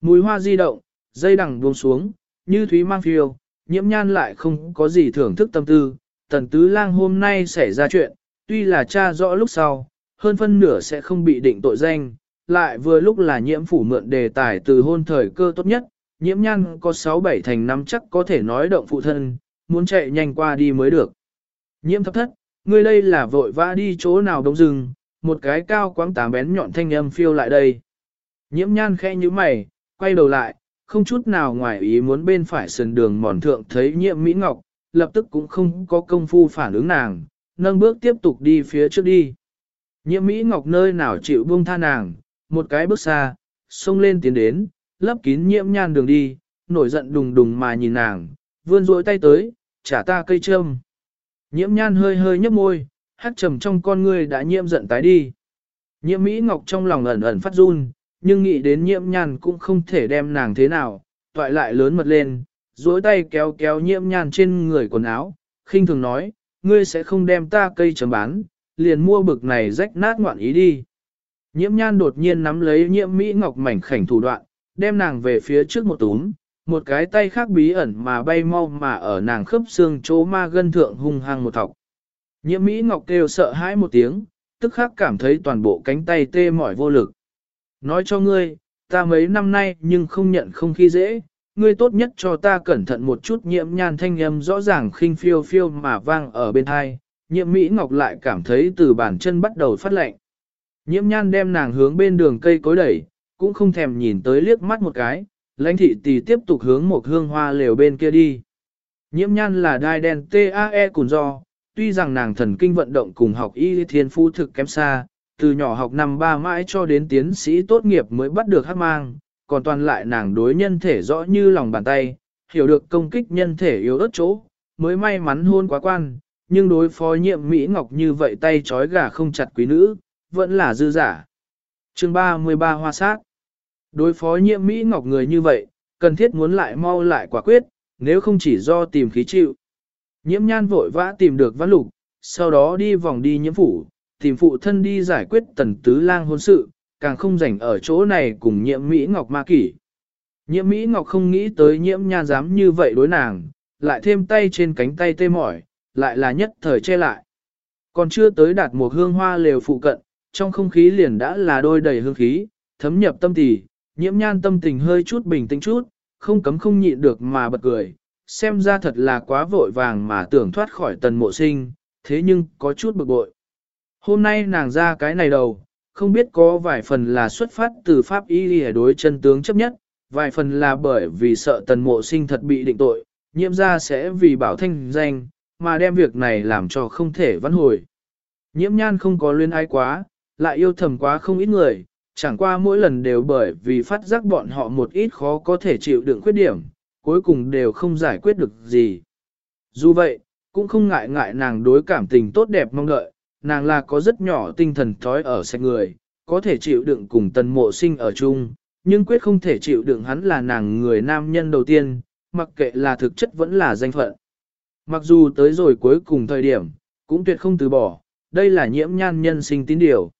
Speaker 1: Mùi hoa di động, dây đằng buông xuống, như thúy mang phiêu, nhiễm nhan lại không có gì thưởng thức tâm tư. Tần tứ lang hôm nay xảy ra chuyện, tuy là cha rõ lúc sau, hơn phân nửa sẽ không bị định tội danh, lại vừa lúc là nhiễm phủ mượn đề tài từ hôn thời cơ tốt nhất, nhiễm nhan có 6-7 thành năm chắc có thể nói động phụ thân, muốn chạy nhanh qua đi mới được. Nhiễm thấp thất, ngươi đây là vội vã đi chỗ nào đông rừng, một cái cao quáng tám bén nhọn thanh âm phiêu lại đây. Nhiễm nhan khẽ như mày, quay đầu lại, không chút nào ngoài ý muốn bên phải sườn đường mòn thượng thấy nhiễm Mỹ Ngọc, lập tức cũng không có công phu phản ứng nàng, nâng bước tiếp tục đi phía trước đi. Nhiễm Mỹ Ngọc nơi nào chịu buông tha nàng, một cái bước xa, xông lên tiến đến, lấp kín nhiễm nhan đường đi, nổi giận đùng đùng mà nhìn nàng, vươn rỗi tay tới, trả ta cây châm. Nhiễm nhan hơi hơi nhấp môi, hát trầm trong con ngươi đã nhiễm giận tái đi. Nhiễm Mỹ Ngọc trong lòng ẩn ẩn phát run, nhưng nghĩ đến nhiễm nhan cũng không thể đem nàng thế nào, toại lại lớn mật lên, duỗi tay kéo kéo nhiễm nhan trên người quần áo, khinh thường nói, ngươi sẽ không đem ta cây chấm bán, liền mua bực này rách nát ngoạn ý đi. Nhiễm nhan đột nhiên nắm lấy nhiễm Mỹ Ngọc mảnh khảnh thủ đoạn, đem nàng về phía trước một túm, một cái tay khác bí ẩn mà bay mau mà ở nàng khớp xương chỗ ma gân thượng hung hăng một thọc. Nhiễm Mỹ Ngọc kêu sợ hãi một tiếng, tức khắc cảm thấy toàn bộ cánh tay tê mỏi vô lực. Nói cho ngươi, ta mấy năm nay nhưng không nhận không khi dễ, ngươi tốt nhất cho ta cẩn thận một chút nhiễm nhan thanh âm rõ ràng khinh phiêu phiêu mà vang ở bên hai, nhiễm Mỹ Ngọc lại cảm thấy từ bàn chân bắt đầu phát lạnh. Nhiễm nhan đem nàng hướng bên đường cây cối đẩy, cũng không thèm nhìn tới liếc mắt một cái, lãnh thị tỷ tiếp tục hướng một hương hoa lều bên kia đi. Nhiễm nhan là đai đen TAE cùng do, tuy rằng nàng thần kinh vận động cùng học y thiên phu thực kém xa, từ nhỏ học năm ba mãi cho đến tiến sĩ tốt nghiệp mới bắt được hát mang, còn toàn lại nàng đối nhân thể rõ như lòng bàn tay, hiểu được công kích nhân thể yếu ớt chỗ, mới may mắn hôn quá quan, nhưng đối phó nhiệm Mỹ Ngọc như vậy tay trói gà không chặt quý nữ, vẫn là dư giả. chương 33 Hoa sát Đối phó nhiệm Mỹ Ngọc người như vậy, cần thiết muốn lại mau lại quả quyết, nếu không chỉ do tìm khí chịu. Nhiễm nhan vội vã tìm được văn lục, sau đó đi vòng đi nhiễm phủ, tìm phụ thân đi giải quyết tần tứ lang hôn sự, càng không rảnh ở chỗ này cùng nhiễm Mỹ Ngọc ma kỷ. Nhiễm Mỹ Ngọc không nghĩ tới nhiễm nhan dám như vậy đối nàng, lại thêm tay trên cánh tay tê mỏi, lại là nhất thời che lại. Còn chưa tới đạt một hương hoa lều phụ cận, trong không khí liền đã là đôi đầy hương khí, thấm nhập tâm tỳ, Nhiễm nhan tâm tình hơi chút bình tĩnh chút, không cấm không nhịn được mà bật cười, xem ra thật là quá vội vàng mà tưởng thoát khỏi tần mộ sinh, thế nhưng có chút bực bội. Hôm nay nàng ra cái này đầu, không biết có vài phần là xuất phát từ pháp y lìa đối chân tướng chấp nhất, vài phần là bởi vì sợ tần mộ sinh thật bị định tội, nhiễm ra sẽ vì bảo thanh danh, mà đem việc này làm cho không thể vãn hồi. Nhiễm nhan không có luyên ai quá, lại yêu thầm quá không ít người, chẳng qua mỗi lần đều bởi vì phát giác bọn họ một ít khó có thể chịu đựng khuyết điểm, cuối cùng đều không giải quyết được gì. Dù vậy, cũng không ngại ngại nàng đối cảm tình tốt đẹp mong đợi, nàng là có rất nhỏ tinh thần thói ở sạch người, có thể chịu đựng cùng tần mộ sinh ở chung, nhưng quyết không thể chịu đựng hắn là nàng người nam nhân đầu tiên, mặc kệ là thực chất vẫn là danh phận. Mặc dù tới rồi cuối cùng thời điểm, cũng tuyệt không từ bỏ, đây là nhiễm nhan nhân sinh tín điều.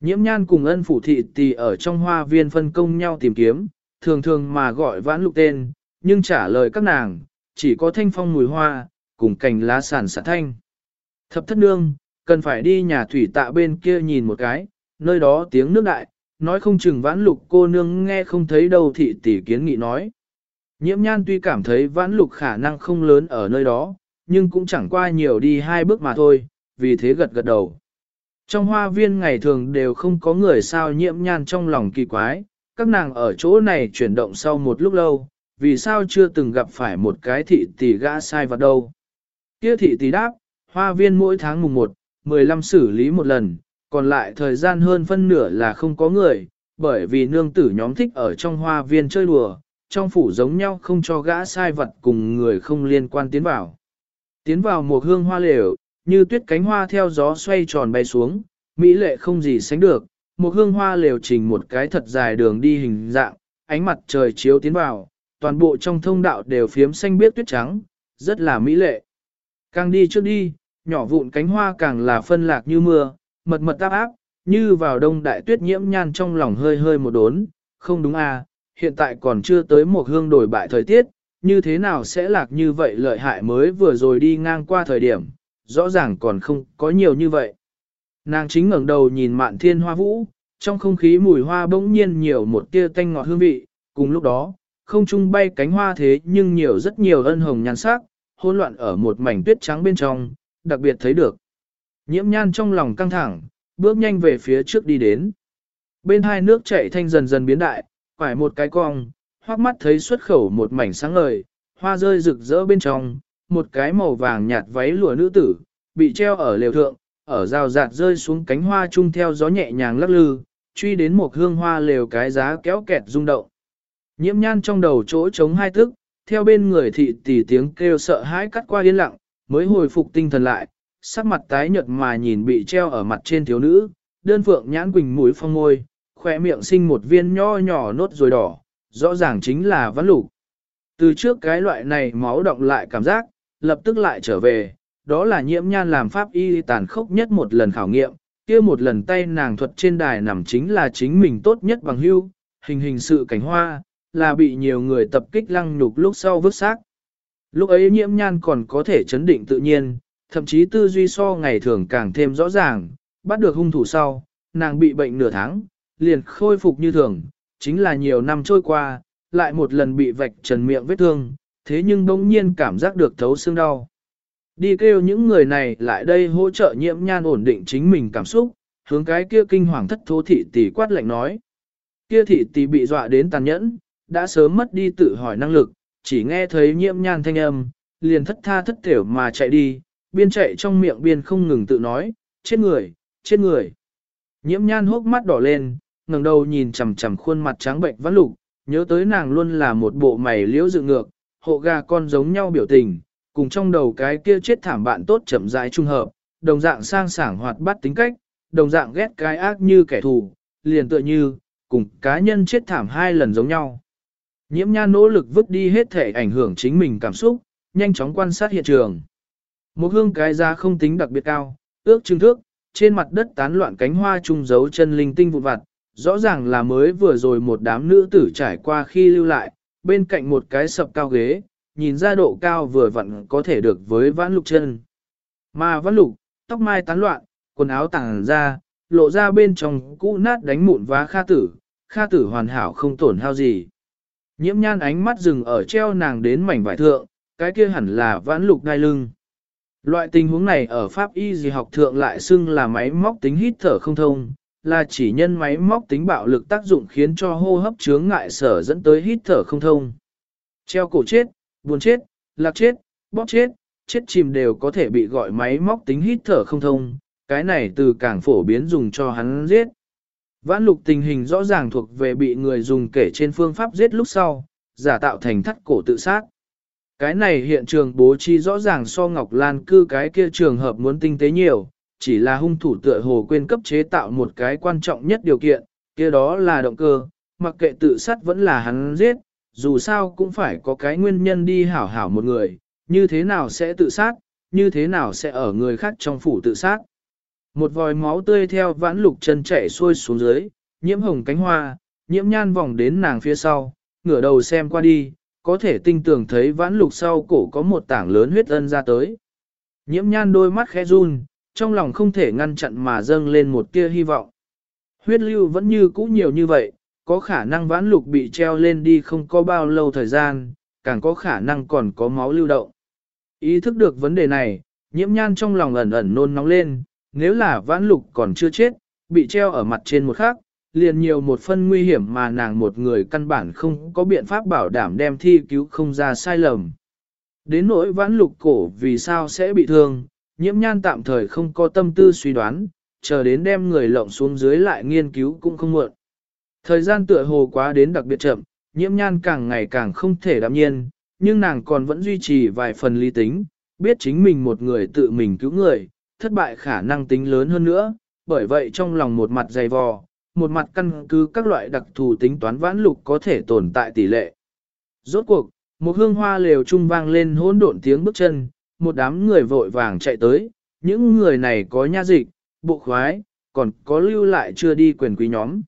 Speaker 1: Nhiễm nhan cùng ân phủ thị tì ở trong hoa viên phân công nhau tìm kiếm, thường thường mà gọi vãn lục tên, nhưng trả lời các nàng, chỉ có thanh phong mùi hoa, cùng cành lá sản sản thanh. Thập thất nương, cần phải đi nhà thủy tạ bên kia nhìn một cái, nơi đó tiếng nước đại, nói không chừng vãn lục cô nương nghe không thấy đâu thị tỷ kiến nghị nói. Nhiễm nhan tuy cảm thấy vãn lục khả năng không lớn ở nơi đó, nhưng cũng chẳng qua nhiều đi hai bước mà thôi, vì thế gật gật đầu. Trong hoa viên ngày thường đều không có người sao nhiễm nhan trong lòng kỳ quái, các nàng ở chỗ này chuyển động sau một lúc lâu, vì sao chưa từng gặp phải một cái thị tỷ gã sai vào đâu. Kia thị tỷ đáp, hoa viên mỗi tháng mùng 1, 15 xử lý một lần, còn lại thời gian hơn phân nửa là không có người, bởi vì nương tử nhóm thích ở trong hoa viên chơi đùa, trong phủ giống nhau không cho gã sai vật cùng người không liên quan tiến vào. Tiến vào một hương hoa lều, như tuyết cánh hoa theo gió xoay tròn bay xuống, mỹ lệ không gì sánh được, một hương hoa lều trình một cái thật dài đường đi hình dạng, ánh mặt trời chiếu tiến vào, toàn bộ trong thông đạo đều phiếm xanh biếc tuyết trắng, rất là mỹ lệ. Càng đi trước đi, nhỏ vụn cánh hoa càng là phân lạc như mưa, mật mật áp áp, như vào đông đại tuyết nhiễm nhan trong lòng hơi hơi một đốn, không đúng à, hiện tại còn chưa tới một hương đổi bại thời tiết, như thế nào sẽ lạc như vậy lợi hại mới vừa rồi đi ngang qua thời điểm, rõ ràng còn không có nhiều như vậy. Nàng chính ngẩng đầu nhìn mạn thiên hoa vũ, trong không khí mùi hoa bỗng nhiên nhiều một tia tanh ngọt hương vị, cùng lúc đó, không trung bay cánh hoa thế nhưng nhiều rất nhiều ân hồng nhan sắc, hỗn loạn ở một mảnh tuyết trắng bên trong, đặc biệt thấy được. Nhiễm nhan trong lòng căng thẳng, bước nhanh về phía trước đi đến. Bên hai nước chảy thanh dần dần biến đại, quải một cái cong, hoác mắt thấy xuất khẩu một mảnh sáng ngời, hoa rơi rực rỡ bên trong, một cái màu vàng nhạt váy lụa nữ tử, bị treo ở lều thượng, ở rào rạt rơi xuống cánh hoa chung theo gió nhẹ nhàng lắc lư, truy đến một hương hoa lều cái giá kéo kẹt rung động. Nhiễm nhan trong đầu chỗ trống hai tức, theo bên người thị tỷ tiếng kêu sợ hãi cắt qua yên lặng, mới hồi phục tinh thần lại, sắc mặt tái nhợt mà nhìn bị treo ở mặt trên thiếu nữ, đơn phượng nhãn quỳnh mũi phong môi, khỏe miệng sinh một viên nho nhỏ nốt rồi đỏ, rõ ràng chính là văn lục. Từ trước cái loại này máu động lại cảm giác, lập tức lại trở về, đó là nhiễm nhan làm pháp y tàn khốc nhất một lần khảo nghiệm, kia một lần tay nàng thuật trên đài nằm chính là chính mình tốt nhất bằng hưu, hình hình sự cảnh hoa, là bị nhiều người tập kích lăng nhục lúc sau vứt xác. Lúc ấy nhiễm nhan còn có thể chấn định tự nhiên, thậm chí tư duy so ngày thường càng thêm rõ ràng, bắt được hung thủ sau, nàng bị bệnh nửa tháng, liền khôi phục như thường, chính là nhiều năm trôi qua, lại một lần bị vạch trần miệng vết thương, thế nhưng bỗng nhiên cảm giác được thấu xương đau. Đi kêu những người này lại đây hỗ trợ nhiễm nhan ổn định chính mình cảm xúc, hướng cái kia kinh hoàng thất thố thị tỷ quát lạnh nói. Kia thị tỷ bị dọa đến tàn nhẫn, đã sớm mất đi tự hỏi năng lực, chỉ nghe thấy nhiễm nhan thanh âm, liền thất tha thất thểu mà chạy đi, biên chạy trong miệng biên không ngừng tự nói, chết người, chết người. Nhiễm nhan hốc mắt đỏ lên, ngẩng đầu nhìn chằm chằm khuôn mặt trắng bệnh vãn lục, nhớ tới nàng luôn là một bộ mày liễu dự ngược, hộ gà con giống nhau biểu tình, cùng trong đầu cái kia chết thảm bạn tốt chậm rãi trung hợp, đồng dạng sang sảng hoạt bát tính cách, đồng dạng ghét cái ác như kẻ thù, liền tựa như, cùng cá nhân chết thảm hai lần giống nhau. Nhiễm nhan nỗ lực vứt đi hết thể ảnh hưởng chính mình cảm xúc, nhanh chóng quan sát hiện trường. Một hương cái giá không tính đặc biệt cao, ước chừng thước, trên mặt đất tán loạn cánh hoa trung dấu chân linh tinh vụn vặt, rõ ràng là mới vừa rồi một đám nữ tử trải qua khi lưu lại, bên cạnh một cái sập cao ghế, nhìn ra độ cao vừa vặn có thể được với vãn lục chân. Mà vãn lục, tóc mai tán loạn, quần áo tàng ra, lộ ra bên trong cũ nát đánh mụn vá kha tử, Kha tử hoàn hảo không tổn hao gì. Nhiễm nhan ánh mắt dừng ở treo nàng đến mảnh vải thượng, cái kia hẳn là vãn lục đai lưng. Loại tình huống này ở Pháp y gì học thượng lại xưng là máy móc tính hít thở không thông, là chỉ nhân máy móc tính bạo lực tác dụng khiến cho hô hấp chướng ngại sở dẫn tới hít thở không thông. Treo cổ chết, buồn chết, lạc chết, bóp chết, chết chìm đều có thể bị gọi máy móc tính hít thở không thông, cái này từ càng phổ biến dùng cho hắn giết. Vãn lục tình hình rõ ràng thuộc về bị người dùng kể trên phương pháp giết lúc sau, giả tạo thành thắt cổ tự sát. Cái này hiện trường bố trí rõ ràng so Ngọc Lan cư cái kia trường hợp muốn tinh tế nhiều, chỉ là hung thủ tựa hồ quên cấp chế tạo một cái quan trọng nhất điều kiện, kia đó là động cơ, mặc kệ tự sát vẫn là hắn giết, dù sao cũng phải có cái nguyên nhân đi hảo hảo một người, như thế nào sẽ tự sát, như thế nào sẽ ở người khác trong phủ tự sát. Một vòi máu tươi theo vãn lục chân chảy xuôi xuống dưới, nhiễm hồng cánh hoa, nhiễm nhan vòng đến nàng phía sau, ngửa đầu xem qua đi, có thể tinh tường thấy vãn lục sau cổ có một tảng lớn huyết ân ra tới. Nhiễm nhan đôi mắt khẽ run, trong lòng không thể ngăn chặn mà dâng lên một tia hy vọng. Huyết lưu vẫn như cũ nhiều như vậy, có khả năng vãn lục bị treo lên đi không có bao lâu thời gian, càng có khả năng còn có máu lưu động. Ý thức được vấn đề này, nhiễm nhan trong lòng ẩn ẩn nôn nóng lên, nếu là vãn lục còn chưa chết, bị treo ở mặt trên một khắc, liền nhiều một phân nguy hiểm mà nàng một người căn bản không có biện pháp bảo đảm đem thi cứu không ra sai lầm. Đến nỗi vãn lục cổ vì sao sẽ bị thương, nhiễm nhan tạm thời không có tâm tư suy đoán, chờ đến đem người lộng xuống dưới lại nghiên cứu cũng không muộn. Thời gian tựa hồ quá đến đặc biệt chậm, nhiễm nhan càng ngày càng không thể đạm nhiên, nhưng nàng còn vẫn duy trì vài phần lý tính, biết chính mình một người tự mình cứu người, thất bại khả năng tính lớn hơn nữa, bởi vậy trong lòng một mặt dày vò, một mặt căn cứ các loại đặc thù tính toán vãn lục có thể tồn tại tỷ lệ. Rốt cuộc, một hương hoa lều trung vang lên hỗn độn tiếng bước chân, một đám người vội vàng chạy tới, những người này có nha dịch, bộ khoái, còn có lưu lại chưa đi quyền quý nhóm.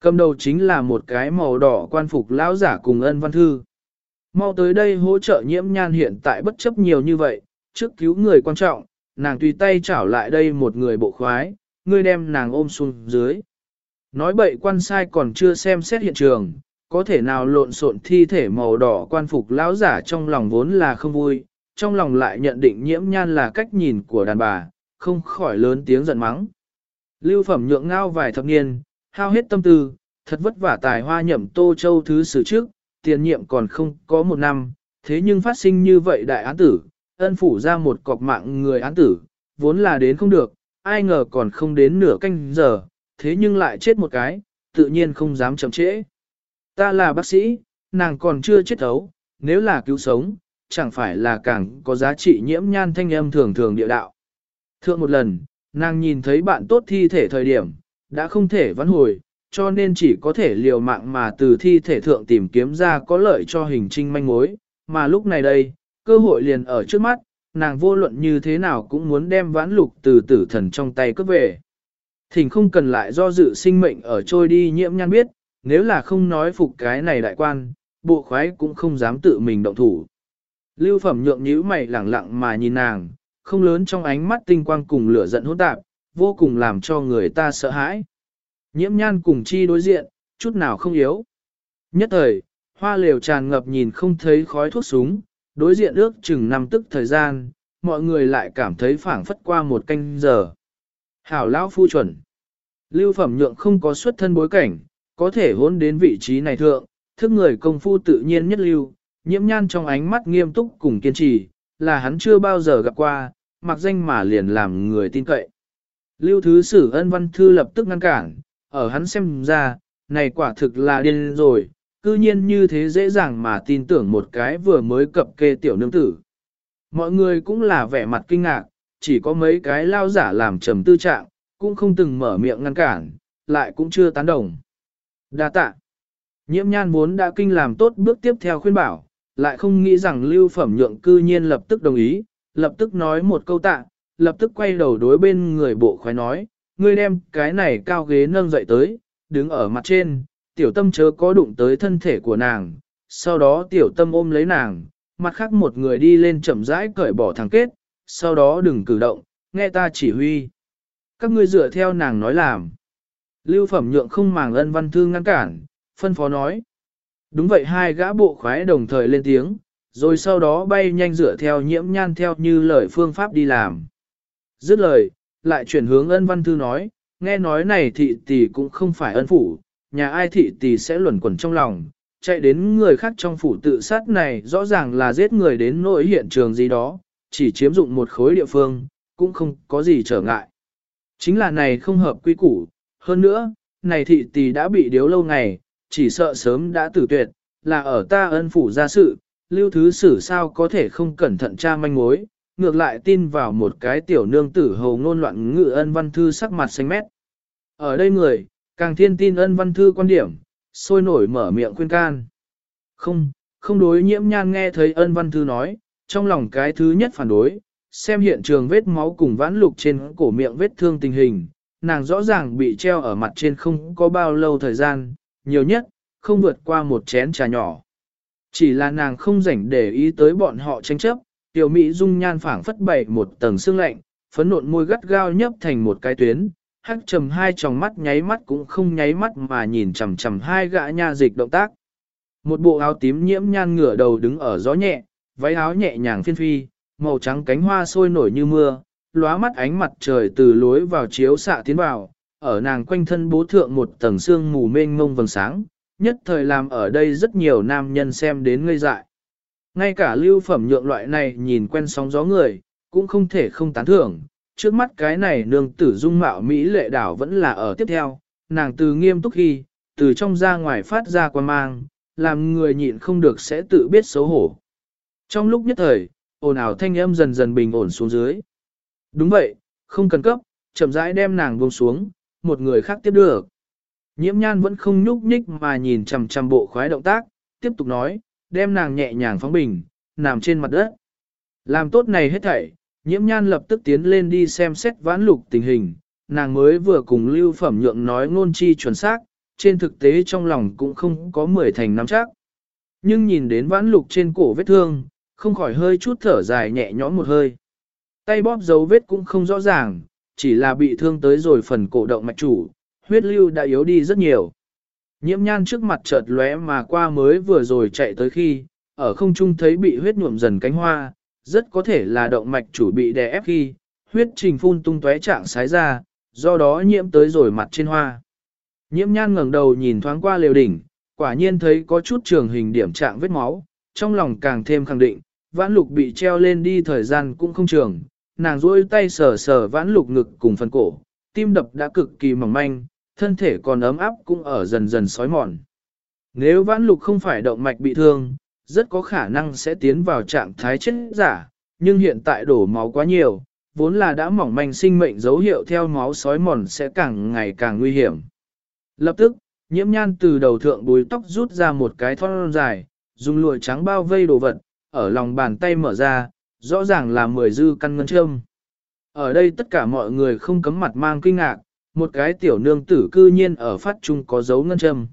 Speaker 1: Cầm đầu chính là một cái màu đỏ quan phục lão giả cùng ân văn thư. Mau tới đây hỗ trợ nhiễm nhan hiện tại bất chấp nhiều như vậy, trước cứu người quan trọng, nàng tùy tay chảo lại đây một người bộ khoái, người đem nàng ôm xuống dưới. Nói bậy quan sai còn chưa xem xét hiện trường, có thể nào lộn xộn thi thể màu đỏ quan phục lão giả trong lòng vốn là không vui, trong lòng lại nhận định nhiễm nhan là cách nhìn của đàn bà, không khỏi lớn tiếng giận mắng. Lưu phẩm nhượng ngao vài thập niên, hao hết tâm tư, thật vất vả tài hoa nhậm tô châu thứ sử trước, tiền nhiệm còn không có một năm, thế nhưng phát sinh như vậy đại án tử, ân phủ ra một cọc mạng người án tử, vốn là đến không được, ai ngờ còn không đến nửa canh giờ, thế nhưng lại chết một cái, tự nhiên không dám chậm trễ. Ta là bác sĩ, nàng còn chưa chết thấu, nếu là cứu sống, chẳng phải là càng có giá trị nhiễm nhan thanh âm thường thường địa đạo. Thượng một lần, nàng nhìn thấy bạn tốt thi thể thời điểm, đã không thể vãn hồi, cho nên chỉ có thể liều mạng mà từ thi thể thượng tìm kiếm ra có lợi cho hình trinh manh mối, mà lúc này đây, cơ hội liền ở trước mắt, nàng vô luận như thế nào cũng muốn đem vãn lục từ tử thần trong tay cướp về. Thỉnh không cần lại do dự sinh mệnh ở trôi đi nhiễm nhan biết, nếu là không nói phục cái này đại quan, bộ khoái cũng không dám tự mình động thủ. Lưu phẩm nhượng nhíu mày lẳng lặng mà nhìn nàng, không lớn trong ánh mắt tinh quang cùng lửa giận hỗn tạp, vô cùng làm cho người ta sợ hãi. Nhiễm nhan cùng chi đối diện, chút nào không yếu. Nhất thời, hoa lều tràn ngập nhìn không thấy khói thuốc súng, đối diện ước chừng năm tức thời gian, mọi người lại cảm thấy phảng phất qua một canh giờ. Hảo lão phu chuẩn. Lưu phẩm nhượng không có xuất thân bối cảnh, có thể hôn đến vị trí này thượng, thức người công phu tự nhiên nhất lưu, nhiễm nhan trong ánh mắt nghiêm túc cùng kiên trì, là hắn chưa bao giờ gặp qua, mặc danh mà liền làm người tin cậy. Lưu thứ sử ân văn thư lập tức ngăn cản, ở hắn xem ra, này quả thực là điên rồi, cư nhiên như thế dễ dàng mà tin tưởng một cái vừa mới cập kê tiểu nương tử. Mọi người cũng là vẻ mặt kinh ngạc, chỉ có mấy cái lao giả làm trầm tư trạng, cũng không từng mở miệng ngăn cản, lại cũng chưa tán đồng. Đa tạ. Nhiễm nhan muốn đã kinh làm tốt bước tiếp theo khuyên bảo, lại không nghĩ rằng lưu phẩm nhượng cư nhiên lập tức đồng ý, lập tức nói một câu tạ, lập tức quay đầu đối bên người bộ khoái nói, ngươi đem cái này cao ghế nâng dậy tới, đứng ở mặt trên, tiểu tâm chớ có đụng tới thân thể của nàng, sau đó tiểu tâm ôm lấy nàng, mặt khác một người đi lên chậm rãi cởi bỏ thằng kết, sau đó đừng cử động, nghe ta chỉ huy. Các ngươi dựa theo nàng nói làm. Lưu phẩm nhượng không màng ân văn thư ngăn cản, phân phó nói. Đúng vậy hai gã bộ khoái đồng thời lên tiếng, rồi sau đó bay nhanh dựa theo nhiễm nhan theo như lời phương pháp đi làm. Dứt lời, lại chuyển hướng ân văn thư nói, nghe nói này thị tỷ cũng không phải ân phủ, nhà ai thị tỷ sẽ luẩn quẩn trong lòng, chạy đến người khác trong phủ tự sát này rõ ràng là giết người đến nỗi hiện trường gì đó, chỉ chiếm dụng một khối địa phương, cũng không có gì trở ngại. Chính là này không hợp quy củ, hơn nữa, này thị tỷ đã bị điếu lâu ngày, chỉ sợ sớm đã tử tuyệt, là ở ta ân phủ ra sự, lưu thứ sử sao có thể không cẩn thận tra manh mối, ngược lại tin vào một cái tiểu nương tử hầu ngôn loạn ngự ân văn thư sắc mặt xanh mét. Ở đây người, càng thiên tin ân văn thư quan điểm, sôi nổi mở miệng khuyên can. Không, không đối nhiễm nhan nghe thấy ân văn thư nói, trong lòng cái thứ nhất phản đối, xem hiện trường vết máu cùng vãn lục trên cổ miệng vết thương tình hình, nàng rõ ràng bị treo ở mặt trên không có bao lâu thời gian, nhiều nhất, không vượt qua một chén trà nhỏ. Chỉ là nàng không rảnh để ý tới bọn họ tranh chấp, tiểu Mỹ dung nhan phảng phất bậy một tầng xương lạnh, phấn nộn môi gắt gao nhấp thành một cái tuyến, hắc trầm hai tròng mắt nháy mắt cũng không nháy mắt mà nhìn chằm chằm hai gã nha dịch động tác. Một bộ áo tím nhiễm nhan ngửa đầu đứng ở gió nhẹ, váy áo nhẹ nhàng phiên phi, màu trắng cánh hoa sôi nổi như mưa, lóa mắt ánh mặt trời từ lối vào chiếu xạ tiến vào, ở nàng quanh thân bố thượng một tầng xương mù mênh mông vầng sáng, nhất thời làm ở đây rất nhiều nam nhân xem đến ngây dại. Ngay cả lưu phẩm nhượng loại này nhìn quen sóng gió người, cũng không thể không tán thưởng, trước mắt cái này nương tử dung mạo Mỹ lệ đảo vẫn là ở tiếp theo, nàng từ nghiêm túc khi, từ trong ra ngoài phát ra quan mang, làm người nhịn không được sẽ tự biết xấu hổ. Trong lúc nhất thời, ồn ào thanh âm dần dần bình ổn xuống dưới. Đúng vậy, không cần cấp, chậm rãi đem nàng buông xuống, một người khác tiếp được. Nhiễm nhan vẫn không nhúc nhích mà nhìn chằm chằm bộ khoái động tác, tiếp tục nói, đem nàng nhẹ nhàng phóng bình, nằm trên mặt đất. Làm tốt này hết thảy, nhiễm nhan lập tức tiến lên đi xem xét vãn lục tình hình, nàng mới vừa cùng lưu phẩm nhượng nói ngôn chi chuẩn xác, trên thực tế trong lòng cũng không có mười thành nắm chắc. Nhưng nhìn đến vãn lục trên cổ vết thương, không khỏi hơi chút thở dài nhẹ nhõm một hơi. Tay bóp dấu vết cũng không rõ ràng, chỉ là bị thương tới rồi phần cổ động mạch chủ, huyết lưu đã yếu đi rất nhiều. Nhiễm nhan trước mặt chợt lóe mà qua mới vừa rồi chạy tới khi, ở không trung thấy bị huyết nhuộm dần cánh hoa, rất có thể là động mạch chủ bị đè ép khi, huyết trình phun tung tóe trạng sái ra, do đó nhiễm tới rồi mặt trên hoa. Nhiễm nhan ngẩng đầu nhìn thoáng qua lều đỉnh, quả nhiên thấy có chút trường hình điểm trạng vết máu, trong lòng càng thêm khẳng định, vãn lục bị treo lên đi thời gian cũng không trường, nàng duỗi tay sờ sờ vãn lục ngực cùng phần cổ, tim đập đã cực kỳ mỏng manh, thân thể còn ấm áp cũng ở dần dần sói mòn. Nếu vãn lục không phải động mạch bị thương, rất có khả năng sẽ tiến vào trạng thái chết giả, nhưng hiện tại đổ máu quá nhiều, vốn là đã mỏng manh sinh mệnh dấu hiệu theo máu sói mòn sẽ càng ngày càng nguy hiểm. Lập tức, nhiễm nhan từ đầu thượng bùi tóc rút ra một cái thon dài, dùng lụa trắng bao vây đồ vật, ở lòng bàn tay mở ra, rõ ràng là mười dư căn ngân châm. Ở đây tất cả mọi người không cấm mặt mang kinh ngạc, một cái tiểu nương tử cư nhiên ở phát trung có dấu ngân châm.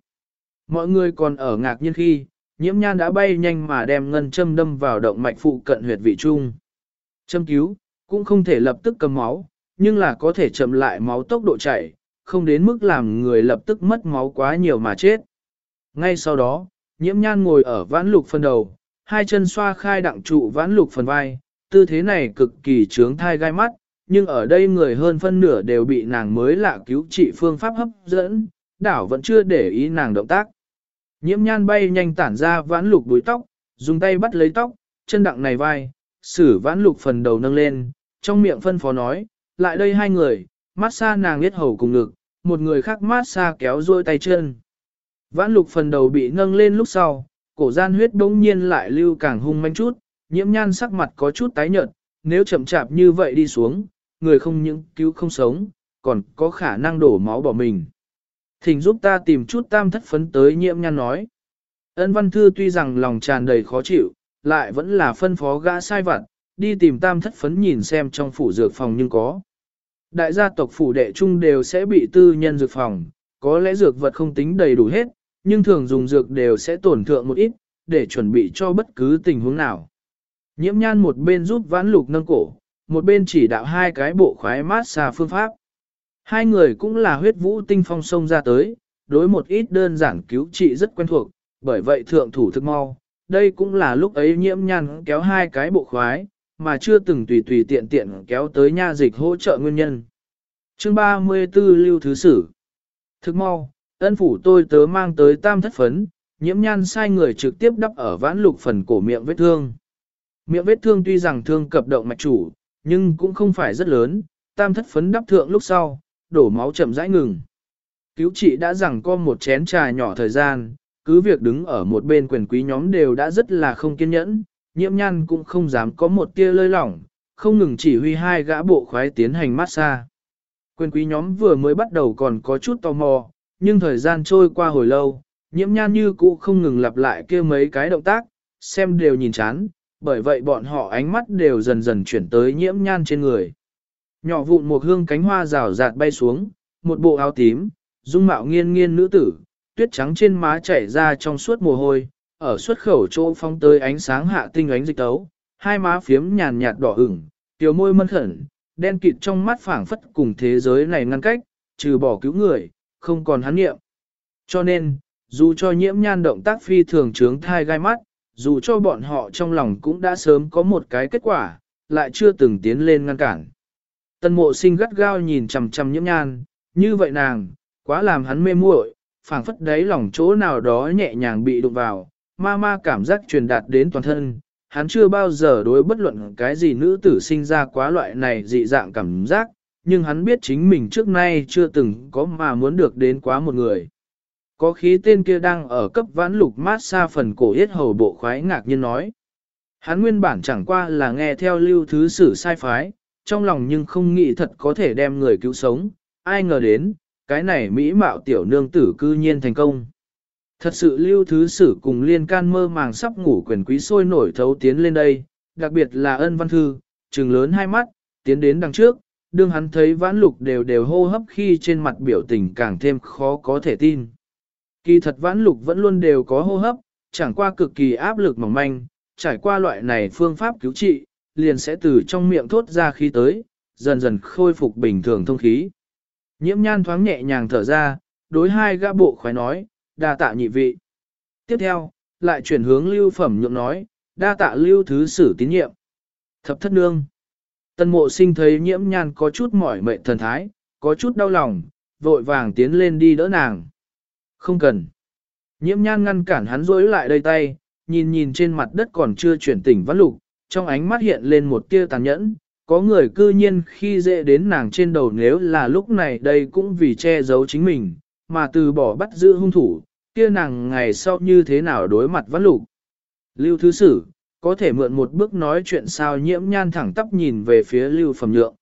Speaker 1: Mọi người còn ở ngạc nhiên khi, nhiễm nhan đã bay nhanh mà đem ngân châm đâm vào động mạch phụ cận huyệt vị trung. Châm cứu, cũng không thể lập tức cầm máu, nhưng là có thể chậm lại máu tốc độ chảy, không đến mức làm người lập tức mất máu quá nhiều mà chết. Ngay sau đó, nhiễm nhan ngồi ở vãn lục phần đầu, hai chân xoa khai đặng trụ vãn lục phần vai, tư thế này cực kỳ trướng thai gai mắt, nhưng ở đây người hơn phân nửa đều bị nàng mới lạ cứu trị phương pháp hấp dẫn, đảo vẫn chưa để ý nàng động tác. Nhiễm nhan bay nhanh tản ra vãn lục đuôi tóc, dùng tay bắt lấy tóc, chân đặng này vai, sử vãn lục phần đầu nâng lên, trong miệng phân phó nói, lại đây hai người, mát xa nàng biết hầu cùng ngực, một người khác mát xa kéo ruôi tay chân. Vãn lục phần đầu bị nâng lên lúc sau, cổ gian huyết bỗng nhiên lại lưu càng hung manh chút, nhiễm nhan sắc mặt có chút tái nhợt, nếu chậm chạp như vậy đi xuống, người không những cứu không sống, còn có khả năng đổ máu bỏ mình. Thỉnh giúp ta tìm chút tam thất phấn tới nhiễm nhan nói. Ân văn thư tuy rằng lòng tràn đầy khó chịu, lại vẫn là phân phó gã sai vặt, đi tìm tam thất phấn nhìn xem trong phủ dược phòng nhưng có. Đại gia tộc phủ đệ chung đều sẽ bị tư nhân dược phòng, có lẽ dược vật không tính đầy đủ hết, nhưng thường dùng dược đều sẽ tổn thượng một ít, để chuẩn bị cho bất cứ tình huống nào. Nhiễm nhan một bên giúp vãn lục nâng cổ, một bên chỉ đạo hai cái bộ khoái mát xa phương pháp. Hai người cũng là huyết vũ tinh phong sông ra tới, đối một ít đơn giản cứu trị rất quen thuộc, bởi vậy thượng thủ thức mau. Đây cũng là lúc ấy nhiễm nhăn kéo hai cái bộ khoái, mà chưa từng tùy tùy tiện tiện kéo tới nha dịch hỗ trợ nguyên nhân. Chương 34 Lưu Thứ Sử Thức mau, ân phủ tôi tớ mang tới tam thất phấn, nhiễm nhan sai người trực tiếp đắp ở vãn lục phần cổ miệng vết thương. Miệng vết thương tuy rằng thương cập động mạch chủ, nhưng cũng không phải rất lớn, tam thất phấn đắp thượng lúc sau, đổ máu chậm rãi ngừng. Cứu trị đã rằng có một chén trà nhỏ thời gian, cứ việc đứng ở một bên quyền quý nhóm đều đã rất là không kiên nhẫn, nhiễm nhan cũng không dám có một tia lơi lỏng, không ngừng chỉ huy hai gã bộ khoái tiến hành massage. Quyền quý nhóm vừa mới bắt đầu còn có chút tò mò, nhưng thời gian trôi qua hồi lâu, nhiễm nhan như cũ không ngừng lặp lại kia mấy cái động tác, xem đều nhìn chán, bởi vậy bọn họ ánh mắt đều dần dần chuyển tới nhiễm nhan trên người. Nhỏ vụn một hương cánh hoa rào rạt bay xuống, một bộ áo tím, dung mạo nghiên nghiên nữ tử, tuyết trắng trên má chảy ra trong suốt mồ hôi, ở xuất khẩu chỗ phong tới ánh sáng hạ tinh ánh dịch tấu, hai má phiếm nhàn nhạt đỏ ửng, tiểu môi mân khẩn, đen kịt trong mắt phảng phất cùng thế giới này ngăn cách, trừ bỏ cứu người, không còn hắn niệm Cho nên, dù cho nhiễm nhan động tác phi thường trướng thai gai mắt, dù cho bọn họ trong lòng cũng đã sớm có một cái kết quả, lại chưa từng tiến lên ngăn cản. Tân mộ sinh gắt gao nhìn chằm chằm nhiễm nhan, như vậy nàng, quá làm hắn mê muội, phảng phất đáy lòng chỗ nào đó nhẹ nhàng bị đụng vào, ma ma cảm giác truyền đạt đến toàn thân. Hắn chưa bao giờ đối bất luận cái gì nữ tử sinh ra quá loại này dị dạng cảm giác, nhưng hắn biết chính mình trước nay chưa từng có mà muốn được đến quá một người. Có khí tên kia đang ở cấp vãn lục mát xa phần cổ yết hầu bộ khoái ngạc nhiên nói. Hắn nguyên bản chẳng qua là nghe theo lưu thứ sử sai phái, trong lòng nhưng không nghĩ thật có thể đem người cứu sống, ai ngờ đến, cái này mỹ mạo tiểu nương tử cư nhiên thành công. Thật sự lưu thứ sử cùng liên can mơ màng sắp ngủ quyền quý sôi nổi thấu tiến lên đây, đặc biệt là ân văn thư, trừng lớn hai mắt, tiến đến đằng trước, đương hắn thấy vãn lục đều đều hô hấp khi trên mặt biểu tình càng thêm khó có thể tin. Kỳ thật vãn lục vẫn luôn đều có hô hấp, chẳng qua cực kỳ áp lực mỏng manh, trải qua loại này phương pháp cứu trị, liền sẽ từ trong miệng thốt ra khí tới, dần dần khôi phục bình thường thông khí. Nhiễm nhan thoáng nhẹ nhàng thở ra, đối hai gã bộ khoái nói, đa tạ nhị vị. Tiếp theo, lại chuyển hướng lưu phẩm nhượng nói, đa tạ lưu thứ sử tín nhiệm. Thập thất nương. Tân mộ sinh thấy nhiễm nhan có chút mỏi mệt thần thái, có chút đau lòng, vội vàng tiến lên đi đỡ nàng. Không cần. Nhiễm nhan ngăn cản hắn rối lại đây tay, nhìn nhìn trên mặt đất còn chưa chuyển tỉnh vắt lục, trong ánh mắt hiện lên một tia tàn nhẫn, có người cư nhiên khi dễ đến nàng trên đầu nếu là lúc này đây cũng vì che giấu chính mình, mà từ bỏ bắt giữ hung thủ, kia nàng ngày sau như thế nào đối mặt vắt lục. Lưu Thứ Sử, có thể mượn một bước nói chuyện sao nhiễm nhan thẳng tắp nhìn về phía Lưu Phẩm Nhượng.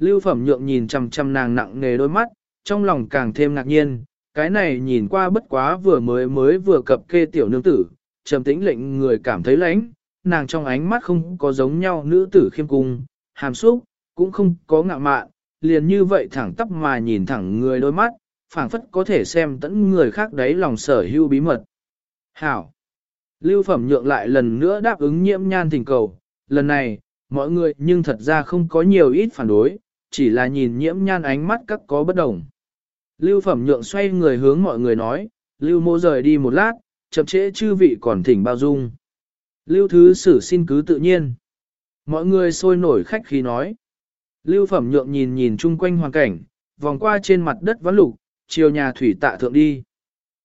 Speaker 1: Lưu Phẩm Nhượng nhìn chằm chằm nàng nặng nề đôi mắt, trong lòng càng thêm ngạc nhiên, cái này nhìn qua bất quá vừa mới mới vừa cập kê tiểu nương tử, trầm tĩnh lệnh người cảm thấy lãnh, nàng trong ánh mắt không có giống nhau nữ tử khiêm cung, hàm xúc, cũng không có ngạo mạn, liền như vậy thẳng tắp mà nhìn thẳng người đôi mắt, phảng phất có thể xem tẫn người khác đấy lòng sở hữu bí mật. Hảo! Lưu phẩm nhượng lại lần nữa đáp ứng nhiễm nhan thỉnh cầu, lần này, mọi người nhưng thật ra không có nhiều ít phản đối, chỉ là nhìn nhiễm nhan ánh mắt các có bất đồng. Lưu phẩm nhượng xoay người hướng mọi người nói, Lưu mô rời đi một lát, chậm trễ chư vị còn thỉnh bao dung. Lưu thứ sử xin cứ tự nhiên. Mọi người sôi nổi khách khí nói. Lưu phẩm nhượng nhìn nhìn chung quanh hoàn cảnh, vòng qua trên mặt đất vắng lục, chiều nhà thủy tạ thượng đi.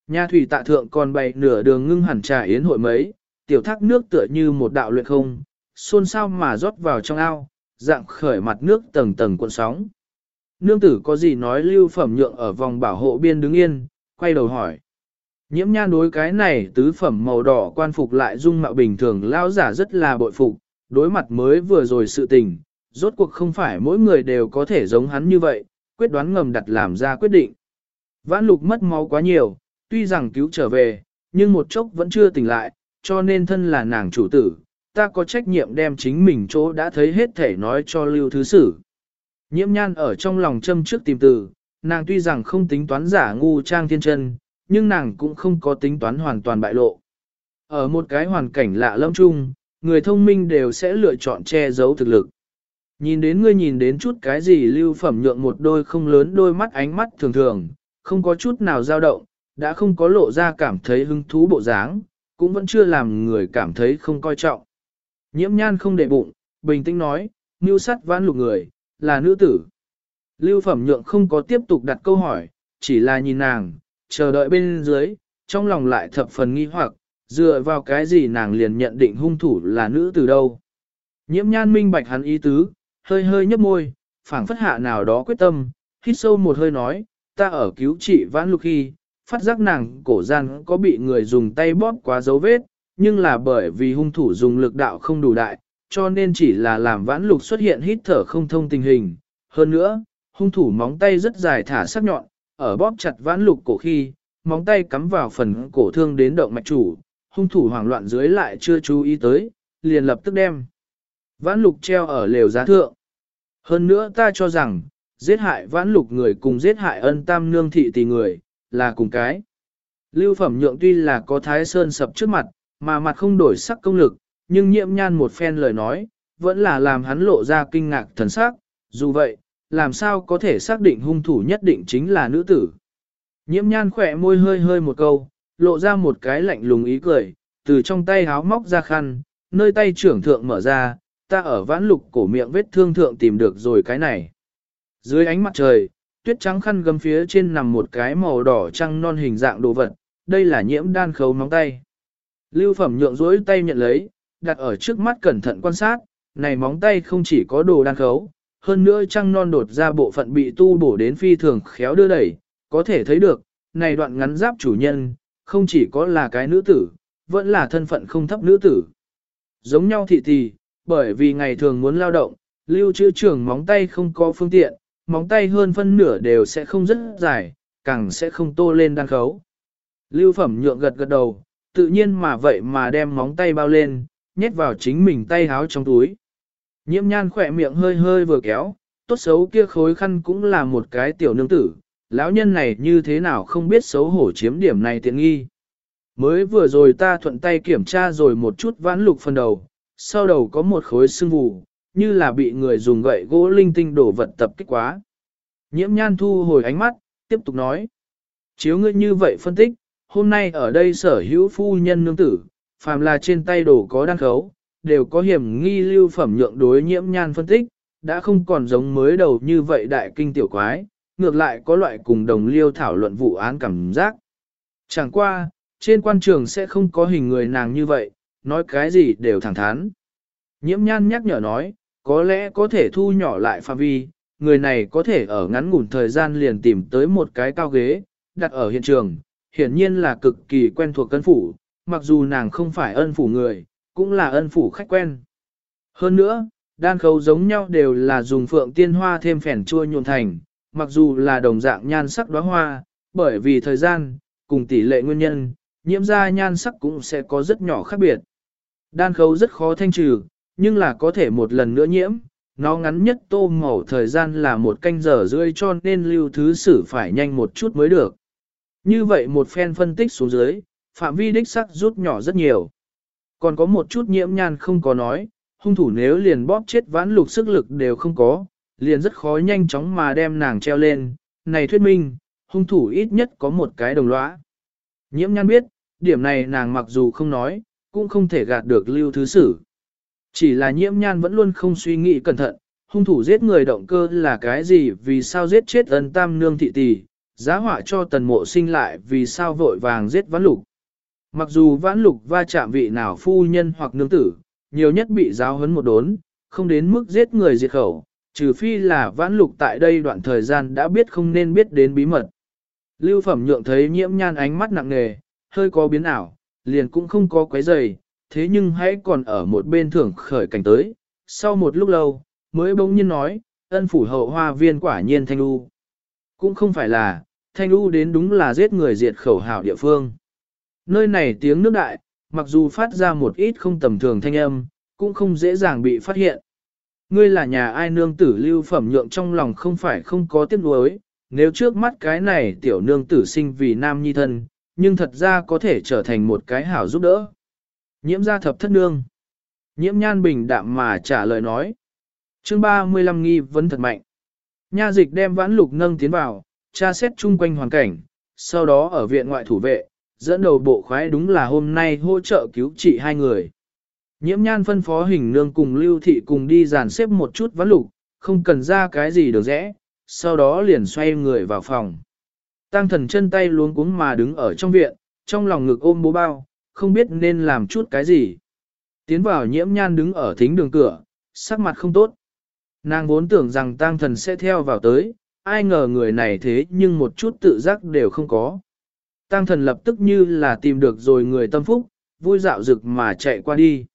Speaker 1: Nhà thủy tạ thượng còn bày nửa đường ngưng hẳn trà yến hội mấy, tiểu thác nước tựa như một đạo luyện không, xôn xao mà rót vào trong ao, dạng khởi mặt nước tầng tầng cuộn sóng. Nương tử có gì nói lưu phẩm nhượng ở vòng bảo hộ biên đứng yên, quay đầu hỏi. Nhiễm nhan đối cái này tứ phẩm màu đỏ quan phục lại dung mạo bình thường lao giả rất là bội phục, đối mặt mới vừa rồi sự tình, rốt cuộc không phải mỗi người đều có thể giống hắn như vậy, quyết đoán ngầm đặt làm ra quyết định. Vãn lục mất máu quá nhiều, tuy rằng cứu trở về, nhưng một chốc vẫn chưa tỉnh lại, cho nên thân là nàng chủ tử, ta có trách nhiệm đem chính mình chỗ đã thấy hết thể nói cho lưu thứ sử. Nhiễm nhan ở trong lòng châm trước tìm từ, nàng tuy rằng không tính toán giả ngu trang thiên chân, nhưng nàng cũng không có tính toán hoàn toàn bại lộ. Ở một cái hoàn cảnh lạ lẫm chung, người thông minh đều sẽ lựa chọn che giấu thực lực. Nhìn đến ngươi nhìn đến chút cái gì lưu phẩm nhượng một đôi không lớn đôi mắt ánh mắt thường thường, không có chút nào dao động, đã không có lộ ra cảm thấy hứng thú bộ dáng, cũng vẫn chưa làm người cảm thấy không coi trọng. Nhiễm nhan không để bụng, bình tĩnh nói, mưu sắt vãn lục người, là nữ tử. Lưu phẩm nhượng không có tiếp tục đặt câu hỏi, chỉ là nhìn nàng, chờ đợi bên dưới, trong lòng lại thập phần nghi hoặc, dựa vào cái gì nàng liền nhận định hung thủ là nữ từ đâu. Nhiễm nhan minh bạch hắn ý tứ, hơi hơi nhấp môi, phảng phất hạ nào đó quyết tâm, hít sâu một hơi nói, ta ở cứu trị vãn lục khi, phát giác nàng cổ gian có bị người dùng tay bóp quá dấu vết, nhưng là bởi vì hung thủ dùng lực đạo không đủ đại, cho nên chỉ là làm vãn lục xuất hiện hít thở không thông tình hình. Hơn nữa, hung thủ móng tay rất dài thả sắc nhọn, ở bóp chặt vãn lục cổ khi, móng tay cắm vào phần cổ thương đến động mạch chủ, hung thủ hoảng loạn dưới lại chưa chú ý tới, liền lập tức đem. Vãn lục treo ở lều giá thượng. Hơn nữa ta cho rằng, giết hại vãn lục người cùng giết hại ân tam nương thị tỷ người, là cùng cái. Lưu phẩm nhượng tuy là có thái sơn sập trước mặt, mà mặt không đổi sắc công lực, nhưng nhiễm nhan một phen lời nói, vẫn là làm hắn lộ ra kinh ngạc thần sắc, dù vậy, làm sao có thể xác định hung thủ nhất định chính là nữ tử. Nhiễm nhan khỏe môi hơi hơi một câu, lộ ra một cái lạnh lùng ý cười, từ trong tay háo móc ra khăn, nơi tay trưởng thượng mở ra, ta ở vãn lục cổ miệng vết thương thượng tìm được rồi cái này. Dưới ánh mặt trời, tuyết trắng khăn gấm phía trên nằm một cái màu đỏ trăng non hình dạng đồ vật, đây là nhiễm đan khấu móng tay. Lưu phẩm nhượng rỗi tay nhận lấy, đặt ở trước mắt cẩn thận quan sát, này móng tay không chỉ có đồ đan khấu, hơn nữa trăng non đột ra bộ phận bị tu bổ đến phi thường khéo đưa đẩy, có thể thấy được, này đoạn ngắn giáp chủ nhân, không chỉ có là cái nữ tử, vẫn là thân phận không thấp nữ tử. Giống nhau thị thì, bởi vì ngày thường muốn lao động, lưu trữ trưởng móng tay không có phương tiện, móng tay hơn phân nửa đều sẽ không rất dài, càng sẽ không tô lên đan khấu. Lưu phẩm nhượng gật gật đầu, tự nhiên mà vậy mà đem móng tay bao lên, nhét vào chính mình tay háo trong túi. Nhiễm nhan khỏe miệng hơi hơi vừa kéo, tốt xấu kia khối khăn cũng là một cái tiểu nương tử, lão nhân này như thế nào không biết xấu hổ chiếm điểm này tiện nghi. Mới vừa rồi ta thuận tay kiểm tra rồi một chút vãn lục phần đầu, sau đầu có một khối xương vù, như là bị người dùng gậy gỗ linh tinh đổ vật tập kích quá. Nhiễm nhan thu hồi ánh mắt, tiếp tục nói. Chiếu ngươi như vậy phân tích, hôm nay ở đây sở hữu phu nhân nương tử, phàm là trên tay đổ có đăng khấu, đều có hiểm nghi lưu phẩm nhượng đối nhiễm nhan phân tích, đã không còn giống mới đầu như vậy đại kinh tiểu quái, ngược lại có loại cùng đồng liêu thảo luận vụ án cảm giác. Chẳng qua, trên quan trường sẽ không có hình người nàng như vậy, nói cái gì đều thẳng thắn. Nhiễm nhan nhắc nhở nói, có lẽ có thể thu nhỏ lại phạm vi, người này có thể ở ngắn ngủn thời gian liền tìm tới một cái cao ghế, đặt ở hiện trường, hiển nhiên là cực kỳ quen thuộc cân phủ, mặc dù nàng không phải ân phủ người, cũng là ân phủ khách quen. Hơn nữa, đan khấu giống nhau đều là dùng phượng tiên hoa thêm phèn chua nhuộm thành, mặc dù là đồng dạng nhan sắc đóa hoa, bởi vì thời gian, cùng tỷ lệ nguyên nhân, nhiễm ra nhan sắc cũng sẽ có rất nhỏ khác biệt. Đan khấu rất khó thanh trừ, nhưng là có thể một lần nữa nhiễm, nó ngắn nhất tô màu thời gian là một canh giờ rưỡi cho nên lưu thứ xử phải nhanh một chút mới được. Như vậy một phen phân tích xuống dưới, phạm vi đích sắc rút nhỏ rất nhiều. Còn có một chút nhiễm nhan không có nói, hung thủ nếu liền bóp chết vãn lục sức lực đều không có, liền rất khó nhanh chóng mà đem nàng treo lên. Này thuyết minh, hung thủ ít nhất có một cái đồng lõa. Nhiễm nhan biết, điểm này nàng mặc dù không nói, cũng không thể gạt được lưu thứ sử. Chỉ là nhiễm nhan vẫn luôn không suy nghĩ cẩn thận, hung thủ giết người động cơ là cái gì vì sao giết chết ân tam nương thị tỷ, giá họa cho tần mộ sinh lại vì sao vội vàng giết vãn lục. Mặc dù vãn lục va chạm vị nào phu nhân hoặc nương tử, nhiều nhất bị giáo huấn một đốn, không đến mức giết người diệt khẩu, trừ phi là vãn lục tại đây đoạn thời gian đã biết không nên biết đến bí mật. Lưu phẩm nhượng thấy nhiễm nhan ánh mắt nặng nề, hơi có biến ảo, liền cũng không có quấy giày, thế nhưng hãy còn ở một bên thưởng khởi cảnh tới. Sau một lúc lâu, mới bỗng nhiên nói, ân phủ hậu hoa viên quả nhiên thanh u. Cũng không phải là, thanh u đến đúng là giết người diệt khẩu hảo địa phương. Nơi này tiếng nước đại, mặc dù phát ra một ít không tầm thường thanh âm, cũng không dễ dàng bị phát hiện. Ngươi là nhà ai nương tử lưu phẩm nhượng trong lòng không phải không có tiếc nuối, nếu trước mắt cái này tiểu nương tử sinh vì nam nhi thân, nhưng thật ra có thể trở thành một cái hảo giúp đỡ. Nhiễm gia thập thất nương. Nhiễm nhan bình đạm mà trả lời nói. Chương 35 nghi vấn thật mạnh. Nha dịch đem vãn lục nâng tiến vào, tra xét chung quanh hoàn cảnh, sau đó ở viện ngoại thủ vệ, dẫn đầu bộ khoái đúng là hôm nay hỗ trợ cứu trị hai người. Nhiễm nhan phân phó hình nương cùng lưu thị cùng đi dàn xếp một chút ván lục, không cần ra cái gì được rẽ, sau đó liền xoay người vào phòng. Tăng thần chân tay luống cuống mà đứng ở trong viện, trong lòng ngực ôm bố bao, không biết nên làm chút cái gì. Tiến vào nhiễm nhan đứng ở thính đường cửa, sắc mặt không tốt. Nàng vốn tưởng rằng tăng thần sẽ theo vào tới, ai ngờ người này thế nhưng một chút tự giác đều không có. Tăng thần lập tức như là tìm được rồi người tâm phúc, vui dạo rực mà chạy qua đi.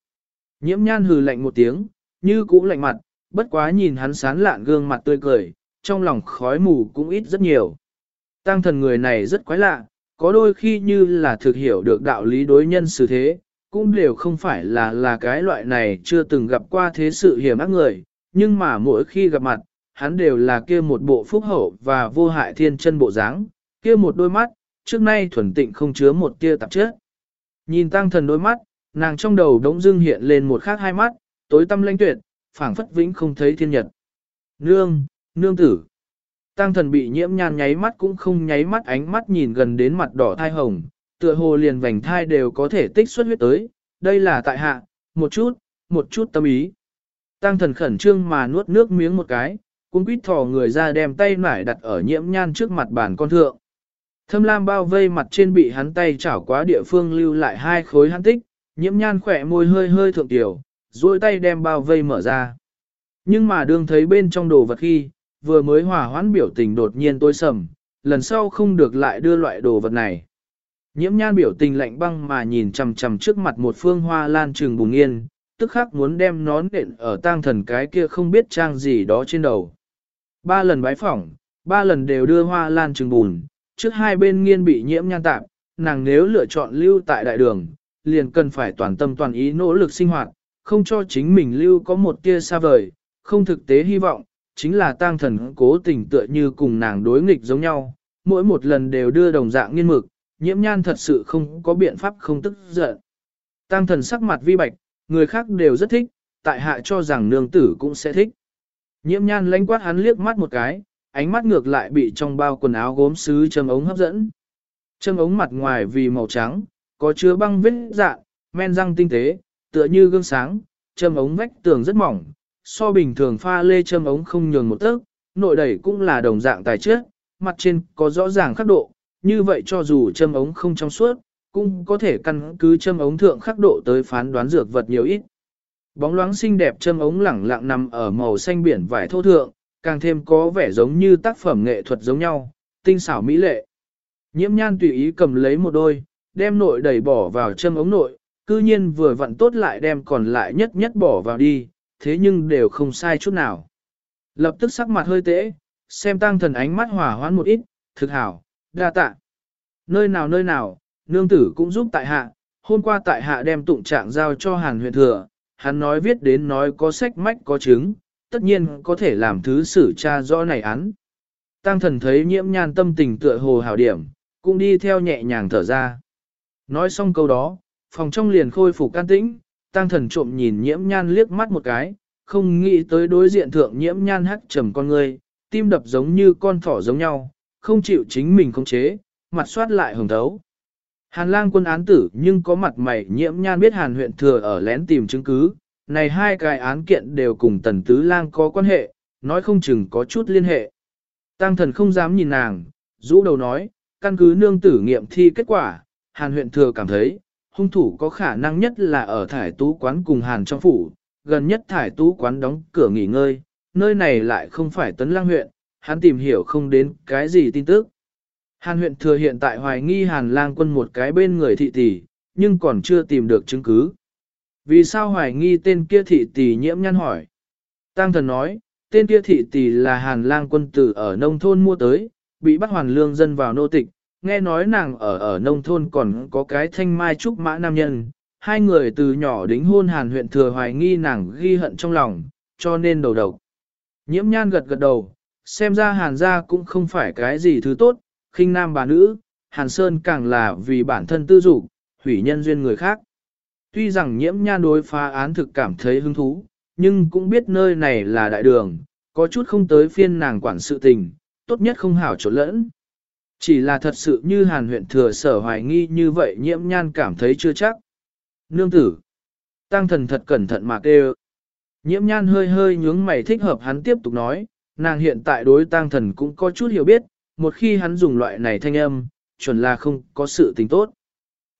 Speaker 1: Nhiễm nhan hừ lạnh một tiếng, như cũ lạnh mặt, bất quá nhìn hắn sán lạn gương mặt tươi cười, trong lòng khói mù cũng ít rất nhiều. Tăng thần người này rất quái lạ, có đôi khi như là thực hiểu được đạo lý đối nhân xử thế, cũng đều không phải là là cái loại này chưa từng gặp qua thế sự hiểm ác người, nhưng mà mỗi khi gặp mặt, hắn đều là kia một bộ phúc hậu và vô hại thiên chân bộ dáng, kia một đôi mắt, trước nay thuần tịnh không chứa một tia tạp chất. Nhìn tăng thần đôi mắt, nàng trong đầu đống dưng hiện lên một khác hai mắt, tối tâm lãnh tuyệt, phảng phất vĩnh không thấy thiên nhật. Nương, nương tử. Tăng thần bị nhiễm nhan nháy mắt cũng không nháy mắt ánh mắt nhìn gần đến mặt đỏ thai hồng, tựa hồ liền vành thai đều có thể tích xuất huyết tới, đây là tại hạ, một chút, một chút tâm ý. Tăng thần khẩn trương mà nuốt nước miếng một cái, cũng quýt thò người ra đem tay nải đặt ở nhiễm nhan trước mặt bàn con thượng. Thâm lam bao vây mặt trên bị hắn tay chảo quá địa phương lưu lại hai khối hắn tích, nhiễm nhan khỏe môi hơi hơi thượng tiểu, duỗi tay đem bao vây mở ra. Nhưng mà đương thấy bên trong đồ vật khi, vừa mới hòa hoãn biểu tình đột nhiên tối sầm, lần sau không được lại đưa loại đồ vật này. Nhiễm nhan biểu tình lạnh băng mà nhìn chằm chằm trước mặt một phương hoa lan trường bùng yên, tức khắc muốn đem nón đện ở tang thần cái kia không biết trang gì đó trên đầu. Ba lần bái phỏng, ba lần đều đưa hoa lan trường bùn, trước hai bên nghiên bị nhiễm nhan tạm, nàng nếu lựa chọn lưu tại đại đường, liền cần phải toàn tâm toàn ý nỗ lực sinh hoạt, không cho chính mình lưu có một tia xa vời, không thực tế hy vọng, chính là tang thần cố tình tựa như cùng nàng đối nghịch giống nhau, mỗi một lần đều đưa đồng dạng nghiên mực, nhiễm nhan thật sự không có biện pháp không tức giận. Tang thần sắc mặt vi bạch, người khác đều rất thích, tại hạ cho rằng nương tử cũng sẽ thích. Nhiễm nhan lánh quát hắn liếc mắt một cái, ánh mắt ngược lại bị trong bao quần áo gốm sứ châm ống hấp dẫn. Châm ống mặt ngoài vì màu trắng, có chứa băng vết dạ, men răng tinh tế, tựa như gương sáng, châm ống vách tường rất mỏng, so bình thường pha lê châm ống không nhường một tấc, nội đẩy cũng là đồng dạng tài chất. mặt trên có rõ ràng khắc độ, như vậy cho dù châm ống không trong suốt, cũng có thể căn cứ châm ống thượng khắc độ tới phán đoán dược vật nhiều ít. Bóng loáng xinh đẹp châm ống lẳng lặng nằm ở màu xanh biển vải thô thượng, càng thêm có vẻ giống như tác phẩm nghệ thuật giống nhau, tinh xảo mỹ lệ. Nhiễm nhan tùy ý cầm lấy một đôi, đem nội đẩy bỏ vào châm ống nội, cư nhiên vừa vặn tốt lại đem còn lại nhất nhất bỏ vào đi, thế nhưng đều không sai chút nào. Lập tức sắc mặt hơi tễ, xem tăng thần ánh mắt hỏa hoãn một ít, thực hảo, đa tạ. Nơi nào nơi nào, nương tử cũng giúp tại hạ, hôm qua tại hạ đem tụng trạng giao cho hàn huyện thừa, hắn nói viết đến nói có sách mách có chứng, tất nhiên có thể làm thứ xử tra rõ này án. Tăng thần thấy nhiễm nhan tâm tình tựa hồ hảo điểm, cũng đi theo nhẹ nhàng thở ra. Nói xong câu đó, phòng trong liền khôi phục can tĩnh, tăng thần trộm nhìn nhiễm nhan liếc mắt một cái, không nghĩ tới đối diện thượng nhiễm nhan hắc trầm con người, tim đập giống như con thỏ giống nhau, không chịu chính mình khống chế, mặt soát lại hồng thấu. Hàn lang quân án tử nhưng có mặt mày nhiễm nhan biết hàn huyện thừa ở lén tìm chứng cứ, này hai cái án kiện đều cùng tần tứ lang có quan hệ, nói không chừng có chút liên hệ. Tăng thần không dám nhìn nàng, rũ đầu nói, căn cứ nương tử nghiệm thi kết quả, hàn huyện thừa cảm thấy, hung thủ có khả năng nhất là ở thải tú quán cùng hàn trong phủ, gần nhất thải tú quán đóng cửa nghỉ ngơi, nơi này lại không phải tấn lang huyện, hắn tìm hiểu không đến cái gì tin tức. Hàn huyện thừa hiện tại hoài nghi hàn lang quân một cái bên người thị tỷ, nhưng còn chưa tìm được chứng cứ. Vì sao hoài nghi tên kia thị tỷ nhiễm nhăn hỏi? Tăng thần nói, tên kia thị tỷ là hàn lang quân tử ở nông thôn mua tới, bị bắt hoàn lương dân vào nô tịch, nghe nói nàng ở ở nông thôn còn có cái thanh mai trúc mã nam nhân, hai người từ nhỏ đính hôn hàn huyện thừa hoài nghi nàng ghi hận trong lòng, cho nên đầu đầu. Nhiễm nhan gật gật đầu, xem ra hàn gia cũng không phải cái gì thứ tốt, khinh nam bà nữ, hàn sơn càng là vì bản thân tư dục hủy nhân duyên người khác. Tuy rằng nhiễm nhan đối phá án thực cảm thấy hứng thú, nhưng cũng biết nơi này là đại đường, có chút không tới phiên nàng quản sự tình, tốt nhất không hảo trộn lẫn. Chỉ là thật sự như hàn huyện thừa sở hoài nghi như vậy nhiễm nhan cảm thấy chưa chắc. Nương tử. Tăng thần thật cẩn thận mà kêu. Nhiễm nhan hơi hơi nhướng mày thích hợp hắn tiếp tục nói, nàng hiện tại đối tăng thần cũng có chút hiểu biết, một khi hắn dùng loại này thanh âm, chuẩn là không có sự tình tốt.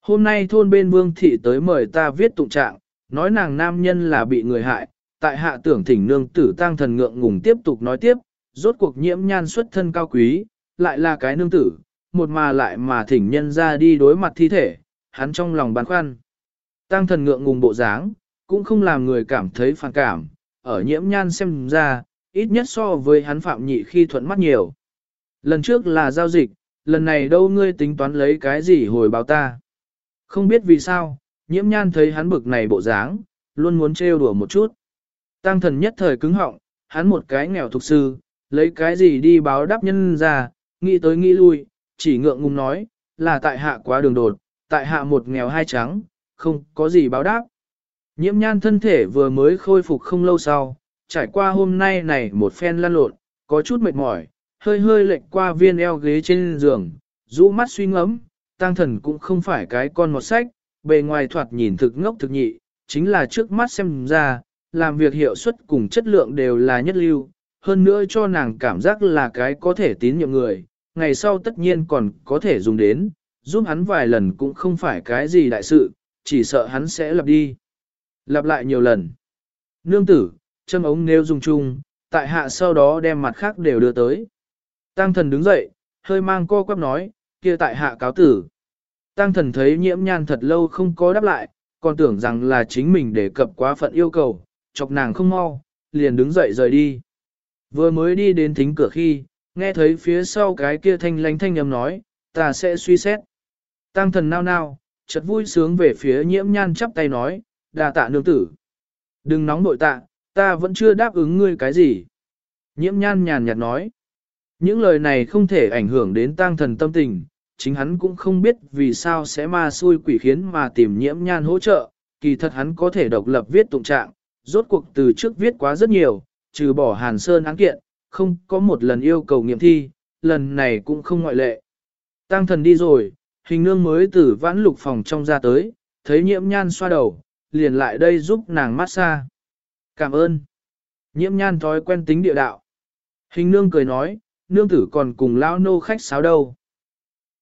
Speaker 1: Hôm nay thôn bên vương thị tới mời ta viết tụng trạng, nói nàng nam nhân là bị người hại, tại hạ tưởng thỉnh nương tử tăng thần ngượng ngùng tiếp tục nói tiếp, rốt cuộc nhiễm nhan xuất thân cao quý, lại là cái nương tử, một mà lại mà thỉnh nhân ra đi đối mặt thi thể, hắn trong lòng băn khoăn. Tăng thần ngượng ngùng bộ dáng, cũng không làm người cảm thấy phản cảm, ở nhiễm nhan xem ra, ít nhất so với hắn phạm nhị khi thuận mắt nhiều. Lần trước là giao dịch, lần này đâu ngươi tính toán lấy cái gì hồi báo ta. Không biết vì sao, nhiễm nhan thấy hắn bực này bộ dáng, luôn muốn trêu đùa một chút. Tăng thần nhất thời cứng họng, hắn một cái nghèo thục sư, lấy cái gì đi báo đáp nhân ra, nghĩ tới nghĩ lui, chỉ ngượng ngùng nói, là tại hạ quá đường đột, tại hạ một nghèo hai trắng, không có gì báo đáp. Nhiễm nhan thân thể vừa mới khôi phục không lâu sau, trải qua hôm nay này một phen lăn lộn, có chút mệt mỏi, hơi hơi lệch qua viên eo ghế trên giường, rũ mắt suy ngẫm, tăng thần cũng không phải cái con một sách, bề ngoài thoạt nhìn thực ngốc thực nhị, chính là trước mắt xem ra, làm việc hiệu suất cùng chất lượng đều là nhất lưu, hơn nữa cho nàng cảm giác là cái có thể tín nhiệm người, ngày sau tất nhiên còn có thể dùng đến, giúp hắn vài lần cũng không phải cái gì đại sự, chỉ sợ hắn sẽ lặp đi. Lặp lại nhiều lần. Nương tử, châm ống nếu dùng chung, tại hạ sau đó đem mặt khác đều đưa tới. Tăng thần đứng dậy, hơi mang co quắp nói, kia tại hạ cáo tử. Tăng thần thấy nhiễm nhan thật lâu không có đáp lại, còn tưởng rằng là chính mình đề cập quá phận yêu cầu, chọc nàng không mau, liền đứng dậy rời đi. Vừa mới đi đến thính cửa khi, nghe thấy phía sau cái kia thanh lánh thanh âm nói, ta sẽ suy xét. Tăng thần nao nao, chợt vui sướng về phía nhiễm nhan chắp tay nói, đà tạ nương tử. Đừng nóng nội tạ, ta vẫn chưa đáp ứng ngươi cái gì. Nhiễm nhan nhàn nhạt nói. Những lời này không thể ảnh hưởng đến tăng thần tâm tình, chính hắn cũng không biết vì sao sẽ ma xui quỷ khiến mà tìm nhiễm nhan hỗ trợ, kỳ thật hắn có thể độc lập viết tụng trạng, rốt cuộc từ trước viết quá rất nhiều, trừ bỏ hàn sơn án kiện, không có một lần yêu cầu nghiệm thi, lần này cũng không ngoại lệ. Tăng thần đi rồi, hình nương mới từ vãn lục phòng trong ra tới, thấy nhiễm nhan xoa đầu, liền lại đây giúp nàng massage. Cảm ơn. Nhiễm nhan thói quen tính địa đạo. Hình nương cười nói, nương tử còn cùng lao nô khách sáo đâu.